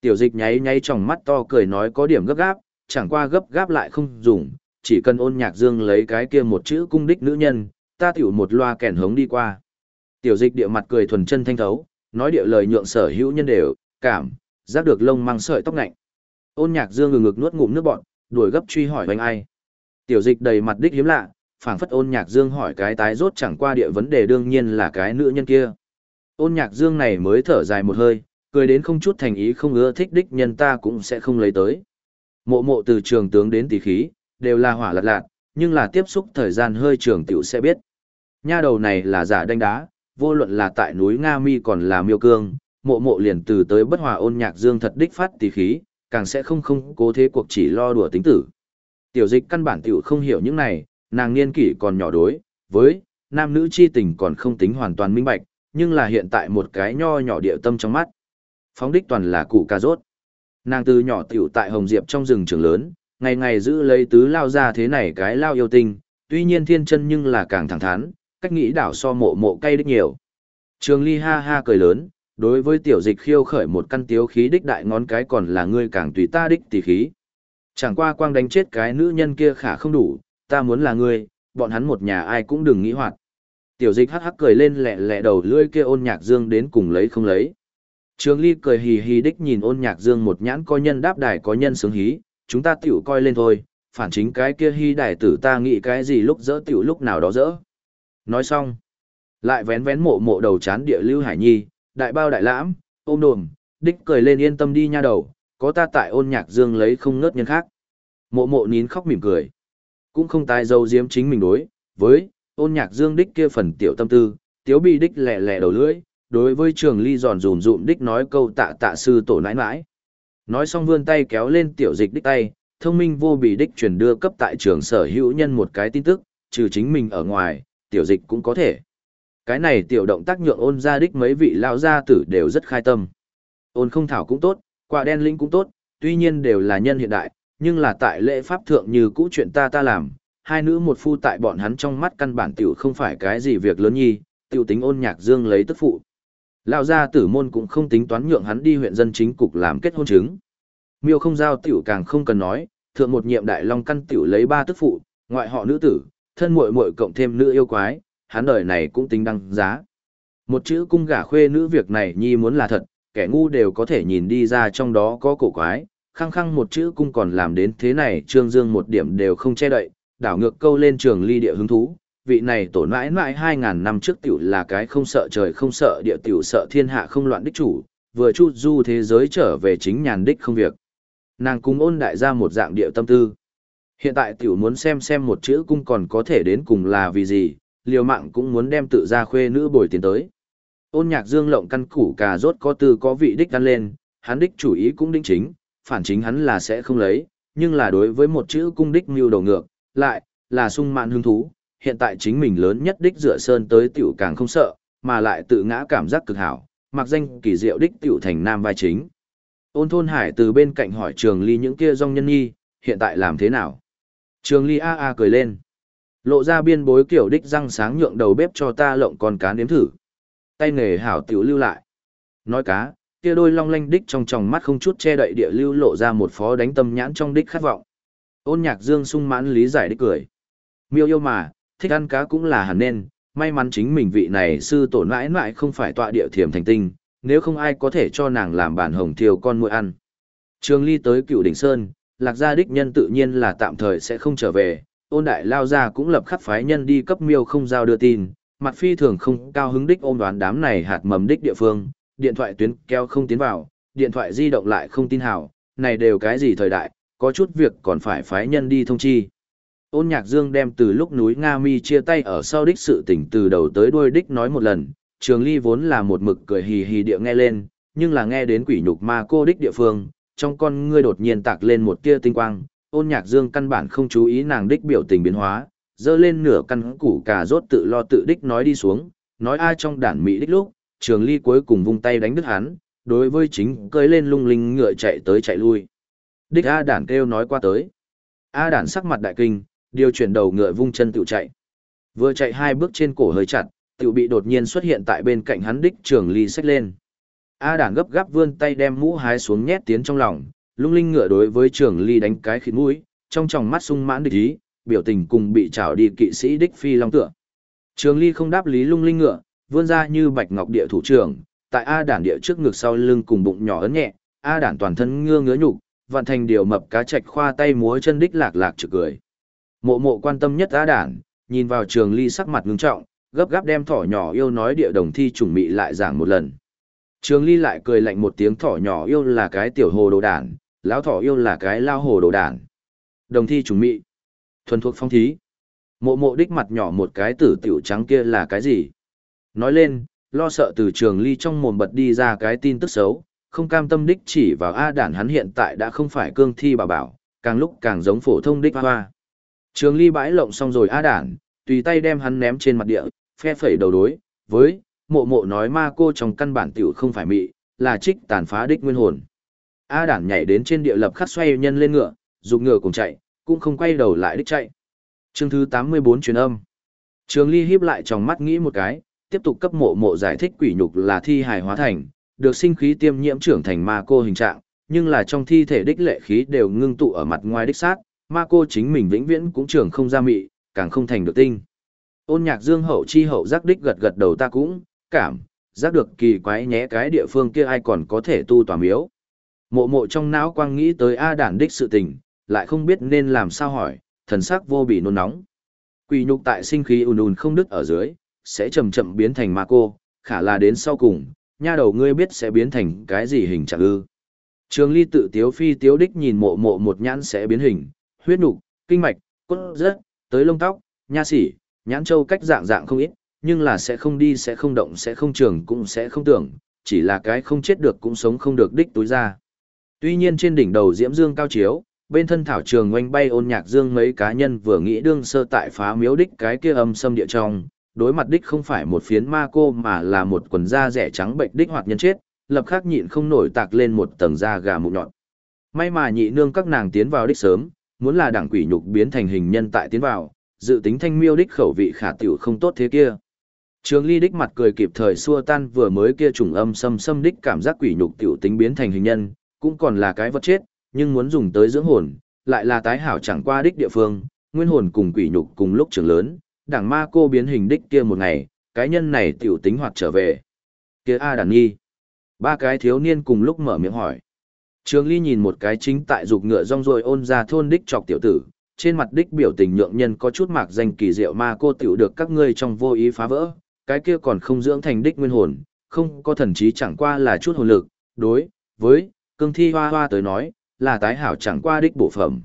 Tiểu dịch nháy nháy trong mắt to cười nói có điểm gấp gáp, chẳng qua gấp gáp lại không dùng, chỉ cần ôn nhạc dương lấy cái kia một chữ cung đích nữ nhân, ta tiểu một loa kèn hống đi qua. Tiểu dịch địa mặt cười thuần chân thanh thấu, nói địa lời nhượng sở hữu nhân đều, cảm, giác được lông mang sợi tóc ngạnh. Ôn nhạc dương ngừng ngực nuốt ngụm nước bọn, đuổi gấp truy hỏi hoành ai. Tiểu dịch đầy mặt đích hiếm lạ, phảng phất ôn nhạc dương hỏi cái tái rốt chẳng qua địa vấn đề đương nhiên là cái nữ nhân kia. Ôn nhạc dương này mới thở dài một hơi, cười đến không chút thành ý không ưa thích đích nhân ta cũng sẽ không lấy tới. Mộ mộ từ trường tướng đến tỷ khí, đều là hỏa lạt lạt, nhưng là tiếp xúc thời gian hơi trường tiểu sẽ biết. Nha đầu này là giả đánh đá, vô luận là tại núi Nga Mi còn là miêu cương, mộ mộ liền từ tới bất hòa ôn nhạc dương thật đích phát tỷ khí, càng sẽ không không cố thế cuộc chỉ lo đùa tính tử. Tiểu dịch căn bản tiểu không hiểu những này, nàng niên kỷ còn nhỏ đối, với, nam nữ chi tình còn không tính hoàn toàn minh bạch, nhưng là hiện tại một cái nho nhỏ địa tâm trong mắt. Phóng đích toàn là cụ cà rốt. Nàng từ nhỏ tiểu tại Hồng Diệp trong rừng trường lớn, ngày ngày giữ lấy tứ lao ra thế này cái lao yêu tinh, tuy nhiên thiên chân nhưng là càng thẳng thắn, cách nghĩ đảo so mộ mộ cay đích nhiều. Trường ly ha ha cười lớn, đối với tiểu dịch khiêu khởi một căn tiếu khí đích đại ngón cái còn là ngươi càng tùy ta đích tỷ khí. Chẳng qua quang đánh chết cái nữ nhân kia khả không đủ, ta muốn là ngươi, bọn hắn một nhà ai cũng đừng nghĩ hoạt. Tiểu dịch hắc hắc cười lên lẹ lẹ đầu lưỡi kia ôn nhạc dương đến cùng lấy không lấy. Trường ly cười hì hì đích nhìn ôn nhạc dương một nhãn có nhân đáp đài có nhân sướng hí, chúng ta tiểu coi lên thôi, phản chính cái kia hy đài tử ta nghĩ cái gì lúc dỡ tiểu lúc nào đó dỡ. Nói xong, lại vén vén mộ mộ đầu chán địa lưu hải nhi, đại bao đại lãm, ôm đồm, đích cười lên yên tâm đi nha đầu, có ta tại ôn nhạc dương lấy không ngớt nhân khác. Mộ mộ nín khóc mỉm cười. Cũng không tài dâu diếm chính mình đối, với, ôn nhạc dương đích kia phần tiểu tâm tư, tiếu bị đích lẻ lẻ đầu lưỡi, đối với trường ly giòn rùm rụm đích nói câu tạ tạ sư tổ nãi nãi. Nói xong vươn tay kéo lên tiểu dịch đích tay, thông minh vô bị đích truyền đưa cấp tại trường sở hữu nhân một cái tin tức, trừ chính mình ở ngoài, tiểu dịch cũng có thể. Cái này tiểu động tác nhượng ôn ra đích mấy vị lao gia tử đều rất khai tâm. Ôn không thảo cũng tốt, quả đen linh cũng tốt, tuy nhiên đều là nhân hiện đại, nhưng là tại lễ pháp thượng như cũ chuyện ta ta làm, hai nữ một phu tại bọn hắn trong mắt căn bản tiểu không phải cái gì việc lớn nhi, tiểu tính ôn nhạc dương lấy tức phụ. Lão gia tử môn cũng không tính toán nhượng hắn đi huyện dân chính cục làm kết hôn chứng. Miêu không giao tiểu càng không cần nói, thượng một nhiệm đại long căn tiểu lấy ba tức phụ, ngoại họ nữ tử, thân muội muội cộng thêm nữ yêu quái, hắn đời này cũng tính đăng giá. Một chữ cung gả khuê nữ việc này nhi muốn là thật, kẻ ngu đều có thể nhìn đi ra trong đó có cổ quái, khăng khăng một chữ cung còn làm đến thế này trương dương một điểm đều không che đậy, đảo ngược câu lên trường ly địa hứng thú. Vị này tổ mãi mãi 2.000 năm trước tiểu là cái không sợ trời không sợ địa tiểu sợ thiên hạ không loạn đích chủ, vừa chút du thế giới trở về chính nhàn đích không việc. Nàng cung ôn đại ra một dạng địa tâm tư. Hiện tại tiểu muốn xem xem một chữ cung còn có thể đến cùng là vì gì, liều mạng cũng muốn đem tự ra khuê nữ bồi tiến tới. Ôn nhạc dương lộng căn củ cà rốt có tư có vị đích ăn lên, hắn đích chủ ý cũng đính chính, phản chính hắn là sẽ không lấy, nhưng là đối với một chữ cung đích mưu đầu ngược, lại, là sung mạn hứng thú, hiện tại chính mình lớn nhất đích dựa sơn tới tiểu càng không sợ, mà lại tự ngã cảm giác cực hảo, mặc danh kỳ diệu đích tiểu thành nam vai chính. Ôn thôn hải từ bên cạnh hỏi trường ly những kia dòng nhân nhi, hiện tại làm thế nào? Trường ly a a cười lên. Lộ ra biên bối kiểu đích răng sáng nhượng đầu bếp cho ta lộng con cá nếm thử. Tay nghề hảo tiểu lưu lại. Nói cá, kia đôi long lanh đích trong tròng mắt không chút che đậy địa lưu lộ ra một phó đánh tâm nhãn trong đích khát vọng. Ôn nhạc dương sung mãn lý giải đích cười. Miêu yêu mà, thích ăn cá cũng là hẳn nên, may mắn chính mình vị này sư tổ mãi mãi không phải tọa địa thiểm thành tinh, nếu không ai có thể cho nàng làm bản hồng thiều con muội ăn. Trường ly tới cựu đỉnh sơn, lạc gia đích nhân tự nhiên là tạm thời sẽ không trở về, ôn đại lao ra cũng lập khắc phái nhân đi cấp miêu không giao đưa tin, mặt phi thường không cao hứng đích ôm đoán đám này hạt mầm đích địa phương, điện thoại tuyến keo không tiến vào, điện thoại di động lại không tin hảo, này đều cái gì thời đại, có chút việc còn phải phái nhân đi thông chi. Ôn nhạc dương đem từ lúc núi Nga Mi chia tay ở sau đích sự tỉnh từ đầu tới đuôi đích nói một lần, trường ly vốn là một mực cười hì hì địa nghe lên, nhưng là nghe đến quỷ nhục ma cô đích địa phương, trong con ngươi đột nhiên tạc lên một tia tinh quang, ôn nhạc dương căn bản không chú ý nàng đích biểu tình biến hóa, dơ lên nửa căn củ cà rốt tự lo tự đích nói đi xuống, nói ai trong đản mỹ đích lúc, trường ly cuối cùng vung tay đánh đứt hắn, đối với chính cơi lên lung linh ngựa chạy tới chạy lui. Đích A đản kêu nói qua tới. A đản sắc mặt đại kinh, điều chuyển đầu ngựa vung chân tự chạy. Vừa chạy hai bước trên cổ hơi chặt, tự bị đột nhiên xuất hiện tại bên cạnh hắn đích trường ly xách lên. A đản gấp gáp vươn tay đem mũ hái xuống nhét tiến trong lòng, lung linh ngựa đối với trường ly đánh cái khịt mũi, trong tròng mắt sung mãn địch ý, biểu tình cùng bị trảo đi kỵ sĩ đích phi long tựa. Trường ly không đáp lý lung linh ngựa, vươn ra như bạch ngọc địa thủ trưởng, tại A đản địa trước ngực sau lưng cùng bụng nhỏ ấn nhẹ, A đản toàn thân ngưa ngứa nhục, vạn thành điều mập cá trạch khoa tay múa chân đích lạc lạc trực cười. Mộ mộ quan tâm nhất A đản, nhìn vào trường ly sắc mặt ngưng trọng, gấp gáp đem thỏ nhỏ yêu nói địa đồng thi trùng mị lại giảng một lần. Trường ly lại cười lạnh một tiếng thỏ nhỏ yêu là cái tiểu hồ đồ đản, lão thỏ yêu là cái lao hồ đồ đản. Đồng thi trùng mị. Thuần thuộc phong thí. Mộ mộ đích mặt nhỏ một cái tử tiểu trắng kia là cái gì? Nói lên, lo sợ từ trường ly trong mồm bật đi ra cái tin tức xấu, không cam tâm đích chỉ vào A đản hắn hiện tại đã không phải cương thi bà bảo, càng lúc càng giống phổ thông đích hoa. Trường ly bãi lộng xong rồi A đản, tùy tay đem hắn ném trên mặt địa, phe phẩy đầu đối, với, mộ mộ nói ma cô trong căn bản tiểu không phải mị, là trích tàn phá đích nguyên hồn. A đản nhảy đến trên địa lập khắc xoay nhân lên ngựa, dục ngựa cùng chạy, cũng không quay đầu lại đích chạy. Chương thứ 84 truyền âm. Trường Ly híp lại trong mắt nghĩ một cái, tiếp tục cấp mộ mộ giải thích quỷ nhục là thi hài hóa thành, được sinh khí tiêm nhiễm trưởng thành ma cô hình trạng, nhưng là trong thi thể đích lệ khí đều ngưng tụ ở mặt ngoài đích xác, ma cô chính mình vĩnh viễn cũng trưởng không ra mị, càng không thành được tinh. Ôn nhạc dương hậu chi hậu giác đích gật gật đầu ta cũng, cảm, giác được kỳ quái nhé cái địa phương kia ai còn có thể tu tòa miếu. Mộ mộ trong não quang nghĩ tới A đản đích sự tình, lại không biết nên làm sao hỏi, thần sắc vô bị nôn nóng. Quỷ nhục tại sinh khí ùn ùn không đứt ở dưới, sẽ chậm chậm biến thành ma cô, khả là đến sau cùng, nha đầu ngươi biết sẽ biến thành cái gì hình trạng ư. Trường ly tự tiếu phi tiếu đích nhìn mộ mộ một nhãn sẽ biến hình, huyết nục, kinh mạch, cốt rớt, tới lông tóc, nha sỉ, nhãn châu cách dạng dạng không ít, nhưng là sẽ không đi sẽ không động sẽ không trường cũng sẽ không tưởng, chỉ là cái không chết được cũng sống không được đích túi ra. Tuy nhiên trên đỉnh đầu diễm dương cao chiếu, bên thân thảo trường oanh bay ôn nhạc dương mấy cá nhân vừa nghĩ đương sơ tại phá miếu đích cái kia âm xâm địa trong, đối mặt đích không phải một phiến ma cô mà là một quần da rẻ trắng bệnh đích hoạt nhân chết, lập khắc nhịn không nổi tạc lên một tầng da gà mụn nhọn. May mà nhị nương các nàng tiến vào đích sớm, muốn là đảng quỷ nhục biến thành hình nhân tại tiến vào, dự tính thanh miêu đích khẩu vị khả tiểu không tốt thế kia. Trường ly đích mặt cười kịp thời xua tan vừa mới kia trùng âm xâm xâm đích cảm giác quỷ nhục tiểu tính biến thành hình nhân, cũng còn là cái vật chết, nhưng muốn dùng tới dưỡng hồn, lại là tái hảo chẳng qua đích địa phương, nguyên hồn cùng quỷ nhục cùng lúc trưởng lớn, đảng ma cô biến hình đích kia một ngày, cái nhân này tiểu tính hoạt trở về. Kia A đàn nghi. Ba cái thiếu niên cùng lúc mở miệng hỏi. Trường Ly nhìn một cái chính tại dục ngựa rong rồi ôn ra thôn đích chọc tiểu tử, trên mặt đích biểu tình nhượng nhân có chút mạc danh kỳ diệu ma cô tiểu được các ngươi trong vô ý phá vỡ, cái kia còn không dưỡng thành đích nguyên hồn, không có thần trí chẳng qua là chút hồn lực, đối với cương thi hoa hoa tới nói, là tái hảo chẳng qua đích bổ phẩm.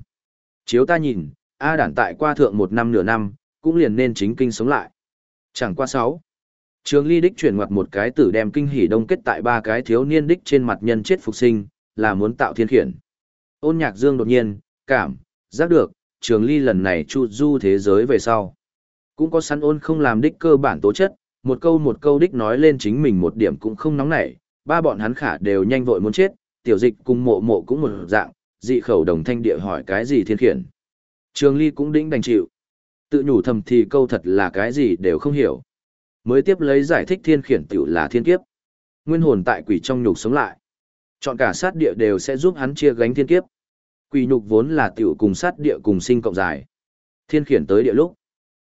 Chiếu ta nhìn, A đản tại qua thượng một năm nửa năm, cũng liền nên chính kinh sống lại. Chẳng qua sáu. Trường ly đích chuyển ngoặt một cái tử đem kinh hỉ đông kết tại ba cái thiếu niên đích trên mặt nhân chết phục sinh, là muốn tạo thiên khiển. Ôn nhạc dương đột nhiên, cảm, giác được, trường ly lần này chu du thế giới về sau. Cũng có săn ôn không làm đích cơ bản tố chất, một câu một câu đích nói lên chính mình một điểm cũng không nóng nảy, ba bọn hắn khả đều nhanh vội muốn chết, tiểu dịch cùng mộ mộ cũng một dạng, dị khẩu đồng thanh địa hỏi cái gì thiên khiển. Trường ly cũng đĩnh đành chịu. Tự nhủ thầm thì câu thật là cái gì đều không hiểu. Mới tiếp lấy giải thích thiên khiển tiểu là thiên kiếp. Nguyên hồn tại quỷ trong nhục sống lại. Chọn cả sát địa đều sẽ giúp hắn chia gánh thiên kiếp. Quỷ nhục vốn là tiểu cùng sát địa cùng sinh cộng dài. Thiên khiển tới địa lúc.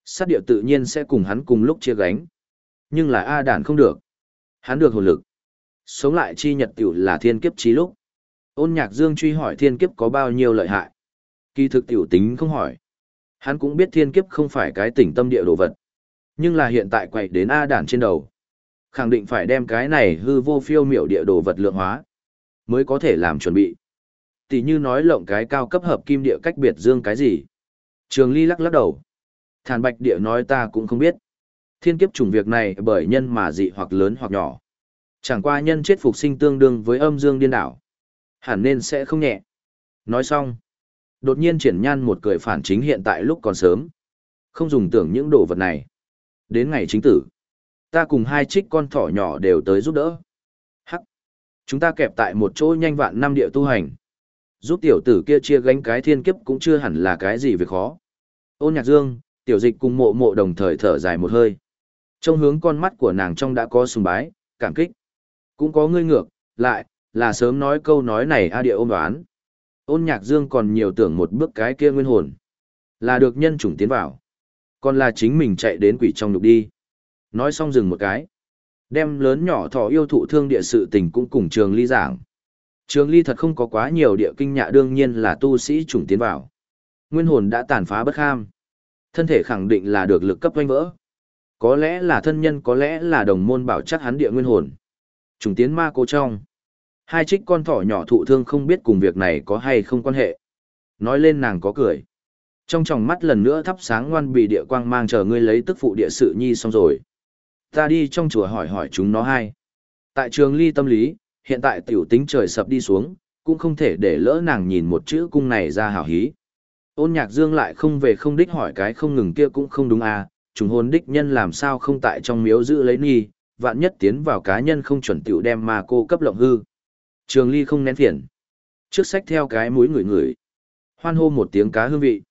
Sát địa tự nhiên sẽ cùng hắn cùng lúc chia gánh. Nhưng là A đản không được. Hắn được hồn lực. Sống lại chi nhật tiểu là thiên kiếp chí lúc. Ôn nhạc dương truy hỏi thiên kiếp có bao nhiêu lợi hại. Kỳ thực tiểu tính không hỏi. Hắn cũng biết thiên kiếp không phải cái tỉnh tâm địa đồ vật. Nhưng là hiện tại quậy đến A đản trên đầu. Khẳng định phải đem cái này hư vô phiêu miểu địa đồ vật lượng hóa. Mới có thể làm chuẩn bị. Tỷ như nói lộng cái cao cấp hợp kim địa cách biệt dương cái gì. Trường ly lắc lắc đầu. Thản bạch địa nói ta cũng không biết. Thiên kiếp trùng việc này bởi nhân mà dị hoặc lớn hoặc nhỏ. Chẳng qua nhân chết phục sinh tương đương với âm dương điên đảo. Hẳn nên sẽ không nhẹ. Nói xong. Đột nhiên triển nhan một cười phản chính hiện tại lúc còn sớm. Không dùng tưởng những đồ vật này. Đến ngày chính tử. Ta cùng hai trích con thỏ nhỏ đều tới giúp đỡ. Hắc. Chúng ta kẹp tại một chỗ nhanh vạn năm địa tu hành. Giúp tiểu tử kia chia gánh cái thiên kiếp cũng chưa hẳn là cái gì việc khó. Ôn nhạc dương, tiểu dịch cùng mộ mộ đồng thời thở dài một hơi. Trong hướng con mắt của nàng trong đã có sùng bái, cảm kích. Cũng có ngươi ngược, lại, là sớm nói câu nói này a địa ôm đoán. Ôn nhạc dương còn nhiều tưởng một bước cái kia nguyên hồn. Là được nhân chủng tiến vào. Còn là chính mình chạy đến quỷ trong nhục đi. Nói xong dừng một cái. Đem lớn nhỏ thỏ yêu thụ thương địa sự tình cũng cùng trường ly giảng. Trường ly thật không có quá nhiều địa kinh nhạ đương nhiên là tu sĩ chủng tiến vào. Nguyên hồn đã tàn phá bất kham. Thân thể khẳng định là được lực cấp oanh vỡ. Có lẽ là thân nhân có lẽ là đồng môn bảo chắc hắn địa nguyên hồn. Trùng tiến ma cô trong. Hai trích con thỏ nhỏ thụ thương không biết cùng việc này có hay không quan hệ. Nói lên nàng có cười. Trong tròng mắt lần nữa thắp sáng ngoan bị địa quang mang chờ ngươi lấy tức phụ địa sự nhi xong rồi. Ta đi trong chùa hỏi hỏi chúng nó hai. Tại trường ly tâm lý, hiện tại tiểu tính trời sập đi xuống, cũng không thể để lỡ nàng nhìn một chữ cung này ra hảo hí. Ôn nhạc dương lại không về không đích hỏi cái không ngừng kia cũng không đúng à, trùng hôn đích nhân làm sao không tại trong miếu giữ lấy nghi, vạn nhất tiến vào cá nhân không chuẩn tiểu đem mà cô cấp lộng hư. Trường ly không nén phiền. Trước sách theo cái mũi người người. Hoan hô một tiếng cá hương vị.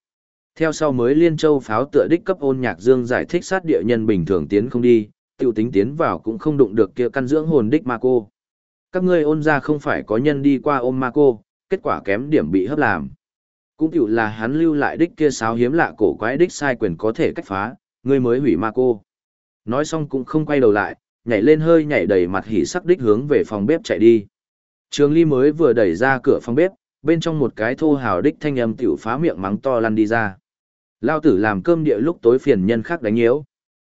Theo sau mới Liên Châu pháo tựa đích cấp ôn nhạc dương giải thích sát địa nhân bình thường tiến không đi, tiểu tính tiến vào cũng không đụng được kia căn dưỡng hồn đích ma cô. Các ngươi ôn ra không phải có nhân đi qua ôm ma cô, kết quả kém điểm bị hấp làm. Cũng tiểu là hắn lưu lại đích kia sáo hiếm lạ cổ quái đích sai quyền có thể cách phá, ngươi mới hủy ma cô. Nói xong cũng không quay đầu lại, nhảy lên hơi nhảy đầy mặt hỉ sắc đích hướng về phòng bếp chạy đi. Trường Ly mới vừa đẩy ra cửa phòng bếp, bên trong một cái thô hào đích thanh âm tiểu phá miệng mắng to lăn đi ra. Lao tử làm cơm địa lúc tối phiền nhân khác đánh nhiễu.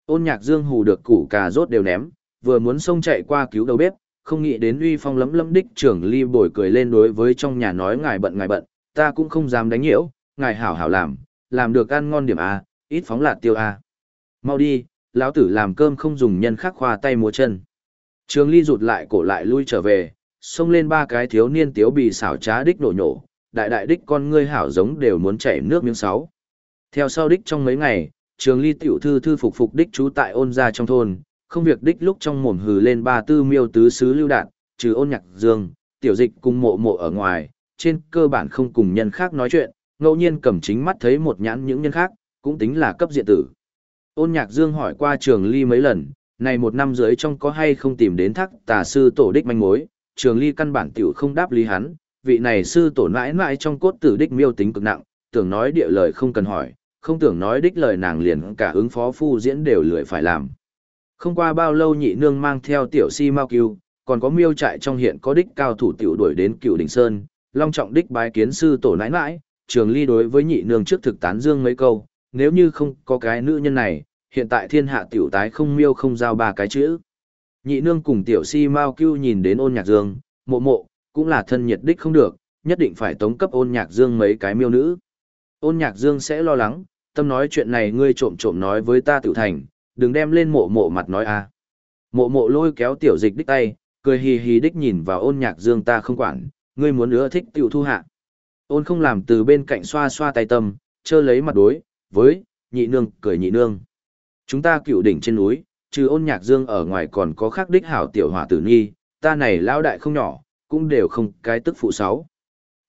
Ôn nhạc dương hù được củ cà rốt đều ném, vừa muốn xông chạy qua cứu đầu bếp, không nghĩ đến uy phong lấm lấm đích trưởng ly bồi cười lên đối với trong nhà nói ngài bận ngài bận, ta cũng không dám đánh nhiễu, ngài hảo hảo làm, làm được ăn ngon điểm A, ít phóng lạt tiêu A. Mau đi, lão tử làm cơm không dùng nhân khác khoa tay múa chân. Trường ly rụt lại cổ lại lui trở về, xông lên ba cái thiếu niên tiếu bì xảo trá đích nổ nhổ, đại đại đích con ngươi hảo giống đều muốn chảy nước miếng sáu. Theo sau đích trong mấy ngày, trường ly tiểu thư thư phục phục đích trú tại ôn gia trong thôn, không việc đích lúc trong mồm hừ lên ba tư miêu tứ sứ lưu đạn, trừ ôn nhạc dương, tiểu dịch cùng mộ mộ ở ngoài, trên cơ bản không cùng nhân khác nói chuyện, ngẫu nhiên cầm chính mắt thấy một nhãn những nhân khác, cũng tính là cấp diện tử. Ôn nhạc dương hỏi qua trường ly mấy lần, này một năm dưới trong có hay không tìm đến thắc tà sư tổ đích manh mối, trường ly căn bản tiểu không đáp lý hắn, vị này sư tổ mãi mãi trong cốt tử đích miêu tính cực nặng, tưởng nói địa lời không cần hỏi, không tưởng nói đích lời nàng liền cả ứng phó phu diễn đều lười phải làm. Không qua bao lâu nhị nương mang theo tiểu si mau cứu, còn có miêu trại trong hiện có đích cao thủ tiểu đuổi đến cựu đỉnh sơn, long trọng đích bái kiến sư tổ nãi nãi, trường ly đối với nhị nương trước thực tán dương mấy câu, nếu như không có cái nữ nhân này, hiện tại thiên hạ tiểu tái không miêu không giao ba cái chữ. Nhị nương cùng tiểu si mau kêu nhìn đến ôn nhạc dương, mộ mộ, cũng là thân nhiệt đích không được, nhất định phải tống cấp ôn nhạc dương mấy cái miêu nữ. Ôn nhạc dương sẽ lo lắng, tâm nói chuyện này ngươi trộm trộm nói với ta tiểu thành, đừng đem lên mộ mộ mặt nói a. Mộ mộ lôi kéo tiểu dịch đích tay, cười hì hì đích nhìn vào ôn nhạc dương ta không quản, ngươi muốn nữa thích tiểu thu hạ. Ôn không làm từ bên cạnh xoa xoa tay tâm, chơ lấy mặt đối, với, nhị nương, cười nhị nương. Chúng ta cựu đỉnh trên núi, trừ ôn nhạc dương ở ngoài còn có khác đích hảo tiểu hỏa tử nghi, ta này lão đại không nhỏ, cũng đều không cái tức phụ sáu.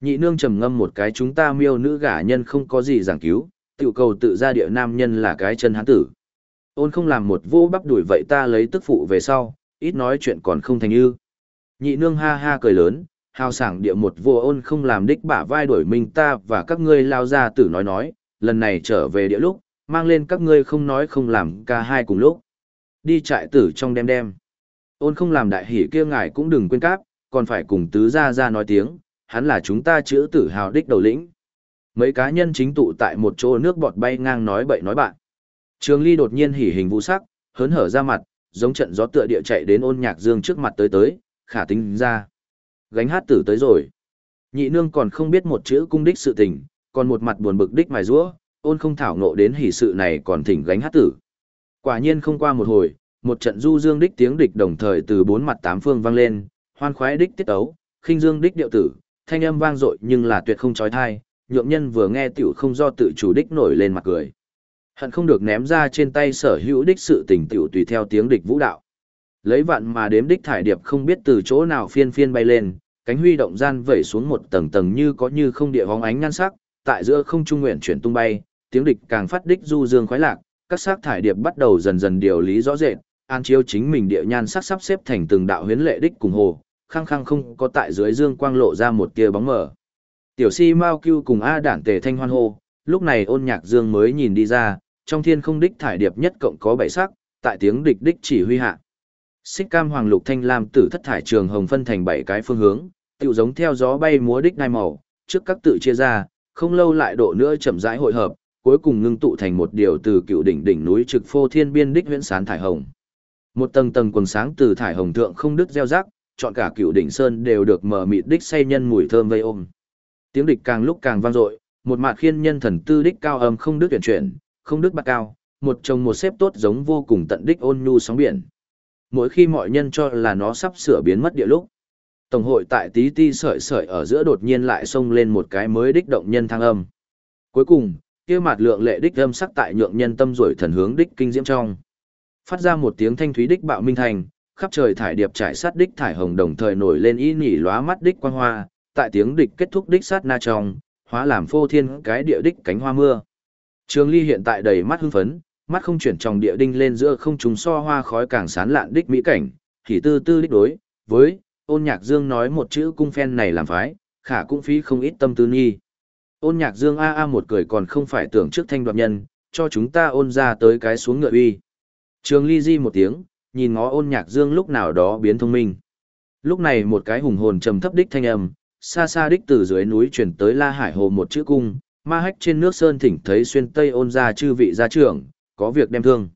Nhị nương trầm ngâm một cái chúng ta miêu nữ gả nhân không có gì giảng cứu, tiểu cầu tự ra địa nam nhân là cái chân hán tử. Ôn không làm một vô bắp đuổi vậy ta lấy tức phụ về sau, ít nói chuyện còn không thành ư. Nhị nương ha ha cười lớn, hào sảng địa một vô ôn không làm đích bả vai đuổi mình ta và các ngươi lao ra tử nói nói, lần này trở về địa lúc, mang lên các ngươi không nói không làm ca hai cùng lúc. Đi trại tử trong đêm đêm. Ôn không làm đại hỉ kia ngài cũng đừng quên cáp, còn phải cùng tứ ra ra nói tiếng, hắn là chúng ta chữ tử hào đích đầu lĩnh. Mấy cá nhân chính tụ tại một chỗ nước bọt bay ngang nói bậy nói bạn. Trường Ly đột nhiên hỉ hình vũ sắc, hớn hở ra mặt, giống trận gió tựa địa chạy đến ôn nhạc dương trước mặt tới tới, khả tính ra. Gánh hát tử tới rồi. Nhị nương còn không biết một chữ cung đích sự tình, còn một mặt buồn bực đích mài rũa, ôn không thảo ngộ đến hỉ sự này còn thỉnh gánh hát tử. Quả nhiên không qua một hồi, một trận du dương đích tiếng địch đồng thời từ bốn mặt tám phương vang lên, hoan khoái đích tiết ấu, khinh dương đích điệu tử, thanh âm vang dội nhưng là tuyệt không trói thai, nhượng nhân vừa nghe tiểu không do tự chủ đích nổi lên mặt cười. Hận không được ném ra trên tay sở hữu đích sự tình tiểu tùy theo tiếng địch vũ đạo. Lấy vạn mà đếm đích thải điệp không biết từ chỗ nào phiên phiên bay lên, cánh huy động gian vẩy xuống một tầng tầng như có như không địa hóng ánh nhan sắc, tại giữa không trung nguyện chuyển tung bay, tiếng địch càng phát đích du dương khoái lạc, các sắc thải điệp bắt đầu dần dần điều lý rõ rệt, an chiếu chính mình địa nhan sắc sắp xếp thành từng đạo huyến lệ đích cùng hồ, khăng khăng không có tại dưới dương quang lộ ra một tia bóng mờ. Tiểu si Mao Cưu cùng A đản tề thanh hoan hô, lúc này ôn nhạc dương mới nhìn đi ra, trong thiên không đích thải điệp nhất cộng có bảy sắc, tại tiếng địch đích chỉ huy hạ. Xích cam hoàng lục thanh lam tử thất thải trường hồng phân thành bảy cái phương hướng, tự giống theo gió bay múa đích nai màu, trước các tự chia ra, không lâu lại độ nữa chậm rãi hội hợp, cuối cùng ngưng tụ thành một điều từ cựu đỉnh đỉnh núi trực phô thiên biên đích huyễn sán thải hồng. Một tầng tầng quần sáng từ thải hồng thượng không đứt gieo rắc, chọn cả cựu đỉnh sơn đều được mở mịt đích say nhân mùi thơm vây ôm. Tiếng địch càng lúc càng vang dội, một mạt khiên nhân thần tư đích cao âm không đứt tuyển chuyển, không đứt bạc cao, một chồng một xếp tốt giống vô cùng tận đích ôn nhu sóng biển. Mỗi khi mọi nhân cho là nó sắp sửa biến mất địa lúc, tổng hội tại tí ti sợi sợi ở giữa đột nhiên lại xông lên một cái mới đích động nhân thăng âm. Cuối cùng, kia mạt lượng lệ đích âm sắc tại nhượng nhân tâm rồi thần hướng đích kinh diễm trong. Phát ra một tiếng thanh thúy đích bạo minh thành, khắp trời thải điệp trải sát đích thải hồng đồng thời nổi lên y nhỉ lóa mắt đích quang hoa, tại tiếng địch kết thúc đích sát na trong, hóa làm phô thiên cái địa đích cánh hoa mưa. Trường Ly hiện tại đầy mắt hưng phấn, mắt không chuyển trong địa đinh lên giữa không trùng so hoa khói càng sán lạn đích mỹ cảnh, thì tư tư đích đối, với, ôn nhạc dương nói một chữ cung phen này làm phái, khả cũng phí không ít tâm tư nghi. Ôn nhạc dương a a một cười còn không phải tưởng trước thanh đoạt nhân, cho chúng ta ôn ra tới cái xuống ngựa uy. Trường ly di một tiếng, nhìn ngó ôn nhạc dương lúc nào đó biến thông minh. Lúc này một cái hùng hồn trầm thấp đích thanh âm, xa xa đích từ dưới núi chuyển tới La Hải Hồ một chữ cung, ma hách trên nước sơn thỉnh thấy xuyên tây ôn ra chư vị gia trưởng, có việc đem thương.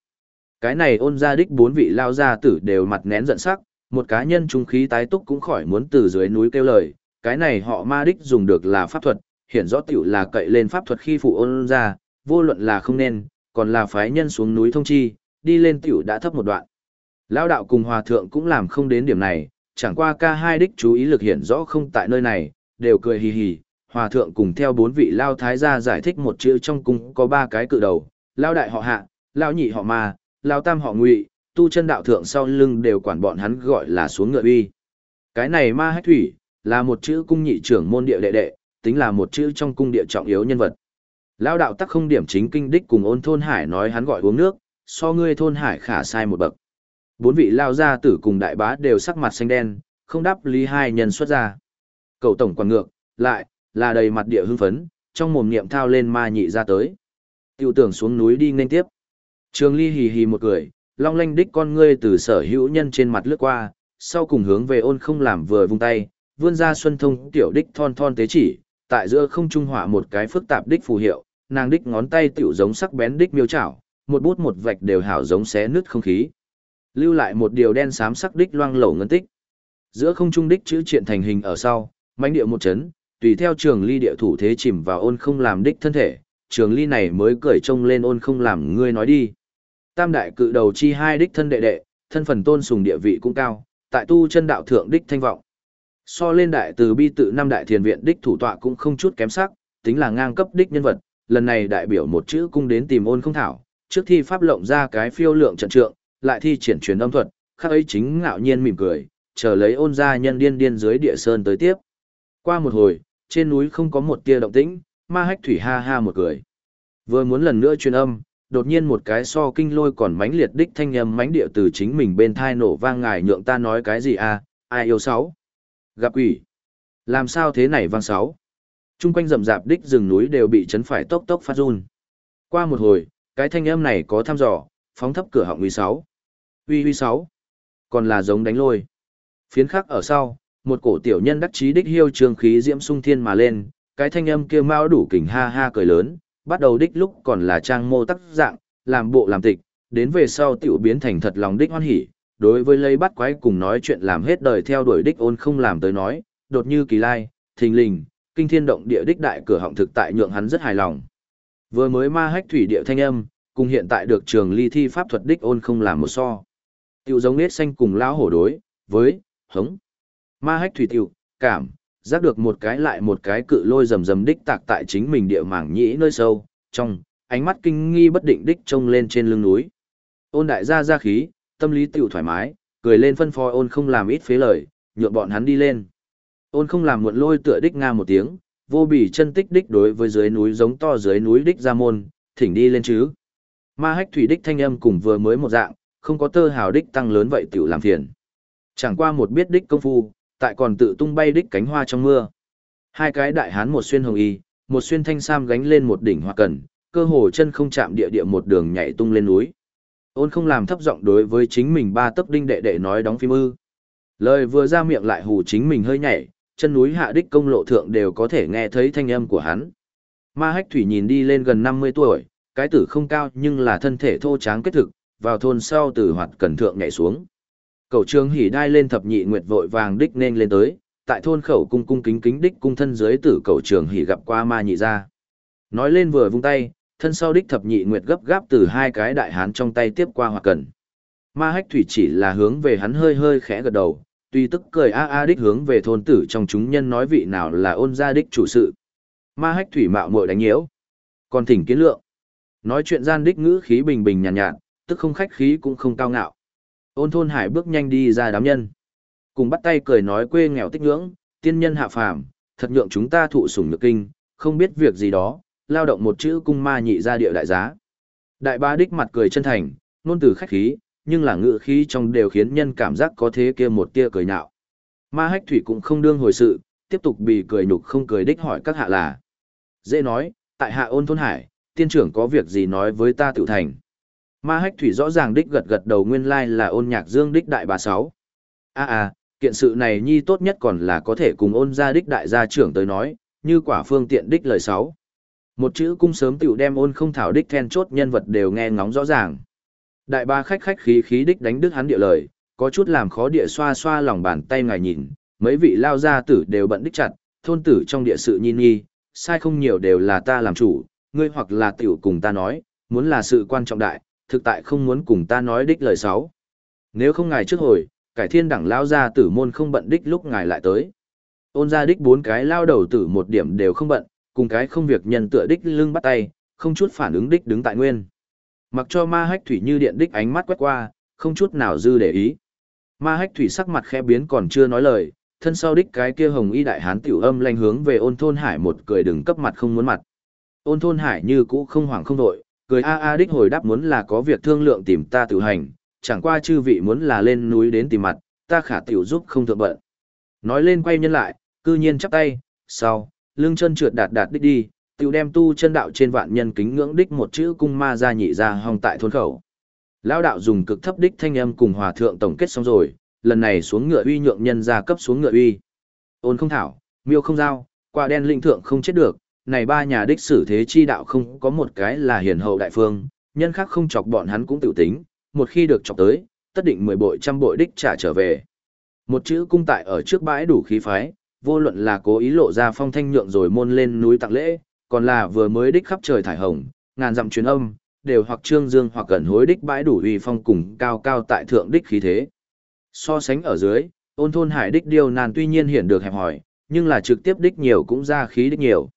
Cái này ôn ra đích bốn vị lao gia tử đều mặt nén giận sắc, một cá nhân trung khí tái túc cũng khỏi muốn từ dưới núi kêu lời, cái này họ ma đích dùng được là pháp thuật, hiện rõ tiểu là cậy lên pháp thuật khi phụ ôn ra, vô luận là không nên, còn là phái nhân xuống núi thông chi, đi lên tiểu đã thấp một đoạn. Lao đạo cùng hòa thượng cũng làm không đến điểm này, chẳng qua ca hai đích chú ý lực hiện rõ không tại nơi này, đều cười hì hì, hòa thượng cùng theo bốn vị lao thái gia giải thích một chữ trong cung có ba cái cự đầu, lao đại họ hạ, lao nhị họ ma, lao tam họ ngụy, tu chân đạo thượng sau lưng đều quản bọn hắn gọi là xuống ngựa uy. Cái này ma hách thủy, là một chữ cung nhị trưởng môn địa đệ đệ, tính là một chữ trong cung địa trọng yếu nhân vật. Lao đạo tắc không điểm chính kinh đích cùng ôn thôn hải nói hắn gọi uống nước, so ngươi thôn hải khả sai một bậc. Bốn vị lao gia tử cùng đại bá đều sắc mặt xanh đen, không đáp lý hai nhân xuất ra. Cậu tổng quản ngược, lại, là đầy mặt địa hưng phấn, trong mồm niệm thao lên ma nhị ra tới. tiểu tưởng xuống núi đi nên tiếp. Trường ly hì hì một cười, long lanh đích con ngươi từ sở hữu nhân trên mặt lướt qua, sau cùng hướng về ôn không làm vừa vung tay, vươn ra xuân thông tiểu đích thon thon tế chỉ, tại giữa không trung hỏa một cái phức tạp đích phù hiệu, nàng đích ngón tay tiểu giống sắc bén đích miêu chảo, một bút một vạch đều hảo giống xé nứt không khí. Lưu lại một điều đen xám sắc đích loang lổ ngân tích. Giữa không trung đích chữ triện thành hình ở sau, mãnh địa một chấn, tùy theo trường ly địa thủ thế chìm vào ôn không làm đích thân thể, trường ly này mới cởi trông lên ôn không làm ngươi nói đi. Tam đại cự đầu chi hai đích thân đệ đệ, thân phần tôn sùng địa vị cũng cao, tại tu chân đạo thượng đích thanh vọng. So lên đại từ bi tự năm đại thiền viện đích thủ tọa cũng không chút kém sắc, tính là ngang cấp đích nhân vật, lần này đại biểu một chữ cung đến tìm ôn không thảo, trước thi pháp lộng ra cái phiêu lượng trận trượng, lại thi triển truyền âm thuật, khác ấy chính ngạo nhiên mỉm cười, chờ lấy ôn gia nhân điên điên dưới địa sơn tới tiếp. Qua một hồi, trên núi không có một tia động tĩnh, ma hách thủy ha ha một cười. Vừa muốn lần nữa truyền âm, đột nhiên một cái so kinh lôi còn mãnh liệt đích thanh âm mãnh địa từ chính mình bên thai nổ vang ngài nhượng ta nói cái gì à, ai yêu sáu. Gặp quỷ. Làm sao thế này vang sáu. Trung quanh rậm rạp đích rừng núi đều bị chấn phải tốc tốc phát run. Qua một hồi, cái thanh âm này có thăm dò, phóng thấp cửa họng uy sáu. Uy uy sáu. Còn là giống đánh lôi. Phiến khắc ở sau, một cổ tiểu nhân đắc chí đích hiêu trường khí diễm sung thiên mà lên, cái thanh âm kia mau đủ kình ha ha cười lớn, bắt đầu đích lúc còn là trang mô tác dạng, làm bộ làm tịch, đến về sau tiểu biến thành thật lòng đích hoan hỉ, đối với lấy bắt quái cùng nói chuyện làm hết đời theo đuổi đích ôn không làm tới nói, đột như kỳ lai, thình lình, kinh thiên động địa đích đại cửa họng thực tại nhượng hắn rất hài lòng. Vừa mới ma hách thủy địa thanh âm, cùng hiện tại được trường ly thi pháp thuật đích ôn không làm một so. Tiểu giống nết xanh cùng lão hổ đối, với, hống. Ma hách thủy tiểu, cảm, giác được một cái lại một cái cự lôi rầm rầm đích tạc tại chính mình địa mảng nhĩ nơi sâu, trong, ánh mắt kinh nghi bất định đích trông lên trên lưng núi. Ôn đại gia ra khí, tâm lý tiểu thoải mái, cười lên phân phó ôn không làm ít phế lời, nhượng bọn hắn đi lên. Ôn không làm muộn lôi tựa đích nga một tiếng, vô bỉ chân tích đích đối với dưới núi giống to dưới núi đích ra môn, thỉnh đi lên chứ. Ma hách thủy đích thanh âm cùng vừa mới một dạng, không có tơ hào đích tăng lớn vậy tiểu làm phiền. Chẳng qua một biết đích công phu, tại còn tự tung bay đích cánh hoa trong mưa. Hai cái đại hán một xuyên hồng y, một xuyên thanh sam gánh lên một đỉnh hoa cần, cơ hồ chân không chạm địa địa một đường nhảy tung lên núi. Ôn không làm thấp giọng đối với chính mình ba tấc đinh đệ đệ nói đóng phim ư. Lời vừa ra miệng lại hù chính mình hơi nhảy, chân núi hạ đích công lộ thượng đều có thể nghe thấy thanh âm của hắn. Ma hách thủy nhìn đi lên gần 50 tuổi, cái tử không cao nhưng là thân thể thô tráng kết thực, vào thôn sau từ hoạt cẩn thượng nhảy xuống. Cầu trường hỉ đai lên thập nhị nguyệt vội vàng đích nên lên tới, tại thôn khẩu cung cung kính kính đích cung thân dưới tử cầu trường hỉ gặp qua ma nhị ra. Nói lên vừa vung tay, thân sau đích thập nhị nguyệt gấp gáp từ hai cái đại hán trong tay tiếp qua hoặc cần. Ma hách thủy chỉ là hướng về hắn hơi hơi khẽ gật đầu, tuy tức cười a a đích hướng về thôn tử trong chúng nhân nói vị nào là ôn gia đích chủ sự. Ma hách thủy mạo muội đánh nhiễu. Còn thỉnh kiến lượng. Nói chuyện gian đích ngữ khí bình bình nhàn nhạt, nhạt, tức không khách khí cũng không cao ngạo. Ôn thôn hải bước nhanh đi ra đám nhân. Cùng bắt tay cười nói quê nghèo tích ngưỡng, tiên nhân hạ phàm, thật nhượng chúng ta thụ sủng nhược kinh, không biết việc gì đó, lao động một chữ cung ma nhị ra địa đại giá. Đại ba đích mặt cười chân thành, nôn từ khách khí, nhưng là ngự khí trong đều khiến nhân cảm giác có thế kia một tia cười nhạo. Ma hách thủy cũng không đương hồi sự, tiếp tục bị cười nhục không cười đích hỏi các hạ là. Dễ nói, tại hạ ôn thôn hải, tiên trưởng có việc gì nói với ta tự thành. Ma hách thủy rõ ràng đích gật gật đầu nguyên lai là ôn nhạc dương đích đại bà sáu. a à, a kiện sự này nhi tốt nhất còn là có thể cùng ôn gia đích đại gia trưởng tới nói, như quả phương tiện đích lời sáu. Một chữ cung sớm tiểu đem ôn không thảo đích then chốt nhân vật đều nghe ngóng rõ ràng. Đại ba khách khách khí khí đích đánh đức hắn địa lời, có chút làm khó địa xoa xoa lòng bàn tay ngài nhìn, mấy vị lao gia tử đều bận đích chặt, thôn tử trong địa sự nhi nghi, sai không nhiều đều là ta làm chủ, ngươi hoặc là tiểu cùng ta nói, muốn là sự quan trọng đại, thực tại không muốn cùng ta nói đích lời sáu. Nếu không ngài trước hồi, cải thiên đẳng lao ra tử môn không bận đích lúc ngài lại tới. Ôn ra đích bốn cái lao đầu tử một điểm đều không bận, cùng cái không việc nhân tựa đích lưng bắt tay, không chút phản ứng đích đứng tại nguyên. Mặc cho ma hách thủy như điện đích ánh mắt quét qua, không chút nào dư để ý. Ma hách thủy sắc mặt khẽ biến còn chưa nói lời, thân sau đích cái kia hồng y đại hán tiểu âm lanh hướng về ôn thôn hải một cười đừng cấp mặt không muốn mặt. Ôn thôn hải như cũ không hoảng không đội, cười a a đích hồi đáp muốn là có việc thương lượng tìm ta tự hành, chẳng qua chư vị muốn là lên núi đến tìm mặt, ta khả tiểu giúp không thượng bận. Nói lên quay nhân lại, cư nhiên chắp tay, sau, lưng chân trượt đạt đạt đích đi, tiểu đem tu chân đạo trên vạn nhân kính ngưỡng đích một chữ cung ma ra nhị ra hong tại thôn khẩu. Lão đạo dùng cực thấp đích thanh âm cùng hòa thượng tổng kết xong rồi, lần này xuống ngựa uy nhượng nhân ra cấp xuống ngựa uy. Ôn không thảo, miêu không giao, quả đen linh thượng không chết được, này ba nhà đích sử thế chi đạo không có một cái là hiền hậu đại phương, nhân khác không chọc bọn hắn cũng tự tính, một khi được chọc tới, tất định mười bội trăm bội đích trả trở về. Một chữ cung tại ở trước bãi đủ khí phái, vô luận là cố ý lộ ra phong thanh nhượng rồi môn lên núi tặng lễ, còn là vừa mới đích khắp trời thải hồng, ngàn dặm truyền âm, đều hoặc trương dương hoặc gần hối đích bãi đủ uy phong cùng cao cao tại thượng đích khí thế. So sánh ở dưới, ôn thôn hải đích điều nàn tuy nhiên hiện được hẹp hỏi, nhưng là trực tiếp đích nhiều cũng ra khí đích nhiều.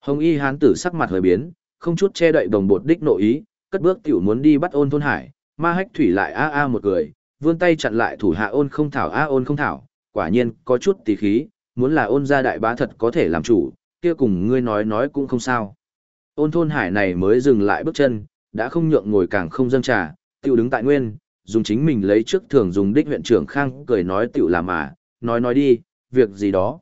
Hồng y hán tử sắc mặt hơi biến, không chút che đậy đồng bột đích nội ý, cất bước tiểu muốn đi bắt ôn thôn hải, ma hách thủy lại a a một cười, vươn tay chặn lại thủ hạ ôn không thảo a ôn không thảo, quả nhiên có chút tí khí, muốn là ôn gia đại bá thật có thể làm chủ, kia cùng ngươi nói nói cũng không sao. Ôn thôn hải này mới dừng lại bước chân, đã không nhượng ngồi càng không dâng trà, tiểu đứng tại nguyên, dùng chính mình lấy trước thường dùng đích huyện trưởng khang cười nói tiểu làm mà, nói nói đi, việc gì đó.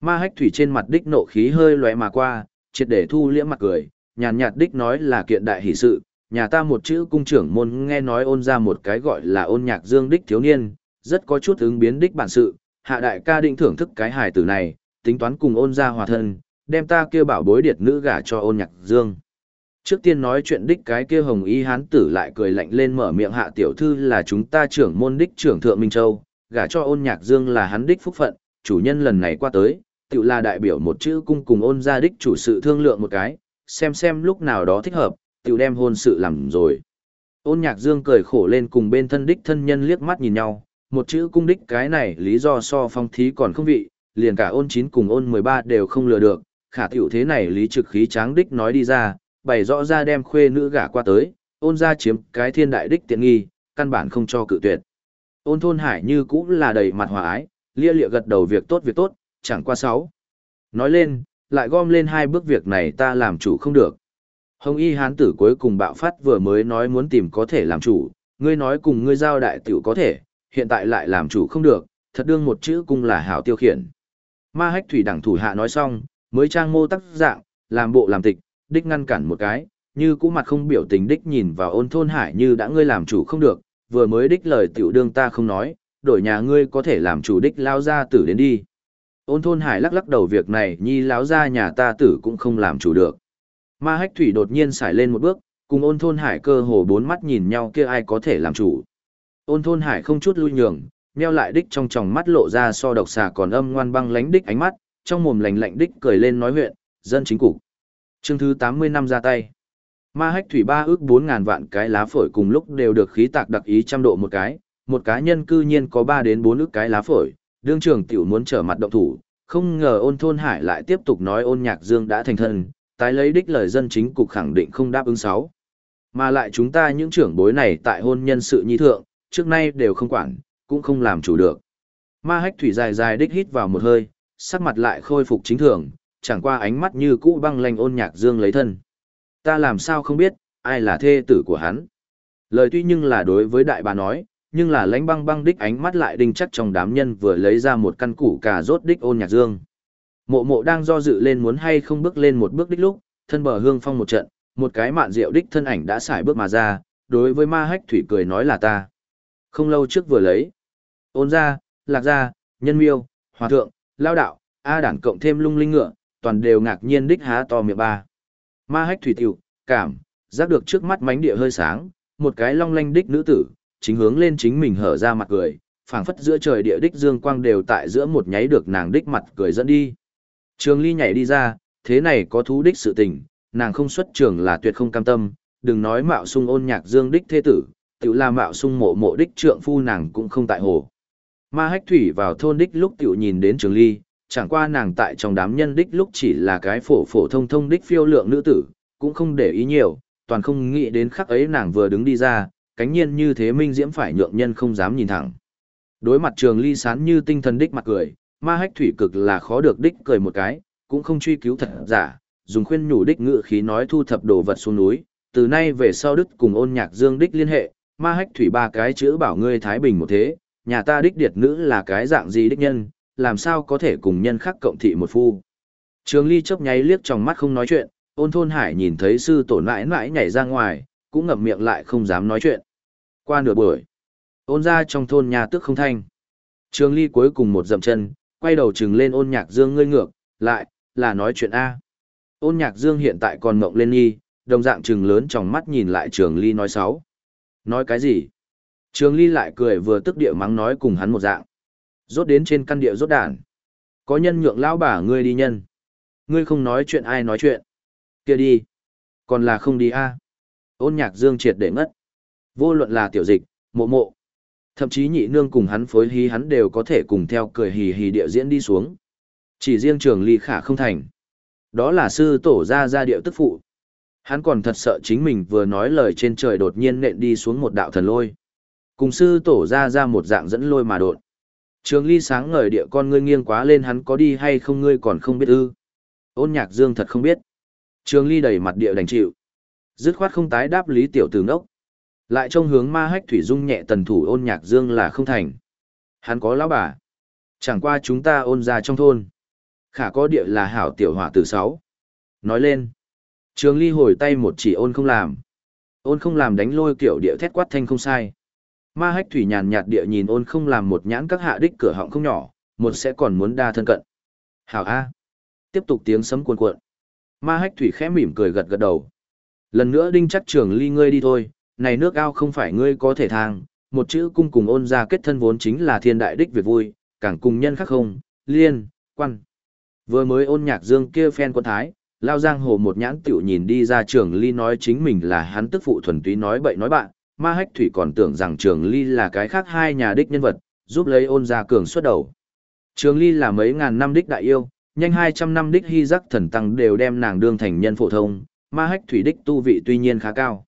Ma hách thủy trên mặt đích nộ khí hơi lóe mà qua, triệt để thu liễm mặt cười, nhàn nhạt đích nói là kiện đại hỷ sự, nhà ta một chữ cung trưởng môn nghe nói ôn ra một cái gọi là ôn nhạc dương đích thiếu niên, rất có chút ứng biến đích bản sự, hạ đại ca định thưởng thức cái hài tử này, tính toán cùng ôn ra hòa thân, đem ta kêu bảo bối điệt nữ gả cho ôn nhạc dương. Trước tiên nói chuyện đích cái kia hồng y hán tử lại cười lạnh lên mở miệng hạ tiểu thư là chúng ta trưởng môn đích trưởng thượng Minh Châu, gả cho ôn nhạc dương là hắn đích phúc phận, chủ nhân lần này qua tới, tự là đại biểu một chữ cung cùng ôn gia đích chủ sự thương lượng một cái, xem xem lúc nào đó thích hợp, tự đem hôn sự làm rồi. Ôn nhạc dương cười khổ lên cùng bên thân đích thân nhân liếc mắt nhìn nhau, một chữ cung đích cái này lý do so phong thí còn không vị, liền cả ôn 9 cùng ôn 13 đều không lừa được, khả tiểu thế này lý trực khí tráng đích nói đi ra, bày rõ ra đem khuê nữ gả qua tới, ôn ra chiếm cái thiên đại đích tiện nghi, căn bản không cho cự tuyệt. Ôn thôn hải như cũng là đầy mặt hòa ái, lia lịa gật đầu việc tốt việc tốt, chẳng qua sáu. Nói lên, lại gom lên hai bước việc này ta làm chủ không được. Hồng y hán tử cuối cùng bạo phát vừa mới nói muốn tìm có thể làm chủ, ngươi nói cùng ngươi giao đại tiểu có thể, hiện tại lại làm chủ không được, thật đương một chữ cung là hảo tiêu khiển. Ma hách thủy đẳng thủ hạ nói xong, mới trang mô tắc dạng, làm bộ làm tịch, đích ngăn cản một cái, như cũ mặt không biểu tình đích nhìn vào ôn thôn hải như đã ngươi làm chủ không được, vừa mới đích lời tiểu đương ta không nói, đổi nhà ngươi có thể làm chủ đích lao ra tử đến đi. Ôn thôn hải lắc lắc đầu việc này nhi láo ra nhà ta tử cũng không làm chủ được. Ma hách thủy đột nhiên xài lên một bước, cùng ôn thôn hải cơ hồ bốn mắt nhìn nhau kia ai có thể làm chủ. Ôn thôn hải không chút lui nhường, meo lại đích trong tròng mắt lộ ra so độc xà còn âm ngoan băng lánh đích ánh mắt, trong mồm lạnh lạnh đích cười lên nói huyện, dân chính cục. Chương thứ 80 năm ra tay. Ma hách thủy ba ước bốn ngàn vạn cái lá phổi cùng lúc đều được khí tạc đặc ý trăm độ một cái, một cá nhân cư nhiên có ba đến bốn ước cái lá phổi, đương trường tiểu muốn trở mặt động thủ, không ngờ ôn thôn hải lại tiếp tục nói ôn nhạc dương đã thành thân, tái lấy đích lời dân chính cục khẳng định không đáp ứng sáu. Mà lại chúng ta những trưởng bối này tại hôn nhân sự nhi thượng, trước nay đều không quản, cũng không làm chủ được. Ma hách thủy dài dài đích hít vào một hơi, sắc mặt lại khôi phục chính thường, chẳng qua ánh mắt như cũ băng lanh ôn nhạc dương lấy thân. Ta làm sao không biết, ai là thê tử của hắn. Lời tuy nhưng là đối với đại bà nói, nhưng là lãnh băng băng đích ánh mắt lại đinh chắc trong đám nhân vừa lấy ra một căn củ cà rốt đích ôn nhạc dương. Mộ mộ đang do dự lên muốn hay không bước lên một bước đích lúc, thân bờ hương phong một trận, một cái mạn rượu đích thân ảnh đã xài bước mà ra, đối với ma hách thủy cười nói là ta. Không lâu trước vừa lấy, ôn ra, lạc ra, nhân miêu, hòa thượng, lao đạo, A đản cộng thêm lung linh ngựa, toàn đều ngạc nhiên đích há to miệng ba. Ma hách thủy tiểu, cảm, giác được trước mắt mánh địa hơi sáng, một cái long lanh đích nữ tử, chính hướng lên chính mình hở ra mặt cười, phảng phất giữa trời địa đích dương quang đều tại giữa một nháy được nàng đích mặt cười dẫn đi. Trường ly nhảy đi ra, thế này có thú đích sự tình, nàng không xuất trường là tuyệt không cam tâm, đừng nói mạo sung ôn nhạc dương đích thế tử, tự là mạo sung mộ mộ đích trượng phu nàng cũng không tại hồ. Ma hách thủy vào thôn đích lúc tiểu nhìn đến trường ly, chẳng qua nàng tại trong đám nhân đích lúc chỉ là cái phổ phổ thông thông đích phiêu lượng nữ tử, cũng không để ý nhiều, toàn không nghĩ đến khắc ấy nàng vừa đứng đi ra, cánh nhiên như thế minh diễm phải nhượng nhân không dám nhìn thẳng. Đối mặt trường ly sán như tinh thần đích mặt cười, ma hách thủy cực là khó được đích cười một cái, cũng không truy cứu thật giả, dùng khuyên nhủ đích ngự khí nói thu thập đồ vật xuống núi, từ nay về sau đức cùng ôn nhạc dương đích liên hệ, ma hách thủy ba cái chữ bảo ngươi Thái Bình một thế, nhà ta đích điệt nữ là cái dạng gì đích nhân, làm sao có thể cùng nhân khác cộng thị một phu. Trường ly chớp nháy liếc trong mắt không nói chuyện, ôn thôn hải nhìn thấy sư tổ nãi nãi nhảy ra ngoài, cũng ngậm miệng lại không dám nói chuyện. Qua nửa buổi, ôn ra trong thôn nhà tước không thanh. Trường ly cuối cùng một dậm chân, quay đầu trừng lên ôn nhạc dương ngươi ngược, lại, là nói chuyện A. Ôn nhạc dương hiện tại còn mộng lên y, đồng dạng trừng lớn trong mắt nhìn lại trường ly nói xấu. Nói cái gì? Trường ly lại cười vừa tức địa mắng nói cùng hắn một dạng. Rốt đến trên căn địa rốt đàn. Có nhân nhượng lão bà ngươi đi nhân. Ngươi không nói chuyện ai nói chuyện. kia đi. Còn là không đi a Ôn nhạc dương triệt để ngất. Vô luận là tiểu dịch, mộ mộ. Thậm chí nhị nương cùng hắn phối hí hắn đều có thể cùng theo cười hì hì địa diễn đi xuống. Chỉ riêng trường ly khả không thành. Đó là sư tổ ra ra điệu tức phụ. Hắn còn thật sợ chính mình vừa nói lời trên trời đột nhiên nện đi xuống một đạo thần lôi. Cùng sư tổ ra ra một dạng dẫn lôi mà đột. Trường ly sáng ngời địa con ngươi nghiêng quá lên hắn có đi hay không ngươi còn không biết ư. Ôn nhạc dương thật không biết. Trường ly đầy mặt địa đành chịu. Dứt khoát không tái đáp lý tiểu tử ngốc. Lại trông hướng ma hách thủy dung nhẹ tần thủ ôn nhạc dương là không thành. Hắn có lão bà. Chẳng qua chúng ta ôn ra trong thôn. Khả có địa là hảo tiểu hỏa tử sáu. Nói lên. Trường ly hồi tay một chỉ ôn không làm. Ôn không làm đánh lôi kiểu địa thét quát thanh không sai. Ma hách thủy nhàn nhạt địa nhìn ôn không làm một nhãn các hạ đích cửa họng không nhỏ, một sẽ còn muốn đa thân cận. Hảo A. Tiếp tục tiếng sấm cuồn cuộn. Ma hách thủy khẽ mỉm cười gật gật đầu. Lần nữa đinh chắc trường ly ngươi đi thôi, này nước ao không phải ngươi có thể thang, một chữ cung cùng ôn ra kết thân vốn chính là thiên đại đích việc vui, càng cùng nhân khác không, liên, quan. Vừa mới ôn nhạc dương kia phen quân thái, lao giang hồ một nhãn tiểu nhìn đi ra trường ly nói chính mình là hắn tức phụ thuần túy nói bậy nói bạn, ma hách thủy còn tưởng rằng trường ly là cái khác hai nhà đích nhân vật, giúp lấy ôn ra cường xuất đầu. Trường ly là mấy ngàn năm đích đại yêu, nhanh 200 năm đích hy giác thần tăng đều đem nàng đương thành nhân phổ thông, ma hách thủy đích tu vị tuy nhiên khá cao.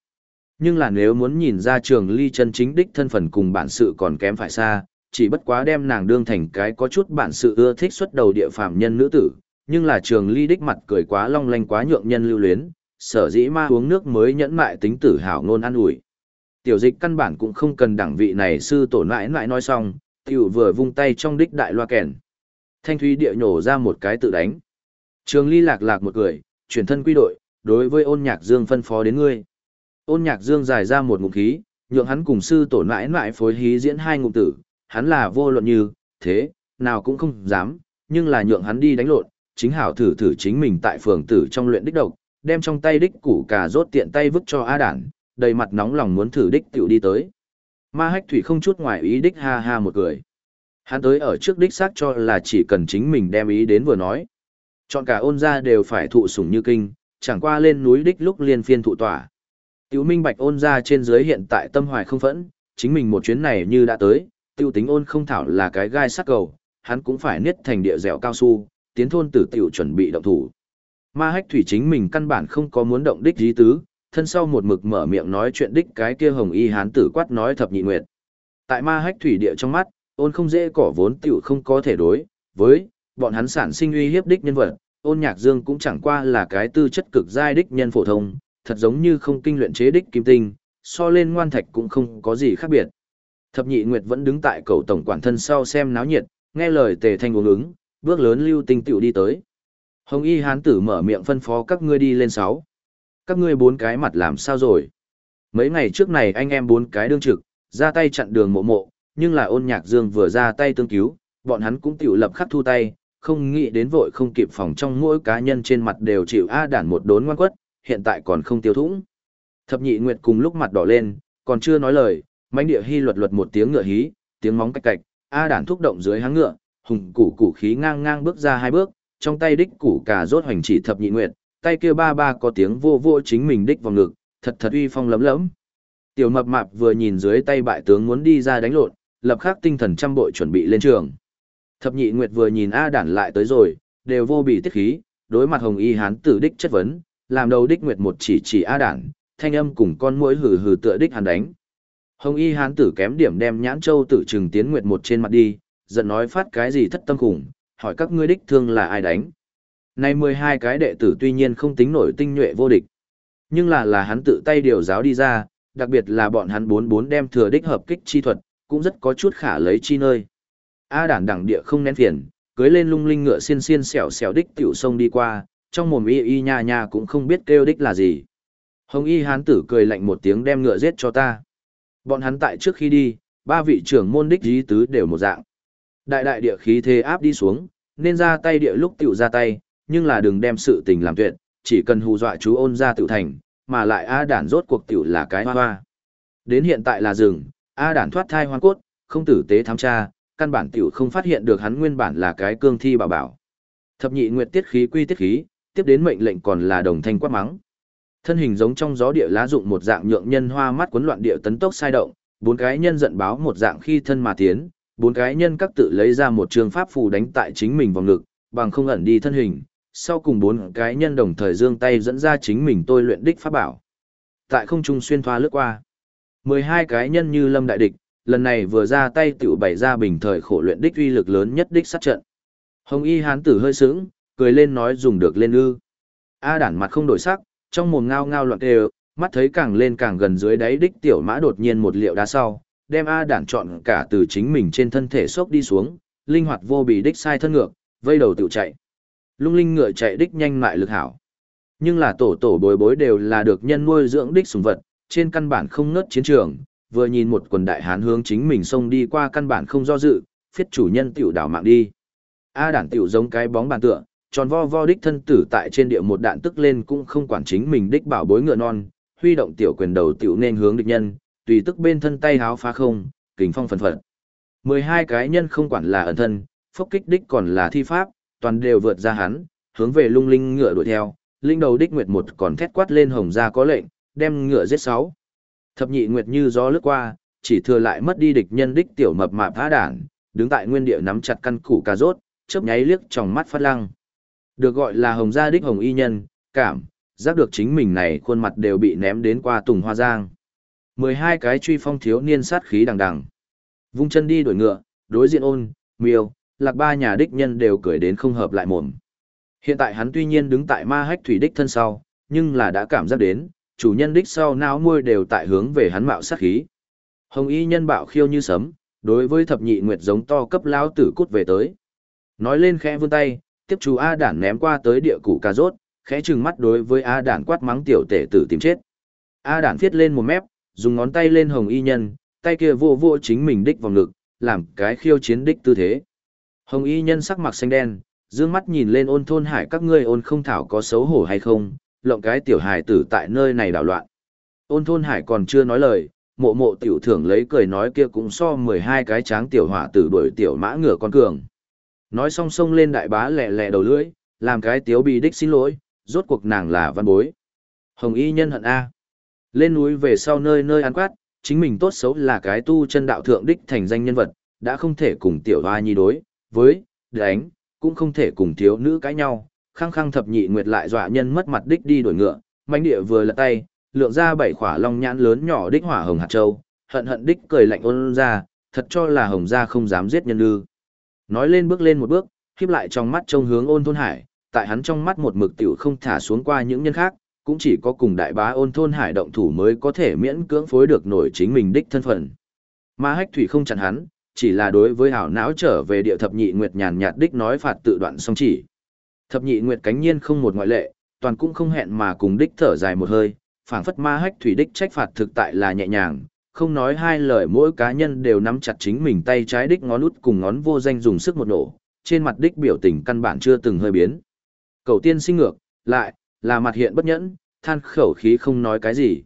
Nhưng là nếu muốn nhìn ra trường ly chân chính đích thân phần cùng bản sự còn kém phải xa, chỉ bất quá đem nàng đương thành cái có chút bản sự ưa thích xuất đầu địa phạm nhân nữ tử, nhưng là trường ly đích mặt cười quá long lanh quá nhượng nhân lưu luyến, sở dĩ ma uống nước mới nhẫn mại tính tử hào ngôn an ủi. Tiểu dịch căn bản cũng không cần đẳng vị này sư tổ nãi nãi nói xong, tiểu vừa vung tay trong đích đại loa kèn. Thanh thúy địa nhổ ra một cái tự đánh. Trường ly lạc lạc một cười, chuyển thân quy đội, đối với ôn nhạc dương phân phó đến ngươi. Ôn nhạc dương dài ra một ngụm khí, nhượng hắn cùng sư tổ mãi mãi phối hí diễn hai ngụm tử, hắn là vô luận như, thế, nào cũng không dám, nhưng là nhượng hắn đi đánh lộn, chính hảo thử thử chính mình tại phường tử trong luyện đích độc, đem trong tay đích củ cà rốt tiện tay vứt cho A đản, đầy mặt nóng lòng muốn thử đích tiểu đi tới. Ma hách thủy không chút ngoài ý đích ha ha một cười. Hắn tới ở trước đích xác cho là chỉ cần chính mình đem ý đến vừa nói. Chọn cả ôn ra đều phải thụ sủng như kinh, chẳng qua lên núi đích lúc liên phiên thụ tỏa. Tiểu minh bạch ôn ra trên dưới hiện tại tâm hoài không phẫn, chính mình một chuyến này như đã tới, tiêu tính ôn không thảo là cái gai sắc cầu, hắn cũng phải niết thành địa dẻo cao su, tiến thôn tử tiểu chuẩn bị động thủ. Ma hách thủy chính mình căn bản không có muốn động đích dí tứ, thân sau một mực mở miệng nói chuyện đích cái kia hồng y hán tử quát nói thập nhị nguyệt. Tại ma hách thủy địa trong mắt, ôn không dễ cỏ vốn tiểu không có thể đối, với, bọn hắn sản sinh uy hiếp đích nhân vật, ôn nhạc dương cũng chẳng qua là cái tư chất cực giai đích nhân phổ thông, thật giống như không kinh luyện chế đích kim tinh, so lên ngoan thạch cũng không có gì khác biệt. Thập nhị nguyệt vẫn đứng tại cầu tổng quản thân sau xem náo nhiệt, nghe lời tề thanh uống ứng, bước lớn lưu tinh tiểu đi tới. Hồng y hán tử mở miệng phân phó các ngươi đi lên sáu. Các ngươi bốn cái mặt làm sao rồi? Mấy ngày trước này anh em bốn cái đương trực, ra tay chặn đường mộ mộ, nhưng là ôn nhạc dương vừa ra tay tương cứu, bọn hắn cũng tiểu lập khắc thu tay, không nghĩ đến vội không kịp phòng trong mỗi cá nhân trên mặt đều chịu A đản một đốn ngoan quất, hiện tại còn không tiêu thủng. Thập nhị nguyệt cùng lúc mặt đỏ lên, còn chưa nói lời, mãnh địa hy luật luật một tiếng ngựa hí, tiếng móng cạch cạch, A đản thúc động dưới háng ngựa, hùng củ củ khí ngang ngang bước ra hai bước, trong tay đích củ cà rốt hoành chỉ thập nhị nguyệt, tay kia ba ba có tiếng vô vô chính mình đích vào ngực, thật thật uy phong lấm lấm. Tiểu mập mạp vừa nhìn dưới tay bại tướng muốn đi ra đánh lộn, lập khắc tinh thần trăm bội chuẩn bị lên trường. Thập nhị nguyệt vừa nhìn A đản lại tới rồi, đều vô bị tiết khí, đối mặt hồng y hán tử đích chất vấn, làm đầu đích nguyệt một chỉ chỉ A đản, thanh âm cùng con mũi hừ hừ tựa đích hắn đánh. Hồng y hán tử kém điểm đem nhãn châu tử trừng tiến nguyệt một trên mặt đi, giận nói phát cái gì thất tâm khủng, hỏi các ngươi đích thương là ai đánh. Nay 12 cái đệ tử tuy nhiên không tính nổi tinh nhuệ vô địch, nhưng là là hắn tự tay điều giáo đi ra, đặc biệt là bọn hắn bốn bốn đem thừa đích hợp kích chi thuật, cũng rất có chút khả lấy chi nơi. A đản đẳng địa không nén phiền, cưới lên lung linh ngựa xiên xiên xẻo xẻo đích tiểu sông đi qua, trong mồm y y nha nha cũng không biết kêu đích là gì. Hồng y hán tử cười lạnh một tiếng đem ngựa giết cho ta. Bọn hắn tại trước khi đi, ba vị trưởng môn đích dí tứ đều một dạng. Đại đại địa khí thế áp đi xuống, nên ra tay địa lúc tiểu ra tay, nhưng là đừng đem sự tình làm tuyệt, chỉ cần hù dọa chú ôn ra tiểu thành, mà lại A đản rốt cuộc tiểu là cái hoa hoa. Đến hiện tại là rừng, A đản thoát thai hoang cốt, không tử tế thám tra, căn bản tiểu không phát hiện được hắn nguyên bản là cái cương thi bảo bảo. Thập nhị nguyệt tiết khí quy tiết khí, tiếp đến mệnh lệnh còn là đồng thanh quát mắng. Thân hình giống trong gió địa lá dụng một dạng nhượng nhân hoa mắt quấn loạn địa tấn tốc sai động, bốn cái nhân giận báo một dạng khi thân mà tiến, bốn cái nhân các tự lấy ra một trường pháp phù đánh tại chính mình vào ngực, bằng không ẩn đi thân hình, sau cùng bốn cái nhân đồng thời giương tay dẫn ra chính mình tôi luyện đích pháp bảo. Tại không trung xuyên thoa lướt qua. 12 cái nhân như lâm đại địch, lần này vừa ra tay tiểu bày ra bình thời khổ luyện đích uy lực lớn nhất đích sát trận. Hồng y hán tử hơi sướng, cười lên nói dùng được lên ư. A đản mặt không đổi sắc, trong mồm ngao ngao loạn đều, mắt thấy càng lên càng gần dưới đáy đích tiểu mã đột nhiên một liệu đá sau, đem A đản chọn cả từ chính mình trên thân thể xốc đi xuống, linh hoạt vô bị đích sai thân ngược, vây đầu tiểu chạy. Lung linh ngựa chạy đích nhanh mại lực hảo. Nhưng là tổ tổ bối bối đều là được nhân nuôi dưỡng đích sùng vật, trên căn bản không ngớt chiến trường, vừa nhìn một quần đại hán hướng chính mình xông đi qua căn bản không do dự, phiết chủ nhân tiểu đảo mạng đi. A đản tiểu giống cái bóng bàn tựa, tròn vo vo đích thân tử tại trên địa một đạn tức lên cũng không quản chính mình đích bảo bối ngựa non, huy động tiểu quyền đầu tiểu nên hướng địch nhân, tùy tức bên thân tay háo phá không, kình phong phần phật. 12 cái nhân không quản là ẩn thân, phốc kích đích còn là thi pháp, toàn đều vượt ra hắn, hướng về lung linh ngựa đuổi theo, linh đầu đích nguyệt một còn thét quát lên hồng ra có lệnh, đem ngựa giết sáu. Thập nhị nguyệt như gió lướt qua, chỉ thừa lại mất đi địch nhân đích tiểu mập mạp phá đản, đứng tại nguyên địa nắm chặt căn củ cà rốt, chớp nháy liếc trong mắt phát lăng. Được gọi là hồng gia đích hồng y nhân, cảm, giác được chính mình này khuôn mặt đều bị ném đến qua tùng hoa giang. 12 cái truy phong thiếu niên sát khí đằng đằng. Vung chân đi đổi ngựa, đối diện ôn, miêu, lạc ba nhà đích nhân đều cười đến không hợp lại mồm. Hiện tại hắn tuy nhiên đứng tại ma hách thủy đích thân sau, nhưng là đã cảm giác đến, chủ nhân đích sau não môi đều tại hướng về hắn mạo sát khí. Hồng y nhân bạo khiêu như sấm, đối với thập nhị nguyệt giống to cấp lao tử cút về tới. Nói lên khẽ vươn tay, tiếp chú A đản ném qua tới địa củ cà rốt, khẽ trừng mắt đối với A đản quát mắng tiểu tể tử tìm chết. A đản viết lên một mép, dùng ngón tay lên hồng y nhân, tay kia vô vô chính mình đích vào ngực, làm cái khiêu chiến đích tư thế. Hồng y nhân sắc mặt xanh đen, dương mắt nhìn lên ôn thôn hải các ngươi ôn không thảo có xấu hổ hay không, lộng cái tiểu hài tử tại nơi này đảo loạn. Ôn thôn hải còn chưa nói lời, mộ mộ tiểu thưởng lấy cười nói kia cũng so 12 cái tráng tiểu hỏa tử đuổi tiểu mã ngựa con cường. Nói song song lên đại bá lẹ lẹ đầu lưỡi, làm cái tiếu bị đích xin lỗi, rốt cuộc nàng là văn bối. Hồng y nhân hận A. Lên núi về sau nơi nơi ăn quát, chính mình tốt xấu là cái tu chân đạo thượng đích thành danh nhân vật, đã không thể cùng tiểu hoa nhi đối, với, đánh, cũng không thể cùng thiếu nữ cãi nhau, khăng khăng thập nhị nguyệt lại dọa nhân mất mặt đích đi đổi ngựa, manh địa vừa lật tay, lượng ra bảy khỏa long nhãn lớn nhỏ đích hỏa hồng hạt châu, hận hận đích cười lạnh ôn ra, thật cho là hồng gia không dám giết nhân ư. Nói lên bước lên một bước, khiếp lại trong mắt trông hướng ôn thôn hải, tại hắn trong mắt một mực tiểu không thả xuống qua những nhân khác, cũng chỉ có cùng đại bá ôn thôn hải động thủ mới có thể miễn cưỡng phối được nổi chính mình đích thân phận. Ma hách thủy không chặn hắn, chỉ là đối với hảo não trở về địa thập nhị nguyệt nhàn nhạt đích nói phạt tự đoạn song chỉ. Thập nhị nguyệt cánh nhiên không một ngoại lệ, toàn cũng không hẹn mà cùng đích thở dài một hơi, phảng phất ma hách thủy đích trách phạt thực tại là nhẹ nhàng, không nói hai lời mỗi cá nhân đều nắm chặt chính mình tay trái đích ngón út cùng ngón vô danh dùng sức một nổ, trên mặt đích biểu tình căn bản chưa từng hơi biến. Cầu tiên sinh ngược, lại, là mặt hiện bất nhẫn, than khẩu khí không nói cái gì.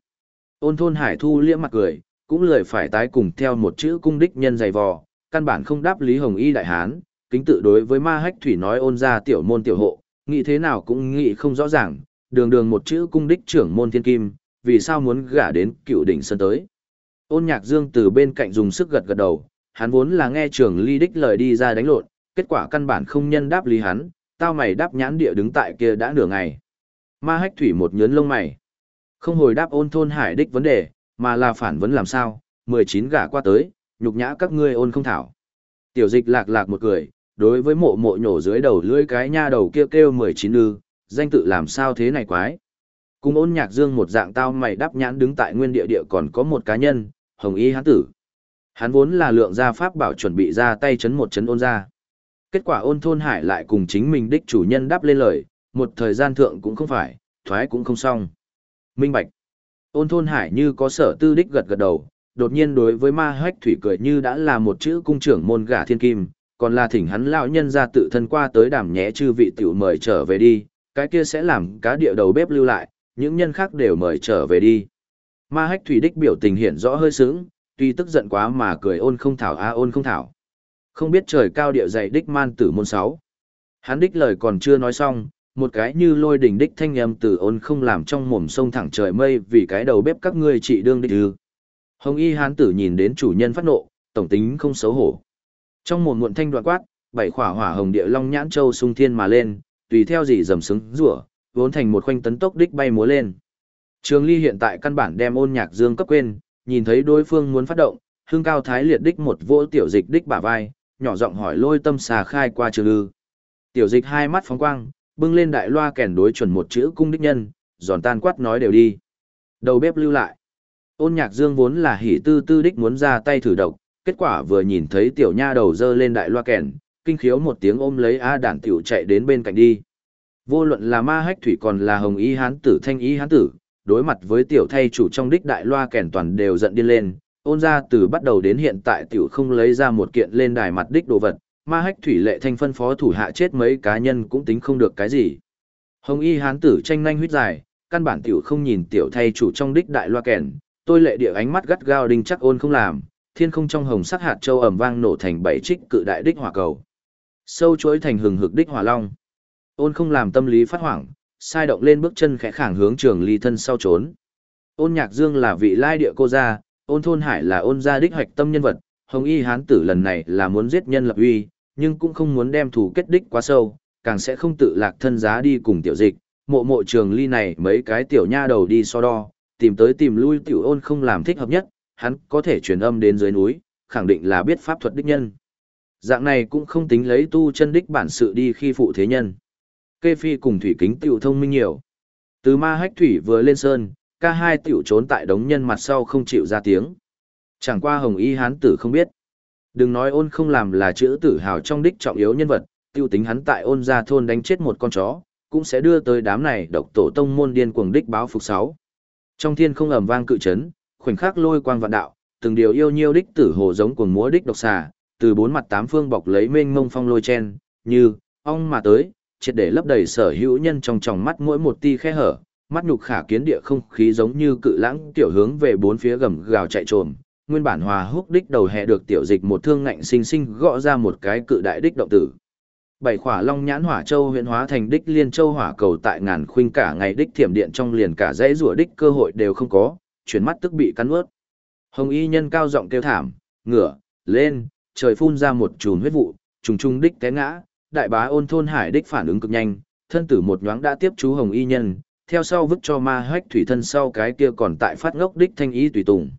Ôn thôn hải thu liễm mặt cười, cũng lười phải tái cùng theo một chữ cung đích nhân dày vò, căn bản không đáp Lý Hồng Y đại hán, kính tự đối với ma hách thủy nói ôn ra tiểu môn tiểu hộ, nghĩ thế nào cũng nghĩ không rõ ràng, đường đường một chữ cung đích trưởng môn thiên kim, vì sao muốn gả đến cựu đỉnh sân tới. Ôn nhạc dương từ bên cạnh dùng sức gật gật đầu, hắn vốn là nghe trưởng ly đích lời đi ra đánh lộn, kết quả căn bản không nhân đáp lý hắn, tao mày đáp nhãn địa đứng tại kia đã nửa ngày. Ma hách thủy một nhớn lông mày. Không hồi đáp ôn thôn hải đích vấn đề, mà là phản vấn làm sao, 19 gả qua tới, nhục nhã các ngươi ôn không thảo. Tiểu dịch lạc lạc một cười, đối với mộ mộ nhổ dưới đầu lưỡi cái nha đầu kia kêu, mười chín ư, danh tự làm sao thế này quái. Cùng ôn nhạc dương một dạng tao mày đáp nhãn đứng tại nguyên địa địa còn có một cá nhân, hồng y hán tử. Hắn vốn là lượng gia pháp bảo chuẩn bị ra tay chấn một chấn ôn ra. Kết quả ôn thôn hải lại cùng chính mình đích chủ nhân đáp lên lời, một thời gian thượng cũng không phải, thoái cũng không xong. Minh Bạch. Ôn thôn hải như có sở tư đích gật gật đầu, đột nhiên đối với ma hách thủy cười như đã là một chữ cung trưởng môn gả thiên kim, còn là thỉnh hắn lão nhân ra tự thân qua tới đàm nhé chư vị tiểu mời trở về đi, cái kia sẽ làm cá địa đầu bếp lưu lại, những nhân khác đều mời trở về đi. Ma hách thủy đích biểu tình hiện rõ hơi sướng, tuy tức giận quá mà cười ôn không thảo a à, ôn không thảo. Không biết trời cao địa dày đích man tử môn sáu. Hắn đích lời còn chưa nói xong, một cái như lôi đỉnh đích thanh âm từ ôn không làm trong mồm sông thẳng trời mây vì cái đầu bếp các ngươi trị đương đích ư. Hồng y hán tử nhìn đến chủ nhân phát nộ, tổng tính không xấu hổ. Trong một muộn thanh đoạn quát, bảy khỏa hỏa hồng địa long nhãn châu sung thiên mà lên, tùy theo gì dầm sướng rủa, vốn thành một khoanh tấn tốc đích bay múa lên. Trường Ly hiện tại căn bản đem ôn nhạc dương cấp quên, nhìn thấy đối phương muốn phát động, hương cao thái liệt đích một vỗ tiểu dịch đích bả vai, nhỏ giọng hỏi lôi tâm xà khai qua trường lư. Tiểu dịch hai mắt phóng quang, bưng lên đại loa kèn đối chuẩn một chữ cung đích nhân, giòn tan quát nói đều đi. Đầu bếp lưu lại. Ôn nhạc dương vốn là hỉ tư tư đích muốn ra tay thử độc, kết quả vừa nhìn thấy tiểu nha đầu dơ lên đại loa kèn, kinh khiếu một tiếng ôm lấy A đản tiểu chạy đến bên cạnh đi. Vô luận là ma hách thủy còn là hồng y hán tử thanh y hán tử, đối mặt với tiểu thay chủ trong đích đại loa kèn toàn đều giận điên lên, ôn ra từ bắt đầu đến hiện tại tiểu không lấy ra một kiện lên đài mặt đích đồ vật, ma hách thủy lệ thanh phân phó thủ hạ chết mấy cá nhân cũng tính không được cái gì. Hồng y hán tử tranh nhanh huyết dài, căn bản tiểu không nhìn tiểu thay chủ trong đích đại loa kèn, tôi lệ địa ánh mắt gắt gao đinh chắc ôn không làm, thiên không trong hồng sắc hạt châu ầm vang nổ thành bảy trích cự đại đích hỏa cầu. Sâu chuỗi thành hừng hực đích hỏa long. Ôn không làm tâm lý phát hoảng, sai động lên bước chân khẽ khàng hướng trường ly thân sau trốn. Ôn nhạc dương là vị lai địa cô gia, ôn thôn hải là ôn gia đích hoạch tâm nhân vật, hồng y hán tử lần này là muốn giết nhân lập uy, nhưng cũng không muốn đem thủ kết đích quá sâu, càng sẽ không tự lạc thân giá đi cùng tiểu dịch, mộ mộ trường ly này mấy cái tiểu nha đầu đi so đo, tìm tới tìm lui tiểu ôn không làm thích hợp nhất, hắn có thể truyền âm đến dưới núi, khẳng định là biết pháp thuật đích nhân. Dạng này cũng không tính lấy tu chân đích bản sự đi khi phụ thế nhân. Kê phi cùng thủy kính tiểu thông minh nhiều. Từ ma hách thủy vừa lên sơn, ca hai tiểu trốn tại đống nhân mặt sau không chịu ra tiếng. Chẳng qua hồng y hán tử không biết. Đừng nói ôn không làm là chữ tử hào trong đích trọng yếu nhân vật, tiêu tính hắn tại ôn gia thôn đánh chết một con chó, cũng sẽ đưa tới đám này độc tổ tông môn điên cuồng đích báo phục sáu. Trong thiên không ầm vang cự chấn, khoảnh khắc lôi quang vạn đạo, từng điều yêu nhiêu đích tử hồ giống cuồng múa đích độc xà, từ bốn mặt tám phương bọc lấy mênh mông phong lôi chen, như ong mà tới, triệt để lấp đầy sở hữu nhân trong tròng mắt mỗi một ti khe hở, mắt nhục khả kiến địa không khí giống như cự lãng tiểu hướng về bốn phía gầm gào chạy trồm. Nguyên bản hòa húc đích đầu hè được tiểu dịch một thương ngạnh sinh sinh gõ ra một cái cự đại đích động tử. Bảy khỏa long nhãn hỏa châu huyện hóa thành đích liên châu hỏa cầu tại ngàn khuynh cả ngày đích thiểm điện trong liền cả dãy rùa đích cơ hội đều không có, chuyển mắt tức bị cắn ướt. Hồng y nhân cao giọng kêu thảm, ngửa, lên, trời phun ra một chùm huyết vụ, trùng trùng đích té ngã, đại bá ôn thôn hải đích phản ứng cực nhanh, thân tử một nhoáng đã tiếp chú hồng y nhân, theo sau vứt cho ma hách thủy thân sau cái kia còn tại phát ngốc đích thanh y tùy tùng.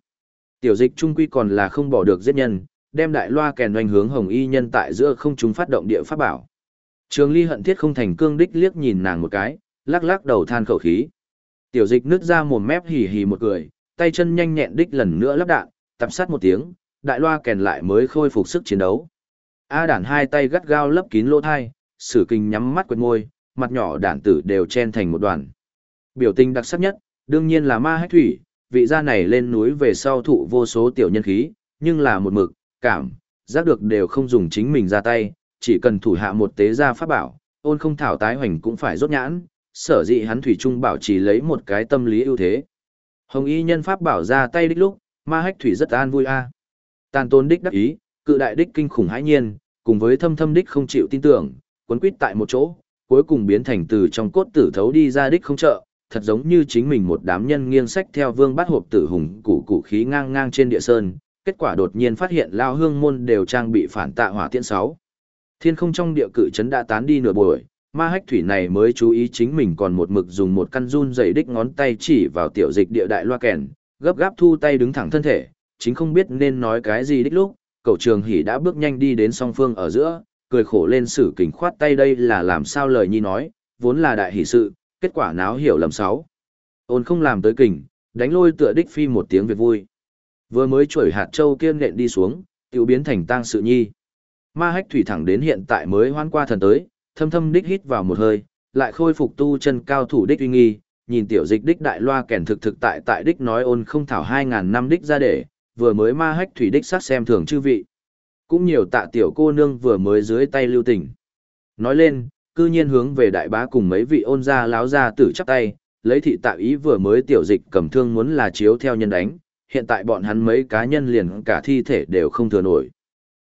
Tiểu dịch trung quy còn là không bỏ được giết nhân, đem đại loa kèn oanh hướng hồng y nhân tại giữa không chúng phát động địa pháp bảo. Trường ly hận thiết không thành cương đích liếc nhìn nàng một cái, lắc lắc đầu than khẩu khí. Tiểu dịch nứt ra mồm mép hì hì một cười, tay chân nhanh nhẹn đích lần nữa lắp đạn, tập sát một tiếng, đại loa kèn lại mới khôi phục sức chiến đấu. A đản hai tay gắt gao lấp kín lỗ thai, sử kinh nhắm mắt quệt môi, mặt nhỏ đản tử đều chen thành một đoàn. Biểu tình đặc sắc nhất, đương nhiên là ma hách thủy, vị gia này lên núi về sau thụ vô số tiểu nhân khí, nhưng là một mực, cảm, giác được đều không dùng chính mình ra tay, chỉ cần thủ hạ một tế gia pháp bảo, ôn không thảo tái hoành cũng phải rốt nhãn, sở dĩ hắn thủy trung bảo chỉ lấy một cái tâm lý ưu thế. Hồng y nhân pháp bảo ra tay đích lúc, ma hách thủy rất an vui a. À. Tàn tôn đích đắc ý, cự đại đích kinh khủng hãi nhiên, cùng với thâm thâm đích không chịu tin tưởng, quấn quýt tại một chỗ, cuối cùng biến thành từ trong cốt tử thấu đi ra đích không trợ, thật giống như chính mình một đám nhân nghiêng sách theo vương bát hộp tử hùng cụ cụ khí ngang ngang trên địa sơn, kết quả đột nhiên phát hiện lao hương môn đều trang bị phản tạ hỏa tiễn sáu. Thiên không trong địa cự chấn đã tán đi nửa buổi, ma hách thủy này mới chú ý chính mình còn một mực dùng một căn run dày đích ngón tay chỉ vào tiểu dịch địa đại loa kèn, gấp gáp thu tay đứng thẳng thân thể, chính không biết nên nói cái gì đích lúc, cậu trường hỉ đã bước nhanh đi đến song phương ở giữa, cười khổ lên sử kình khoát tay đây là làm sao lời nhi nói, vốn là đại hỷ sự, kết quả náo hiểu lầm sáu. Ôn không làm tới kình, đánh lôi tựa đích phi một tiếng việc vui. Vừa mới chuỗi hạt châu kiên nện đi xuống, tiểu biến thành tang sự nhi. Ma hách thủy thẳng đến hiện tại mới hoan qua thần tới, thâm thâm đích hít vào một hơi, lại khôi phục tu chân cao thủ đích uy nghi, nhìn tiểu dịch đích đại loa kèn thực thực tại tại đích nói ôn không thảo 2.000 năm đích ra để, vừa mới ma hách thủy đích sát xem thường chư vị. Cũng nhiều tạ tiểu cô nương vừa mới dưới tay lưu tình. Nói lên, cư nhiên hướng về đại bá cùng mấy vị ôn gia láo gia tử chắp tay, lấy thị tạ ý vừa mới tiểu dịch cầm thương muốn là chiếu theo nhân đánh, hiện tại bọn hắn mấy cá nhân liền cả thi thể đều không thừa nổi.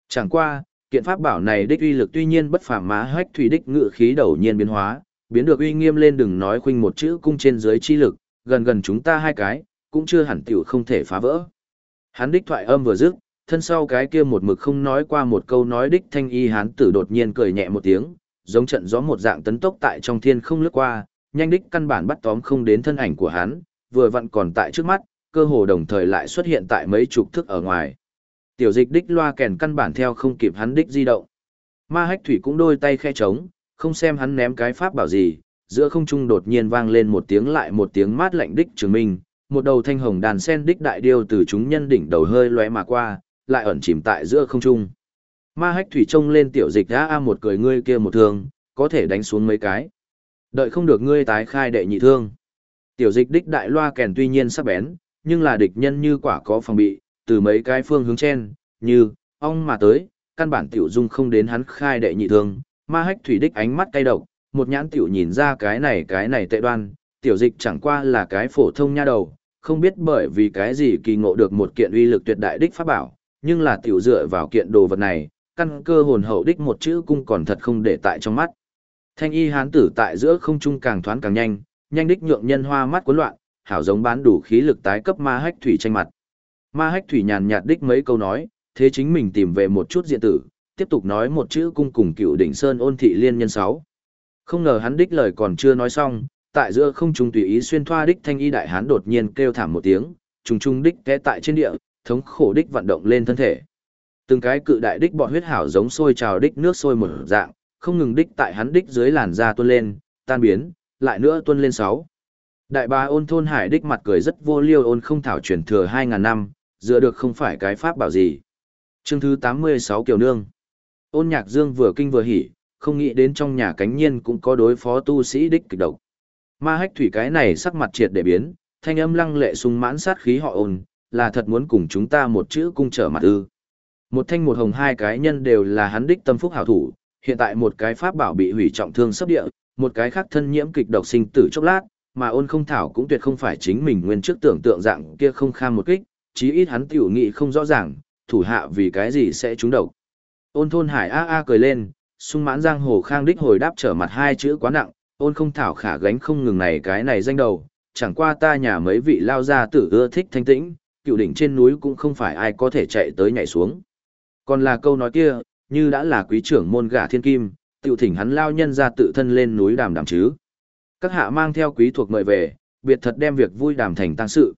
Chẳng qua, kiện pháp bảo này đích uy lực tuy nhiên bất phàm má hách thủy đích ngự khí đầu nhiên biến hóa, biến được uy nghiêm lên đừng nói khuynh một chữ cung trên dưới chi lực, gần gần chúng ta hai cái, cũng chưa hẳn tiểu không thể phá vỡ. Hắn đích thoại âm vừa dứt, thân sau cái kia một mực không nói qua một câu nói đích thanh y hán tử đột nhiên cười nhẹ một tiếng, giống trận gió một dạng tấn tốc tại trong thiên không lướt qua, nhanh đích căn bản bắt tóm không đến thân ảnh của hắn, vừa vặn còn tại trước mắt, cơ hồ đồng thời lại xuất hiện tại mấy chục thước ở ngoài. Tiểu dịch đích loa kèn căn bản theo không kịp hắn đích di động. Ma hách thủy cũng đôi tay khe trống, không xem hắn ném cái pháp bảo gì, giữa không trung đột nhiên vang lên một tiếng lại một tiếng mát lạnh đích chứng minh, một đầu thanh hồng đàn sen đích đại điêu từ chúng nhân đỉnh đầu hơi lóe mà qua, lại ẩn chìm tại giữa không trung. Ma hách thủy trông lên tiểu dịch đã a một cười ngươi kia một thương, có thể đánh xuống mấy cái. Đợi không được ngươi tái khai đệ nhị thương. Tiểu dịch đích đại loa kèn tuy nhiên sắc bén, nhưng là địch nhân như quả có phòng bị, từ mấy cái phương hướng trên, như, ong mà tới, căn bản tiểu dung không đến hắn khai đệ nhị thương, ma hách thủy đích ánh mắt cay độc, một nhãn tiểu nhìn ra cái này cái này tệ đoan, tiểu dịch chẳng qua là cái phổ thông nha đầu, không biết bởi vì cái gì kỳ ngộ được một kiện uy lực tuyệt đại đích pháp bảo, nhưng là tiểu dựa vào kiện đồ vật này, căn cơ hồn hậu đích một chữ cung còn thật không để tại trong mắt. Thanh y hán tử tại giữa không trung càng thoáng càng nhanh, nhanh đích nhượng nhân hoa mắt cuốn loạn, hảo giống bán đủ khí lực tái cấp ma hách thủy tranh mặt. Ma hách thủy nhàn nhạt đích mấy câu nói, thế chính mình tìm về một chút diện tử, tiếp tục nói một chữ cung cùng cựu đỉnh sơn ôn thị liên nhân sáu. Không ngờ hắn đích lời còn chưa nói xong, tại giữa không trung tùy ý xuyên thoa đích thanh y đại hán đột nhiên kêu thảm một tiếng, trùng trùng đích té tại trên địa, thống khổ đích vận động lên thân thể. Từng cái cự đại đích bọn huyết hảo giống sôi trào đích nước sôi một dạng, không ngừng đích tại hắn đích dưới làn da tuôn lên, tan biến, lại nữa tuôn lên sáu. Đại bá ôn thôn hải đích mặt cười rất vô liêu ôn không thảo truyền thừa 2.000 năm, dựa được không phải cái pháp bảo gì. Chương thứ 86 Kiều Nương Ôn nhạc dương vừa kinh vừa hỉ, không nghĩ đến trong nhà cánh nhiên cũng có đối phó tu sĩ đích kịch độc. Ma hách thủy cái này sắc mặt triệt để biến, thanh âm lăng lệ sung mãn sát khí họ ôn, là thật muốn cùng chúng ta một chữ cung trở mặt ư. Một thanh một hồng hai cái nhân đều là hắn đích tâm phúc hảo thủ, hiện tại một cái pháp bảo bị hủy trọng thương sắp địa, một cái khác thân nhiễm kịch độc sinh tử chốc lát, mà ôn không thảo cũng tuyệt không phải chính mình nguyên trước tưởng tượng dạng kia không kham một kích, chí ít hắn tiểu nghị không rõ ràng, thủ hạ vì cái gì sẽ trúng độc. Ôn thôn hải a a cười lên, sung mãn giang hồ khang đích hồi đáp trở mặt hai chữ quá nặng, ôn không thảo khả gánh không ngừng này cái này danh đầu, chẳng qua ta nhà mấy vị lao gia tử ưa thích thanh tĩnh, cựu đỉnh trên núi cũng không phải ai có thể chạy tới nhảy xuống. Còn là câu nói kia, như đã là quý trưởng môn gả thiên kim, tiểu thỉnh hắn lao nhân ra tự thân lên núi đàm đàm chứ. Các hạ mang theo quý thuộc mời về, biệt thật đem việc vui đàm thành tăng sự.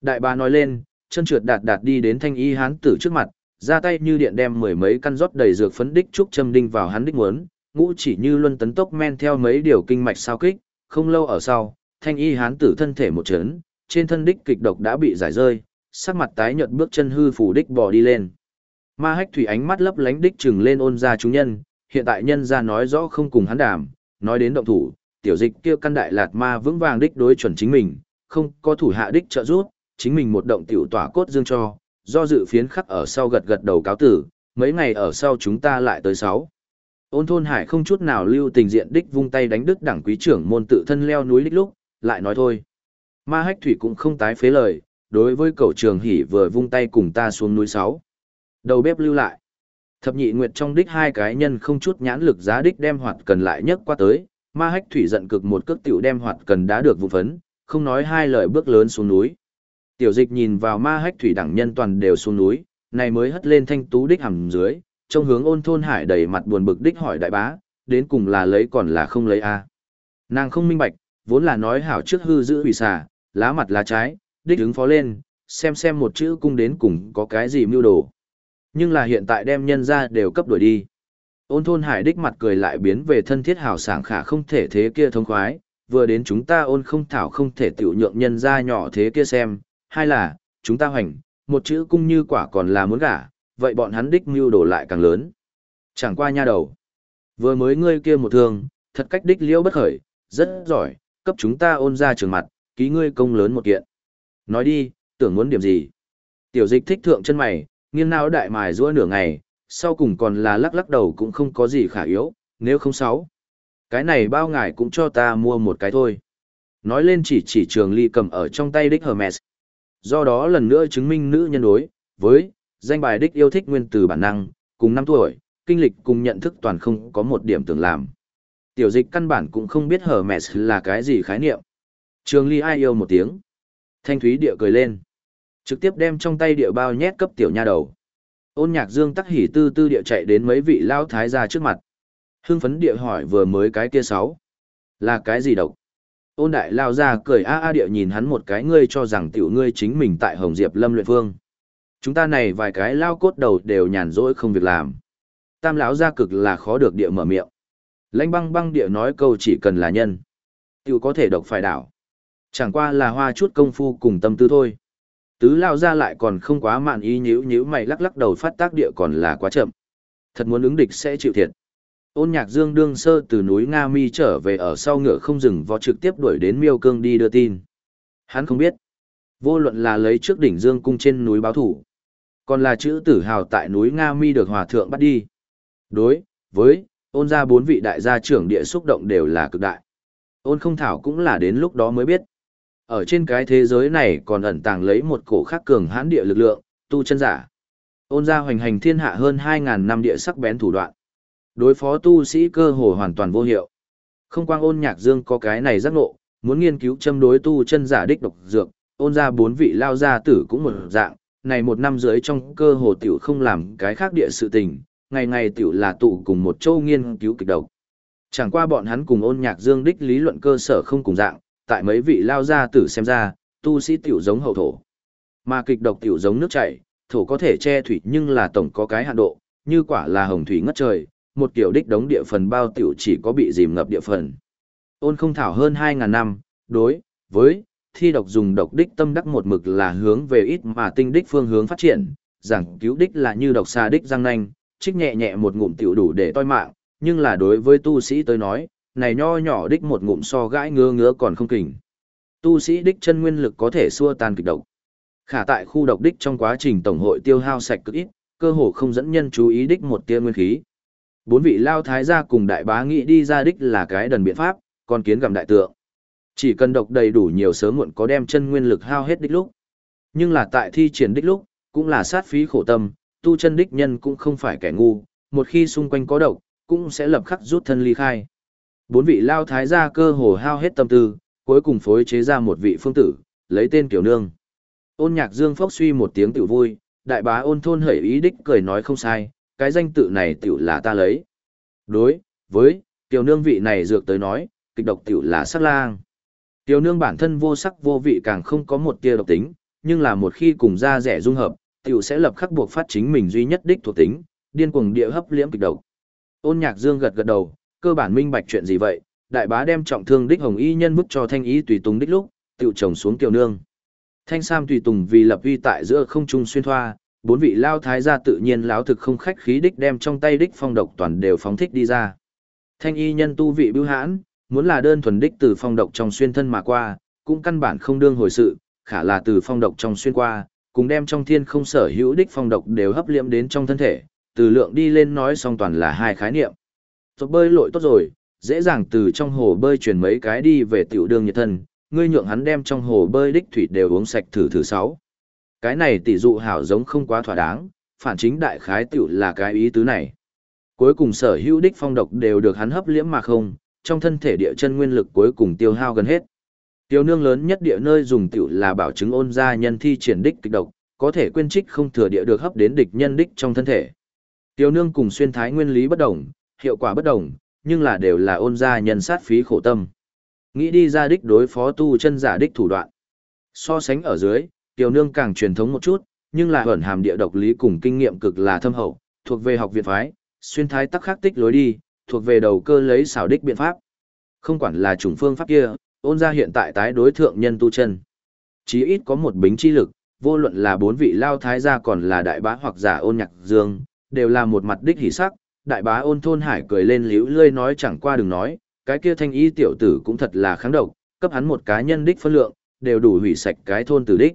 Đại bà nói lên, chân trượt đạt đạt đi đến thanh y hán tử trước mặt, ra tay như điện đem mười mấy căn rót đầy dược phấn đích trúc châm đinh vào hắn đích muốn, ngũ chỉ như luân tấn tốc men theo mấy điều kinh mạch sao kích, không lâu ở sau, thanh y hán tử thân thể một chấn, trên thân đích kịch độc đã bị giải rơi, sắc mặt tái nhợt bước chân hư phủ đích bò đi lên. Ma hách thủy ánh mắt lấp lánh đích trừng lên ôn ra chúng nhân, hiện tại nhân ra nói rõ không cùng hắn đàm, nói đến động thủ, tiểu dịch kia căn đại lạt ma vững vàng đích đối chuẩn chính mình, không có thủ hạ đích trợ giúp, chính mình một động tiểu tỏa cốt dương cho, do dự phiến khắc ở sau gật gật đầu cáo tử, mấy ngày ở sau chúng ta lại tới sáu. Ôn thôn hải không chút nào lưu tình diện đích vung tay đánh đứt đảng quý trưởng môn tự thân leo núi đích lúc, lại nói thôi. Ma hách thủy cũng không tái phế lời, đối với cầu trường hỉ vừa vung tay cùng ta xuống núi sáu. Đầu bếp lưu lại. Thập nhị nguyệt trong đích hai cái nhân không chút nhãn lực giá đích đem hoạt cần lại nhất qua tới, ma hách thủy giận cực một cước tiểu đem hoạt cần đã được vụ phấn, không nói hai lời bước lớn xuống núi. Tiểu dịch nhìn vào ma hách thủy đẳng nhân toàn đều xuống núi, này mới hất lên thanh tú đích hầm dưới, trong hướng ôn thôn hải đầy mặt buồn bực đích hỏi đại bá, đến cùng là lấy còn là không lấy a à? Nàng không minh bạch, vốn là nói hảo trước hư giữ hủy xà, lá mặt lá trái, đích ứng phó lên, xem xem một chữ cung đến cùng có cái gì mưu đồ. Nhưng là hiện tại đem nhân ra đều cấp đuổi đi. Ôn thôn hải đích mặt cười lại biến về thân thiết hảo sảng khả không thể thế kia thông khoái, vừa đến chúng ta ôn không thảo không thể tiểu nhượng nhân ra nhỏ thế kia xem, hai là, chúng ta hoành, một chữ cung như quả còn là muốn gả, vậy bọn hắn đích mưu đổ lại càng lớn. Chẳng qua nha đầu. Vừa mới ngươi kia một thương, thật cách đích liễu bất khởi, rất giỏi, cấp chúng ta ôn ra trường mặt, ký ngươi công lớn một kiện. Nói đi, tưởng muốn điểm gì? Tiểu dịch thích thượng chân mày, nghiêng não đại mài rũa nửa ngày, sau cùng còn là lắc lắc đầu cũng không có gì khả yếu, nếu không sáu. Cái này bao ngài cũng cho ta mua một cái thôi. Nói lên chỉ chỉ trường ly cầm ở trong tay đích Hermes. Do đó lần nữa chứng minh nữ nhân đối, với, danh bài đích yêu thích nguyên từ bản năng, cùng năm tuổi, kinh lịch cùng nhận thức toàn không có một điểm tưởng làm. Tiểu dịch căn bản cũng không biết hở mẹ là cái gì khái niệm. Trường ly ai yêu một tiếng. Thanh thúy địa cười lên. Trực tiếp đem trong tay địa bao nhét cấp tiểu nha đầu. Ôn nhạc dương tắc hỉ tư tư địa chạy đến mấy vị lao thái gia trước mặt. Hưng phấn địa hỏi vừa mới cái kia sáu. Là cái gì độc? Ôn đại lao ra cười a a địa nhìn hắn một cái, ngươi cho rằng tiểu ngươi chính mình tại Hồng Diệp Lâm luyện phương. Chúng ta này vài cái lao cốt đầu đều nhàn rỗi không việc làm. Tam lão gia cực là khó được địa mở miệng. Lãnh băng băng địa nói câu chỉ cần là nhân. Tiểu có thể độc phải đảo. Chẳng qua là hoa chút công phu cùng tâm tư thôi. Tứ lao ra lại còn không quá mạn ý nhíu nhíu mày lắc lắc đầu phát tác địa còn là quá chậm. Thật muốn ứng địch sẽ chịu thiệt. Ôn nhạc dương đương sơ từ núi Nga Mi trở về ở sau ngựa không dừng vó trực tiếp đuổi đến miêu cương đi đưa tin. Hắn không biết. Vô luận là lấy trước đỉnh dương cung trên núi báo thủ. Còn là chữ tử hào tại núi Nga Mi được hòa thượng bắt đi. Đối, với, ôn ra bốn vị đại gia trưởng địa xúc động đều là cực đại. Ôn không thảo cũng là đến lúc đó mới biết. Ở trên cái thế giới này còn ẩn tàng lấy một cổ khắc cường hãn địa lực lượng, tu chân giả. Ôn ra hoành hành thiên hạ hơn 2.000 năm địa sắc bén thủ đoạn. Đối phó tu sĩ cơ hồ hoàn toàn vô hiệu. Không quang ôn nhạc dương có cái này giác ngộ, muốn nghiên cứu châm đối tu chân giả đích độc dược, ôn ra bốn vị lao gia tử cũng một dạng, này một năm dưới trong cơ hồ tiểu không làm cái khác địa sự tình, ngày ngày tiểu là tụ cùng một châu nghiên cứu kịch độc. Chẳng qua bọn hắn cùng ôn nhạc dương đích lý luận cơ sở không cùng dạng, tại mấy vị lao gia tử xem ra, tu sĩ tiểu giống hậu thổ. Mà kịch độc tiểu giống nước chảy, thổ có thể che thủy nhưng là tổng có cái hạn độ, như quả là hồng thủy ngất trời, một kiểu đích đống địa phần bao tiểu chỉ có bị dìm ngập địa phần. Ôn không thảo hơn 2.000 năm, đối, với, thi độc dùng độc đích tâm đắc một mực là hướng về ít mà tinh đích phương hướng phát triển, giảng cứu đích là như độc xa đích răng nanh, trích nhẹ nhẹ một ngụm tiểu đủ để toi mạng, nhưng là đối với tu sĩ tới nói, này nho nhỏ đích một ngụm so gãi ngứa ngứa còn không kình. Tu sĩ đích chân nguyên lực có thể xua tan kịch độc. Khả tại khu độc đích trong quá trình tổng hội tiêu hao sạch cực ít, cơ hồ không dẫn nhân chú ý đích một tia nguyên khí. Bốn vị lao thái gia cùng đại bá nghĩ đi ra đích là cái đần biện pháp, con kiến gặm đại tượng. Chỉ cần độc đầy đủ nhiều sớm muộn có đem chân nguyên lực hao hết đích lúc. Nhưng là tại thi triển đích lúc, cũng là sát phí khổ tâm, tu chân đích nhân cũng không phải kẻ ngu, một khi xung quanh có độc, cũng sẽ lập khắc rút thân ly khai. Bốn vị lao thái gia cơ hồ hao hết tâm tư, cuối cùng phối chế ra một vị phương tử, lấy tên Tiểu Nương. Ôn nhạc dương phốc suy một tiếng tiểu vui, đại bá ôn thôn hởi ý đích cười nói không sai, cái danh tự này tiểu là ta lấy. Đối, với, tiểu nương vị này dược tới nói, kịch độc tiểu là sắc lang. Tiểu nương bản thân vô sắc vô vị càng không có một tia độc tính, nhưng là một khi cùng da rẻ dung hợp, tiểu sẽ lập khắc buộc phát chính mình duy nhất đích thuộc tính, điên cuồng địa hấp liễm kịch độc. Ôn nhạc dương gật gật đầu, Cơ bản minh bạch chuyện gì vậy, đại bá đem trọng thương đích hồng y nhân bức cho thanh ý tùy tùng đích lúc, tiểu chồng xuống tiểu nương. Thanh sam tùy tùng vì lập uy tại giữa không trung xuyên thoa, bốn vị lao thái gia tự nhiên láo thực không khách khí đích đem trong tay đích phong độc toàn đều phóng thích đi ra. Thanh y nhân tu vị bưu hãn, muốn là đơn thuần đích từ phong độc trong xuyên thân mà qua, cũng căn bản không đương hồi sự, khả là từ phong độc trong xuyên qua, cùng đem trong thiên không sở hữu đích phong độc đều hấp liệm đến trong thân thể, từ lượng đi lên nói xong toàn là hai khái niệm. Tốt bơi lội tốt rồi, dễ dàng từ trong hồ bơi chuyển mấy cái đi về tiểu đường nhiệt thân, ngươi nhượng hắn đem trong hồ bơi đích thủy đều uống sạch thử thử sáu. Cái này tỷ dụ hảo giống không quá thỏa đáng, phản chính đại khái tiểu là cái ý tứ này. Cuối cùng sở hữu đích phong độc đều được hắn hấp liễm mà không, trong thân thể địa chân nguyên lực cuối cùng tiêu hao gần hết. Tiêu nương lớn nhất địa nơi dùng tiểu là bảo chứng ôn gia nhân thi triển đích kịch độc, có thể quên trích không thừa địa được hấp đến địch nhân đích trong thân thể. Tiêu nương cùng xuyên thái nguyên lý bất đồng, hiệu quả bất đồng, nhưng là đều là ôn gia nhân sát phí khổ tâm. Nghĩ đi ra đích đối phó tu chân giả đích thủ đoạn. So sánh ở dưới, kiều nương càng truyền thống một chút, nhưng là ẩn hàm địa độc lý cùng kinh nghiệm cực là thâm hậu, thuộc về học viện phái, xuyên thái tắc khắc tích lối đi, thuộc về đầu cơ lấy xảo đích biện pháp. Không quản là chủng phương pháp kia, ôn gia hiện tại tái đối thượng nhân tu chân. Chí ít có một bính chi lực, vô luận là bốn vị lao thái gia còn là đại bá hoặc giả ôn nhạc dương, đều là một mặt đích hỉ sắc, đại bá ôn thôn hải cười lên liễu lươi nói chẳng qua đừng nói, cái kia thanh y tiểu tử cũng thật là kháng độc, cấp hắn một cá nhân đích phân lượng, đều đủ hủy sạch cái thôn tử đích.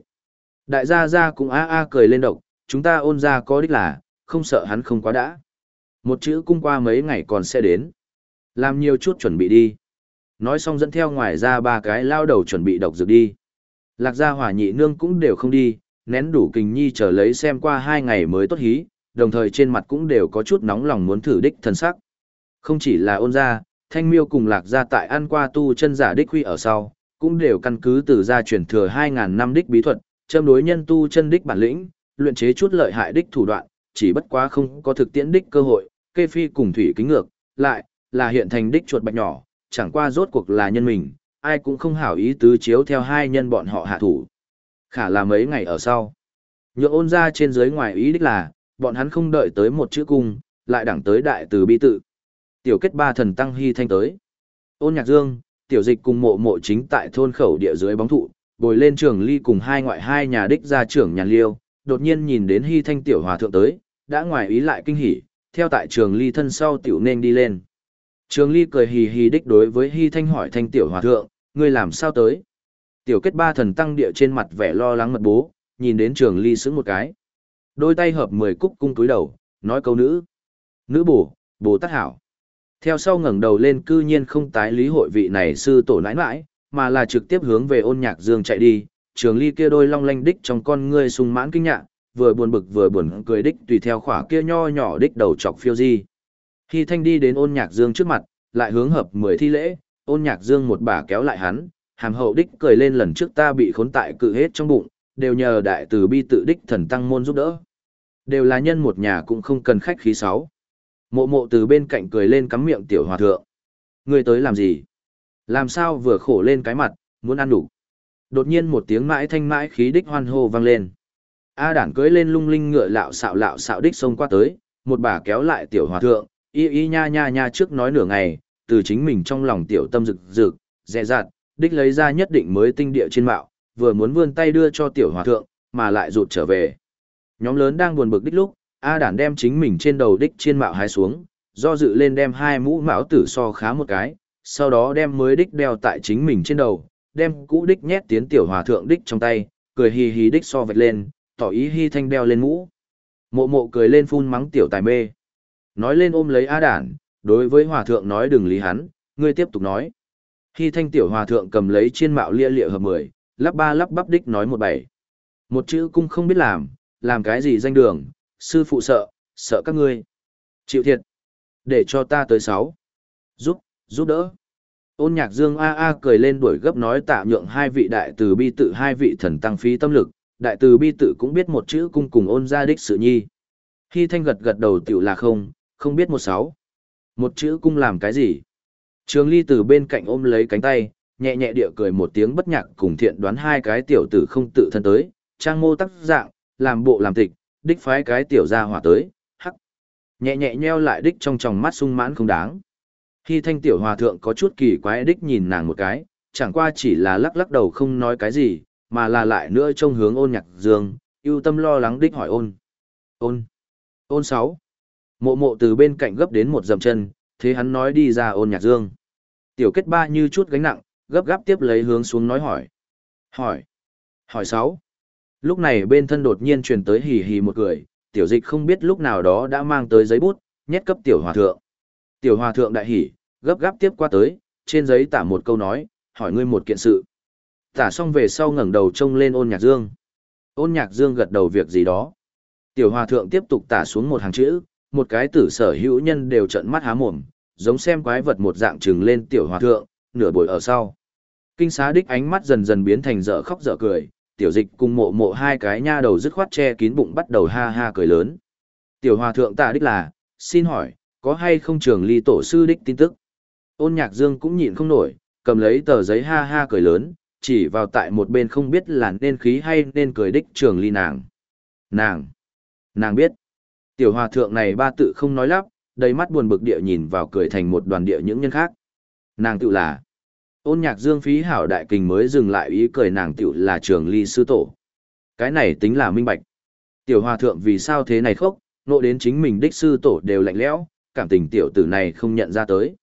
Đại gia gia cũng a a cười lên độc, chúng ta ôn ra có đích là, không sợ hắn không quá đã. Một chữ cung qua mấy ngày còn sẽ đến. Làm nhiều chút chuẩn bị đi. Nói xong dẫn theo ngoài ra ba cái lao đầu chuẩn bị độc dược đi. Lạc gia hỏa nhị nương cũng đều không đi, nén đủ kình nhi chờ lấy xem qua hai ngày mới tốt hí, đồng thời trên mặt cũng đều có chút nóng lòng muốn thử đích thân sắc. Không chỉ là ôn gia, thanh miêu cùng lạc gia tại ăn qua tu chân giả đích huy ở sau, cũng đều căn cứ từ gia truyền thừa 2.000 năm đích bí thuật, châm đối nhân tu chân đích bản lĩnh, luyện chế chút lợi hại đích thủ đoạn, chỉ bất quá không có thực tiễn đích cơ hội, kê phi cùng thủy kính ngược, lại, là hiện thành đích chuột bạch nhỏ, chẳng qua rốt cuộc là nhân mình, ai cũng không hảo ý tứ chiếu theo hai nhân bọn họ hạ thủ. Khả là mấy ngày ở sau. Nhượng ôn ra trên dưới ngoài ý đích là, bọn hắn không đợi tới một chữ cung, lại đẳng tới đại từ bi tự. Tiểu kết ba thần tăng hy thanh tới. Ôn nhạc dương, tiểu dịch cùng mộ mộ chính tại thôn khẩu địa dưới bóng thụ, bồi lên trường ly cùng hai ngoại hai nhà đích ra trưởng nhàn liêu, đột nhiên nhìn đến hy thanh tiểu hòa thượng tới, đã ngoài ý lại kinh hỉ, theo tại trường ly thân sau tiểu nên đi lên. Trường ly cười hì hì đích đối với hy thanh hỏi thanh tiểu hòa thượng, ngươi làm sao tới? Tiểu kết ba thần tăng địa trên mặt vẻ lo lắng mật bố, nhìn đến trường ly sững một cái. Đôi tay hợp mười cúc cung túi đầu, nói câu nữ. Nữ bổ, bồ tát hảo. Theo sau ngẩng đầu lên cư nhiên không tái lý hội vị này sư tổ nãi nãi, mà là trực tiếp hướng về ôn nhạc dương chạy đi. Trường ly kia đôi long lanh đích trong con ngươi sung mãn kinh nhạc, vừa buồn bực vừa buồn cười đích tùy theo khỏa kia nho nhỏ đích đầu chọc phiêu di. Khi thanh đi đến ôn nhạc dương trước mặt, lại hướng hợp mười thi lễ, ôn nhạc dương một bà kéo lại hắn, hàm hậu đích cười lên lần trước ta bị khốn tại cự hết trong bụng, đều nhờ đại từ bi tự đích thần tăng môn giúp đỡ. Đều là nhân một nhà cũng không cần khách khí sáu. Mộ mộ từ bên cạnh cười lên cắm miệng tiểu hòa thượng. Người tới làm gì? Làm sao vừa khổ lên cái mặt, muốn ăn đủ. Đột nhiên một tiếng mãi thanh mãi khí đích hoan hô vang lên. A đản cưỡi lên lung linh ngựa lạo xạo lạo xạo đích xông qua tới, một bà kéo lại tiểu hòa thượng, y y nha nha nha trước nói nửa ngày, từ chính mình trong lòng tiểu tâm rực rực, dè dặt, đích lấy ra nhất định mới tinh địa trên mạo, vừa muốn vươn tay đưa cho tiểu hòa thượng, mà lại rụt trở về. Nhóm lớn đang buồn bực đích lúc, A đản đem chính mình trên đầu đích trên mạo hái xuống, do dự lên đem hai mũ mão tử so khá một cái, sau đó đem mới đích đeo tại chính mình trên đầu, đem cũ đích nhét tiến tiểu hòa thượng đích trong tay, cười hì hì đích so vạch lên, tỏ ý hy thanh đeo lên mũ. Mộ mộ cười lên phun mắng tiểu tài mê. Nói lên ôm lấy A đản, đối với hòa thượng nói đừng lý hắn, ngươi tiếp tục nói. Hy thanh tiểu hòa thượng cầm lấy chiên mạo lia lịa hợp mười, lắp ba lắp bắp đích nói một bảy. Một chữ cung không biết làm, làm cái gì danh đường, sư phụ sợ, sợ các ngươi. Chịu thiệt. Để cho ta tới sáu. Giúp, giúp đỡ. Ôn nhạc dương A A cười lên đuổi gấp nói tạ nhượng hai vị đại từ bi tự hai vị thần tăng phí tâm lực, đại từ bi tự cũng biết một chữ cung cùng ôn gia đích sự nhi. Khi thanh gật gật đầu tiểu là không, không biết một sáu. Một chữ cung làm cái gì? Trường ly từ bên cạnh ôm lấy cánh tay, nhẹ nhẹ địa cười một tiếng bất nhạc cùng thiện đoán hai cái tiểu tử không tự thân tới, trang mô tắc dạng, làm bộ làm tịch, đích phái cái tiểu ra hỏa tới, hắc. Nhẹ nhẹ nheo lại đích trong tròng mắt sung mãn không đáng. Khi thanh tiểu hòa thượng có chút kỳ quái đích nhìn nàng một cái, chẳng qua chỉ là lắc lắc đầu không nói cái gì, mà là lại nữa trông hướng ôn nhạc dương, ưu tâm lo lắng đích hỏi ôn. Ôn. Ôn sáu. Mộ mộ từ bên cạnh gấp đến một dầm chân, thế hắn nói đi ra ôn nhạc dương. Tiểu kết ba như chút gánh nặng, gấp gáp tiếp lấy hướng xuống nói hỏi. Hỏi. Hỏi sáu. Lúc này bên thân đột nhiên truyền tới hì hì một cười, tiểu dịch không biết lúc nào đó đã mang tới giấy bút, nhét cấp tiểu hòa thượng. Tiểu hòa thượng đại hỉ, gấp gáp tiếp qua tới, trên giấy tả một câu nói, hỏi ngươi một kiện sự. Tả xong về sau ngẩng đầu trông lên ôn nhạc dương. Ôn nhạc dương gật đầu việc gì đó. Tiểu hòa thượng tiếp tục tả xuống một hàng chữ, một cái tử sở hữu nhân đều trợn mắt há mồm, giống xem quái vật một dạng trừng lên tiểu hòa thượng, nửa bồi ở sau. Kinh xá đích ánh mắt dần dần biến thành dở khóc dở cười, tiểu dịch cùng mộ mộ hai cái nha đầu dứt khoát che kín bụng bắt đầu ha ha cười lớn. Tiểu hòa thượng tạ đích là, xin hỏi, có hay không trường ly tổ sư đích tin tức? Ôn nhạc dương cũng nhịn không nổi, cầm lấy tờ giấy ha ha cười lớn, chỉ vào tại một bên không biết là nên khí hay nên cười đích trường ly nàng. Nàng! Nàng biết! Tiểu hòa thượng này ba tự không nói lắp, đầy mắt buồn bực địa nhìn vào cười thành một đoàn địa những nhân khác. Nàng tự là Ôn nhạc dương phí hảo đại kình mới dừng lại ý cười nàng tiểu là trường ly sư tổ. Cái này tính là minh bạch. Tiểu hòa thượng vì sao thế này khốc, nộ đến chính mình đích sư tổ đều lạnh lẽo, cảm tình tiểu tử này không nhận ra tới.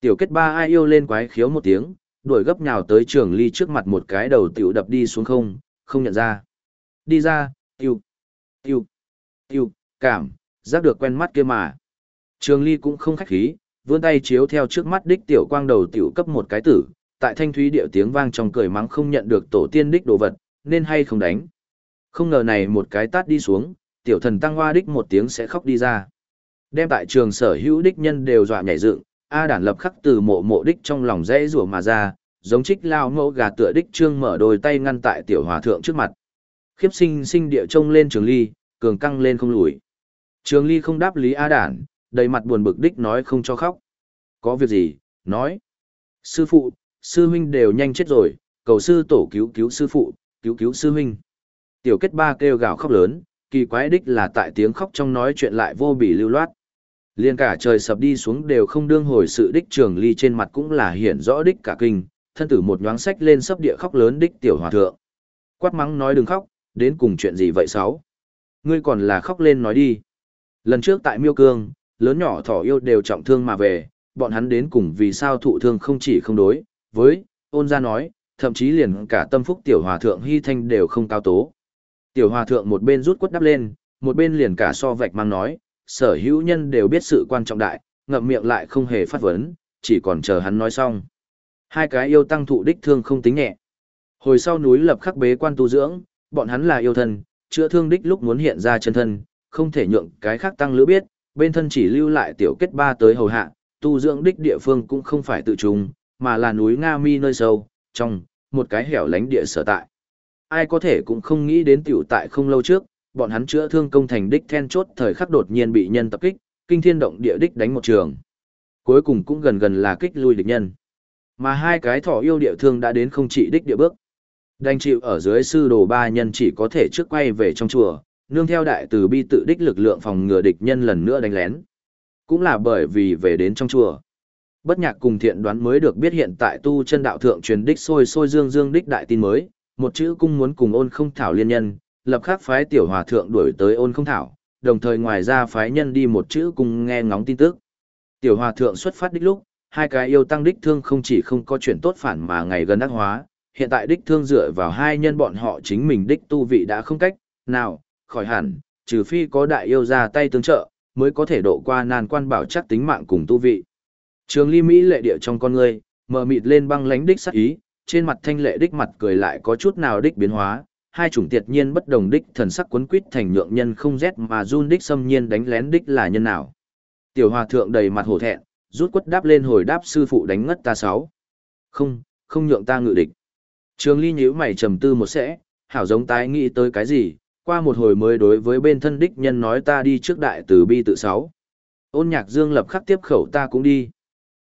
Tiểu kết ba ai yêu lên quái khiếu một tiếng, đuổi gấp nhào tới trường ly trước mặt một cái đầu tiểu đập đi xuống không, không nhận ra. Đi ra, tiêu, tiêu, tiêu, cảm, giác được quen mắt kia mà. Trường ly cũng không khách khí, vươn tay chiếu theo trước mắt đích tiểu quang đầu tiểu cấp một cái tử, tại thanh thúy điệu tiếng vang trong cười mắng không nhận được tổ tiên đích đồ vật, nên hay không đánh. Không ngờ này một cái tát đi xuống, tiểu thần tăng hoa đích một tiếng sẽ khóc đi ra. Đem tại trường sở hữu đích nhân đều dọa nhảy dựng, A đản lập khắc từ mộ mộ đích trong lòng dễ rủa mà ra, giống trích lao mẫu gà tựa đích trương mở đôi tay ngăn tại tiểu hòa thượng trước mặt. Khiếp sinh sinh địa trông lên trường ly, cường căng lên không lùi. Trường ly không đáp lý A đản, đầy mặt buồn bực đích nói không cho khóc. Có việc gì, nói. Sư phụ, sư huynh đều nhanh chết rồi, cầu sư tổ cứu cứu sư phụ, cứu cứu sư huynh. Tiểu kết ba kêu gào khóc lớn, kỳ quái đích là tại tiếng khóc trong nói chuyện lại vô bỉ lưu loát. Liên cả trời sập đi xuống đều không đương hồi sự đích trường ly trên mặt cũng là hiển rõ đích cả kinh, thân tử một nhoáng sách lên sấp địa khóc lớn đích tiểu hòa thượng. Quát mắng nói đừng khóc, đến cùng chuyện gì vậy sáu? Ngươi còn là khóc lên nói đi. Lần trước tại Miêu Cương, lớn nhỏ thỏ yêu đều trọng thương mà về, bọn hắn đến cùng vì sao thụ thương không chỉ không đối, với, ôn ra nói, thậm chí liền cả tâm phúc tiểu hòa thượng hy thanh đều không cao tố. Tiểu hòa thượng một bên rút quất đắp lên, một bên liền cả so vạch mang nói, sở hữu nhân đều biết sự quan trọng đại, ngậm miệng lại không hề phát vấn, chỉ còn chờ hắn nói xong. Hai cái yêu tăng thụ đích thương không tính nhẹ. Hồi sau núi lập khắc bế quan tu dưỡng, bọn hắn là yêu thân, chữa thương đích lúc muốn hiện ra chân thân, không thể nhượng cái khác tăng lữ biết, bên thân chỉ lưu lại tiểu kết ba tới hầu hạ, tu dưỡng đích địa phương cũng không phải tự trùng, mà là núi Nga Mi nơi sâu, trong, một cái hẻo lánh địa sở tại. Ai có thể cũng không nghĩ đến tiểu tại không lâu trước, bọn hắn chữa thương công thành đích then chốt thời khắc đột nhiên bị nhân tập kích, kinh thiên động địa đích đánh một trường. Cuối cùng cũng gần gần là kích lui địch nhân. Mà hai cái thỏ yêu địa thương đã đến không chỉ đích địa bước. Đành chịu ở dưới sư đồ ba nhân chỉ có thể trước quay về trong chùa, nương theo đại từ bi tự đích lực lượng phòng ngừa địch nhân lần nữa đánh lén. Cũng là bởi vì về đến trong chùa. Bất nhạc cùng thiện đoán mới được biết hiện tại tu chân đạo thượng truyền đích sôi sôi dương dương đích đại tin mới, một chữ cung muốn cùng ôn không thảo liên nhân, lập khắc phái tiểu hòa thượng đuổi tới ôn không thảo, đồng thời ngoài ra phái nhân đi một chữ cùng nghe ngóng tin tức. Tiểu hòa thượng xuất phát đích lúc, hai cái yêu tăng đích thương không chỉ không có chuyện tốt phản mà ngày gần ác hóa, hiện tại đích thương dựa vào hai nhân bọn họ chính mình đích tu vị đã không cách, nào, khỏi hẳn, trừ phi có đại yêu ra tay tương trợ, mới có thể độ qua nan quan bảo chắc tính mạng cùng tu vị. Trường ly Mỹ lệ địa trong con ngươi, mờ mịt lên băng lánh đích sắc ý, trên mặt thanh lệ đích mặt cười lại có chút nào đích biến hóa, hai chủng tiệt nhiên bất đồng đích thần sắc quấn quýt thành nhượng nhân không rét mà run đích xâm nhiên đánh lén đích là nhân nào. Tiểu hòa thượng đầy mặt hổ thẹn, rút quất đáp lên hồi đáp sư phụ đánh ngất ta sáu. Không, không nhượng ta ngự địch. Trường ly nhíu mày trầm tư một sẽ, hảo giống tái nghĩ tới cái gì, qua một hồi mới đối với bên thân đích nhân nói ta đi trước đại từ bi tự sáu. Ôn nhạc dương lập khắc tiếp khẩu ta cũng đi.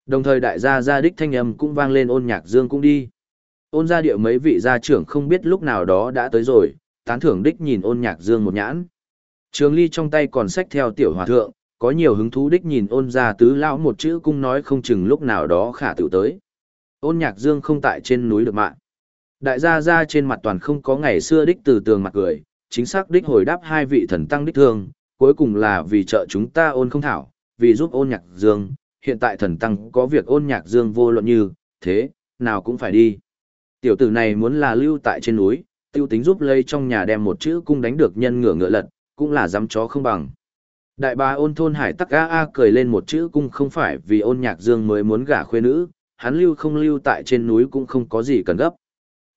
Đồng thời đại gia gia đích thanh âm cũng vang lên ôn nhạc dương cũng đi. Ôn gia địa mấy vị gia trưởng không biết lúc nào đó đã tới rồi, tán thưởng đích nhìn ôn nhạc dương một nhãn. Trường ly trong tay còn sách theo tiểu hòa thượng, có nhiều hứng thú đích nhìn ôn gia tứ lão một chữ cung nói không chừng lúc nào đó khả tự tới. Ôn nhạc dương không tại trên núi được mạng. Đại gia gia trên mặt toàn không có ngày xưa đích từ tường mặt cười, chính xác đích hồi đáp hai vị thần tăng đích thương, cuối cùng là vì trợ chúng ta ôn không thảo, vì giúp ôn nhạc dương, hiện tại thần tăng có việc ôn nhạc dương vô luận như, thế, nào cũng phải đi. Tiểu tử này muốn là lưu tại trên núi, tiêu tính giúp lây trong nhà đem một chữ cung đánh được nhân ngựa ngựa lật, cũng là dám chó không bằng. Đại bá ôn thôn hải tắc a a cười lên một chữ cung không phải vì ôn nhạc dương mới muốn gả khuê nữ, hắn lưu không lưu tại trên núi cũng không có gì cần gấp.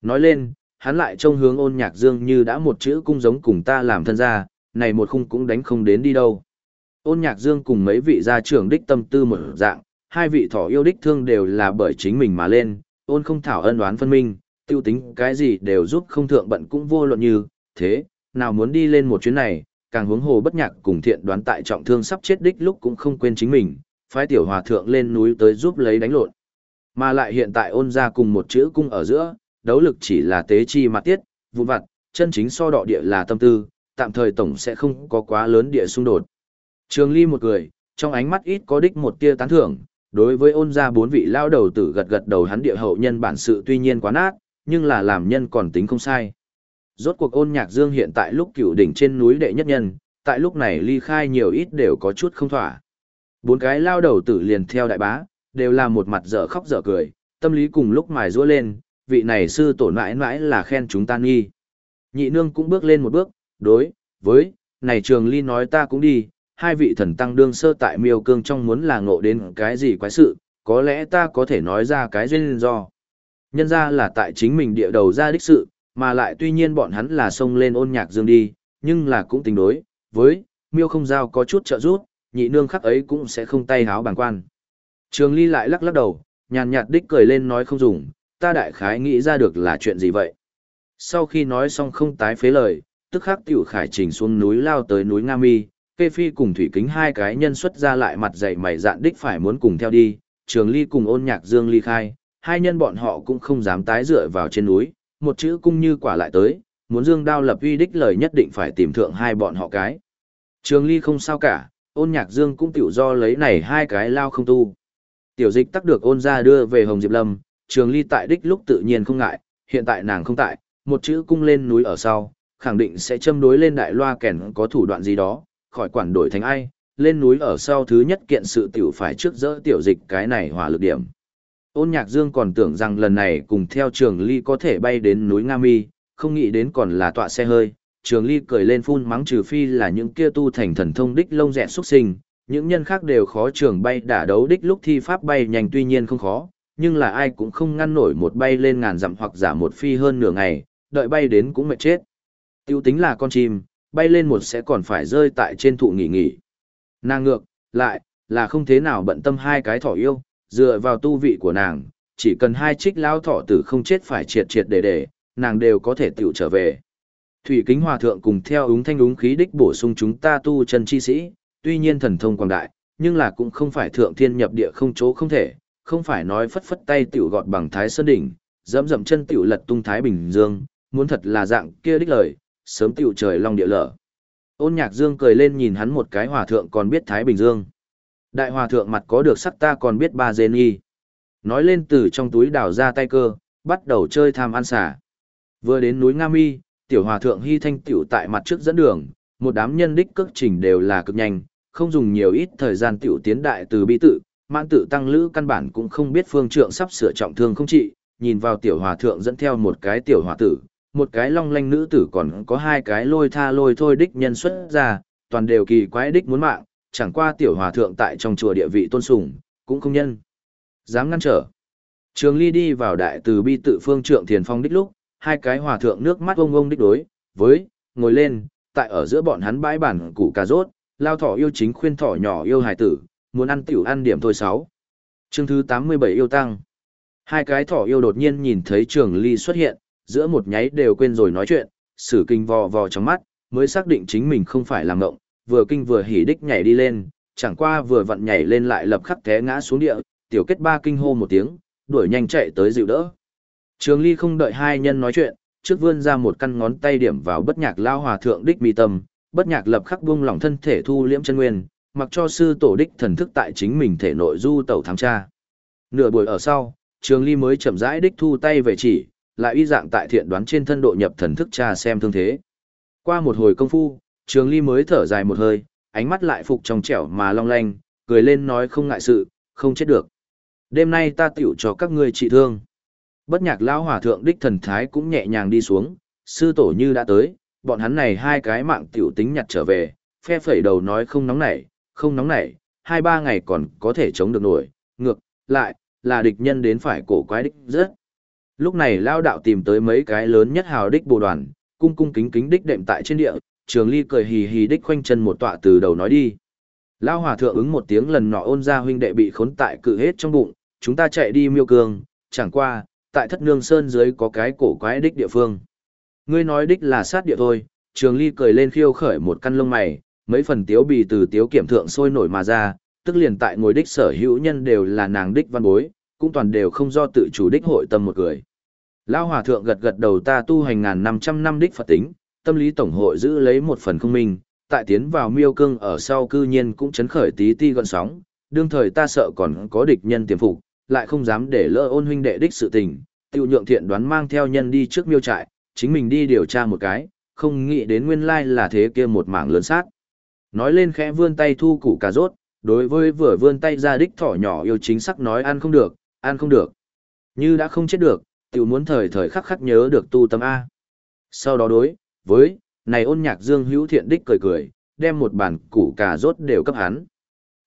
Nói lên, hắn lại trông hướng ôn nhạc dương như đã một chữ cung giống cùng ta làm thân gia, này một khung cũng đánh không đến đi đâu. Ôn nhạc dương cùng mấy vị gia trưởng đích tâm tư một dạng, hai vị thỏ yêu đích thương đều là bởi chính mình mà lên, ôn không thảo ân đoán phân minh, tiêu tính cái gì đều giúp không thượng bận cũng vô luận như, thế, nào muốn đi lên một chuyến này, càng hướng hồ bất nhạc cùng thiện đoán tại trọng thương sắp chết đích lúc cũng không quên chính mình, phái tiểu hòa thượng lên núi tới giúp lấy đánh lộn. Mà lại hiện tại ôn ra cùng một chữ cung ở giữa, đấu lực chỉ là tế chi mặt tiết, vụn vặt, chân chính so đọ địa là tâm tư, tạm thời tổng sẽ không có quá lớn địa xung đột. Trường Ly một người, trong ánh mắt ít có đích một tia tán thưởng, đối với ôn gia bốn vị lao đầu tử gật gật đầu hắn địa hậu nhân bản sự tuy nhiên quá nát, nhưng là làm nhân còn tính không sai. Rốt cuộc ôn nhạc dương hiện tại lúc cựu đỉnh trên núi đệ nhất nhân, tại lúc này ly khai nhiều ít đều có chút không thỏa. Bốn cái lao đầu tử liền theo đại bá, đều là một mặt dở khóc dở cười, tâm lý cùng lúc mài rũa lên, vị này sư tổ mãi mãi là khen chúng ta nghi. Nhị nương cũng bước lên một bước, đối, với, này trường ly nói ta cũng đi, hai vị thần tăng đương sơ tại miêu cương trong muốn là ngộ đến cái gì quái sự, có lẽ ta có thể nói ra cái duyên do. Nhân ra là tại chính mình địa đầu ra đích sự, mà lại tuy nhiên bọn hắn là xông lên ôn nhạc dương đi, nhưng là cũng tính đối, với, miêu không giao có chút trợ giúp, nhị nương khắc ấy cũng sẽ không tay háo bằng quan. Trường ly lại lắc lắc đầu, nhàn nhạt đích cười lên nói không dùng, ta đại khái nghĩ ra được là chuyện gì vậy. Sau khi nói xong không tái phế lời, tức khắc tiểu khải trình xuống núi lao tới núi Nga Mi, kê phi cùng thủy kính hai cái nhân xuất ra lại mặt dày mày dạn đích phải muốn cùng theo đi, trường ly cùng ôn nhạc dương ly khai, hai nhân bọn họ cũng không dám tái dựa vào trên núi, một chữ cung như quả lại tới, muốn dương đao lập uy đích lời nhất định phải tìm thượng hai bọn họ cái. Trường ly không sao cả, ôn nhạc dương cũng tiểu do lấy này hai cái lao không tu. Tiểu dịch tắc được ôn ra đưa về Hồng Diệp Lâm, trường ly tại đích lúc tự nhiên không ngại, hiện tại nàng không tại, một chữ cung lên núi ở sau, khẳng định sẽ châm đối lên đại loa kèn có thủ đoạn gì đó, khỏi quản đổi thành ai, lên núi ở sau thứ nhất kiện sự tiểu phải trước dỡ tiểu dịch cái này hỏa lực điểm. Ôn nhạc dương còn tưởng rằng lần này cùng theo trường ly có thể bay đến núi Nga Mi, không nghĩ đến còn là tọa xe hơi. Trường ly cười lên phun mắng trừ phi là những kia tu thành thần thông đích lông dẹn xuất sinh, những nhân khác đều khó trường bay đả đấu đích lúc thi pháp bay nhanh tuy nhiên không khó, nhưng là ai cũng không ngăn nổi một bay lên ngàn dặm hoặc giả một phi hơn nửa ngày, đợi bay đến cũng mệt chết. Tiêu tính là con chim, bay lên một sẽ còn phải rơi tại trên thụ nghỉ nghỉ. Nàng ngược, lại, là không thế nào bận tâm hai cái thỏ yêu, dựa vào tu vị của nàng, chỉ cần hai trích lao thỏ tử không chết phải triệt triệt để để, nàng đều có thể tiểu trở về. Thủy kính hòa thượng cùng theo ứng thanh ứng khí đích bổ sung chúng ta tu chân chi sĩ, tuy nhiên thần thông quảng đại, nhưng là cũng không phải thượng thiên nhập địa không chỗ không thể, không phải nói phất phất tay tiểu gọt bằng thái sơn đỉnh, dẫm dậm chân tiểu lật tung thái bình dương, muốn thật là dạng kia đích lời, sớm tiểu trời long địa lở. Ôn nhạc dương cười lên nhìn hắn một cái hòa thượng còn biết thái bình dương. Đại hòa thượng mặt có được sắc ta còn biết ba dên y. Nói lên từ trong túi đào ra tay cơ, bắt đầu chơi tham ăn xả. Vừa đến núi Nga Mi, tiểu hòa thượng hy thanh tiểu tại mặt trước dẫn đường, một đám nhân đích cước trình đều là cực nhanh, không dùng nhiều ít thời gian tiểu tiến đại từ bi tự, mãn tự tăng lữ căn bản cũng không biết phương trượng sắp sửa trọng thương không trị, nhìn vào tiểu hòa thượng dẫn theo một cái tiểu hòa tử, một cái long lanh nữ tử còn có hai cái lôi tha lôi thôi đích nhân xuất ra, toàn đều kỳ quái đích muốn mạng, chẳng qua tiểu hòa thượng tại trong chùa địa vị tôn sùng, cũng không nhân. Dám ngăn trở. Trường ly đi vào đại từ bi tự phương trượng thiền phong đích lúc, hai cái hòa thượng nước mắt ông ông đích đối, với, ngồi lên, tại ở giữa bọn hắn bãi bản củ cà rốt, lao thỏ yêu chính khuyên thỏ nhỏ yêu hài tử, muốn ăn tiểu ăn điểm thôi sáu. Chương thứ 87 yêu tăng. Hai cái thỏ yêu đột nhiên nhìn thấy trường ly xuất hiện, giữa một nháy đều quên rồi nói chuyện, sử kinh vò vò trong mắt, mới xác định chính mình không phải làm ngộng, vừa kinh vừa hỉ đích nhảy đi lên, chẳng qua vừa vặn nhảy lên lại lập khắc té ngã xuống địa, tiểu kết ba kinh hô một tiếng, đuổi nhanh chạy tới dịu đỡ. Trường Ly không đợi hai nhân nói chuyện, trước vươn ra một căn ngón tay điểm vào bất nhạc lao hòa thượng đích mi tâm, bất nhạc lập khắc buông lỏng thân thể thu liễm chân nguyên, mặc cho sư tổ đích thần thức tại chính mình thể nội du tẩu thám tra. Nửa buổi ở sau, Trường Ly mới chậm rãi đích thu tay về chỉ, lại y dạng tại thiện đoán trên thân độ nhập thần thức tra xem thương thế. Qua một hồi công phu, Trường Ly mới thở dài một hơi, ánh mắt lại phục trong trẻo mà long lanh, cười lên nói không ngại sự, không chết được. Đêm nay ta tiểu cho các ngươi trị thương. Bất nhạc lão hòa thượng đích thần thái cũng nhẹ nhàng đi xuống, sư tổ như đã tới, bọn hắn này hai cái mạng tiểu tính nhặt trở về, phe phẩy đầu nói không nóng nảy, không nóng nảy, hai ba ngày còn có thể chống được nổi, ngược, lại, là địch nhân đến phải cổ quái đích rất. Lúc này lao đạo tìm tới mấy cái lớn nhất hào đích bồ đoàn, cung cung kính kính đích đệm tại trên địa, trường ly cười hì hì đích khoanh chân một tọa từ đầu nói đi. Lao hòa thượng ứng một tiếng lần nọ ôn ra huynh đệ bị khốn tại cự hết trong bụng, chúng ta chạy đi miêu cường chẳng qua, tại thất nương sơn dưới có cái cổ quái đích địa phương. Ngươi nói đích là sát địa thôi, trường ly cười lên khiêu khởi một căn lông mày, mấy phần tiếu bì từ tiếu kiểm thượng sôi nổi mà ra, tức liền tại ngồi đích sở hữu nhân đều là nàng đích văn bối, cũng toàn đều không do tự chủ đích hội tâm một người. Lao hòa thượng gật gật đầu ta tu hành ngàn năm trăm năm đích Phật tính, tâm lý tổng hội giữ lấy một phần không minh, tại tiến vào miêu cương ở sau cư nhiên cũng chấn khởi tí ti gọn sóng, đương thời ta sợ còn có địch nhân tiềm phục, lại không dám để lỡ ôn huynh đệ đích sự tình, tiêu nhượng thiện đoán mang theo nhân đi trước miêu trại, chính mình đi điều tra một cái, không nghĩ đến nguyên lai là thế kia một mảng lớn sát. Nói lên khẽ vươn tay thu củ cà rốt, đối với vừa vươn tay ra đích thỏ nhỏ yêu chính sắc nói ăn không được, ăn không được. Như đã không chết được, tự muốn thời thời khắc khắc nhớ được tu tâm A. Sau đó đối, với, này ôn nhạc dương hữu thiện đích cười cười, đem một bản củ cà rốt đều cấp hắn.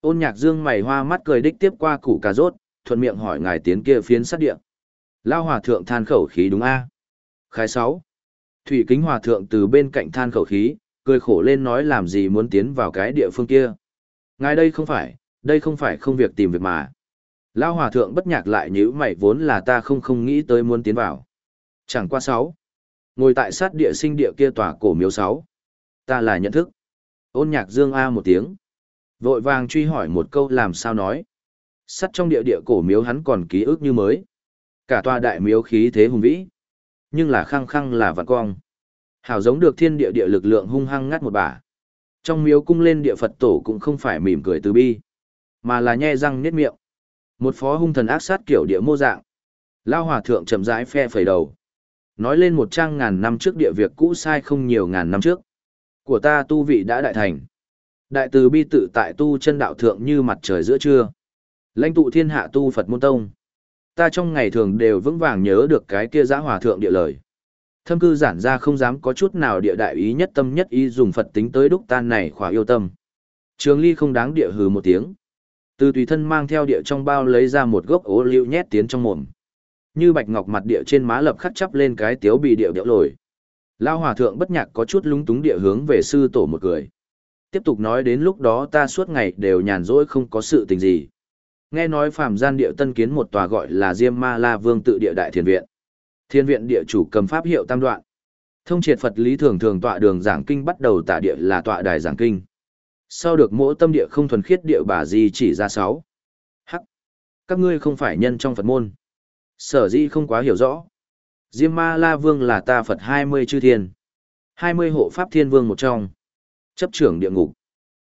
Ôn nhạc dương mày hoa mắt cười đích tiếp qua củ cà rốt, thuận miệng hỏi ngài tiến kia phiến sát địa. Lao hòa thượng than khẩu khí đúng A. Khái 6. Thủy kính hòa thượng từ bên cạnh than khẩu khí, cười khổ lên nói làm gì muốn tiến vào cái địa phương kia. Ngài đây không phải, đây không phải không việc tìm việc mà. Lao hòa thượng bất nhạc lại nhữ mày vốn là ta không không nghĩ tới muốn tiến vào. Chẳng qua sáu. Ngồi tại sát địa sinh địa kia tòa cổ miếu sáu. Ta là nhận thức. Ôn nhạc dương A một tiếng. Vội vàng truy hỏi một câu làm sao nói. Sắt trong địa địa cổ miếu hắn còn ký ức như mới. Cả tòa đại miếu khí thế hùng vĩ. Nhưng là khăng khăng là vạn cong. Hảo giống được thiên địa địa lực lượng hung hăng ngắt một bả. Trong miếu cung lên địa Phật tổ cũng không phải mỉm cười từ bi, mà là nhe răng niết miệng. Một phó hung thần ác sát kiểu địa mô dạng. Lao hòa thượng chậm rãi phe phẩy đầu. Nói lên một trang ngàn năm trước địa việc cũ sai không nhiều ngàn năm trước. Của ta tu vị đã đại thành. Đại từ bi tự tại tu chân đạo thượng như mặt trời giữa trưa. Lãnh tụ thiên hạ tu Phật môn tông. Ta trong ngày thường đều vững vàng nhớ được cái kia giã hòa thượng địa lời. Thâm cư giản ra không dám có chút nào địa đại ý nhất tâm nhất ý dùng Phật tính tới đúc tan này khỏa yêu tâm. Trường ly không đáng địa hừ một tiếng. Từ tùy thân mang theo địa trong bao lấy ra một gốc ố liu nhét tiến trong mồm. Như bạch ngọc mặt địa trên má lập khắc chắp lên cái tiếu bị điệu điệu lồi. Lao hòa thượng bất nhạc có chút lúng túng địa hướng về sư tổ một cười. Tiếp tục nói đến lúc đó ta suốt ngày đều nhàn rỗi không có sự tình gì. Nghe nói phàm gian địa tân kiến một tòa gọi là Diêm Ma La Vương tự địa đại thiền viện. Thiên viện địa chủ cầm pháp hiệu tam đoạn. Thông triệt Phật lý thường thường tọa đường giảng kinh bắt đầu tả địa là tọa đài giảng kinh. Sau được mỗi tâm địa không thuần khiết địa bà di chỉ ra sáu. Hắc. Các ngươi không phải nhân trong Phật môn. Sở di không quá hiểu rõ. Diêm ma la vương là ta Phật hai mươi chư thiên. hai mươi hộ pháp thiên vương một trong. Chấp trưởng địa ngục.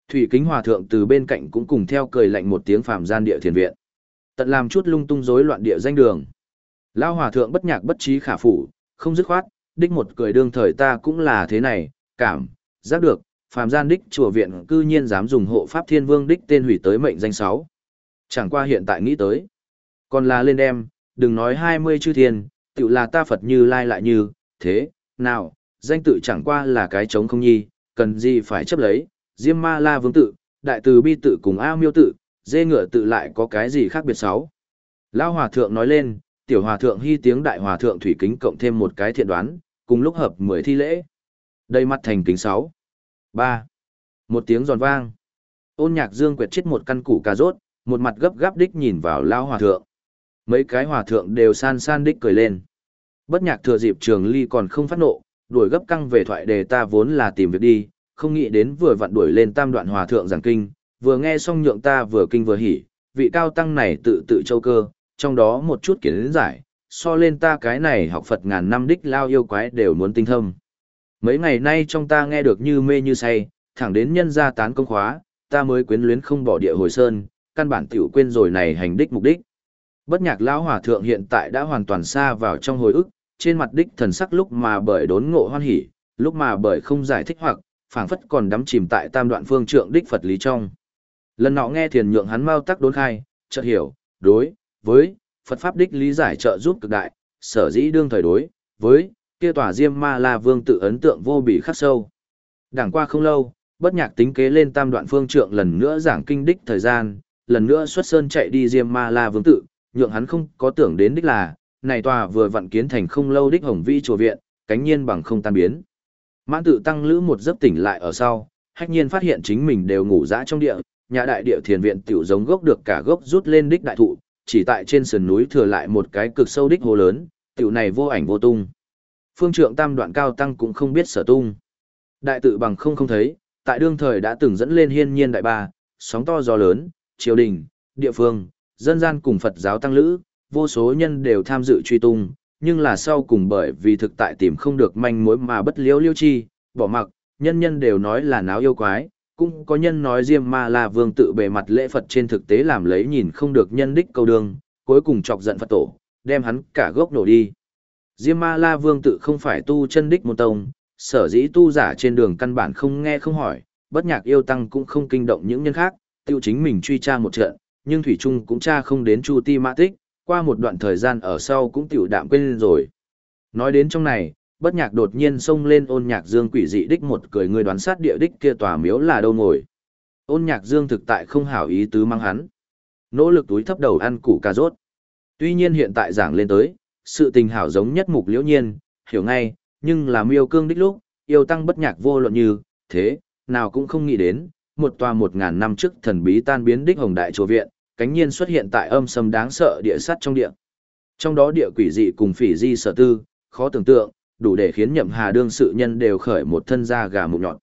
Thủy kính hòa thượng từ bên cạnh cũng cùng theo cười lạnh một tiếng phàm gian địa thiền viện. Tận làm chút lung tung rối loạn địa danh đường. Lao hòa thượng bất nhạc bất trí khả phủ, không dứt khoát, đích một cười đương thời ta cũng là thế này, cảm, giác được, phàm gian đích chùa viện cư nhiên dám dùng hộ pháp thiên vương đích tên hủy tới mệnh danh sáu. Chẳng qua hiện tại nghĩ tới. Còn là lên đem, đừng nói hai mươi chư thiên, tự là ta Phật như lai lại như, thế, nào, danh tự chẳng qua là cái trống không nhi, cần gì phải chấp lấy, diêm ma la vương tự, đại từ bi tự cùng A miêu tự, dê ngựa tự lại có cái gì khác biệt sáu. Lão hòa thượng nói lên, tiểu hòa thượng hy tiếng đại hòa thượng thủy kính cộng thêm một cái thiện đoán, cùng lúc hợp mười thi lễ. Đây mắt thành kính sáu ba Một tiếng giòn vang. Ôn nhạc dương quẹt chết một căn củ cà rốt, một mặt gấp gáp đích nhìn vào lao hòa thượng. Mấy cái hòa thượng đều san san đích cười lên. Bất nhạc thừa dịp trường ly còn không phát nộ, đuổi gấp căng về thoại đề ta vốn là tìm việc đi, không nghĩ đến vừa vặn đuổi lên tam đoạn hòa thượng giảng kinh, vừa nghe xong nhượng ta vừa kinh vừa hỉ, vị cao tăng này tự tự châu cơ, trong đó một chút kiến giải, so lên ta cái này học Phật ngàn năm đích lao yêu quái đều muốn tinh thâm. Mấy ngày nay trong ta nghe được như mê như say, thẳng đến nhân gia tán công khóa, ta mới quyến luyến không bỏ địa hồi sơn, căn bản tiểu quên rồi này hành đích mục đích. Bất nhạc lão hòa thượng hiện tại đã hoàn toàn xa vào trong hồi ức, trên mặt đích thần sắc lúc mà bởi đốn ngộ hoan hỉ, lúc mà bởi không giải thích hoặc, phảng phất còn đắm chìm tại tam đoạn phương trượng đích Phật lý trong. Lần nọ nghe thiền nhượng hắn mau tắc đốn khai, chợt hiểu, đối, với, Phật Pháp đích lý giải trợ giúp cực đại, sở dĩ đương thời đối, với, kia tòa diêm ma la vương tự ấn tượng vô bị khắc sâu. Đảng qua không lâu, bất nhạc tính kế lên tam đoạn phương trượng lần nữa giảng kinh đích thời gian, lần nữa xuất sơn chạy đi diêm ma la vương tự, nhượng hắn không có tưởng đến đích là, này tòa vừa vặn kiến thành không lâu đích hồng vi chùa viện, cánh nhiên bằng không tan biến. Mãn tự tăng lữ một giấc tỉnh lại ở sau, hách nhiên phát hiện chính mình đều ngủ dã trong địa, nhà đại địa thiền viện tiểu giống gốc được cả gốc rút lên đích đại thụ, chỉ tại trên sườn núi thừa lại một cái cực sâu đích hồ lớn, tiểu này vô ảnh vô tung. Phương trượng tam đoạn cao tăng cũng không biết sở tung. Đại tự bằng không không thấy, tại đương thời đã từng dẫn lên hiên nhiên đại ba, sóng to gió lớn, triều đình, địa phương, dân gian cùng Phật giáo tăng lữ, vô số nhân đều tham dự truy tung, nhưng là sau cùng bởi vì thực tại tìm không được manh mối mà bất liễu liêu chi, bỏ mặc, nhân nhân đều nói là náo yêu quái, cũng có nhân nói Diêm Ma La Vương tự bề mặt lễ Phật trên thực tế làm lấy nhìn không được nhân đích câu đường, cuối cùng chọc giận Phật tổ, đem hắn cả gốc nổ đi. Diêm Ma La Vương tự không phải tu chân đích môn tông, sở dĩ tu giả trên đường căn bản không nghe không hỏi, bất nhạc yêu tăng cũng không kinh động những nhân khác, tiêu chính mình truy tra một trận, nhưng Thủy Trung cũng tra không đến Chu Ti Mã Tích, qua một đoạn thời gian ở sau cũng tiểu đạm quên rồi. Nói đến trong này, bất nhạc đột nhiên xông lên ôn nhạc dương quỷ dị đích một cười người đoán sát địa đích kia tòa miếu là đâu ngồi. Ôn nhạc dương thực tại không hảo ý tứ mang hắn. Nỗ lực túi thấp đầu ăn củ cà rốt. Tuy nhiên hiện tại giảng lên tới, sự tình hảo giống nhất mục liễu nhiên, hiểu ngay, nhưng là miêu cương đích lúc, yêu tăng bất nhạc vô luận như, thế, nào cũng không nghĩ đến, một tòa một ngàn năm trước thần bí tan biến đích hồng đại chùa viện, cánh nhiên xuất hiện tại âm sâm đáng sợ địa sắt trong địa. Trong đó địa quỷ dị cùng phỉ di sở tư, khó tưởng tượng, đủ để khiến nhậm hà đương sự nhân đều khởi một thân da gà mụn nhọn.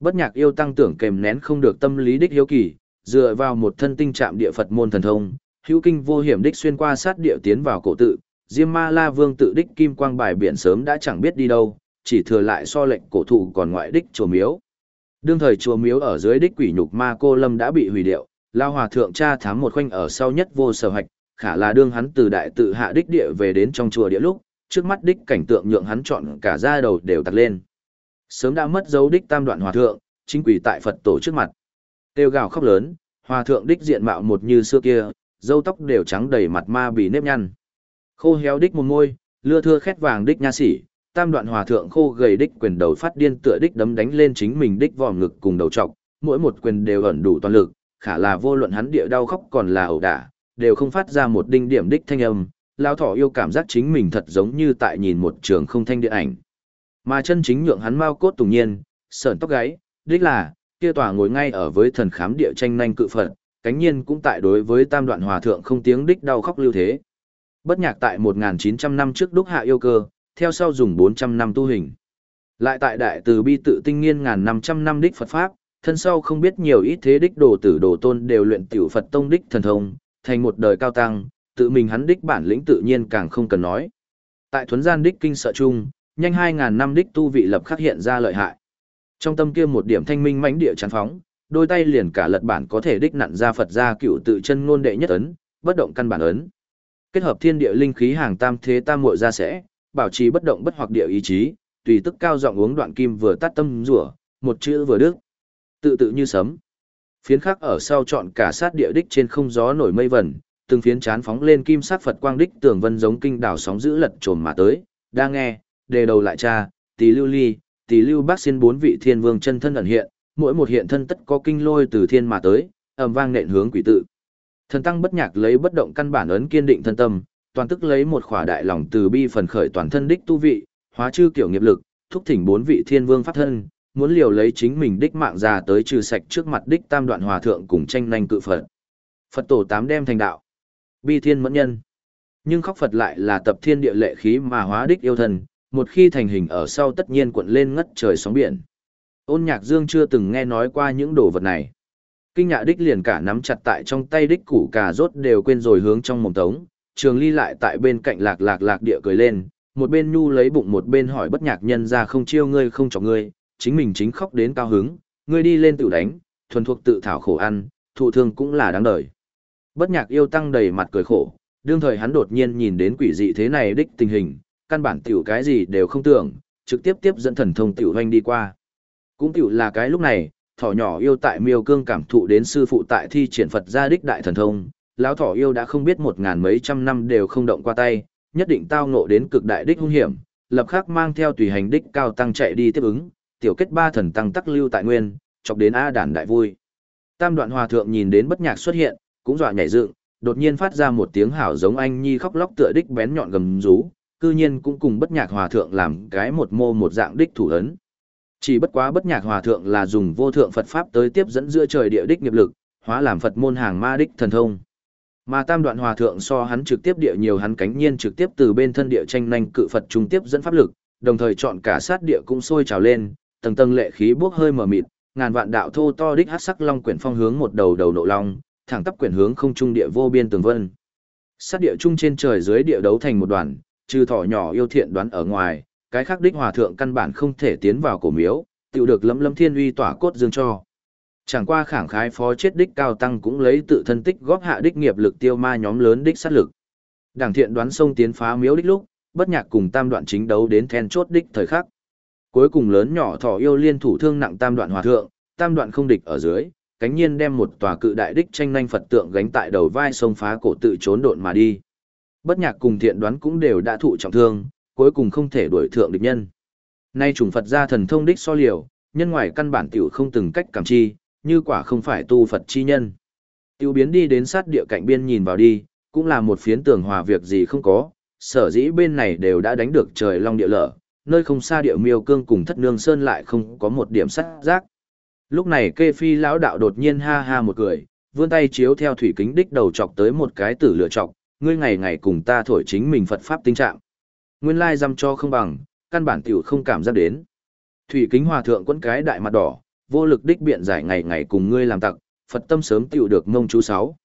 Bất nhạc yêu tăng tưởng kèm nén không được tâm lý đích hiếu kỳ, dựa vào một thân tinh trạm địa Phật môn thần thông, hữu kinh vô hiểm đích xuyên qua sát địa tiến vào cổ tự, Diêm Ma La Vương tự đích kim quang bài biển sớm đã chẳng biết đi đâu, chỉ thừa lại so lệnh cổ thụ còn ngoại đích chùa miếu. Đương thời chùa miếu ở dưới đích quỷ nhục ma cô lâm đã bị hủy điệu, lao hòa thượng cha thám một khoanh ở sau nhất vô sở hạch, khả là đương hắn từ đại tự hạ đích địa về đến trong chùa địa lúc, trước mắt đích cảnh tượng nhượng hắn chọn cả da đầu đều tặc lên. Sớm đã mất dấu đích tam đoạn hòa thượng, chính quỷ tại Phật tổ trước mặt. Tiêu gào khóc lớn, hòa thượng đích diện mạo một như xưa kia, dâu tóc đều trắng đầy mặt ma bị nếp nhăn. Khô héo đích một môi, lưa thưa khét vàng đích nha sĩ, tam đoạn hòa thượng khô gầy đích quyền đầu phát điên tựa đích đấm đánh lên chính mình đích vòm ngực cùng đầu trọc, mỗi một quyền đều ẩn đủ toàn lực, khả là vô luận hắn địa đau khóc còn là ẩu đả, đều không phát ra một đinh điểm đích thanh âm, lao thỏ yêu cảm giác chính mình thật giống như tại nhìn một trường không thanh điện ảnh. Mà chân chính nhượng hắn mau cốt tùng nhiên, sờn tóc gáy, đích là, kia tòa ngồi ngay ở với thần khám địa tranh nhanh cự phật, cánh nhiên cũng tại đối với tam đoạn hòa thượng không tiếng đích đau khóc lưu thế. Bất nhạc tại 1.900 năm trước đúc hạ yêu cơ, theo sau dùng 400 năm tu hình. Lại tại đại từ bi tự tinh nghiên ngàn 500 năm đích Phật Pháp, thân sau không biết nhiều ít thế đích đồ tử đồ tôn đều luyện tiểu Phật tông đích thần thông, thành một đời cao tăng, tự mình hắn đích bản lĩnh tự nhiên càng không cần nói. Tại thuấn gian đích kinh sợ chung, nhanh 2000 năm đích tu vị lập khắc hiện ra lợi hại. Trong tâm kia một điểm thanh minh mãnh địa chán phóng, đôi tay liền cả lật bản có thể đích nặn ra Phật ra cựu tự chân ngôn đệ nhất ấn, bất động căn bản ấn. Kết hợp thiên địa linh khí hàng tam thế tam muội ra sẽ, bảo trì bất động bất hoặc địa ý chí, tùy tức cao giọng uống đoạn kim vừa tắt tâm rủa, một chữ vừa đức. Tự tự như sấm. Phiến khắc ở sau chọn cả sát địa đích trên không gió nổi mây vẩn, từng phiến chán phóng lên kim sát Phật quang đích tường vân giống kinh đảo sóng giữ lật trồm mà tới, đang nghe, đề đầu lại cha, tỷ lưu ly, tỷ lưu bác xin bốn vị thiên vương chân thân ẩn hiện, mỗi một hiện thân tất có kinh lôi từ thiên mà tới, ầm vang nện hướng quỷ tự. Thần tăng bất nhạc lấy bất động căn bản ấn kiên định thân tâm, toàn tức lấy một khỏa đại lòng từ bi phần khởi toàn thân đích tu vị, hóa chư kiểu nghiệp lực, thúc thỉnh bốn vị thiên vương pháp thân, muốn liều lấy chính mình đích mạng già tới trừ sạch trước mặt đích tam đoạn hòa thượng cùng tranh nhanh cự Phật. Phật tổ tám đem thành đạo. Bi thiên mẫn nhân. Nhưng khóc Phật lại là tập thiên địa lệ khí mà hóa đích yêu thần, một khi thành hình ở sau tất nhiên cuộn lên ngất trời sóng biển. Ôn nhạc dương chưa từng nghe nói qua những đồ vật này. Kinh nhạ đích liền cả nắm chặt tại trong tay đích củ cà rốt đều quên rồi hướng trong mồm tống, trường ly lại tại bên cạnh lạc lạc lạc địa cười lên, một bên nhu lấy bụng một bên hỏi bất nhạc nhân ra không chiêu ngươi không cho ngươi, chính mình chính khóc đến cao hứng, ngươi đi lên tự đánh, thuần thuộc tự thảo khổ ăn, thụ thương cũng là đáng đời. Bất nhạc yêu tăng đầy mặt cười khổ, đương thời hắn đột nhiên nhìn đến quỷ dị thế này đích tình hình, căn bản tiểu cái gì đều không tưởng, trực tiếp tiếp dẫn thần thông tiểu hoanh đi qua. Cũng tiểu là cái lúc này, thỏ nhỏ yêu tại miêu cương cảm thụ đến sư phụ tại thi triển Phật gia đích đại thần thông, lão thỏ yêu đã không biết một ngàn mấy trăm năm đều không động qua tay, nhất định tao nộ đến cực đại đích hung hiểm, lập khắc mang theo tùy hành đích cao tăng chạy đi tiếp ứng, tiểu kết ba thần tăng tắc lưu tại nguyên, chọc đến A đản đại vui. Tam đoạn hòa thượng nhìn đến bất nhạc xuất hiện, cũng dọa nhảy dựng, đột nhiên phát ra một tiếng hảo giống anh nhi khóc lóc tựa đích bén nhọn gầm rú, cư nhiên cũng cùng bất nhạc hòa thượng làm cái một mô một dạng đích thủ ấn. Chỉ bất quá bất nhạc hòa thượng là dùng vô thượng Phật Pháp tới tiếp dẫn giữa trời địa đích nghiệp lực, hóa làm Phật môn hàng ma đích thần thông. Mà tam đoạn hòa thượng so hắn trực tiếp địa nhiều hắn cánh nhiên trực tiếp từ bên thân địa tranh nhanh cự Phật trung tiếp dẫn pháp lực, đồng thời chọn cả sát địa cũng sôi trào lên, tầng tầng lệ khí bốc hơi mở mịt, ngàn vạn đạo thô to đích hắc sắc long quyển phong hướng một đầu đầu nộ long, thẳng tắp quyển hướng không trung địa vô biên tường vân. Sát địa trung trên trời dưới địa đấu thành một đoàn, trừ thỏ nhỏ yêu thiện đoán ở ngoài, cái khác đích hòa thượng căn bản không thể tiến vào cổ miếu, tự được lấm lấm thiên uy tỏa cốt dương cho. Chẳng qua khẳng khái phó chết đích cao tăng cũng lấy tự thân tích góp hạ đích nghiệp lực tiêu ma nhóm lớn đích sát lực. Đảng thiện đoán sông tiến phá miếu đích lúc, bất nhạc cùng tam đoạn chính đấu đến then chốt đích thời khắc. Cuối cùng lớn nhỏ thỏ yêu liên thủ thương nặng tam đoạn hòa thượng, tam đoạn không địch ở dưới, cánh nhiên đem một tòa cự đại đích tranh nhanh Phật tượng gánh tại đầu vai sông phá cổ tự trốn độn mà đi. Bất nhạc cùng thiện đoán cũng đều đã thụ trọng thương, cuối cùng không thể đuổi thượng địch nhân. Nay trùng Phật gia thần thông đích so liều, nhân ngoài căn bản tiểu không từng cách cảm chi, như quả không phải tu Phật chi nhân. Tiêu biến đi đến sát địa cạnh biên nhìn vào đi, cũng là một phiến tường hòa việc gì không có, sở dĩ bên này đều đã đánh được trời long địa lở, nơi không xa địa miêu cương cùng thất nương sơn lại không có một điểm sắc giác. Lúc này kê phi lão đạo đột nhiên ha ha một cười, vươn tay chiếu theo thủy kính đích đầu chọc tới một cái tử lửa chọc, ngươi ngày ngày cùng ta thổi chính mình Phật Pháp tinh trạng. Nguyên lai dăm cho không bằng, căn bản tiểu không cảm giác đến. Thủy kính hòa thượng quấn cái đại mặt đỏ, vô lực đích biện giải ngày ngày cùng ngươi làm tặc, Phật tâm sớm tiểu được mông chú sáu.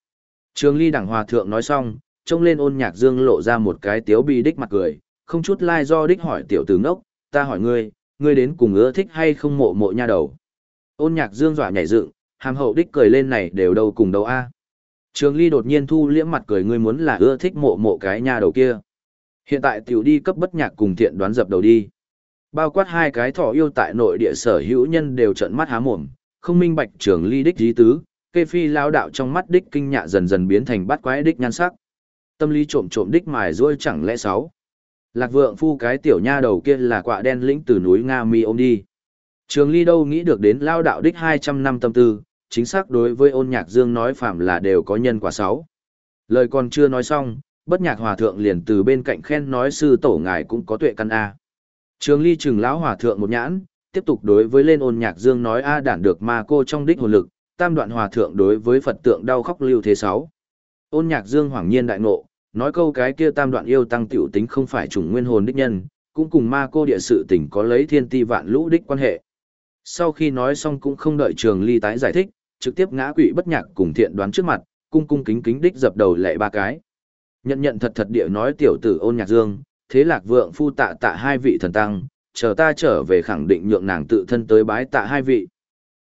Trường ly đẳng hòa thượng nói xong, trông lên ôn nhạc dương lộ ra một cái tiếu bi đích mặt cười, không chút lai like do đích hỏi tiểu tử ngốc, ta hỏi ngươi, ngươi đến cùng ưa thích hay không mộ mộ nha đầu. Ôn nhạc dương dọa nhảy dựng, hàm hậu đích cười lên này đều đâu cùng đâu a. Trường ly đột nhiên thu liễm mặt cười ngươi muốn là ưa thích mộ mộ cái nha đầu kia. Hiện tại tiểu đi cấp bất nhạc cùng thiện đoán dập đầu đi. Bao quát hai cái thỏ yêu tại nội địa sở hữu nhân đều trợn mắt há mồm, không minh bạch trường ly đích dí tứ, kê phi lao đạo trong mắt đích kinh nhạ dần dần biến thành bắt quái đích nhan sắc. Tâm lý trộm trộm đích mài ruôi chẳng lẽ sáu. Lạc vượng phu cái tiểu nha đầu kia là quạ đen lĩnh từ núi Nga mi ôm đi. Trường ly đâu nghĩ được đến lao đạo đích 200 năm tâm tư, chính xác đối với ôn nhạc dương nói phạm là đều có nhân quả sáu. Lời còn chưa nói xong, bất nhạc hòa thượng liền từ bên cạnh khen nói sư tổ ngài cũng có tuệ căn A. Trường ly trừng lão hòa thượng một nhãn, tiếp tục đối với lên ôn nhạc dương nói A đản được ma cô trong đích hồn lực, tam đoạn hòa thượng đối với Phật tượng đau khóc lưu thế sáu. Ôn nhạc dương hoàng nhiên đại ngộ, nói câu cái kia tam đoạn yêu tăng tiểu tính không phải chủng nguyên hồn đích nhân, cũng cùng ma cô địa sự tình có lấy thiên ti vạn lũ đích quan hệ. Sau khi nói xong cũng không đợi trường ly tái giải thích, trực tiếp ngã quỵ bất nhạc cùng thiện đoán trước mặt, cung cung kính kính đích dập đầu lệ ba cái. Nhận nhận thật thật địa nói tiểu tử ôn nhạc dương, thế lạc vượng phu tạ tạ hai vị thần tăng, chờ ta trở về khẳng định nhượng nàng tự thân tới bái tạ hai vị.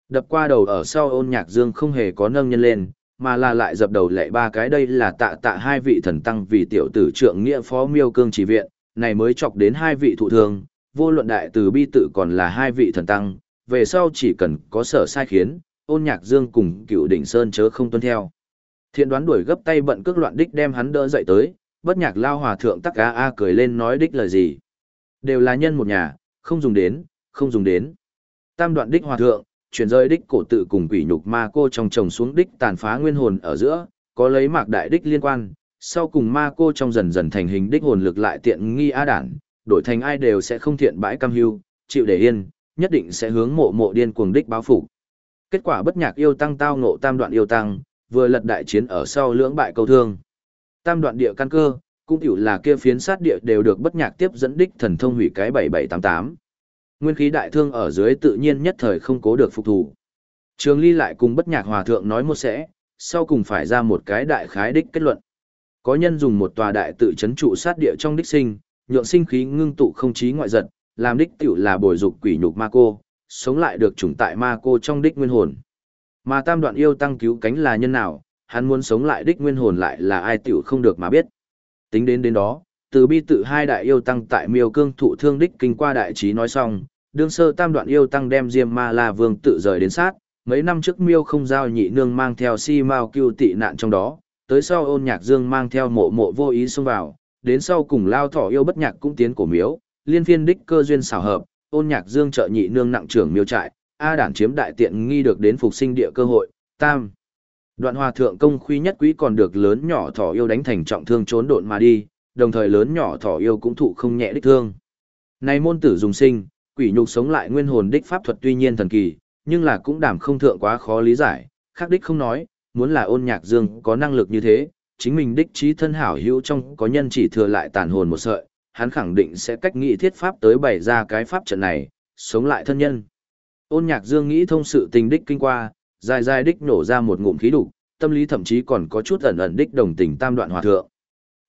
Đập qua đầu ở sau ôn nhạc dương không hề có nâng nhân lên, mà là lại dập đầu lệ ba cái đây là tạ tạ hai vị thần tăng vì tiểu tử trượng nghĩa phó miêu cương chỉ viện, này mới chọc đến hai vị thụ thương, vô luận đại từ bi tự còn là hai vị thần tăng, về sau chỉ cần có sở sai khiến, ôn nhạc dương cùng cựu đỉnh sơn chớ không tuân theo. Thiện đoán đuổi gấp tay bận cước loạn đích đem hắn đỡ dậy tới, bất nhạc lao hòa thượng tắc a a cười lên nói đích lời gì. Đều là nhân một nhà, không dùng đến, không dùng đến. Tam đoạn đích hòa thượng, chuyển rơi đích cổ tự cùng quỷ nhục ma cô trong chồng xuống đích tàn phá nguyên hồn ở giữa, có lấy mạc đại đích liên quan, sau cùng ma cô trong dần dần thành hình đích hồn lực lại tiện nghi a đản, đổi thành ai đều sẽ không thiện bãi cam hưu, chịu để yên, nhất định sẽ hướng mộ mộ điên cuồng đích báo phục. Kết quả bất nhạc yêu tăng tao ngộ tam đoạn yêu tăng, vừa lật đại chiến ở sau lưỡng bại câu thương. Tam đoạn địa căn cơ, cũng hiểu là kia phiến sát địa đều được bất nhạc tiếp dẫn đích thần thông hủy cái 7788. Nguyên khí đại thương ở dưới tự nhiên nhất thời không cố được phục thủ. Trường Ly lại cùng bất nhạc hòa thượng nói một sẽ, sau cùng phải ra một cái đại khái đích kết luận. Có nhân dùng một tòa đại tự chấn trụ sát địa trong đích sinh, nhượng sinh khí ngưng tụ không chí ngoại giật, làm đích tiểu là bồi dục quỷ nhục ma cô, sống lại được chủng tại ma cô trong đích nguyên hồn. Mà tam đoạn yêu tăng cứu cánh là nhân nào, hắn muốn sống lại đích nguyên hồn lại là ai tiểu không được mà biết. Tính đến đến đó, từ bi tự hai đại yêu tăng tại miêu cương thụ thương đích kinh qua đại trí nói xong, đương sơ tam đoạn yêu tăng đem diêm ma la vương tự rời đến sát, mấy năm trước miêu không giao nhị nương mang theo si mao cưu tị nạn trong đó, tới sau ôn nhạc dương mang theo mộ mộ vô ý xông vào, đến sau cùng lao thỏ yêu bất nhạc cũng tiến cổ miếu, liên phiên đích cơ duyên xảo hợp, ôn nhạc dương trợ nhị nương nặng trưởng miêu trại, A đản chiếm đại tiện nghi được đến phục sinh địa cơ hội, tam. Đoạn hòa thượng công khuy nhất quý còn được lớn nhỏ thỏ yêu đánh thành trọng thương trốn độn mà đi, đồng thời lớn nhỏ thỏ yêu cũng thụ không nhẹ đích thương. Này môn tử dùng sinh, quỷ nhục sống lại nguyên hồn đích pháp thuật tuy nhiên thần kỳ, nhưng là cũng đảm không thượng quá khó lý giải, khác đích không nói, muốn là ôn nhạc dương có năng lực như thế, chính mình đích trí thân hảo hữu trong có nhân chỉ thừa lại tàn hồn một sợi, hắn khẳng định sẽ cách nghĩ thiết pháp tới bày ra cái pháp trận này, sống lại thân nhân. Ôn nhạc dương nghĩ thông sự tình đích kinh qua, dài dài đích nổ ra một ngụm khí đục, tâm lý thậm chí còn có chút ẩn ẩn đích đồng tình tam đoạn hòa thượng.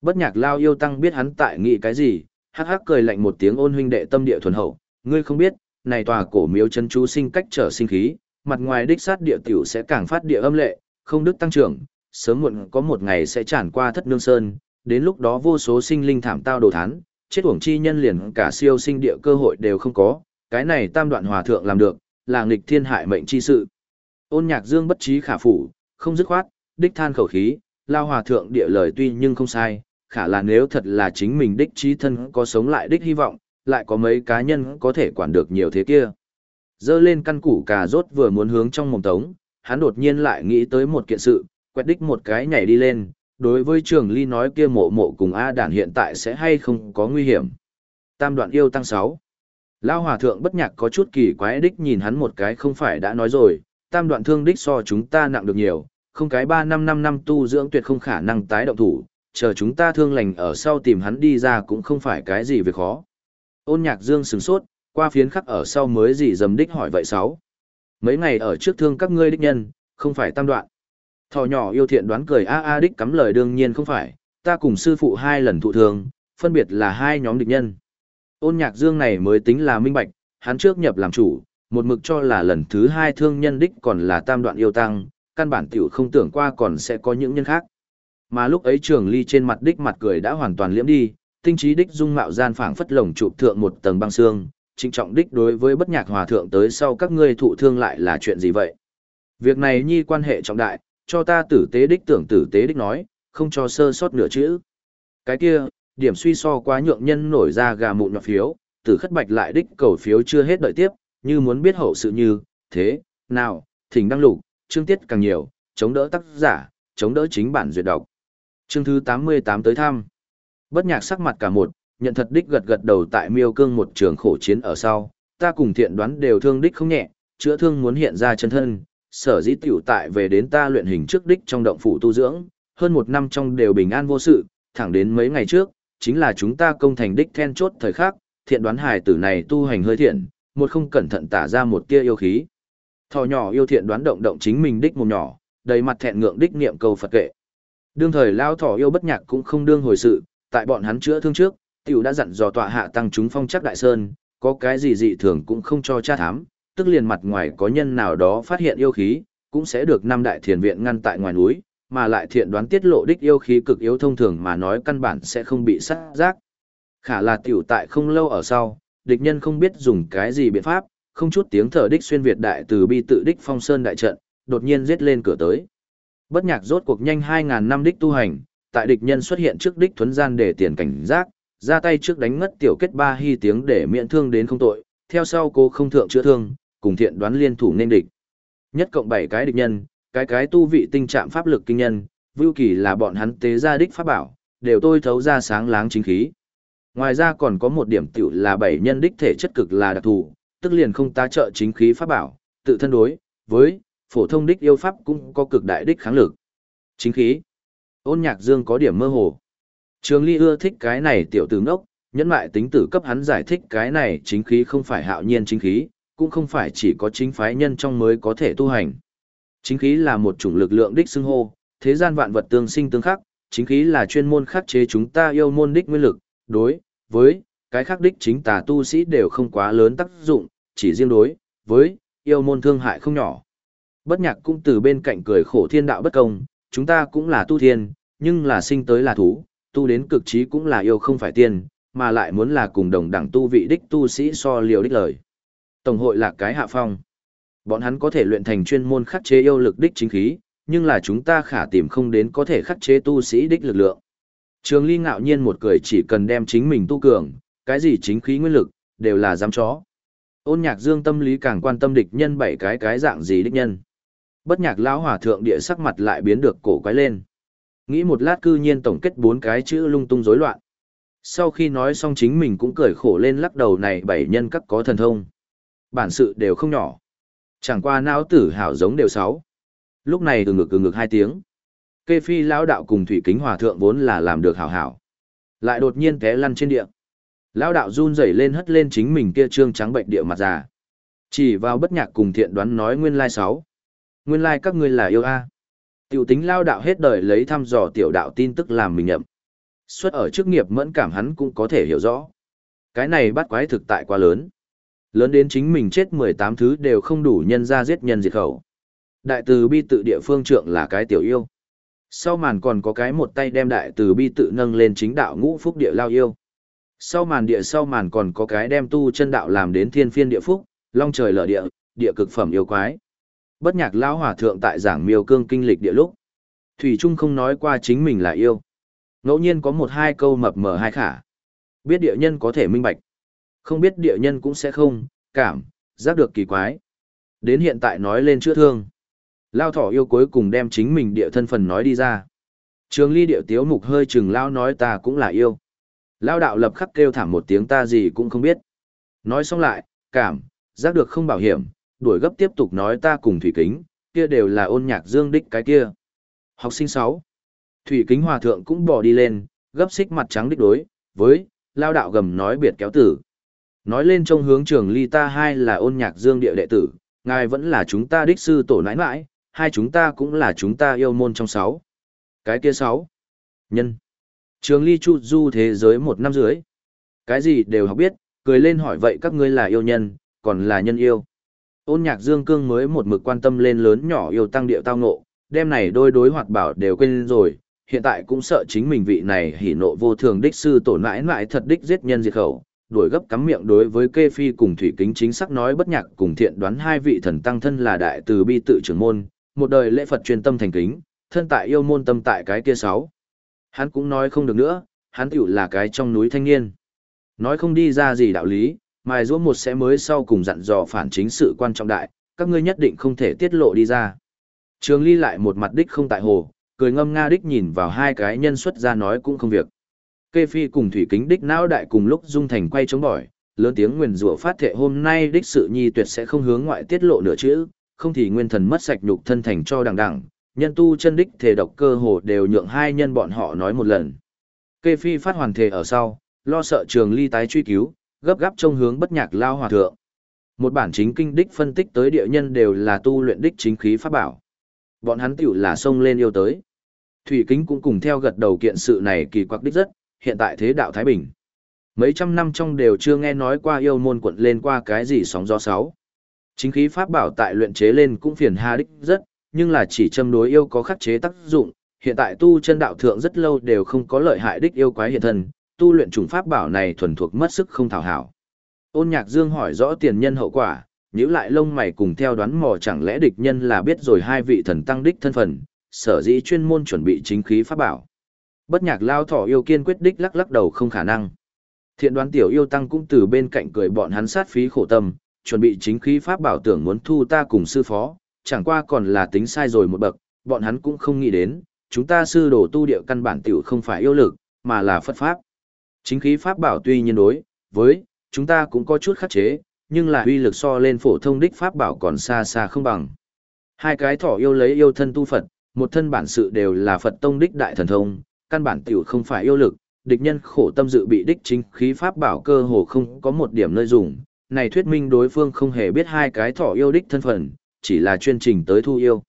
Bất nhạc lao yêu tăng biết hắn tại nghĩ cái gì, hắc hắc cười lạnh một tiếng ôn huynh đệ tâm địa thuần hậu, ngươi không biết, này tòa cổ miếu chân chú sinh cách trở sinh khí, mặt ngoài đích sát địa tiểu sẽ càng phát địa âm lệ, không đức tăng trưởng, sớm muộn có một ngày sẽ tràn qua thất nương sơn, đến lúc đó vô số sinh linh thảm tao đồ thán, chết uổng chi nhân liền cả siêu sinh địa cơ hội đều không có, cái này tam đoạn hòa thượng làm được, là nghịch thiên hại mệnh chi sự. Ôn nhạc dương bất trí khả phủ, không dứt khoát, đích than khẩu khí, lao hòa thượng địa lời tuy nhưng không sai, khả là nếu thật là chính mình đích trí thân có sống lại đích hy vọng, lại có mấy cá nhân có thể quản được nhiều thế kia. Dơ lên căn củ cà rốt vừa muốn hướng trong mồm tống, hắn đột nhiên lại nghĩ tới một kiện sự, quẹt đích một cái nhảy đi lên, đối với trường ly nói kia mộ mộ cùng A đản hiện tại sẽ hay không có nguy hiểm. Tam đoạn yêu tăng 6. Lao hòa thượng bất nhạc có chút kỳ quái đích nhìn hắn một cái không phải đã nói rồi, tam đoạn thương đích so chúng ta nặng được nhiều, không cái 3 năm 5 năm tu dưỡng tuyệt không khả năng tái động thủ, chờ chúng ta thương lành ở sau tìm hắn đi ra cũng không phải cái gì việc khó. Ôn nhạc dương sừng sốt, qua phiến khắc ở sau mới gì dầm đích hỏi vậy sáu. Mấy ngày ở trước thương các ngươi đích nhân, không phải tam đoạn. Thỏ nhỏ yêu thiện đoán cười a a đích cắm lời đương nhiên không phải, ta cùng sư phụ hai lần thụ thương, phân biệt là hai nhóm địch nhân. Ôn nhạc dương này mới tính là minh bạch, hắn trước nhập làm chủ, một mực cho là lần thứ hai thương nhân đích còn là tam đoạn yêu tăng, căn bản tiểu không tưởng qua còn sẽ có những nhân khác. Mà lúc ấy trường ly trên mặt đích mặt cười đã hoàn toàn liễm đi, tinh trí đích dung mạo gian phảng phất lồng chụp thượng một tầng băng xương, trịnh trọng đích đối với bất nhạc hòa thượng tới sau các ngươi thụ thương lại là chuyện gì vậy? Việc này nhi quan hệ trọng đại, cho ta tử tế đích tưởng tử tế đích nói, không cho sơ sót nửa chữ. Cái kia, điểm suy so quá nhượng nhân nổi ra gà mụn nhọt phiếu, tử khất bạch lại đích cầu phiếu chưa hết đợi tiếp, như muốn biết hậu sự như, thế, nào, thỉnh đăng lục, chương tiết càng nhiều, chống đỡ tác giả, chống đỡ chính bản duyệt đọc. Chương thứ 88 tới thăm. Bất nhạc sắc mặt cả một, nhận thật đích gật gật đầu tại miêu cương một trường khổ chiến ở sau, ta cùng thiện đoán đều thương đích không nhẹ, chữa thương muốn hiện ra chân thân, sở dĩ tiểu tại về đến ta luyện hình trước đích trong động phủ tu dưỡng, hơn một năm trong đều bình an vô sự, thẳng đến mấy ngày trước, chính là chúng ta công thành đích then chốt thời khắc, thiện đoán hài tử này tu hành hơi thiện, một không cẩn thận tả ra một tia yêu khí. Thò nhỏ yêu thiện đoán động động chính mình đích mồm nhỏ, đầy mặt thẹn ngượng đích niệm cầu Phật kệ. Đương thời lao thỏ yêu bất nhạc cũng không đương hồi sự, tại bọn hắn chữa thương trước, tiểu đã dặn dò tọa hạ tăng chúng phong chắc đại sơn, có cái gì dị thường cũng không cho tra thám, tức liền mặt ngoài có nhân nào đó phát hiện yêu khí, cũng sẽ được năm đại thiền viện ngăn tại ngoài núi, mà lại thiện đoán tiết lộ đích yêu khí cực yếu thông thường mà nói căn bản sẽ không bị sát giác. Khả là tiểu tại không lâu ở sau, địch nhân không biết dùng cái gì biện pháp, không chút tiếng thở đích xuyên Việt đại từ bi tự đích phong sơn đại trận, đột nhiên giết lên cửa tới. Bất nhạc rốt cuộc nhanh 2.000 năm đích tu hành, tại địch nhân xuất hiện trước đích thuấn gian để tiền cảnh giác, ra tay trước đánh ngất tiểu kết ba hy tiếng để miễn thương đến không tội, theo sau cô không thượng chữa thương, cùng thiện đoán liên thủ nên địch. Nhất cộng 7 cái địch nhân, cái cái tu vị tinh trạm pháp lực kinh nhân, vưu kỳ là bọn hắn tế gia đích pháp bảo, đều tôi thấu ra sáng láng chính khí. Ngoài ra còn có một điểm tiểu là bảy nhân đích thể chất cực là đặc thù, tức liền không tá trợ chính khí pháp bảo, tự thân đối với phổ thông đích yêu pháp cũng có cực đại đích kháng lực. Chính khí. Ôn Nhạc Dương có điểm mơ hồ. Trường Ly ưa thích cái này tiểu tử ngốc, nhẫn mại tính tử cấp hắn giải thích cái này chính khí không phải hạo nhiên chính khí, cũng không phải chỉ có chính phái nhân trong mới có thể tu hành. Chính khí là một chủng lực lượng đích xưng hô, thế gian vạn vật tương sinh tương khắc, chính khí là chuyên môn khắc chế chúng ta yêu môn đích nguyên lực, đối với cái khắc đích chính tà tu sĩ đều không quá lớn tác dụng, chỉ riêng đối với yêu môn thương hại không nhỏ. Bất nhạc cũng từ bên cạnh cười khổ thiên đạo bất công, chúng ta cũng là tu thiên, nhưng là sinh tới là thú, tu đến cực trí cũng là yêu không phải tiên, mà lại muốn là cùng đồng đẳng tu vị đích tu sĩ so liều đích lời. Tổng hội là cái hạ phong. Bọn hắn có thể luyện thành chuyên môn khắc chế yêu lực đích chính khí, nhưng là chúng ta khả tìm không đến có thể khắc chế tu sĩ đích lực lượng. Trường Ly ngạo nhiên một cười chỉ cần đem chính mình tu cường, cái gì chính khí nguyên lực, đều là dám chó. Ôn nhạc dương tâm lý càng quan tâm địch nhân bảy cái cái dạng gì đích nhân. Bất nhạc lão hòa thượng địa sắc mặt lại biến được cổ quái lên. Nghĩ một lát cư nhiên tổng kết bốn cái chữ lung tung rối loạn. Sau khi nói xong chính mình cũng cười khổ lên lắc đầu này bảy nhân các có thần thông. Bản sự đều không nhỏ. Chẳng qua não tử hảo giống đều sáu. Lúc này từ ngực từ ngực hai tiếng. Kê phi lão đạo cùng thủy kính hòa thượng vốn là làm được hảo hảo. Lại đột nhiên té lăn trên địa. Lão đạo run rẩy lên hất lên chính mình kia trương trắng bệnh địa mặt già. Chỉ vào bất nhạc cùng thiện đoán nói nguyên lai sáu. Nguyên lai các ngươi là yêu a. Tiểu tính lao đạo hết đời lấy thăm dò tiểu đạo tin tức làm mình nhậm. Xuất ở chức nghiệp mẫn cảm hắn cũng có thể hiểu rõ. Cái này bắt quái thực tại quá lớn. Lớn đến chính mình chết 18 thứ đều không đủ nhân ra giết nhân diệt khẩu. Đại từ bi tự địa phương trượng là cái tiểu yêu. Sau màn còn có cái một tay đem đại từ bi tự nâng lên chính đạo ngũ phúc địa lao yêu. Sau màn địa sau màn còn có cái đem tu chân đạo làm đến thiên phiên địa phúc, long trời lở địa, địa cực phẩm yêu quái. Bất nhạc lão hòa thượng tại giảng miêu cương kinh lịch địa lúc. Thủy Trung không nói qua chính mình là yêu. Ngẫu nhiên có một hai câu mập mờ hai khả. Biết địa nhân có thể minh bạch. Không biết địa nhân cũng sẽ không, cảm, giác được kỳ quái. Đến hiện tại nói lên chữa thương. Lao thỏ yêu cuối cùng đem chính mình địa thân phần nói đi ra. Trường ly điệu tiếu mục hơi chừng lao nói ta cũng là yêu. Lao đạo lập khắc kêu thảm một tiếng ta gì cũng không biết. Nói xong lại, cảm, giác được không bảo hiểm, đuổi gấp tiếp tục nói ta cùng thủy kính, kia đều là ôn nhạc dương đích cái kia. Học sinh 6. Thủy kính hòa thượng cũng bỏ đi lên, gấp xích mặt trắng đích đối, với, lao đạo gầm nói biệt kéo tử. Nói lên trong hướng trường ly ta hai là ôn nhạc dương địa đệ tử, ngài vẫn là chúng ta đích sư tổ nãi nãi, hai chúng ta cũng là chúng ta yêu môn trong sáu. Cái kia sáu. Nhân. Trường ly chu du thế giới một năm dưới. Cái gì đều học biết, cười lên hỏi vậy các ngươi là yêu nhân, còn là nhân yêu. Ôn nhạc dương cương mới một mực quan tâm lên lớn nhỏ yêu tăng điệu tao ngộ, đêm này đôi đối hoạt bảo đều quên rồi, hiện tại cũng sợ chính mình vị này hỉ nộ vô thường đích sư tổ nãi nãi thật đích giết nhân diệt khẩu, đuổi gấp cắm miệng đối với kê phi cùng thủy kính chính xác nói bất nhạc cùng thiện đoán hai vị thần tăng thân là đại từ bi tự trưởng môn, một đời lễ Phật chuyên tâm thành kính, thân tại yêu môn tâm tại cái kia sáu. Hắn cũng nói không được nữa, hắn tiểu là cái trong núi thanh niên. Nói không đi ra gì đạo lý, mài giũa một sẽ mới sau cùng dặn dò phản chính sự quan trọng đại, các ngươi nhất định không thể tiết lộ đi ra. Trường ly lại một mặt đích không tại hồ, cười ngâm nga đích nhìn vào hai cái nhân xuất ra nói cũng không việc. Kê phi cùng thủy kính đích não đại cùng lúc dung thành quay chống bỏi, lớn tiếng nguyền rủa phát thệ hôm nay đích sự nhi tuyệt sẽ không hướng ngoại tiết lộ nửa chữ, không thì nguyên thần mất sạch nhục thân thành cho đằng đằng, nhân tu chân đích thể độc cơ hồ đều nhượng hai nhân bọn họ nói một lần. Kê phi phát hoàn thể ở sau, lo sợ trường ly tái truy cứu, gấp gáp trông hướng bất nhạc lao hòa thượng. Một bản chính kinh đích phân tích tới địa nhân đều là tu luyện đích chính khí pháp bảo. Bọn hắn tiểu là xông lên yêu tới. Thủy kính cũng cùng theo gật đầu kiện sự này kỳ quặc đích rất, hiện tại thế đạo Thái Bình. Mấy trăm năm trong đều chưa nghe nói qua yêu môn quận lên qua cái gì sóng gió sáu. Chính khí pháp bảo tại luyện chế lên cũng phiền hà đích rất, nhưng là chỉ châm đối yêu có khắc chế tác dụng, hiện tại tu chân đạo thượng rất lâu đều không có lợi hại đích yêu quái hiện thân, tu luyện chủng pháp bảo này thuần thuộc mất sức không thảo hảo. Ôn Nhạc Dương hỏi rõ tiền nhân hậu quả, nhíu lại lông mày cùng theo đoán mò chẳng lẽ địch nhân là biết rồi hai vị thần tăng đích thân phận, sở dĩ chuyên môn chuẩn bị chính khí pháp bảo. Bất Nhạc lao thỏ yêu kiên quyết đích lắc lắc đầu không khả năng. Thiện đoán tiểu yêu tăng cũng từ bên cạnh cười bọn hắn sát phí khổ tâm, chuẩn bị chính khí pháp bảo tưởng muốn thu ta cùng sư phó, chẳng qua còn là tính sai rồi một bậc, bọn hắn cũng không nghĩ đến, chúng ta sư đồ tu địa căn bản tiểu không phải yêu lực, mà là Phật Pháp. Chính khí pháp bảo tuy nhiên đối, với, chúng ta cũng có chút khắc chế, nhưng là uy lực so lên phổ thông đích pháp bảo còn xa xa không bằng. Hai cái thỏ yêu lấy yêu thân tu Phật, một thân bản sự đều là Phật tông đích đại thần thông, căn bản tiểu không phải yêu lực, địch nhân khổ tâm dự bị đích chính khí pháp bảo cơ hồ không có một điểm nơi dùng, này thuyết minh đối phương không hề biết hai cái thỏ yêu đích thân phận, chỉ là chuyên trình tới thu yêu.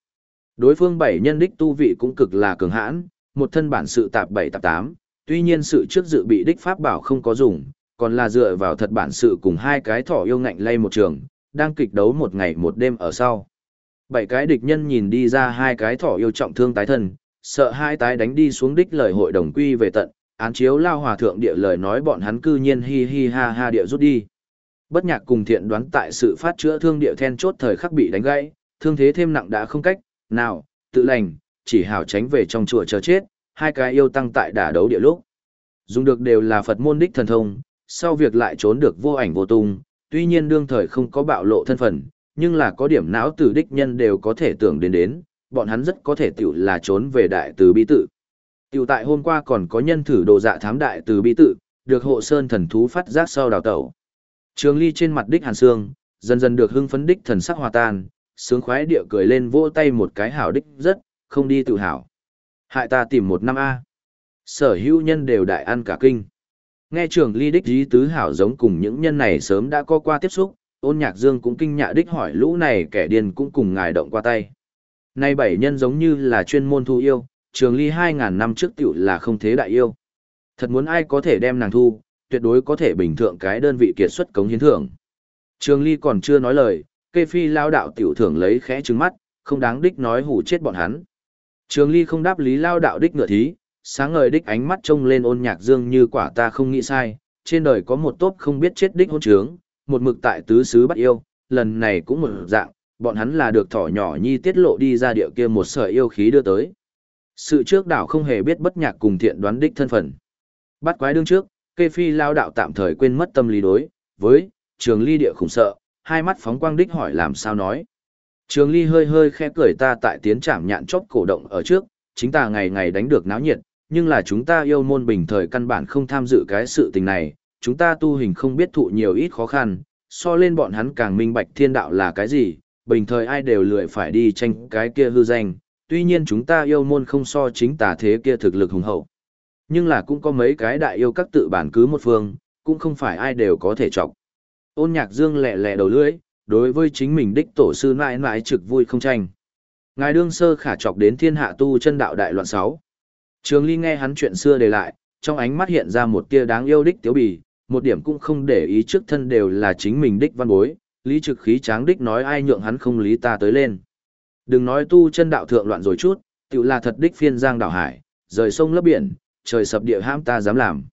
Đối phương bảy nhân đích tu vị cũng cực là cường hãn, một thân bản sự tạp bảy tạp tám, tuy nhiên sự trước dự bị đích pháp bảo không có dùng, còn là dựa vào thật bản sự cùng hai cái thỏ yêu ngạnh lay một trường, đang kịch đấu một ngày một đêm ở sau. Bảy cái địch nhân nhìn đi ra hai cái thỏ yêu trọng thương tái thân, sợ hai tái đánh đi xuống đích lời hội đồng quy về tận, án chiếu lao hòa thượng địa lời nói bọn hắn cư nhiên hi hi ha ha địa rút đi. Bất nhạc cùng thiện đoán tại sự phát chữa thương địa then chốt thời khắc bị đánh gãy, thương thế thêm nặng đã không cách, nào, tự lành, chỉ hảo tránh về trong chùa chờ chết, hai cái yêu tăng tại đả đấu địa lúc. Dùng được đều là Phật môn đích thần thông, sau việc lại trốn được vô ảnh vô tung, tuy nhiên đương thời không có bạo lộ thân phận, nhưng là có điểm não tử đích nhân đều có thể tưởng đến đến, bọn hắn rất có thể tiểu là trốn về đại từ bi tự. Tiểu tại hôm qua còn có nhân thử đồ dạ thám đại từ bi tự, được hộ sơn thần thú phát giác sau đào tẩu. Trường ly trên mặt đích hàn xương, dần dần được hưng phấn đích thần sắc hòa tan, sướng khoái địa cười lên vỗ tay một cái hảo đích rất, không đi tự hảo. Hại ta tìm một năm A. Sở hữu nhân đều đại ăn cả kinh. Nghe trường ly đích dí tứ hảo giống cùng những nhân này sớm đã có qua tiếp xúc, ôn nhạc dương cũng kinh nhạ đích hỏi lũ này kẻ điên cũng cùng ngài động qua tay. Nay bảy nhân giống như là chuyên môn thu yêu, trường ly 2.000 năm trước tiểu là không thế đại yêu. Thật muốn ai có thể đem nàng thu, tuyệt đối có thể bình thượng cái đơn vị kiệt xuất cống hiến thưởng. Trường ly còn chưa nói lời, kê phi lao đạo tiểu thưởng lấy khẽ trứng mắt, không đáng đích nói hủ chết bọn hắn. Trường ly không đáp lý lao đạo đích ngựa thí, sáng ngời đích ánh mắt trông lên ôn nhạc dương như quả ta không nghĩ sai, trên đời có một tốp không biết chết đích hôn trướng, một mực tại tứ xứ bắt yêu, lần này cũng một dạng, bọn hắn là được thỏ nhỏ nhi tiết lộ đi ra địa kia một sợi yêu khí đưa tới. Sự trước đảo không hề biết bất nhạc cùng thiện đoán đích thân phận. Bắt quái đương trước, kê phi lao đạo tạm thời quên mất tâm lý đối, với, trường ly địa khủng sợ, hai mắt phóng quang đích hỏi làm sao nói. Trường ly hơi hơi khẽ cười ta tại tiến trảm nhạn chóp cổ động ở trước, chính ta ngày ngày đánh được náo nhiệt, nhưng là chúng ta yêu môn bình thời căn bản không tham dự cái sự tình này, chúng ta tu hình không biết thụ nhiều ít khó khăn, so lên bọn hắn càng minh bạch thiên đạo là cái gì, bình thời ai đều lười phải đi tranh cái kia hư danh, tuy nhiên chúng ta yêu môn không so chính tà thế kia thực lực hùng hậu. Nhưng là cũng có mấy cái đại yêu các tự bản cứ một phương, cũng không phải ai đều có thể chọc. Ôn nhạc dương lẹ lẹ đầu lưỡi, đối với chính mình đích tổ sư mãi mãi trực vui không tranh. Ngài đương sơ khả chọc đến thiên hạ tu chân đạo đại loạn sáu. Trường Ly nghe hắn chuyện xưa để lại, trong ánh mắt hiện ra một tia đáng yêu đích tiếu bì, một điểm cũng không để ý trước thân đều là chính mình đích văn bối, lý trực khí tráng đích nói ai nhượng hắn không lý ta tới lên. Đừng nói tu chân đạo thượng loạn rồi chút, tự là thật đích phiên giang đảo hải, rời sông lấp biển, trời sập địa hãm ta dám làm.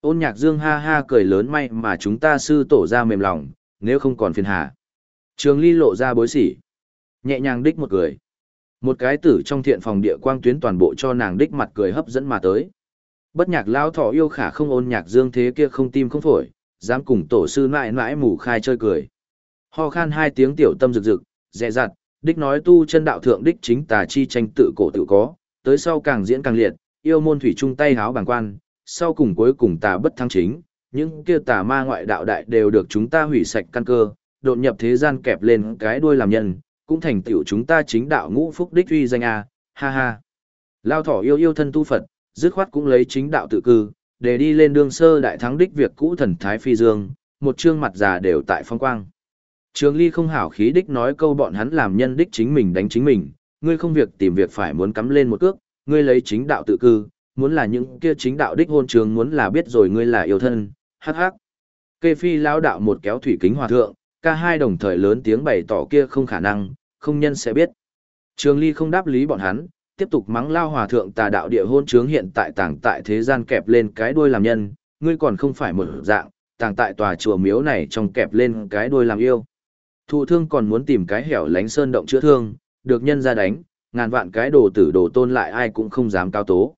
Ôn nhạc dương ha ha cười lớn may mà chúng ta sư tổ ra mềm lòng, nếu không còn phiền hà. Trường ly lộ ra bối sỉ. Nhẹ nhàng đích một cười. Một cái tử trong thiện phòng địa quang tuyến toàn bộ cho nàng đích mặt cười hấp dẫn mà tới. Bất nhạc lao thọ yêu khả không ôn nhạc dương thế kia không tim không phổi, dám cùng tổ sư mãi mãi mù khai chơi cười. Ho khan hai tiếng tiểu tâm rực rực, dè dặt, đích nói tu chân đạo thượng đích chính tà chi tranh tự cổ tự có, tới sau càng diễn càng liệt, yêu môn thủy chung tay háo bàng quan, sau cùng cuối cùng tà bất thăng chính, những kia tà ma ngoại đạo đại đều được chúng ta hủy sạch căn cơ, đột nhập thế gian kẹp lên cái đuôi làm nhân, cũng thành tiểu chúng ta chính đạo ngũ phúc đích uy danh a, ha ha. Lao thỏ yêu yêu thân tu Phật, dứt khoát cũng lấy chính đạo tự cư, để đi lên đường sơ đại thắng đích việc cũ thần thái phi dương, một trương mặt già đều tại phong quang. Trường Ly không hảo khí đích nói câu bọn hắn làm nhân đích chính mình đánh chính mình, ngươi không việc tìm việc phải muốn cắm lên một cước, ngươi lấy chính đạo tự cư, muốn là những kia chính đạo đích hôn trường muốn là biết rồi ngươi là yêu thân, hắc hắc. Kê phi lão đạo một kéo thủy kính hòa thượng, ca hai đồng thời lớn tiếng bày tỏ kia không khả năng, không nhân sẽ biết. Trường Ly không đáp lý bọn hắn, tiếp tục mắng lao hòa thượng tà đạo địa hôn trướng hiện tại tàng tại thế gian kẹp lên cái đuôi làm nhân, ngươi còn không phải một dạng, tàng tại tòa chùa miếu này trong kẹp lên cái đuôi làm yêu. Thụ thương còn muốn tìm cái hẻo lánh sơn động chữa thương, được nhân ra đánh, ngàn vạn cái đồ tử đồ tôn lại ai cũng không dám cao tố.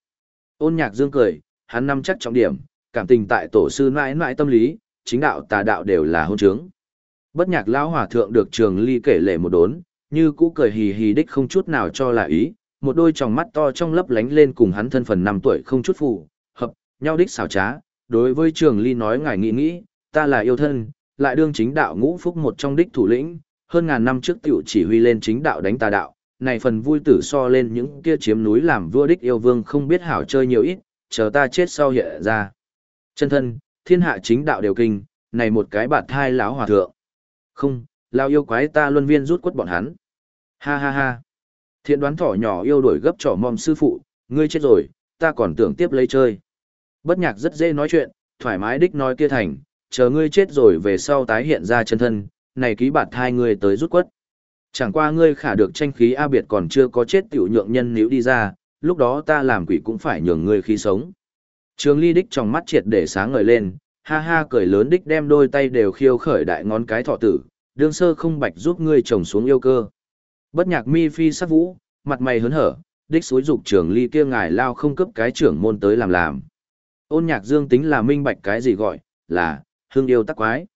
Ôn nhạc dương cười, hắn nắm chắc trọng điểm, cảm tình tại tổ sư mãi mãi tâm lý, chính đạo tà đạo đều là hôn trướng. Bất nhạc lão hòa thượng được trường ly kể lệ một đốn, như cũ cười hì hì đích không chút nào cho là ý, một đôi tròng mắt to trong lấp lánh lên cùng hắn thân phần năm tuổi không chút phù, hợp, nhau đích xào trá, đối với trường ly nói ngài nghĩ nghĩ, ta là yêu thân, lại đương chính đạo ngũ phúc một trong đích thủ lĩnh, hơn ngàn năm trước tiểu chỉ huy lên chính đạo đánh tà đạo, này phần vui tử so lên những kia chiếm núi làm vua đích yêu vương không biết hảo chơi nhiều ít, chờ ta chết sau hiện ra. Chân thân, thiên hạ chính đạo đều kinh, này một cái bạt thai lão hòa thượng. Không, lao yêu quái ta luân viên rút quất bọn hắn. Ha ha ha. Thiện đoán thỏ nhỏ yêu đổi gấp trỏ mom sư phụ, ngươi chết rồi, ta còn tưởng tiếp lấy chơi. Bất nhạc rất dễ nói chuyện, thoải mái đích nói kia thành, chờ ngươi chết rồi về sau tái hiện ra chân thân, này ký bạt hai người tới rút quất. Chẳng qua ngươi khả được tranh khí A biệt còn chưa có chết tiểu nhượng nhân nếu đi ra, lúc đó ta làm quỷ cũng phải nhường ngươi khí sống. Trường ly đích trong mắt triệt để sáng ngời lên, ha ha cười lớn đích đem đôi tay đều khiêu khởi đại ngón cái thọ tử, đương sơ không bạch giúp ngươi trồng xuống yêu cơ. Bất nhạc mi phi sắc vũ, mặt mày hớn hở, đích suối dục trường ly kia ngài lao không cấp cái trưởng môn tới làm làm. Ôn nhạc dương tính là minh bạch cái gì gọi, là, hương yêu tắc quái.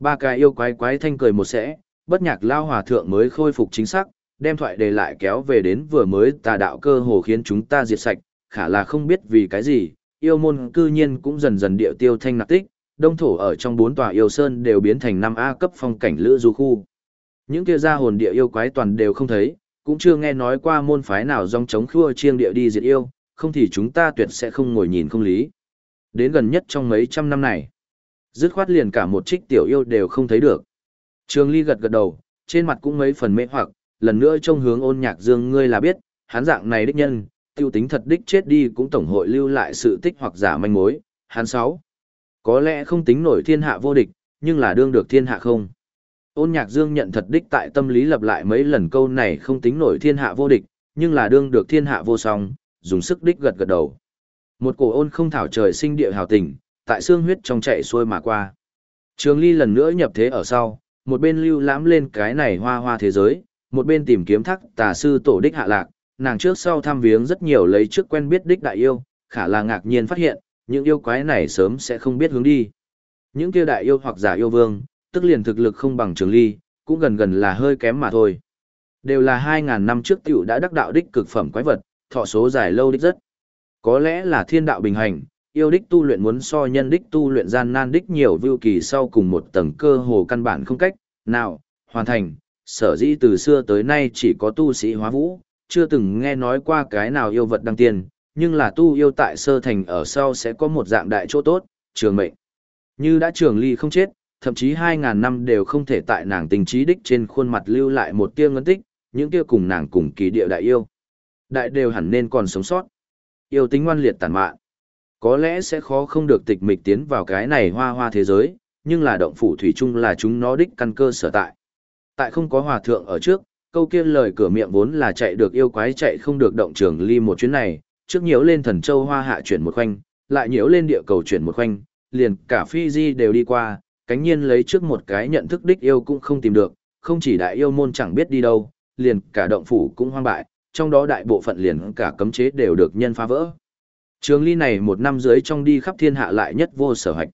Ba cái yêu quái quái thanh cười một sẽ, bất nhạc lao hòa thượng mới khôi phục chính xác, đem thoại đề lại kéo về đến vừa mới tà đạo cơ hồ khiến chúng ta diệt sạch, khả là không biết vì cái gì, yêu môn cư nhiên cũng dần dần điệu tiêu thanh nạp tích, đông thổ ở trong bốn tòa yêu sơn đều biến thành năm A cấp phong cảnh lữ du khu. Những kia ra hồn địa yêu quái toàn đều không thấy, cũng chưa nghe nói qua môn phái nào dòng chống khua chiêng địa đi diệt yêu, không thì chúng ta tuyệt sẽ không ngồi nhìn không lý. Đến gần nhất trong mấy trăm năm này, dứt khoát liền cả một trích tiểu yêu đều không thấy được. Trường Ly gật gật đầu, trên mặt cũng mấy phần mê hoặc, lần nữa trông hướng ôn nhạc dương ngươi là biết, hắn dạng này đích nhân, tiêu tính thật đích chết đi cũng tổng hội lưu lại sự tích hoặc giả manh mối, hắn sáu. Có lẽ không tính nổi thiên hạ vô địch, nhưng là đương được thiên hạ không. Ôn nhạc dương nhận thật đích tại tâm lý lặp lại mấy lần câu này không tính nổi thiên hạ vô địch, nhưng là đương được thiên hạ vô song, dùng sức đích gật gật đầu. Một cổ ôn không thảo trời sinh địa hào tình, tại xương huyết trong chạy xuôi mà qua. Trường ly lần nữa nhập thế ở sau, một bên lưu lãm lên cái này hoa hoa thế giới, một bên tìm kiếm thắc tà sư tổ đích hạ lạc, nàng trước sau thăm viếng rất nhiều lấy trước quen biết đích đại yêu, khả là ngạc nhiên phát hiện, những yêu quái này sớm sẽ không biết hướng đi. Những kia đại yêu hoặc giả yêu vương, tức liền thực lực không bằng trường ly, cũng gần gần là hơi kém mà thôi. Đều là 2000 năm trước tiểu đã đắc đạo đích cực phẩm quái vật, thọ số dài lâu đích rất. Có lẽ là thiên đạo bình hành, yêu đích tu luyện muốn so nhân đích tu luyện gian nan đích nhiều vưu kỳ sau cùng một tầng cơ hồ căn bản không cách, nào, hoàn thành, sở dĩ từ xưa tới nay chỉ có tu sĩ hóa vũ, chưa từng nghe nói qua cái nào yêu vật đăng tiên, nhưng là tu yêu tại sơ thành ở sau sẽ có một dạng đại chỗ tốt, trường mệnh. Như đã trường ly không chết, thậm chí hai ngàn năm đều không thể tại nàng tình trí đích trên khuôn mặt lưu lại một tia ngân tích, những tia cùng nàng cùng kỳ địa đại yêu. Đại đều hẳn nên còn sống sót. Yêu tính ngoan liệt tàn mạn. Có lẽ sẽ khó không được tịch mịch tiến vào cái này hoa hoa thế giới, nhưng là động phủ thủy chung là chúng nó đích căn cơ sở tại. Tại không có hòa thượng ở trước, câu kia lời cửa miệng vốn là chạy được yêu quái chạy không được động trường ly một chuyến này, trước nhiễu lên thần châu hoa hạ chuyển một khoanh, lại nhiễu lên địa cầu chuyển một khoanh, liền cả phi di đều đi qua, cánh nhiên lấy trước một cái nhận thức đích yêu cũng không tìm được, không chỉ đại yêu môn chẳng biết đi đâu, liền cả động phủ cũng hoang bại, trong đó đại bộ phận liền cả cấm chế đều được nhân phá vỡ. Trường ly này một năm dưới trong đi khắp thiên hạ lại nhất vô sở hạch.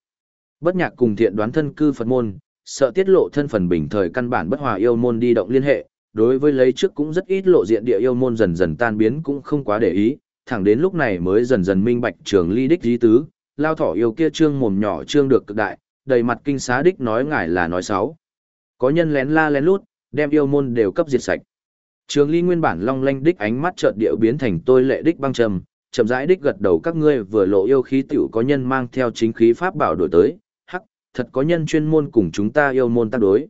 Bất nhạc cùng thiện đoán thân cư Phật môn, sợ tiết lộ thân phần bình thời căn bản bất hòa yêu môn đi động liên hệ, đối với lấy trước cũng rất ít lộ diện địa yêu môn dần dần tan biến cũng không quá để ý, thẳng đến lúc này mới dần dần minh bạch trường ly đích dí tứ, lao thỏ yêu kia trương mồm nhỏ trương được cực đại, đầy mặt kinh xá đích nói ngài là nói xấu. Có nhân lén la lén lút, đem yêu môn đều cấp diệt sạch. Trường ly nguyên bản long lanh đích ánh mắt chợt điệu biến thành tôi lệ đích băng trầm, chậm rãi đích gật đầu các ngươi vừa lộ yêu khí tiểu có nhân mang theo chính khí pháp bảo đổi tới, hắc, thật có nhân chuyên môn cùng chúng ta yêu môn tác đối.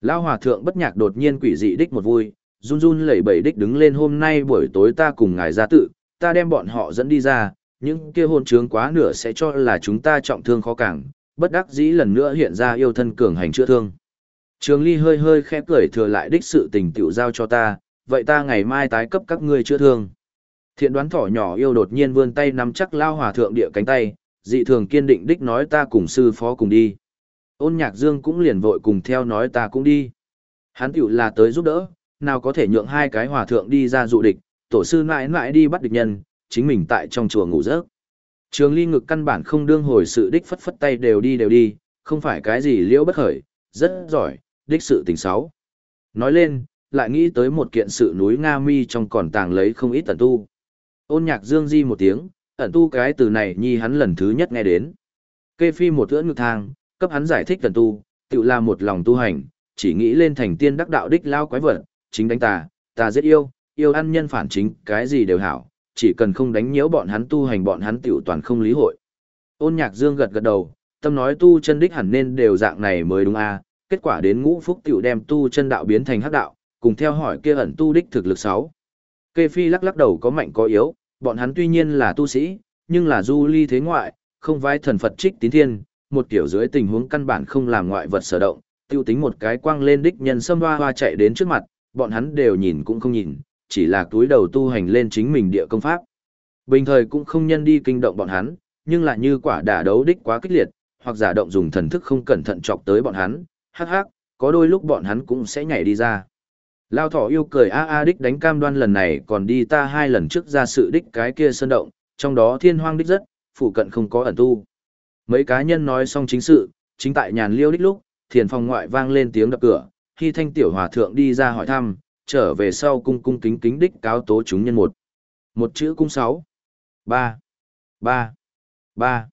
Lão hòa thượng bất nhạc đột nhiên quỷ dị đích một vui, run run lẩy bẩy đích đứng lên hôm nay buổi tối ta cùng ngài ra tự, ta đem bọn họ dẫn đi ra, những kia hôn trướng quá nửa sẽ cho là chúng ta trọng thương khó cảng, bất đắc dĩ lần nữa hiện ra yêu thân cường hành chữa thương. Trường Ly hơi hơi khẽ cười thừa lại đích sự tình tiểu giao cho ta, vậy ta ngày mai tái cấp các ngươi chữa thương. Thiện đoán thỏ nhỏ yêu đột nhiên vươn tay nắm chắc lao hòa thượng địa cánh tay, dị thường kiên định đích nói ta cùng sư phó cùng đi. Ôn nhạc dương cũng liền vội cùng theo nói ta cũng đi. Hắn tiểu là tới giúp đỡ, nào có thể nhượng hai cái hòa thượng đi ra dụ địch, tổ sư mãi mãi đi bắt địch nhân, chính mình tại trong chùa ngủ giấc. Trường ly ngực căn bản không đương hồi sự đích phất phất tay đều đi đều đi, không phải cái gì liễu bất khởi, rất giỏi, đích sự tình xấu. Nói lên, lại nghĩ tới một kiện sự núi Nga Mi trong còn tàng lấy không ít tần tu. Ôn nhạc dương di một tiếng, ẩn tu cái từ này nhi hắn lần thứ nhất nghe đến. Kê phi một ưỡn ngực thang, cấp hắn giải thích ẩn tu, tự là một lòng tu hành, chỉ nghĩ lên thành tiên đắc đạo đích lao quái vật, chính đánh tà, tà giết yêu, yêu ăn nhân phản chính, cái gì đều hảo, chỉ cần không đánh nhiễu bọn hắn tu hành bọn hắn tiểu toàn không lý hội. Ôn nhạc dương gật gật đầu, tâm nói tu chân đích hẳn nên đều dạng này mới đúng a kết quả đến ngũ phúc tiểu đem tu chân đạo biến thành hắc đạo, cùng theo hỏi kia ẩn tu đích thực lực sáu. Kê Phi lắc lắc đầu có mạnh có yếu, bọn hắn tuy nhiên là tu sĩ, nhưng là du ly thế ngoại, không vai thần Phật trích tín thiên, một kiểu dưới tình huống căn bản không làm ngoại vật sở động, tiêu tính một cái quang lên đích nhân xâm hoa hoa chạy đến trước mặt, bọn hắn đều nhìn cũng không nhìn, chỉ là túi đầu tu hành lên chính mình địa công pháp. Bình thời cũng không nhân đi kinh động bọn hắn, nhưng lại như quả đả đấu đích quá kích liệt, hoặc giả động dùng thần thức không cẩn thận chọc tới bọn hắn, hắc hắc, có đôi lúc bọn hắn cũng sẽ nhảy đi ra. Lao thỏ yêu cười a a đích đánh cam đoan lần này còn đi ta hai lần trước ra sự đích cái kia sơn động, trong đó thiên hoang đích rất, phụ cận không có ẩn tu. Mấy cá nhân nói xong chính sự, chính tại nhàn liêu đích lúc, thiền phòng ngoại vang lên tiếng đập cửa, khi thanh tiểu hòa thượng đi ra hỏi thăm, trở về sau cung cung kính kính đích cáo tố chúng nhân một. Một chữ cung sáu. Ba. Ba. Ba.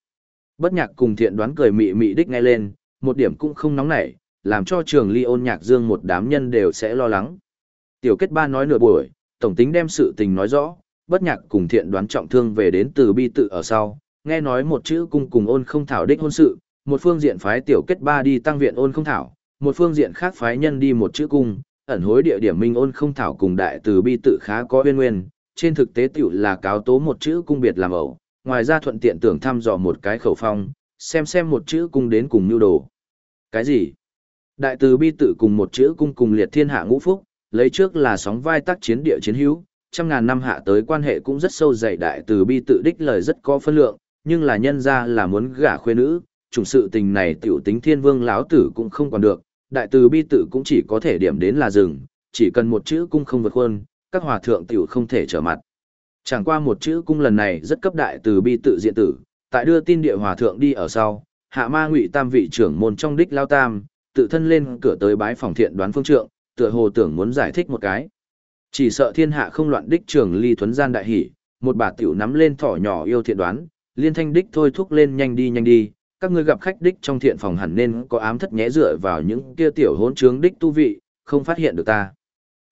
Bất nhạc cùng thiện đoán cười mị mị đích ngay lên, một điểm cũng không nóng nảy, làm cho trường ly ôn nhạc dương một đám nhân đều sẽ lo lắng. Tiểu kết ba nói nửa buổi, tổng tính đem sự tình nói rõ, bất nhạc cùng thiện đoán trọng thương về đến từ bi tự ở sau, nghe nói một chữ cung cùng ôn không thảo đích hôn sự, một phương diện phái tiểu kết ba đi tăng viện ôn không thảo, một phương diện khác phái nhân đi một chữ cung, ẩn hối địa điểm minh ôn không thảo cùng đại từ bi tự khá có uyên nguyên, trên thực tế tiểu là cáo tố một chữ cung biệt làm ẩu, ngoài ra thuận tiện tưởng thăm dò một cái khẩu phong, xem xem một chữ cung đến cùng nhu đồ. Cái gì? Đại từ bi tự cùng một chữ cung cùng liệt thiên hạ ngũ phúc, lấy trước là sóng vai tác chiến địa chiến hữu, trăm ngàn năm hạ tới quan hệ cũng rất sâu dày đại từ bi tự đích lời rất có phân lượng, nhưng là nhân ra là muốn gả khuê nữ, chủng sự tình này tiểu tính thiên vương lão tử cũng không còn được, đại từ bi tự cũng chỉ có thể điểm đến là rừng, chỉ cần một chữ cung không vượt khuôn, các hòa thượng tiểu không thể trở mặt. Chẳng qua một chữ cung lần này rất cấp đại từ bi tự diện tử, tại đưa tin địa hòa thượng đi ở sau, hạ ma ngụy tam vị trưởng môn trong đích lao tam, tự thân lên cửa tới bái phòng thiện đoán phương trượng, tựa hồ tưởng muốn giải thích một cái. Chỉ sợ thiên hạ không loạn đích trường ly thuấn gian đại hỉ, một bà tiểu nắm lên thỏ nhỏ yêu thiện đoán, liên thanh đích thôi thúc lên nhanh đi nhanh đi, các ngươi gặp khách đích trong thiện phòng hẳn nên có ám thất nhé dựa vào những kia tiểu hỗn trướng đích tu vị, không phát hiện được ta.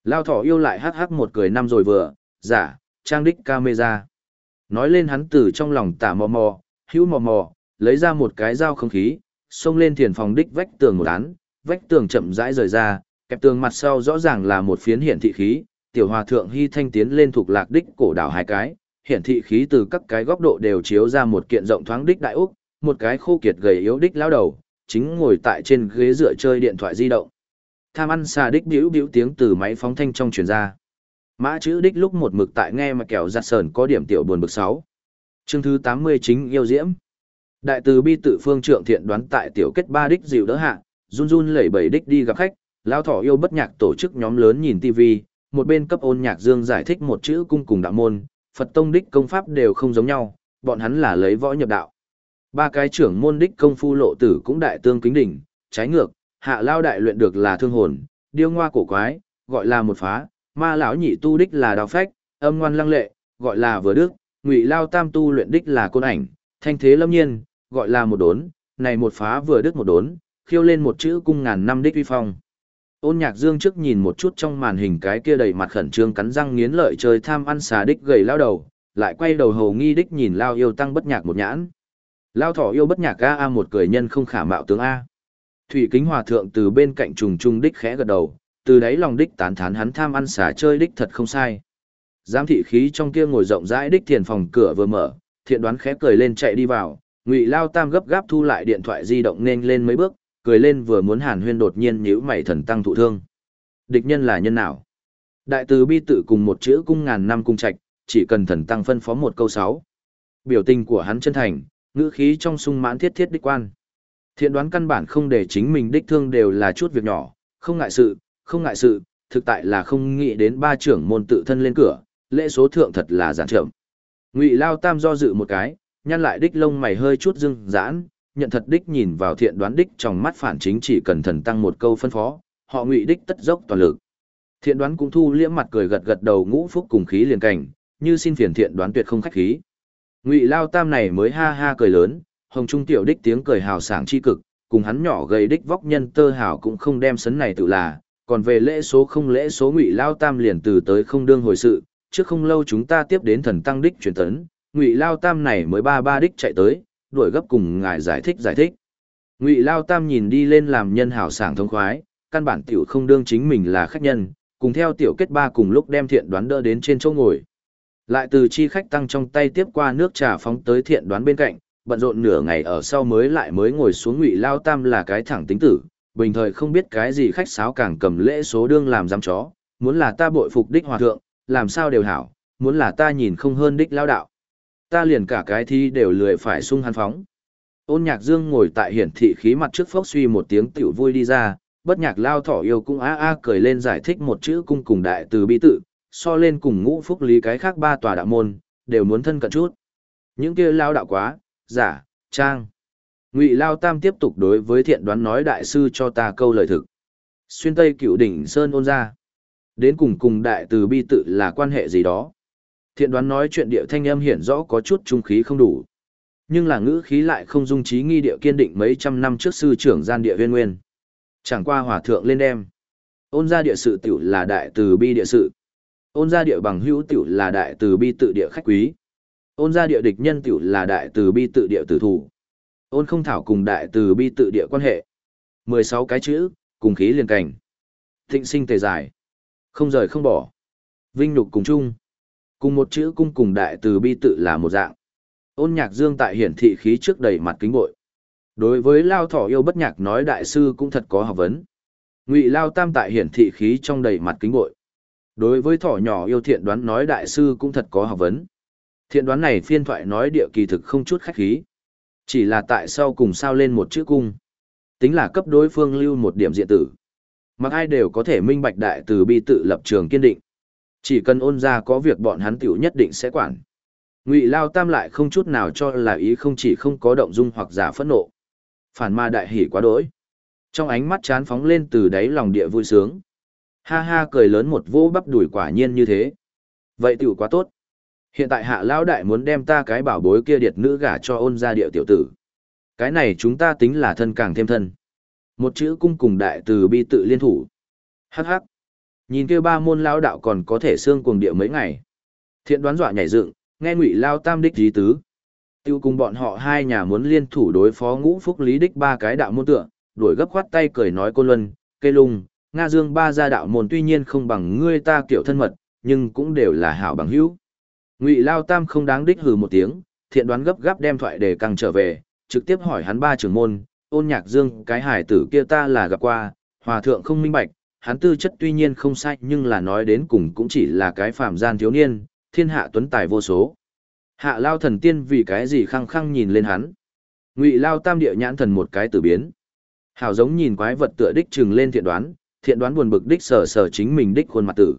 Lao thỏ yêu lại hắc hắc một cười năm rồi vừa, giả, trang đích camera. Nói lên hắn từ trong lòng tả mò mò, hữu mò mò, lấy ra một cái dao không khí, xông lên thiền phòng đích vách tường một án, vách tường chậm rãi rời ra, kẹp tường mặt sau rõ ràng là một phiến hiển thị khí, tiểu hòa thượng hy thanh tiến lên thuộc lạc đích cổ đảo hai cái, hiển thị khí từ các cái góc độ đều chiếu ra một kiện rộng thoáng đích đại úc, một cái khô kiệt gầy yếu đích lao đầu, chính ngồi tại trên ghế dựa chơi điện thoại di động. Tham ăn xà đích biểu biểu tiếng từ máy phóng thanh trong truyền ra. Mã chữ đích lúc một mực tại nghe mà kẹo giặt sờn có điểm tiểu buồn bực sáu. Chương thứ 80 chính yêu diễm. Đại từ bi tự phương trượng thiện đoán tại tiểu kết ba đích dịu đỡ hạ, run run lẩy bẩy đích đi gặp khách, lao thỏ yêu bất nhạc tổ chức nhóm lớn nhìn TV, một bên cấp ôn nhạc dương giải thích một chữ cung cùng đạo môn, Phật tông đích công pháp đều không giống nhau, bọn hắn là lấy võ nhập đạo. Ba cái trưởng môn đích công phu lộ tử cũng đại tương kính đỉnh, trái ngược, hạ lao đại luyện được là thương hồn, điêu ngoa cổ quái, gọi là một phá, ma lão nhị tu đích là đào phách, âm ngoan lăng lệ, gọi là vừa đức, ngụy lao tam tu luyện đích là côn ảnh, thanh thế lâm nhiên, gọi là một đốn, này một phá vừa đứt một đốn, khiêu lên một chữ cung ngàn năm đích uy phong. Ôn nhạc dương trước nhìn một chút trong màn hình cái kia đầy mặt khẩn trương cắn răng nghiến lợi chơi tham ăn xà đích gầy lao đầu, lại quay đầu hầu nghi đích nhìn lao yêu tăng bất nhạc một nhãn. Lao thỏ yêu bất nhạc a a một cười nhân không khả mạo tướng A. Thủy kính hòa thượng từ bên cạnh trùng trung đích khẽ gật đầu, từ đấy lòng đích tán thán hắn tham ăn xà chơi đích thật không sai. Giám thị khí trong kia ngồi rộng rãi đích thiền phòng cửa vừa mở, thiện đoán khẽ cười lên chạy đi vào, ngụy lao tam gấp gáp thu lại điện thoại di động nên lên mấy bước, cười lên vừa muốn hàn huyên đột nhiên nhíu mày thần tăng thụ thương. Địch nhân là nhân nào? Đại từ bi tự cùng một chữ cung ngàn năm cung trạch, chỉ cần thần tăng phân phó một câu sáu. Biểu tình của hắn chân thành, ngữ khí trong sung mãn thiết thiết đích quan. Thiện đoán căn bản không để chính mình đích thương đều là chút việc nhỏ, không ngại sự, không ngại sự, thực tại là không nghĩ đến ba trưởng môn tự thân lên cửa, lễ số thượng thật là giản trợm. Ngụy Lao Tam do dự một cái, nhăn lại đích lông mày hơi chút dưng giãn, nhận thật đích nhìn vào thiện đoán đích trong mắt phản chính chỉ cần thần tăng một câu phân phó, họ Ngụy đích tất dốc toàn lực. Thiện đoán cũng thu liễm mặt cười gật gật đầu ngũ phúc cùng khí liền cảnh, như xin phiền thiện đoán tuyệt không khách khí. Ngụy Lao Tam này mới ha ha cười lớn, hồng trung tiểu đích tiếng cười hào sảng chi cực, cùng hắn nhỏ gầy đích vóc nhân tơ hào cũng không đem sấn này tự là, còn về lễ số không lễ số Ngụy Lao Tam liền từ tới không đương hồi sự, trước không lâu chúng ta tiếp đến thần tăng đích truyền tấn, Ngụy Lao Tam này mới ba ba đích chạy tới, đuổi gấp cùng ngài giải thích giải thích. Ngụy Lao Tam nhìn đi lên làm nhân hào sảng thông khoái, căn bản tiểu không đương chính mình là khách nhân, cùng theo tiểu kết ba cùng lúc đem thiện đoán đỡ đến trên chỗ ngồi. Lại từ chi khách tăng trong tay tiếp qua nước trà phóng tới thiện đoán bên cạnh, bận rộn nửa ngày ở sau mới lại mới ngồi xuống ngụy lao tam là cái thẳng tính tử, bình thời không biết cái gì khách sáo càng cầm lễ số đương làm giam chó, muốn là ta bội phục đích hòa thượng, làm sao đều hảo, muốn là ta nhìn không hơn đích lao đạo. Ta liền cả cái thi đều lười phải sung hắn phóng. Ôn nhạc dương ngồi tại hiển thị khí mặt trước phốc suy một tiếng tiểu vui đi ra, bất nhạc lao thỏ yêu cũng a a cười lên giải thích một chữ cung cùng đại từ bi tự, so lên cùng ngũ phúc lý cái khác ba tòa đạo môn, đều muốn thân cận chút. Những kia lao đạo quá, giả, trang. Ngụy Lao Tam tiếp tục đối với thiện đoán nói đại sư cho ta câu lời thực. Xuyên Tây cựu đỉnh Sơn ôn ra. Đến cùng cùng đại từ bi tự là quan hệ gì đó. Thiện đoán nói chuyện địa thanh âm hiển rõ có chút trung khí không đủ. Nhưng là ngữ khí lại không dung trí nghi địa kiên định mấy trăm năm trước sư trưởng gian địa viên nguyên. Chẳng qua hòa thượng lên đem. Ôn gia địa sự tiểu là đại từ bi địa sự. Ôn gia địa bằng hữu tiểu là đại từ bi tự địa khách quý. Ôn gia địa địch nhân tiểu là đại từ bi tự địa tử thủ. Ôn không thảo cùng đại từ bi tự địa quan hệ. 16 cái chữ, cùng khí liền cảnh. Thịnh sinh tề giải. Không rời không bỏ. Vinh nhục cùng chung. Cùng một chữ cung cùng đại từ bi tự là một dạng. Ôn nhạc dương tại hiển thị khí trước đầy mặt kính bội. Đối với Lao Thỏ yêu bất nhạc nói đại sư cũng thật có học vấn. Ngụy Lao Tam tại hiển thị khí trong đầy mặt kính bội. Đối với Thỏ nhỏ yêu thiện đoán nói đại sư cũng thật có học vấn. Thiện đoán này phiên thoại nói địa kỳ thực không chút khách khí. Chỉ là tại sao cùng sao lên một chữ cung. Tính là cấp đối phương lưu một điểm diện tử. Mặc ai đều có thể minh bạch đại từ bi tự lập trường kiên định. Chỉ cần ôn ra có việc bọn hắn tiểu nhất định sẽ quản. Ngụy Lao Tam lại không chút nào cho là ý không chỉ không có động dung hoặc giả phẫn nộ. Phản ma đại hỉ quá đỗi. Trong ánh mắt chán phóng lên từ đáy lòng địa vui sướng. Ha ha cười lớn một vỗ bắp đuổi quả nhiên như thế. Vậy tiểu quá tốt. Hiện tại hạ lão đại muốn đem ta cái bảo bối kia điệt nữ gả cho ôn gia địa tiểu tử. Cái này chúng ta tính là thân càng thêm thân. Một chữ cung cùng đại từ bi tự liên thủ. Hắc hắc. Nhìn kia ba môn lão đạo còn có thể xương cuồng địa mấy ngày. Thiện đoán dọa nhảy dựng, nghe ngụy lao tam đích dí tứ. Tiêu cùng bọn họ hai nhà muốn liên thủ đối phó ngũ phúc lý đích ba cái đạo môn tựa, đuổi gấp khoát tay cười nói cô luân, cây lung, Nga Dương ba gia đạo môn tuy nhiên không bằng ngươi ta kiểu thân mật, nhưng cũng đều là hảo bằng hữu. Ngụy Lao Tam không đáng đích hừ một tiếng, thiện đoán gấp gáp đem thoại để căng trở về, trực tiếp hỏi hắn ba trưởng môn, ôn nhạc dương cái hải tử kia ta là gặp qua, hòa thượng không minh bạch, hắn tư chất tuy nhiên không sai nhưng là nói đến cùng cũng chỉ là cái phàm gian thiếu niên, thiên hạ tuấn tài vô số. Hạ Lao thần tiên vì cái gì khăng khăng nhìn lên hắn. Ngụy Lao Tam địa nhãn thần một cái tử biến. Hảo giống nhìn quái vật tựa đích trừng lên thiện đoán, thiện đoán buồn bực đích sở sở chính mình đích khuôn mặt tử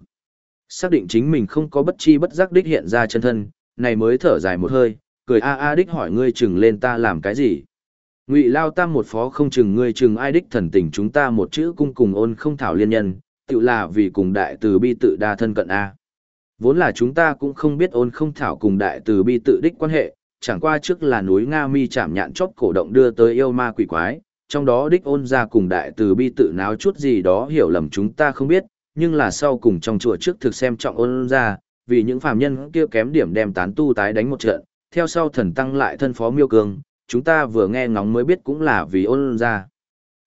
xác định chính mình không có bất chi bất giác đích hiện ra chân thân, này mới thở dài một hơi, cười a a đích hỏi ngươi trừng lên ta làm cái gì. Ngụy Lao Tam một phó không chừng ngươi chừng ai đích thần tình chúng ta một chữ cung cùng ôn không thảo liên nhân, tự là vì cùng đại từ bi tự đa thân cận a. Vốn là chúng ta cũng không biết ôn không thảo cùng đại từ bi tự đích quan hệ, chẳng qua trước là núi Nga Mi chạm nhạn chóp cổ động đưa tới yêu ma quỷ quái, trong đó đích ôn ra cùng đại từ bi tự náo chút gì đó hiểu lầm chúng ta không biết, nhưng là sau cùng trong chùa trước thực xem trọng ôn ra, vì những phàm nhân kia kém điểm đem tán tu tái đánh một trận, theo sau thần tăng lại thân phó miêu cương, chúng ta vừa nghe ngóng mới biết cũng là vì ôn ra.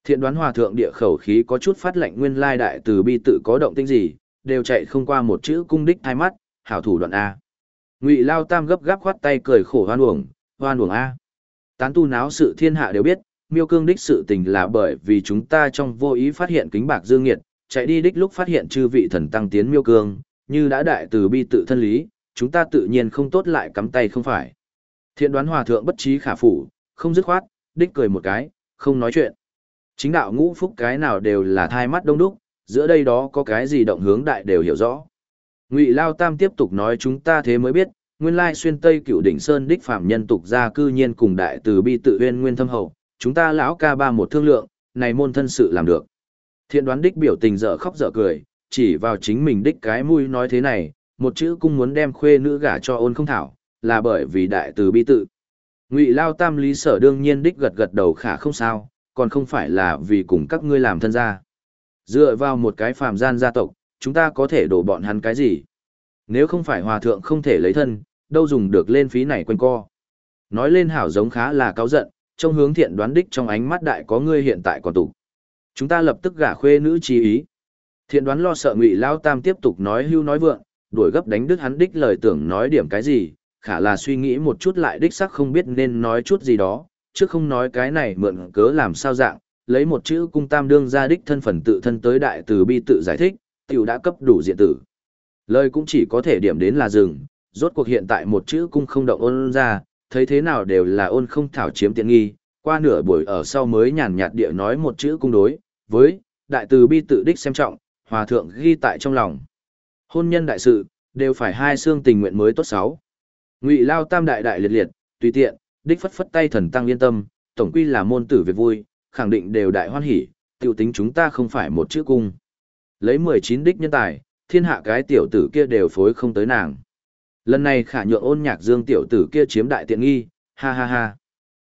Thiện đoán hòa thượng địa khẩu khí có chút phát lệnh nguyên lai đại từ bi tự có động tinh gì, đều chạy không qua một chữ cung đích hai mắt, hảo thủ đoạn A. Ngụy Lao Tam gấp gáp khoát tay cười khổ hoan uổng, hoan uổng A. Tán tu náo sự thiên hạ đều biết, miêu cương đích sự tình là bởi vì chúng ta trong vô ý phát hiện kính bạc dương nghiệt, chạy đi đích lúc phát hiện chư vị thần tăng tiến miêu cương, như đã đại từ bi tự thân lý, chúng ta tự nhiên không tốt lại cắm tay không phải. Thiện đoán hòa thượng bất trí khả phủ, không dứt khoát, đích cười một cái, không nói chuyện. Chính đạo ngũ phúc cái nào đều là thai mắt đông đúc, giữa đây đó có cái gì động hướng đại đều hiểu rõ. Ngụy Lao Tam tiếp tục nói chúng ta thế mới biết, nguyên lai xuyên tây cựu đỉnh sơn đích phạm nhân tục ra cư nhiên cùng đại từ bi tự uyên nguyên thâm hậu, chúng ta lão ca ba một thương lượng, này môn thân sự làm được. Thiện đoán đích biểu tình dở khóc dở cười, chỉ vào chính mình đích cái mũi nói thế này, một chữ cung muốn đem khuê nữ gả cho ôn không thảo, là bởi vì đại từ bi tự. Ngụy Lao Tam lý sở đương nhiên đích gật gật đầu khả không sao, còn không phải là vì cùng các ngươi làm thân gia. Dựa vào một cái phàm gian gia tộc, chúng ta có thể đổ bọn hắn cái gì? Nếu không phải hòa thượng không thể lấy thân, đâu dùng được lên phí này quên co. Nói lên hảo giống khá là cáo giận, trong hướng thiện đoán đích trong ánh mắt đại có ngươi hiện tại còn tụ. Chúng ta lập tức gả khuê nữ trí ý. Thiện đoán lo sợ Ngụy Lao Tam tiếp tục nói hưu nói vượng, đuổi gấp đánh đứt hắn đích lời tưởng nói điểm cái gì, khả là suy nghĩ một chút lại đích sắc không biết nên nói chút gì đó, chứ không nói cái này mượn cớ làm sao dạng, lấy một chữ cung tam đương ra đích thân phần tự thân tới đại từ bi tự giải thích, tiểu đã cấp đủ diện tử. Lời cũng chỉ có thể điểm đến là dừng. rốt cuộc hiện tại một chữ cung không động ôn ra, thấy thế nào đều là ôn không thảo chiếm tiện nghi, qua nửa buổi ở sau mới nhàn nhạt địa nói một chữ cung đối, với, đại từ bi tự đích xem trọng, hòa thượng ghi tại trong lòng. Hôn nhân đại sự, đều phải hai xương tình nguyện mới tốt sáu. Ngụy Lao tam đại đại liệt liệt, tùy tiện, đích phất phất tay thần tăng yên tâm, tổng quy là môn tử việc vui, khẳng định đều đại hoan hỉ, tiểu tính chúng ta không phải một chữ cung. Lấy 19 đích nhân tài, thiên hạ cái tiểu tử kia đều phối không tới nàng. Lần này khả nhượng ôn nhạc dương tiểu tử kia chiếm đại tiện nghi, ha ha ha.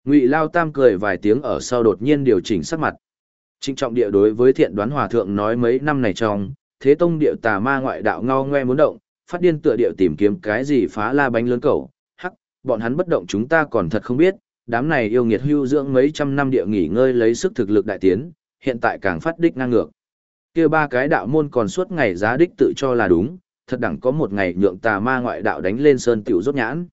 Ngụy Lao Tam cười vài tiếng ở sau đột nhiên điều chỉnh sắc mặt. Trịnh trọng địa đối với thiện đoán hòa thượng nói mấy năm này trong, thế tông địa tà ma ngoại đạo ngao ngoe muốn động, phát điên tựa địa tìm kiếm cái gì phá la bánh lớn cầu, hắc, bọn hắn bất động chúng ta còn thật không biết, đám này yêu nghiệt hưu dưỡng mấy trăm năm địa nghỉ ngơi lấy sức thực lực đại tiến, hiện tại càng phát đích ngang ngược. Kia ba cái đạo môn còn suốt ngày giá đích tự cho là đúng, thật đẳng có một ngày nhượng tà ma ngoại đạo đánh lên sơn tiểu rốt nhãn.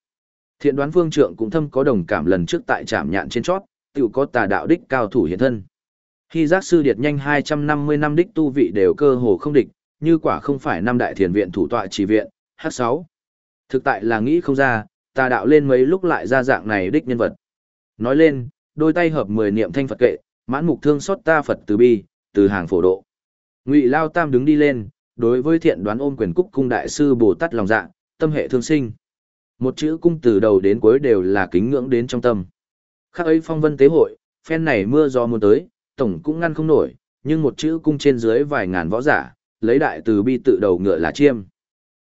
Thiện đoán phương trượng cũng thâm có đồng cảm lần trước tại trạm nhạn trên chót, tiểu có tà đạo đích cao thủ hiện thân. Khi giác sư điệt nhanh 250 năm đích tu vị đều cơ hồ không địch, như quả không phải năm đại thiền viện thủ tọa chỉ viện, H6. Thực tại là nghĩ không ra, ta đạo lên mấy lúc lại ra dạng này đích nhân vật. Nói lên, đôi tay hợp mười niệm thanh Phật kệ, mãn mục thương xót ta Phật từ bi, từ hàng phổ độ. Ngụy Lao Tam đứng đi lên, đối với thiện đoán ôm quyền cúc cung đại sư Bồ Tát lòng dạ, tâm hệ thương sinh. Một chữ cung từ đầu đến cuối đều là kính ngưỡng đến trong tâm. Khác ấy phong vân tế hội, phen này mưa gió muốn tới, tổng cũng ngăn không nổi, nhưng một chữ cung trên dưới vài ngàn võ giả, lấy đại từ bi tự đầu ngựa là chiêm.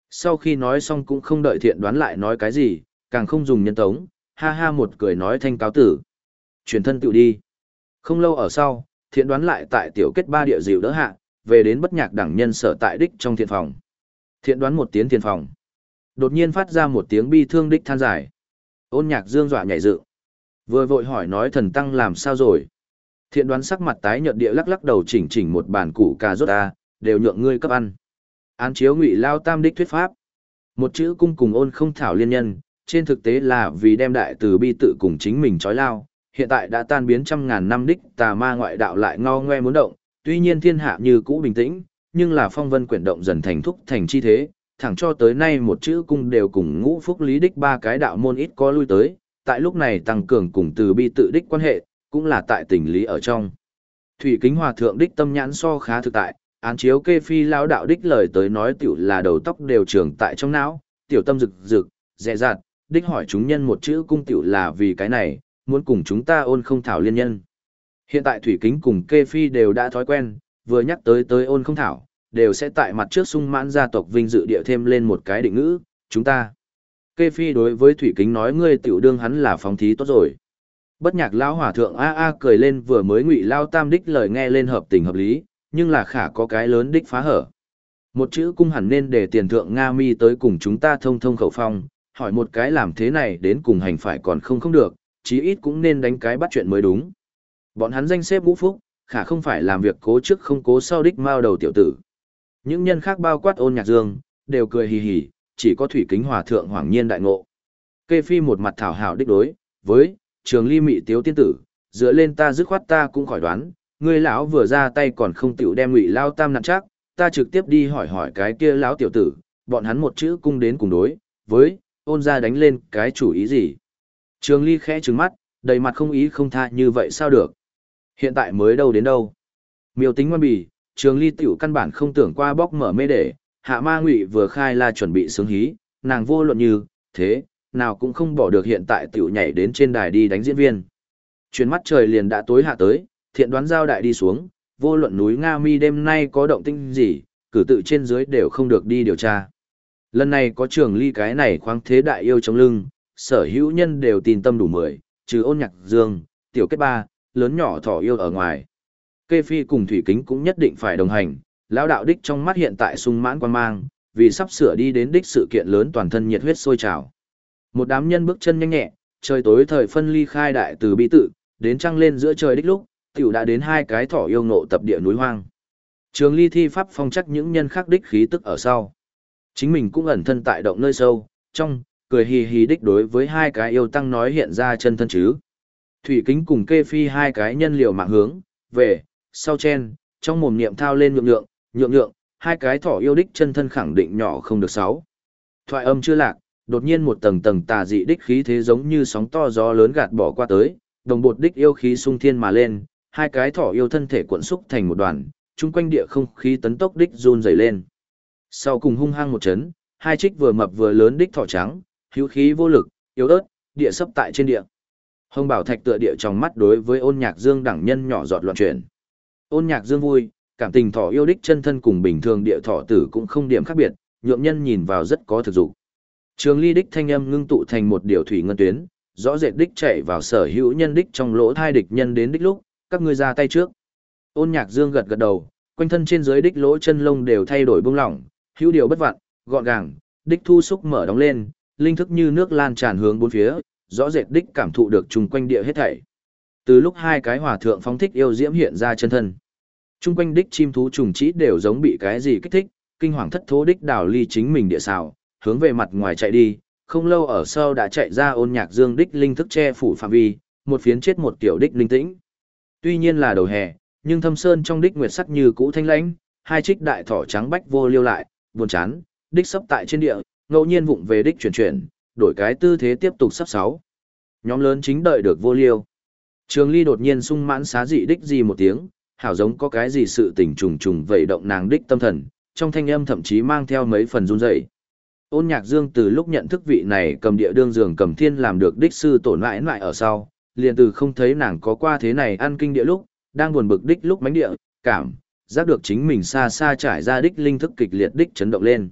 Sau khi nói xong cũng không đợi thiện đoán lại nói cái gì, càng không dùng nhân tống, ha ha một cười nói thanh cáo tử. Chuyển thân tự đi. Không lâu ở sau, thiện đoán lại tại tiểu kết ba địa dịu đỡ hạ, về đến bất nhạc đẳng nhân sở tại đích trong thiện phòng. Thiện đoán một tiếng thiện phòng. Đột nhiên phát ra một tiếng bi thương đích than dài. Ôn nhạc dương dọa nhảy dựng. Vừa vội hỏi nói thần tăng làm sao rồi. Thiện đoán sắc mặt tái nhợt địa lắc lắc đầu chỉnh chỉnh một bản củ cà rốt a đều nhượng ngươi cấp ăn. Án chiếu ngụy lao tam đích thuyết pháp. Một chữ cung cùng ôn không thảo liên nhân, trên thực tế là vì đem đại từ bi tự cùng chính mình trói lao, hiện tại đã tan biến trăm ngàn năm đích tà ma ngoại đạo lại ngao ngoe muốn động, tuy nhiên thiên hạ như cũ bình tĩnh, nhưng là phong vân quyển động dần thành thúc thành chi thế, thẳng cho tới nay một chữ cung đều cùng ngũ phúc lý đích ba cái đạo môn ít có lui tới, tại lúc này tăng cường cùng từ bi tự đích quan hệ, cũng là tại tình lý ở trong. Thủy kính hòa thượng đích tâm nhãn so khá thực tại, án chiếu kê phi lão đạo đích lời tới nói tiểu là đầu tóc đều trường tại trong não, tiểu tâm rực rực, dẹ dạt, đích hỏi chúng nhân một chữ cung tiểu là vì cái này, muốn cùng chúng ta ôn không thảo liên nhân. Hiện tại thủy kính cùng kê phi đều đã thói quen, vừa nhắc tới tới ôn không thảo, đều sẽ tại mặt trước sung mãn gia tộc vinh dự địa thêm lên một cái định ngữ, chúng ta. Kê phi đối với thủy kính nói ngươi tiểu đương hắn là phóng thí tốt rồi. Bất nhạc lão hòa thượng a a cười lên vừa mới ngụy lao tam đích lời nghe lên hợp tình hợp lý, nhưng là khả có cái lớn đích phá hở. Một chữ cung hẳn nên để tiền thượng Nga mi tới cùng chúng ta thông thông khẩu phong, hỏi một cái làm thế này đến cùng hành phải còn không không được, chí ít cũng nên đánh cái bắt chuyện mới đúng. Bọn hắn danh xếp ngũ phúc, khả không phải làm việc cố trước không cố sau đích mao đầu tiểu tử. Những nhân khác bao quát ôn nhạc dương, đều cười hì hì, chỉ có thủy kính hòa thượng hoàng nhiên đại ngộ. Kê phi một mặt thảo hảo đích đối, với, trường ly mị tiếu tiên tử, dựa lên ta dứt khoát ta cũng khỏi đoán, ngươi lão vừa ra tay còn không tiểu đem ngụy lao tam nặng chắc, ta trực tiếp đi hỏi hỏi cái kia lão tiểu tử, bọn hắn một chữ cung đến cùng đối, với, ôn ra đánh lên cái chủ ý gì. Trường ly khẽ trừng mắt, đầy mặt không ý không tha như vậy sao được. Hiện tại mới đâu đến đâu. Miêu tính ngoan bì, trường ly tiểu căn bản không tưởng qua bóc mở mê để, hạ ma ngụy vừa khai là chuẩn bị sướng hí, nàng vô luận như, thế, nào cũng không bỏ được hiện tại tiểu nhảy đến trên đài đi đánh diễn viên. Chuyến mắt trời liền đã tối hạ tới, thiện đoán giao đại đi xuống, vô luận núi Nga Mi đêm nay có động tinh gì, cử tự trên dưới đều không được đi điều tra. Lần này có trường ly cái này khoáng thế đại yêu trong lưng, sở hữu nhân đều tin tâm đủ mười, trừ ôn nhạc dương, tiểu kết ba, lớn nhỏ thỏ yêu ở ngoài. Kê Phi cùng Thủy Kính cũng nhất định phải đồng hành, lão đạo đích trong mắt hiện tại sung mãn quan mang, vì sắp sửa đi đến đích sự kiện lớn toàn thân nhiệt huyết sôi trào. Một đám nhân bước chân nhanh nhẹ, trời tối thời phân ly khai đại từ bi tự, đến trăng lên giữa trời đích lúc, tiểu đã đến hai cái thỏ yêu ngộ tập địa núi hoang. Trường ly thi pháp phong chắc những nhân khác đích khí tức ở sau. Chính mình cũng ẩn thân tại động nơi sâu, trong, cười hì hì đích đối với hai cái yêu tăng nói hiện ra chân thân chứ. Thủy kính cùng kê phi hai cái nhân liều mạng hướng, về, sau chen, trong mồm niệm thao lên nhượng nhượng, nhượng nhượng, hai cái thỏ yêu đích chân thân khẳng định nhỏ không được sáu. Thoại âm chưa lạc, đột nhiên một tầng tầng tà dị đích khí thế giống như sóng to gió lớn gạt bỏ qua tới, đồng bột đích yêu khí sung thiên mà lên, hai cái thỏ yêu thân thể cuộn xúc thành một đoàn, chung quanh địa không khí tấn tốc đích run rẩy lên. Sau cùng hung hăng một chấn, hai trích vừa mập vừa lớn đích thỏ trắng, hữu khí vô lực, yếu ớt, địa sấp tại trên địa. Hồng Bảo Thạch tựa địa trong mắt đối với Ôn Nhạc Dương đẳng nhân nhỏ giọt loạn chuyển. Ôn Nhạc Dương vui, cảm tình thỏ yêu đích chân thân cùng bình thường địa thỏ tử cũng không điểm khác biệt, nhượng nhân nhìn vào rất có thực dụng. Trường ly đích thanh âm ngưng tụ thành một điều thủy ngân tuyến, rõ rệt đích chạy vào sở hữu nhân đích trong lỗ thai địch nhân đến đích lúc, các ngươi ra tay trước. Ôn nhạc dương gật gật đầu, quanh thân trên dưới đích lỗ chân lông đều thay đổi bông lỏng, hữu điều bất vặn, gọn gàng, đích thu xúc mở đóng lên, linh thức như nước lan tràn hướng bốn phía, rõ rệt đích cảm thụ được chung quanh địa hết thảy. Từ lúc hai cái hỏa thượng phóng thích yêu diễm hiện ra chân thân, chung quanh đích chim thú trùng chỉ đều giống bị cái gì kích thích, kinh hoàng thất thố đích đảo ly chính mình địa xào, hướng về mặt ngoài chạy đi, không lâu ở sau đã chạy ra ôn nhạc dương đích linh thức che phủ phạm vi, một phiến chết một tiểu đích linh tĩnh. Tuy nhiên là đầu hè, nhưng thâm sơn trong đích nguyệt sắc như cũ thanh lãnh, hai trích đại thỏ trắng bách vô liêu lại, buồn chán, đích sắp tại trên địa, ngẫu nhiên vụng về đích chuyển chuyển, đổi cái tư thế tiếp tục sắp sáu. Nhóm lớn chính đợi được vô liêu. Trường Ly đột nhiên sung mãn xá dị đích gì một tiếng, hảo giống có cái gì sự tình trùng trùng vậy động nàng đích tâm thần, trong thanh âm thậm chí mang theo mấy phần run rẩy. Ôn nhạc dương từ lúc nhận thức vị này cầm địa đương giường cầm thiên làm được đích sư tổn mãi mãi ở sau, liền từ không thấy nàng có qua thế này ăn kinh địa lúc, đang buồn bực đích lúc mánh địa, cảm, giác được chính mình xa xa trải ra đích linh thức kịch liệt đích chấn động lên.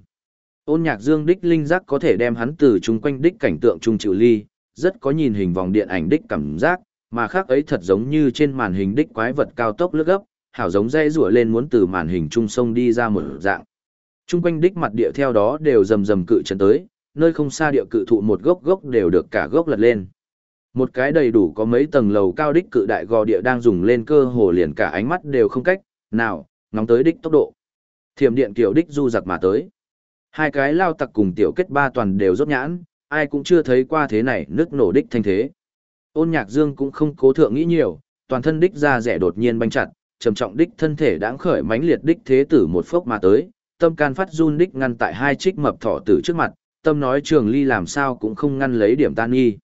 Ôn nhạc dương đích linh giác có thể đem hắn từ chung quanh đích cảnh tượng trung chịu ly, rất có nhìn hình vòng điện ảnh đích cảm giác, mà khác ấy thật giống như trên màn hình đích quái vật cao tốc lướt gấp, hảo giống dây rủa lên muốn từ màn hình trung sông đi ra một dạng. Trung quanh đích mặt địa theo đó đều rầm rầm cự chấn tới, nơi không xa địa cự thụ một gốc gốc đều được cả gốc lật lên. Một cái đầy đủ có mấy tầng lầu cao đích cự đại gò địa đang dùng lên cơ hồ liền cả ánh mắt đều không cách, nào, ngóng tới đích tốc độ. Thiểm điện kiểu đích du giặc mà tới. Hai cái lao tặc cùng tiểu kết ba toàn đều rốt nhãn, ai cũng chưa thấy qua thế này nước nổ đích thanh thế. Ôn nhạc dương cũng không cố thượng nghĩ nhiều, toàn thân đích ra rẻ đột nhiên banh chặt, trầm trọng đích thân thể đáng khởi mãnh liệt đích thế tử một phốc mà tới, tâm can phát run đích ngăn tại hai trích mập thỏ tử trước mặt, tâm nói trường ly làm sao cũng không ngăn lấy điểm tan nghi.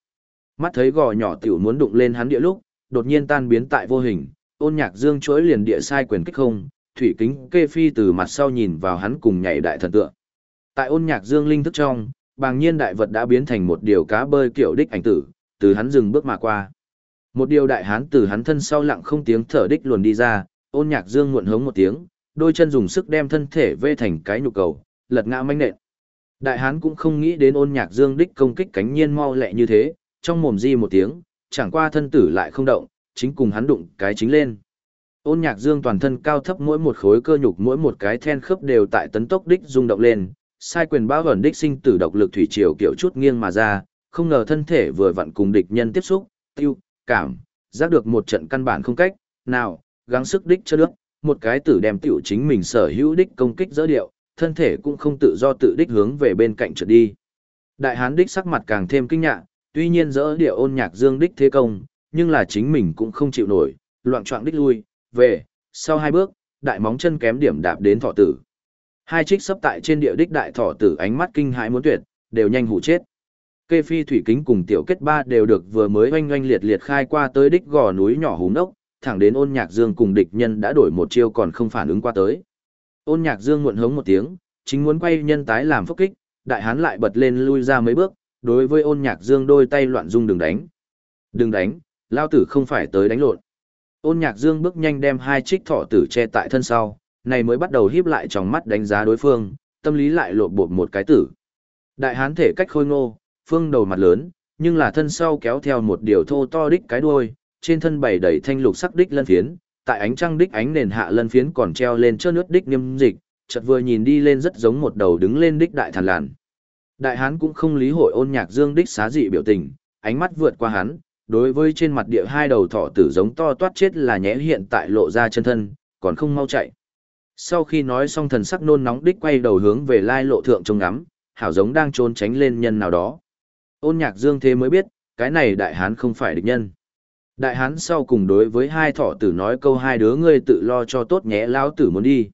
Mắt thấy gò nhỏ tiểu muốn đụng lên hắn địa lúc, đột nhiên tan biến tại vô hình, ôn nhạc dương chuỗi liền địa sai quyền kích không, thủy kính kê phi từ mặt sau nhìn vào hắn cùng nhảy đại thần tượng. Tại ôn nhạc dương linh thức trong, bàng nhiên đại vật đã biến thành một điều cá bơi kiểu đích ảnh tử, từ hắn dừng bước mà qua. Một điều đại hán từ hắn thân sau lặng không tiếng thở đích luồn đi ra, ôn nhạc dương muộn hống một tiếng, đôi chân dùng sức đem thân thể vê thành cái nhục cầu, lật ngã manh nện. Đại hán cũng không nghĩ đến ôn nhạc dương đích công kích cánh nhiên mau lẹ như thế, trong mồm di một tiếng, chẳng qua thân tử lại không động, chính cùng hắn đụng cái chính lên. Ôn nhạc dương toàn thân cao thấp mỗi một khối cơ nhục mỗi một cái then khớp đều tại tấn tốc đích rung động lên, sai quyền bao vẩn đích sinh tử độc lực thủy triều kiểu chút nghiêng mà ra, không ngờ thân thể vừa vặn cùng địch nhân tiếp xúc, tiêu, cảm, giác được một trận căn bản không cách, nào, gắng sức đích cho nước, một cái tử đem tiểu chính mình sở hữu đích công kích dỡ điệu, thân thể cũng không tự do tự đích hướng về bên cạnh trượt đi. Đại hán đích sắc mặt càng thêm kinh ngạc, tuy nhiên dỡ địa ôn nhạc dương đích thế công, nhưng là chính mình cũng không chịu nổi, loạn trọng đích lui, về, sau hai bước, đại móng chân kém điểm đạp đến thọ tử. Hai trích sấp tại trên địa đích đại thọ tử ánh mắt kinh hãi muốn tuyệt, đều nhanh hủ chết. Kê phi thủy kính cùng tiểu kết ba đều được vừa mới oanh oanh liệt liệt khai qua tới đích gò núi nhỏ húng nốc, thẳng đến ôn nhạc dương cùng địch nhân đã đổi một chiêu còn không phản ứng qua tới. Ôn nhạc dương muộn hống một tiếng, chính muốn quay nhân tái làm phúc kích, đại hán lại bật lên lui ra mấy bước, đối với ôn nhạc dương đôi tay loạn dung đừng đánh. Đừng đánh, lao tử không phải tới đánh lộn. Ôn nhạc dương bước nhanh đem hai trích thọ tử che tại thân sau, này mới bắt đầu híp lại trong mắt đánh giá đối phương, tâm lý lại lộ bột một cái tử. Đại hán thể cách khôi ngô, phương đầu mặt lớn, nhưng là thân sau kéo theo một điều thô to đích cái đuôi, trên thân bày đầy thanh lục sắc đích lân phiến, tại ánh trăng đích ánh nền hạ lân phiến còn treo lên chớp nước đích nghiêm dịch, chợt vừa nhìn đi lên rất giống một đầu đứng lên đích đại thần làn. Đại hán cũng không lý hội ôn nhạc dương đích xá dị biểu tình, ánh mắt vượt qua hắn, đối với trên mặt địa hai đầu thỏ tử giống to toát chết là nhẽ hiện tại lộ ra chân thân, còn không mau chạy. Sau khi nói xong thần sắc nôn nóng đích quay đầu hướng về lai lộ thượng trông ngắm, hảo giống đang trốn tránh lên nhân nào đó. Ôn nhạc dương thế mới biết, cái này đại hán không phải địch nhân. Đại hán sau cùng đối với hai thỏ tử nói câu hai đứa ngươi tự lo cho tốt nhé lão tử muốn đi.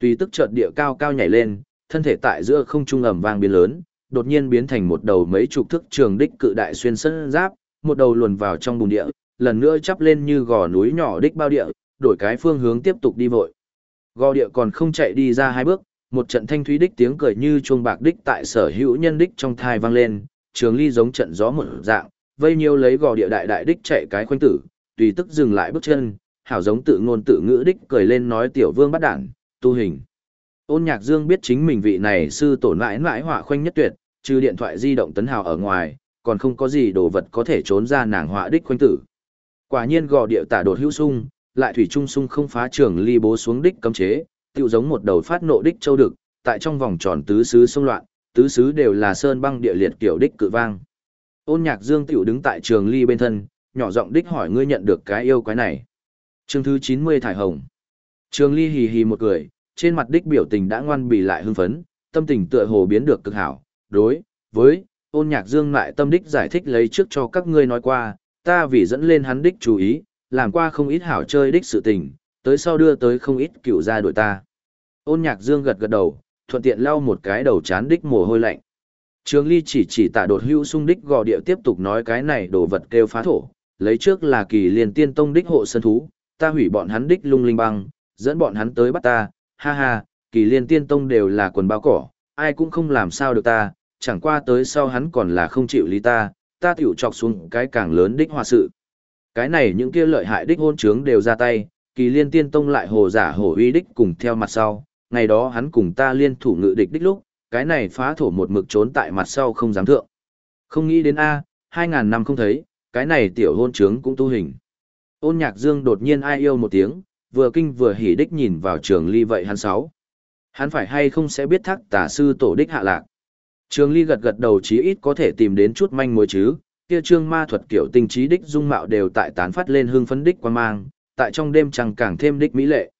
tùy tức chợt địa cao cao nhảy lên, thân thể tại giữa không trung ầm vang biến lớn, đột nhiên biến thành một đầu mấy chục thước trường đích cự đại xuyên sân giáp, một đầu luồn vào trong bùn địa, lần nữa chắp lên như gò núi nhỏ đích bao địa, đổi cái phương hướng tiếp tục đi vội. Gò địa còn không chạy đi ra hai bước, một trận thanh thúy đích tiếng cười như chuông bạc đích tại sở hữu nhân đích trong thai vang lên, trường ly giống trận gió một dạng, vây nhiều lấy gò địa đại đại đích chạy cái khoanh tử, tùy tức dừng lại bước chân, hảo giống tự ngôn tự ngữ đích cười lên nói tiểu vương bắt đản, tu hình. Ôn nhạc dương biết chính mình vị này sư tổ nãi nãi họa khoanh nhất tuyệt, trừ điện thoại di động tấn hào ở ngoài, còn không có gì đồ vật có thể trốn ra nàng họa đích khoanh tử. Quả nhiên gò địa tả đột hữu sung, lại thủy trung sung không phá trường ly bố xuống đích cấm chế, tựu giống một đầu phát nộ đích châu đực, tại trong vòng tròn tứ xứ sông loạn, tứ xứ đều là sơn băng địa liệt kiểu đích cự vang. Ôn nhạc dương tiểu đứng tại trường ly bên thân, nhỏ giọng đích hỏi ngươi nhận được cái yêu quái này. Chương thứ 90 thải hồng. Trường ly hì hì một cười, trên mặt đích biểu tình đã ngoan bì lại hưng phấn, tâm tình tựa hồ biến được cực hảo, đối, với, ôn nhạc dương lại tâm đích giải thích lấy trước cho các ngươi nói qua, ta vì dẫn lên hắn đích chú ý, làm qua không ít hảo chơi đích sự tình, tới sau đưa tới không ít cựu gia đội ta. Ôn nhạc dương gật gật đầu, thuận tiện lau một cái đầu chán đích mồ hôi lạnh. Trường ly chỉ chỉ tả đột hưu sung đích gò địa tiếp tục nói cái này đồ vật kêu phá thổ, lấy trước là kỳ liền tiên tông đích hộ sân thú, ta hủy bọn hắn đích lung linh băng, dẫn bọn hắn tới bắt ta, ha ha, kỳ liên tiên tông đều là quần bao cỏ, ai cũng không làm sao được ta, chẳng qua tới sau hắn còn là không chịu lý ta, ta tiểu chọc xuống cái càng lớn đích hòa sự. Cái này những kia lợi hại đích hôn trướng đều ra tay, kỳ liên tiên tông lại hồ giả hồ uy đích cùng theo mặt sau, ngày đó hắn cùng ta liên thủ ngự địch đích lúc, cái này phá thổ một mực trốn tại mặt sau không dám thượng. Không nghĩ đến A, hai ngàn năm không thấy, cái này tiểu hôn trướng cũng tu hình. Ôn nhạc dương đột nhiên ai yêu một tiếng, vừa kinh vừa hỉ đích nhìn vào trường ly vậy hắn sáu. Hắn phải hay không sẽ biết thắc tả sư tổ đích hạ lạc. Trường ly gật gật đầu chí ít có thể tìm đến chút manh mối chứ, kia trương ma thuật kiểu tình trí đích dung mạo đều tại tán phát lên hương phấn đích quan mang, tại trong đêm trăng càng thêm đích mỹ lệ.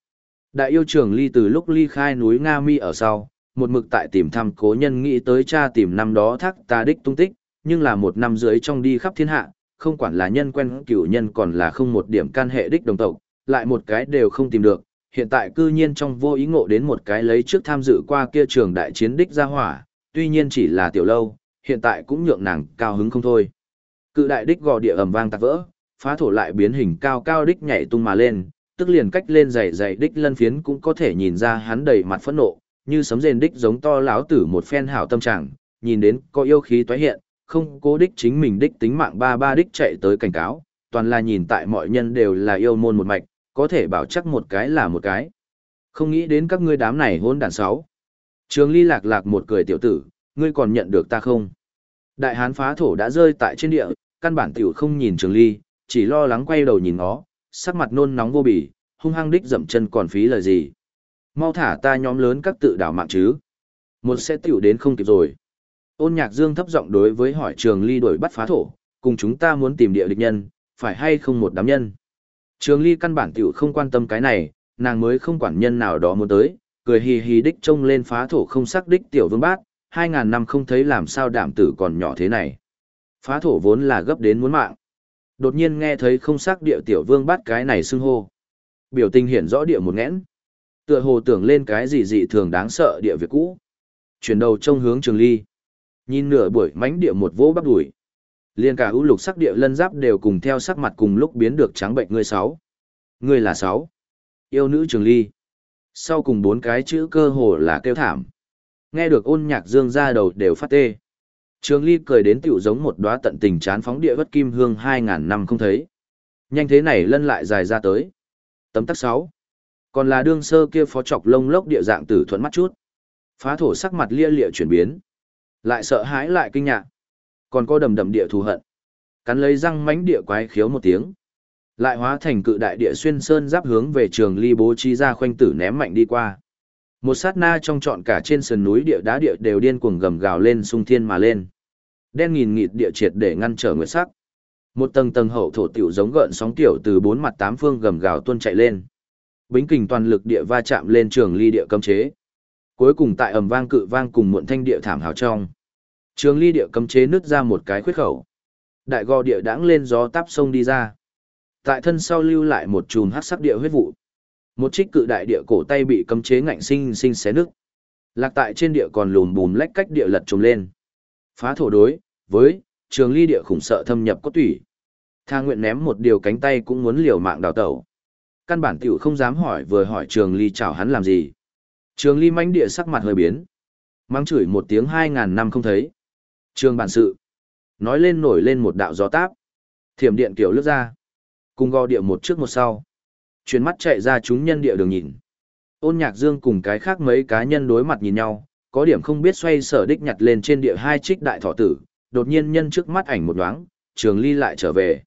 Đại yêu trường ly từ lúc ly khai núi Nga Mi ở sau, một mực tại tìm thăm cố nhân nghĩ tới cha tìm năm đó thác ta đích tung tích, nhưng là một năm dưới trong đi khắp thiên hạ, không quản là nhân quen cửu nhân còn là không một điểm can hệ đích đồng tộc, lại một cái đều không tìm được, hiện tại cư nhiên trong vô ý ngộ đến một cái lấy trước tham dự qua kia trường đại chiến đích ra hỏa, tuy nhiên chỉ là tiểu lâu, hiện tại cũng nhượng nàng cao hứng không thôi. Cự đại đích gò địa ầm vang tạc vỡ, phá thổ lại biến hình cao cao đích nhảy tung mà lên, tức liền cách lên dày dày đích lân phiến cũng có thể nhìn ra hắn đầy mặt phẫn nộ, như sấm rền đích giống to láo tử một phen hảo tâm trạng, nhìn đến có yêu khí tóe hiện, không cố đích chính mình đích tính mạng ba ba đích chạy tới cảnh cáo, toàn là nhìn tại mọi nhân đều là yêu môn một mạch, có thể bảo chắc một cái là một cái. Không nghĩ đến các ngươi đám này hôn đàn sáu. Trường ly lạc lạc một cười tiểu tử, ngươi còn nhận được ta không? Đại hán phá thổ đã rơi tại trên địa, căn bản tiểu không nhìn trường ly, chỉ lo lắng quay đầu nhìn nó, sắc mặt nôn nóng vô bỉ, hung hăng đích dậm chân còn phí lời gì. Mau thả ta nhóm lớn các tự đảo mạng chứ. Một sẽ tiểu đến không kịp rồi. Ôn nhạc dương thấp giọng đối với hỏi trường ly đuổi bắt phá thổ, cùng chúng ta muốn tìm địa địch nhân, phải hay không một đám nhân. Trường ly căn bản tiểu không quan tâm cái này, nàng mới không quản nhân nào đó muốn tới, cười hì hì đích trông lên phá thổ không sắc đích tiểu vương bát, hai ngàn năm không thấy làm sao đảm tử còn nhỏ thế này. Phá thổ vốn là gấp đến muốn mạng. Đột nhiên nghe thấy không sắc địa tiểu vương bát cái này xưng hô. Biểu tình hiển rõ địa một nghẽn. Tựa hồ tưởng lên cái gì dị thường đáng sợ địa việc cũ. Chuyển đầu trông hướng trường ly. Nhìn nửa buổi mánh địa một vỗ bắp đuổi. Liên cả ưu lục sắc địa lân giáp đều cùng theo sắc mặt cùng lúc biến được trắng bệnh ngươi sáu. Ngươi là sáu. Yêu nữ trường ly. Sau cùng bốn cái chữ cơ hồ là kêu thảm. Nghe được ôn nhạc dương ra đầu đều phát tê. Trường ly cười đến tiểu giống một đóa tận tình chán phóng địa vất kim hương hai ngàn năm không thấy. Nhanh thế này lân lại dài ra tới. Tấm tắc sáu. Còn là đương sơ kia phó trọc lông lốc địa dạng tử thuận mắt chút. Phá thổ sắc mặt lia lịa chuyển biến. Lại sợ hãi lại kinh ngạc. Còn có đầm đầm địa thù hận. Cắn lấy răng mánh địa quái khiếu một tiếng. Lại hóa thành cự đại địa xuyên sơn giáp hướng về trường ly bố trí ra khoanh tử ném mạnh đi qua. Một sát na trong trọn cả trên sườn núi địa đá địa đều điên cuồng gầm gào lên sung thiên mà lên. Đen nghìn nghịt địa triệt để ngăn trở nguyệt sắc. Một tầng tầng hậu thổ tiểu giống gợn sóng tiểu từ bốn mặt tám phương gầm gào tuôn chạy lên. Bính kình toàn lực địa va chạm lên trường ly địa cấm chế. Cuối cùng tại ầm vang cự vang cùng muộn thanh địa thảm hào trong. Trường ly địa cấm chế nứt ra một cái khuyết khẩu. Đại gò địa đãng lên gió táp sông đi ra. Tại thân sau lưu lại một chùm hắc sắc địa huyết vụ. Một trích cự đại địa cổ tay bị cấm chế ngạnh sinh sinh xé nứt. Lạc tại trên địa còn lùm bùm lách cách địa lật trồm lên. Phá thổ đối, với, trường ly địa khủng sợ thâm nhập cốt tủy. Tha nguyện ném một điều cánh tay cũng muốn liều mạng đào tẩu. Căn bản tiểu không dám hỏi vừa hỏi trường ly chào hắn làm gì. Trường ly manh địa sắc mặt hơi biến. Mang chửi một tiếng hai ngàn năm không thấy. Trường bản sự. Nói lên nổi lên một đạo gió táp. Thiểm điện kiểu lướt ra. Cùng gò địa một trước một sau. Chuyến mắt chạy ra chúng nhân địa đường nhìn. Ôn nhạc dương cùng cái khác mấy cá nhân đối mặt nhìn nhau, có điểm không biết xoay sở đích nhặt lên trên địa hai trích đại thọ tử, đột nhiên nhân trước mắt ảnh một đoáng, trường ly lại trở về.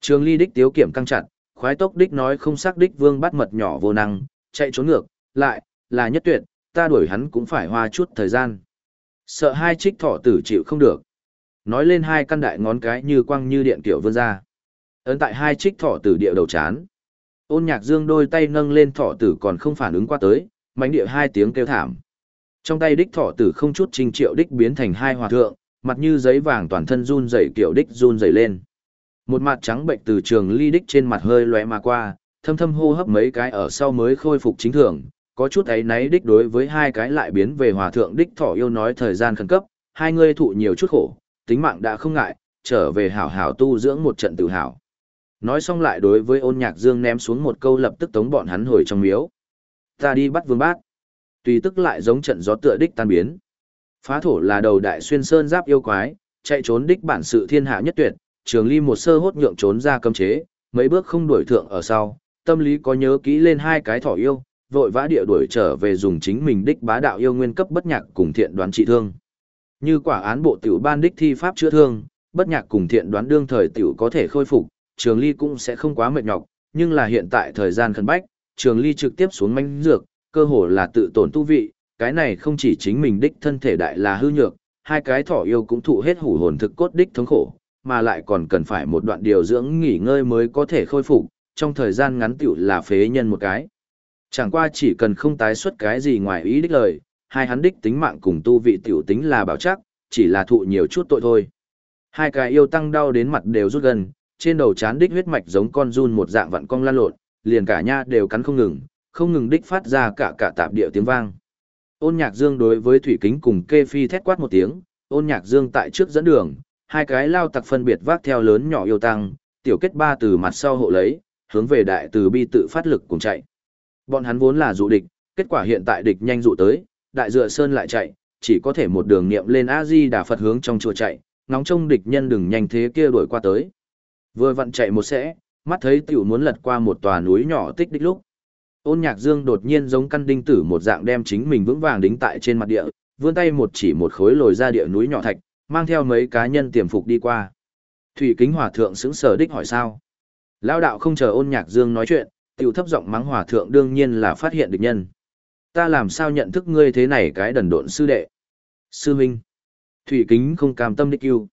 Trường ly đích tiếu kiểm căng chặt, khoái tốc đích nói không xác đích vương bắt mật nhỏ vô năng, chạy trốn ngược, lại, là nhất tuyệt, ta đuổi hắn cũng phải hoa chút thời gian. Sợ hai trích thọ tử chịu không được. Nói lên hai căn đại ngón cái như quăng như điện kiểu vươn ra. Ấn tại hai trích thọ tử địa đầu chán. Ôn nhạc dương đôi tay nâng lên thọ tử còn không phản ứng qua tới, mánh địa hai tiếng kêu thảm. Trong tay đích thọ tử không chút trình triệu đích biến thành hai hòa thượng, mặt như giấy vàng toàn thân run rẩy kiểu đích run rẩy lên. Một mặt trắng bệnh từ trường ly đích trên mặt hơi lóe mà qua, thâm thâm hô hấp mấy cái ở sau mới khôi phục chính thường, có chút ấy náy đích đối với hai cái lại biến về hòa thượng đích thọ yêu nói thời gian khẩn cấp, hai người thụ nhiều chút khổ, tính mạng đã không ngại, trở về hảo hảo tu dưỡng một trận tự hào. Nói xong lại đối với ôn nhạc dương ném xuống một câu lập tức tống bọn hắn hồi trong miếu. Ta đi bắt vương bát. Tùy tức lại giống trận gió tựa đích tan biến. Phá thổ là đầu đại xuyên sơn giáp yêu quái, chạy trốn đích bản sự thiên hạ nhất tuyệt, trường ly một sơ hốt nhượng trốn ra cấm chế, mấy bước không đuổi thượng ở sau, tâm lý có nhớ kỹ lên hai cái thỏ yêu, vội vã địa đuổi trở về dùng chính mình đích bá đạo yêu nguyên cấp bất nhạc cùng thiện đoán trị thương. Như quả án bộ tiểu ban đích thi pháp chữa thương, bất nhạc cùng thiện đoán đương thời tiểu có thể khôi phục, trường ly cũng sẽ không quá mệt nhọc, nhưng là hiện tại thời gian khẩn bách, trường ly trực tiếp xuống manh dược, cơ hồ là tự tổn tu vị, cái này không chỉ chính mình đích thân thể đại là hư nhược, hai cái thỏ yêu cũng thụ hết hủ hồn thực cốt đích thống khổ, mà lại còn cần phải một đoạn điều dưỡng nghỉ ngơi mới có thể khôi phục, trong thời gian ngắn tiểu là phế nhân một cái. Chẳng qua chỉ cần không tái xuất cái gì ngoài ý đích lời, hai hắn đích tính mạng cùng tu vị tiểu tính là bảo chắc, chỉ là thụ nhiều chút tội thôi. Hai cái yêu tăng đau đến mặt đều rút gần, trên đầu chán đích huyết mạch giống con run một dạng vặn cong lan lộn, liền cả nha đều cắn không ngừng, không ngừng đích phát ra cả cả tạp địa tiếng vang. Ôn Nhạc Dương đối với Thủy Kính cùng Kê Phi thét quát một tiếng, Ôn Nhạc Dương tại trước dẫn đường, hai cái lao tặc phân biệt vác theo lớn nhỏ yêu tăng, tiểu kết ba từ mặt sau hộ lấy, hướng về đại từ bi tự phát lực cùng chạy. Bọn hắn vốn là dụ địch, kết quả hiện tại địch nhanh dụ tới, đại dựa sơn lại chạy, chỉ có thể một đường niệm lên A Di Đà Phật hướng trong chùa chạy, ngóng trông địch nhân đừng nhanh thế kia đuổi qua tới. Vừa vặn chạy một sẽ, mắt thấy tiểu muốn lật qua một tòa núi nhỏ tích đích lúc. Ôn Nhạc Dương đột nhiên giống căn đinh tử một dạng đem chính mình vững vàng đính tại trên mặt địa, vươn tay một chỉ một khối lồi ra địa núi nhỏ thạch, mang theo mấy cá nhân tiềm phục đi qua. Thủy Kính Hòa thượng sững sờ đích hỏi sao? Lão đạo không chờ Ôn Nhạc Dương nói chuyện, tiểu thấp giọng mắng Hòa thượng đương nhiên là phát hiện địch nhân. Ta làm sao nhận thức ngươi thế này cái đần độn sư đệ? Sư Minh. Thủy Kính không cam tâm đích yêu.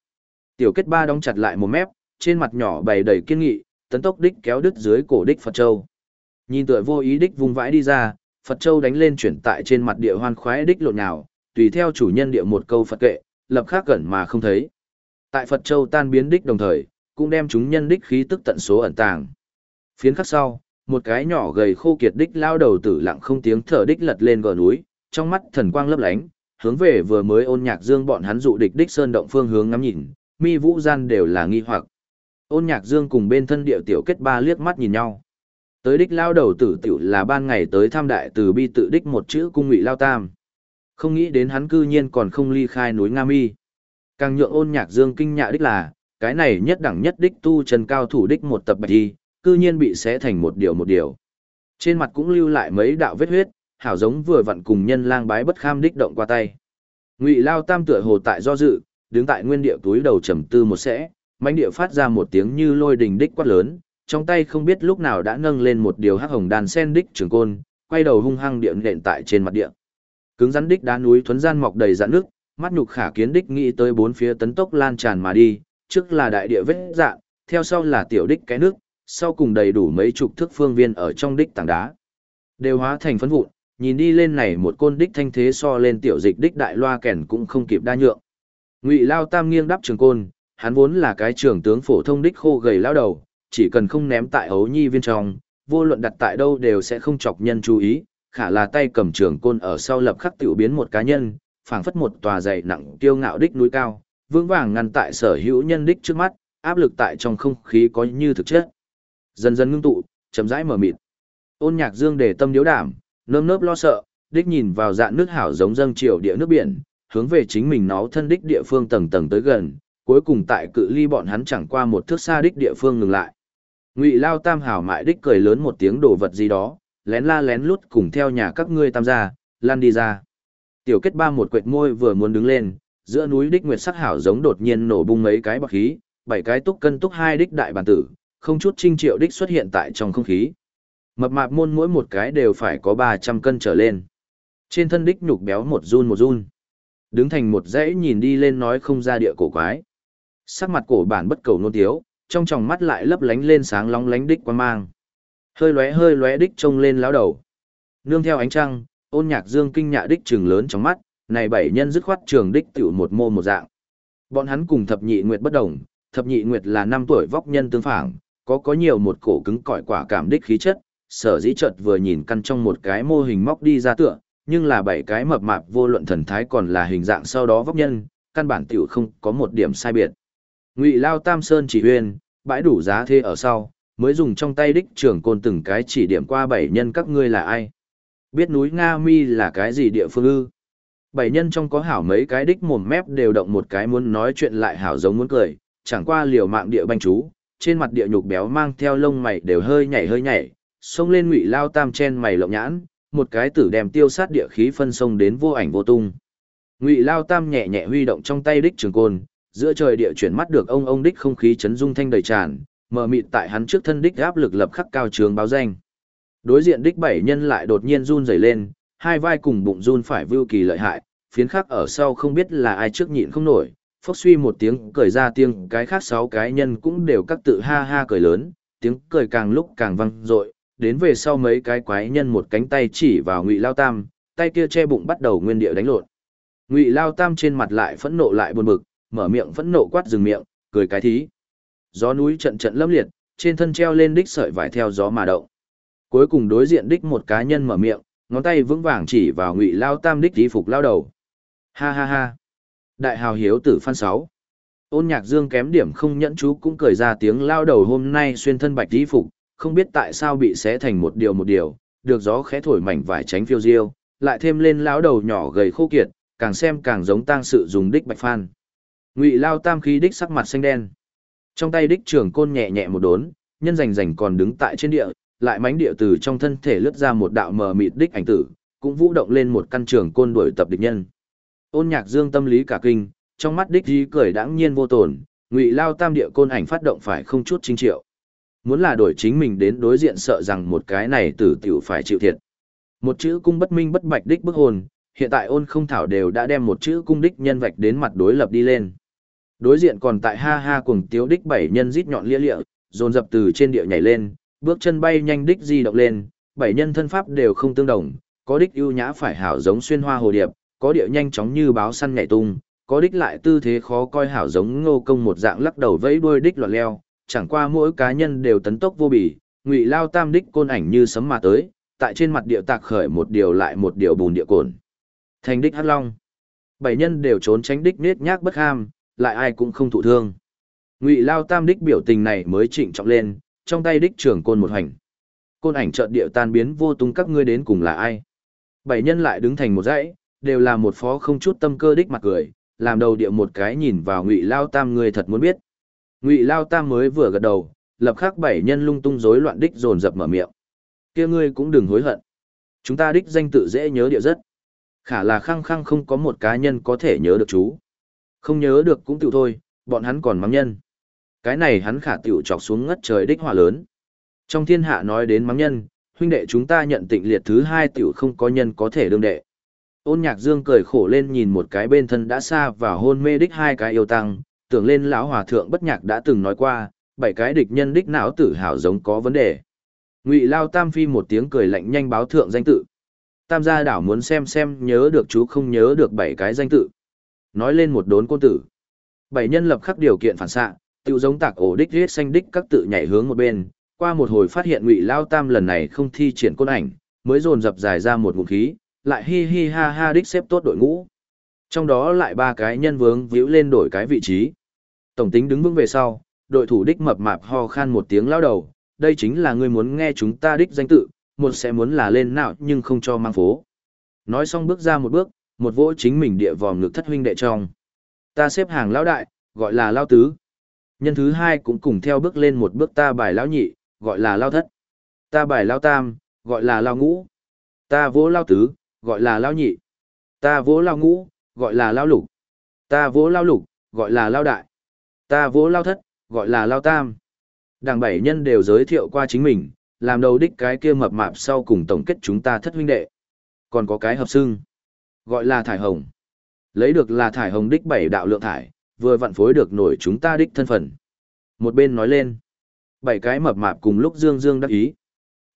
Tiểu kết ba đóng chặt lại một mép, trên mặt nhỏ bày đầy kiên nghị, tấn tốc đích kéo đứt dưới cổ đích Phật Châu. Nhìn tựa vô ý đích vùng vãi đi ra, Phật Châu đánh lên chuyển tại trên mặt địa hoan khoái đích lộn nhào, tùy theo chủ nhân địa một câu Phật kệ, lập khác gần mà không thấy. Tại Phật Châu tan biến đích đồng thời, cũng đem chúng nhân đích khí tức tận số ẩn tàng. Phiến khắc sau, một cái nhỏ gầy khô kiệt đích lao đầu tử lặng không tiếng thở đích lật lên gò núi, trong mắt thần quang lấp lánh, hướng về vừa mới ôn nhạc dương bọn hắn dụ địch đích sơn động phương hướng ngắm nhìn, mi vũ gian đều là nghi hoặc. Ôn nhạc dương cùng bên thân địa tiểu kết ba liếc mắt nhìn nhau. Tới đích lao đầu tử tiểu là ban ngày tới tham đại từ bi tự đích một chữ cung ngụy lao tam. Không nghĩ đến hắn cư nhiên còn không ly khai núi Nga Mi. Càng nhượng ôn nhạc dương kinh nhạ đích là, cái này nhất đẳng nhất đích tu trần cao thủ đích một tập bạch đi, cư nhiên bị xé thành một điều một điều. Trên mặt cũng lưu lại mấy đạo vết huyết, hảo giống vừa vặn cùng nhân lang bái bất kham đích động qua tay. Ngụy Lao Tam tựa hồ tại do dự, đứng tại nguyên địa túi đầu trầm tư một sẽ, mãnh địa phát ra một tiếng như lôi đình đích quát lớn, trong tay không biết lúc nào đã nâng lên một điều hắc hồng đàn sen đích trường côn, quay đầu hung hăng điện nện tại trên mặt địa. Cứng rắn đích đá núi thuấn gian mọc đầy rạn nước, mắt nhục khả kiến đích nghĩ tới bốn phía tấn tốc lan tràn mà đi, trước là đại địa vết dạn, theo sau là tiểu đích cái nước, sau cùng đầy đủ mấy chục thước phương viên ở trong đích tảng đá. Đều hóa thành phấn vụn, nhìn đi lên này một côn đích thanh thế so lên tiểu dịch đích đại loa kèn cũng không kịp đa nhượng. Ngụy Lao Tam nghiêng đắp trường côn, hắn vốn là cái trưởng tướng phổ thông đích khô gầy lao đầu, chỉ cần không ném tại ấu nhi viên trong, vô luận đặt tại đâu đều sẽ không chọc nhân chú ý, khả là tay cầm trường côn ở sau lập khắc tiểu biến một cá nhân, phảng phất một tòa dày nặng tiêu ngạo đích núi cao, vững vàng ngăn tại sở hữu nhân đích trước mắt, áp lực tại trong không khí có như thực chất. Dần dần ngưng tụ, chậm rãi mở mịt. Ôn Nhạc Dương để tâm điếu đảm, nơm nớp lo sợ, đích nhìn vào dạng nước hảo giống dâng triều địa nước biển, hướng về chính mình nó thân đích địa phương tầng tầng tới gần, cuối cùng tại cự ly bọn hắn chẳng qua một thước xa đích địa phương ngừng lại. Ngụy Lao Tam hảo mại đích cười lớn một tiếng đồ vật gì đó, lén la lén lút cùng theo nhà các ngươi tam gia, lan đi ra. Tiểu kết ba một quệt môi vừa muốn đứng lên, giữa núi đích nguyệt sắc hảo giống đột nhiên nổ bung mấy cái bọc khí, bảy cái túc cân túc hai đích đại bản tử, không chút trinh triệu đích xuất hiện tại trong không khí. Mập mạp môn mỗi một cái đều phải có 300 cân trở lên. Trên thân đích nhục béo một run một run. Đứng thành một dãy nhìn đi lên nói không ra địa cổ quái. Sắc mặt cổ bản bất cầu nôn tiếu, trong tròng mắt lại lấp lánh lên sáng long lánh đích quan mang. Hơi lóe hơi lóe đích trông lên lão đầu. Nương theo ánh trăng, ôn nhạc dương kinh nhạ đích trường lớn trong mắt, này bảy nhân dứt khoát trường đích tiểu một mô một dạng. Bọn hắn cùng thập nhị nguyệt bất đồng, thập nhị nguyệt là năm tuổi vóc nhân tương phản, có có nhiều một cổ cứng cỏi quả cảm đích khí chất, sở dĩ chợt vừa nhìn căn trong một cái mô hình móc đi ra tựa, nhưng là bảy cái mập mạp vô luận thần thái còn là hình dạng sau đó vóc nhân, căn bản tiểu không có một điểm sai biệt. Ngụy Lao Tam Sơn chỉ huyên, bãi đủ giá thê ở sau, mới dùng trong tay đích trưởng côn từng cái chỉ điểm qua bảy nhân các ngươi là ai. Biết núi Nga Mi là cái gì địa phương ư? Bảy nhân trong có hảo mấy cái đích mồm mép đều động một cái muốn nói chuyện lại hảo giống muốn cười, chẳng qua liều mạng địa banh chú, trên mặt địa nhục béo mang theo lông mày đều hơi nhảy hơi nhảy, xông lên ngụy lao tam chen mày lộng nhãn, một cái tử đem tiêu sát địa khí phân sông đến vô ảnh vô tung. Ngụy lao tam nhẹ nhẹ huy động trong tay đích trường côn, giữa trời địa chuyển mắt được ông ông đích không khí chấn dung thanh đầy tràn, mờ mịt tại hắn trước thân đích áp lực lập khắc cao trường báo danh. Đối diện đích bảy nhân lại đột nhiên run rẩy lên, hai vai cùng bụng run phải vưu kỳ lợi hại, phiến khác ở sau không biết là ai trước nhịn không nổi, phốc suy một tiếng cười ra tiếng, cái khác sáu cái nhân cũng đều các tự ha ha cười lớn, tiếng cười càng lúc càng vang dội, đến về sau mấy cái quái nhân một cánh tay chỉ vào Ngụy Lao Tam, tay kia che bụng bắt đầu nguyên địa đánh lộn. Ngụy Lao Tam trên mặt lại phẫn nộ lại buồn bực, mở miệng phẫn nộ quát dừng miệng, cười cái thí. Gió núi trận trận lâm liệt, trên thân treo lên đích sợi vải theo gió mà động. Cuối cùng đối diện đích một cá nhân mở miệng, ngón tay vững vàng chỉ vào Ngụy Lao Tam đích thí phục lao đầu. Ha ha ha. Đại hào hiếu tử phan sáu. Ôn nhạc dương kém điểm không nhẫn chú cũng cười ra tiếng lao đầu hôm nay xuyên thân bạch thí phục, không biết tại sao bị xé thành một điều một điều, được gió khẽ thổi mảnh vải tránh phiêu diêu, lại thêm lên lão đầu nhỏ gầy khô kiệt, càng xem càng giống tang sự dùng đích bạch phan. Ngụy Lao Tam khí đích sắc mặt xanh đen. Trong tay đích trưởng côn nhẹ nhẹ một đốn, nhân rành rành còn đứng tại trên địa, lại mánh địa từ trong thân thể lướt ra một đạo mờ mịt đích ảnh tử, cũng vũ động lên một căn trường côn đuổi tập địch nhân. Ôn Nhạc Dương tâm lý cả kinh, trong mắt đích di cười đãng nhiên vô tổn, Ngụy Lao Tam địa côn ảnh phát động phải không chút chính triệu muốn là đổi chính mình đến đối diện sợ rằng một cái này tử tiểu phải chịu thiệt. Một chữ cung bất minh bất bạch đích bức hồn, hiện tại ôn không thảo đều đã đem một chữ cung đích nhân vạch đến mặt đối lập đi lên. Đối diện còn tại ha ha cùng tiếu đích bảy nhân rít nhọn lia lịa, dồn dập từ trên địa nhảy lên, bước chân bay nhanh đích di động lên, bảy nhân thân pháp đều không tương đồng, có đích ưu nhã phải hảo giống xuyên hoa hồ điệp, có địa nhanh chóng như báo săn nhảy tung, có đích lại tư thế khó coi hảo giống ngô công một dạng lắc đầu vẫy đuôi đích loạn leo, chẳng qua mỗi cá nhân đều tấn tốc vô bỉ, ngụy lao tam đích côn ảnh như sấm mà tới, tại trên mặt địa tạc khởi một điều lại một điều bùn địa cồn. Thành đích hắc long. Bảy nhân đều trốn tránh đích nết nhác bất ham, lại ai cũng không thụ thương. Ngụy lao tam đích biểu tình này mới trịnh trọng lên, trong tay đích trưởng côn một hành. Côn ảnh chợt địa tan biến vô tung các ngươi đến cùng là ai. Bảy nhân lại đứng thành một dãy, đều là một phó không chút tâm cơ đích mặt cười, làm đầu địa một cái nhìn vào ngụy lao tam người thật muốn biết ngụy lao tam mới vừa gật đầu lập khắc bảy nhân lung tung rối loạn đích dồn dập mở miệng kia ngươi cũng đừng hối hận chúng ta đích danh tự dễ nhớ địa rất khả là khăng khăng không có một cá nhân có thể nhớ được chú không nhớ được cũng tự thôi bọn hắn còn mắng nhân cái này hắn khả tiểu chọc xuống ngất trời đích hỏa lớn trong thiên hạ nói đến mắng nhân huynh đệ chúng ta nhận tịnh liệt thứ hai tiểu không có nhân có thể đương đệ ôn nhạc dương cười khổ lên nhìn một cái bên thân đã xa và hôn mê đích hai cái yêu tăng tưởng lên lão hòa thượng bất nhạc đã từng nói qua, bảy cái địch nhân đích não tử hảo giống có vấn đề. Ngụy Lao Tam Phi một tiếng cười lạnh nhanh báo thượng danh tự. Tam gia đảo muốn xem xem nhớ được chú không nhớ được bảy cái danh tự. Nói lên một đốn côn tử. Bảy nhân lập khắc điều kiện phản xạ, tiêu giống tạc ổ đích huyết xanh đích các tự nhảy hướng một bên, qua một hồi phát hiện ngụy lao tam lần này không thi triển côn ảnh mới dồn dập dài ra một ngụm khí lại hi hi ha ha đích xếp tốt đội ngũ. Trong đó lại ba cái nhân vướng víu lên đổi cái vị trí. Tổng tính đứng vững về sau đội thủ đích mập mạp ho khan một tiếng lao đầu đây chính là ngươi muốn nghe chúng ta đích danh tự một sẽ muốn là lên nào nhưng không cho mang phố. Nói xong bước ra một bước một vỗ chính mình địa vòm ngực thất huynh đệ trong ta xếp hàng lão đại gọi là lao tứ nhân thứ hai cũng cùng theo bước lên một bước ta bài lão nhị gọi là lao thất. Ta bài lao tam, gọi là lao ngũ. Ta vỗ lao tứ, gọi là lao nhị. Ta vỗ lao ngũ, gọi là lao lục. Ta vỗ lao lục, gọi là lao đại. Ta vỗ lao thất, gọi là lao tam. Đảng bảy nhân đều giới thiệu qua chính mình, làm đầu đích cái kia mập mạp sau cùng tổng kết chúng ta thất huynh đệ. Còn có cái hợp xương gọi là thải hồng. Lấy được là thải hồng đích bảy đạo lượng thải, vừa vặn phối được nổi chúng ta đích thân phận. Một bên nói lên, bảy cái mập mạp cùng lúc dương dương đắc ý.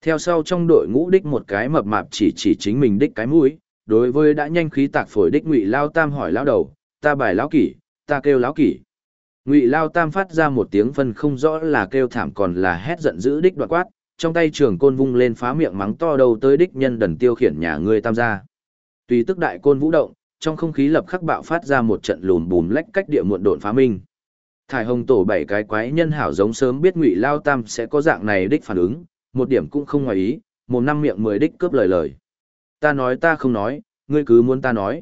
Theo sau trong đội ngũ đích một cái mập mạp chỉ chỉ chính mình đích cái mũi, đối với đã nhanh khí tạc phổi đích ngụy lao tam hỏi lao đầu, ta bài lão kỷ, ta kêu lão kỷ. Ngụy lao tam phát ra một tiếng phân không rõ là kêu thảm còn là hét giận dữ đích đoạt quát, trong tay trường côn vung lên phá miệng mắng to đầu tới đích nhân đần tiêu khiển nhà người tam gia. Tùy tức đại côn vũ động, trong không khí lập khắc bạo phát ra một trận lùn bùm lách cách địa muộn độn phá minh. Thải hồng tổ bảy cái quái nhân hảo giống sớm biết ngụy lao tam sẽ có dạng này đích phản ứng, một điểm cũng không ngoài ý, một năm miệng mười đích cướp lời lời. Ta nói ta không nói, ngươi cứ muốn ta nói.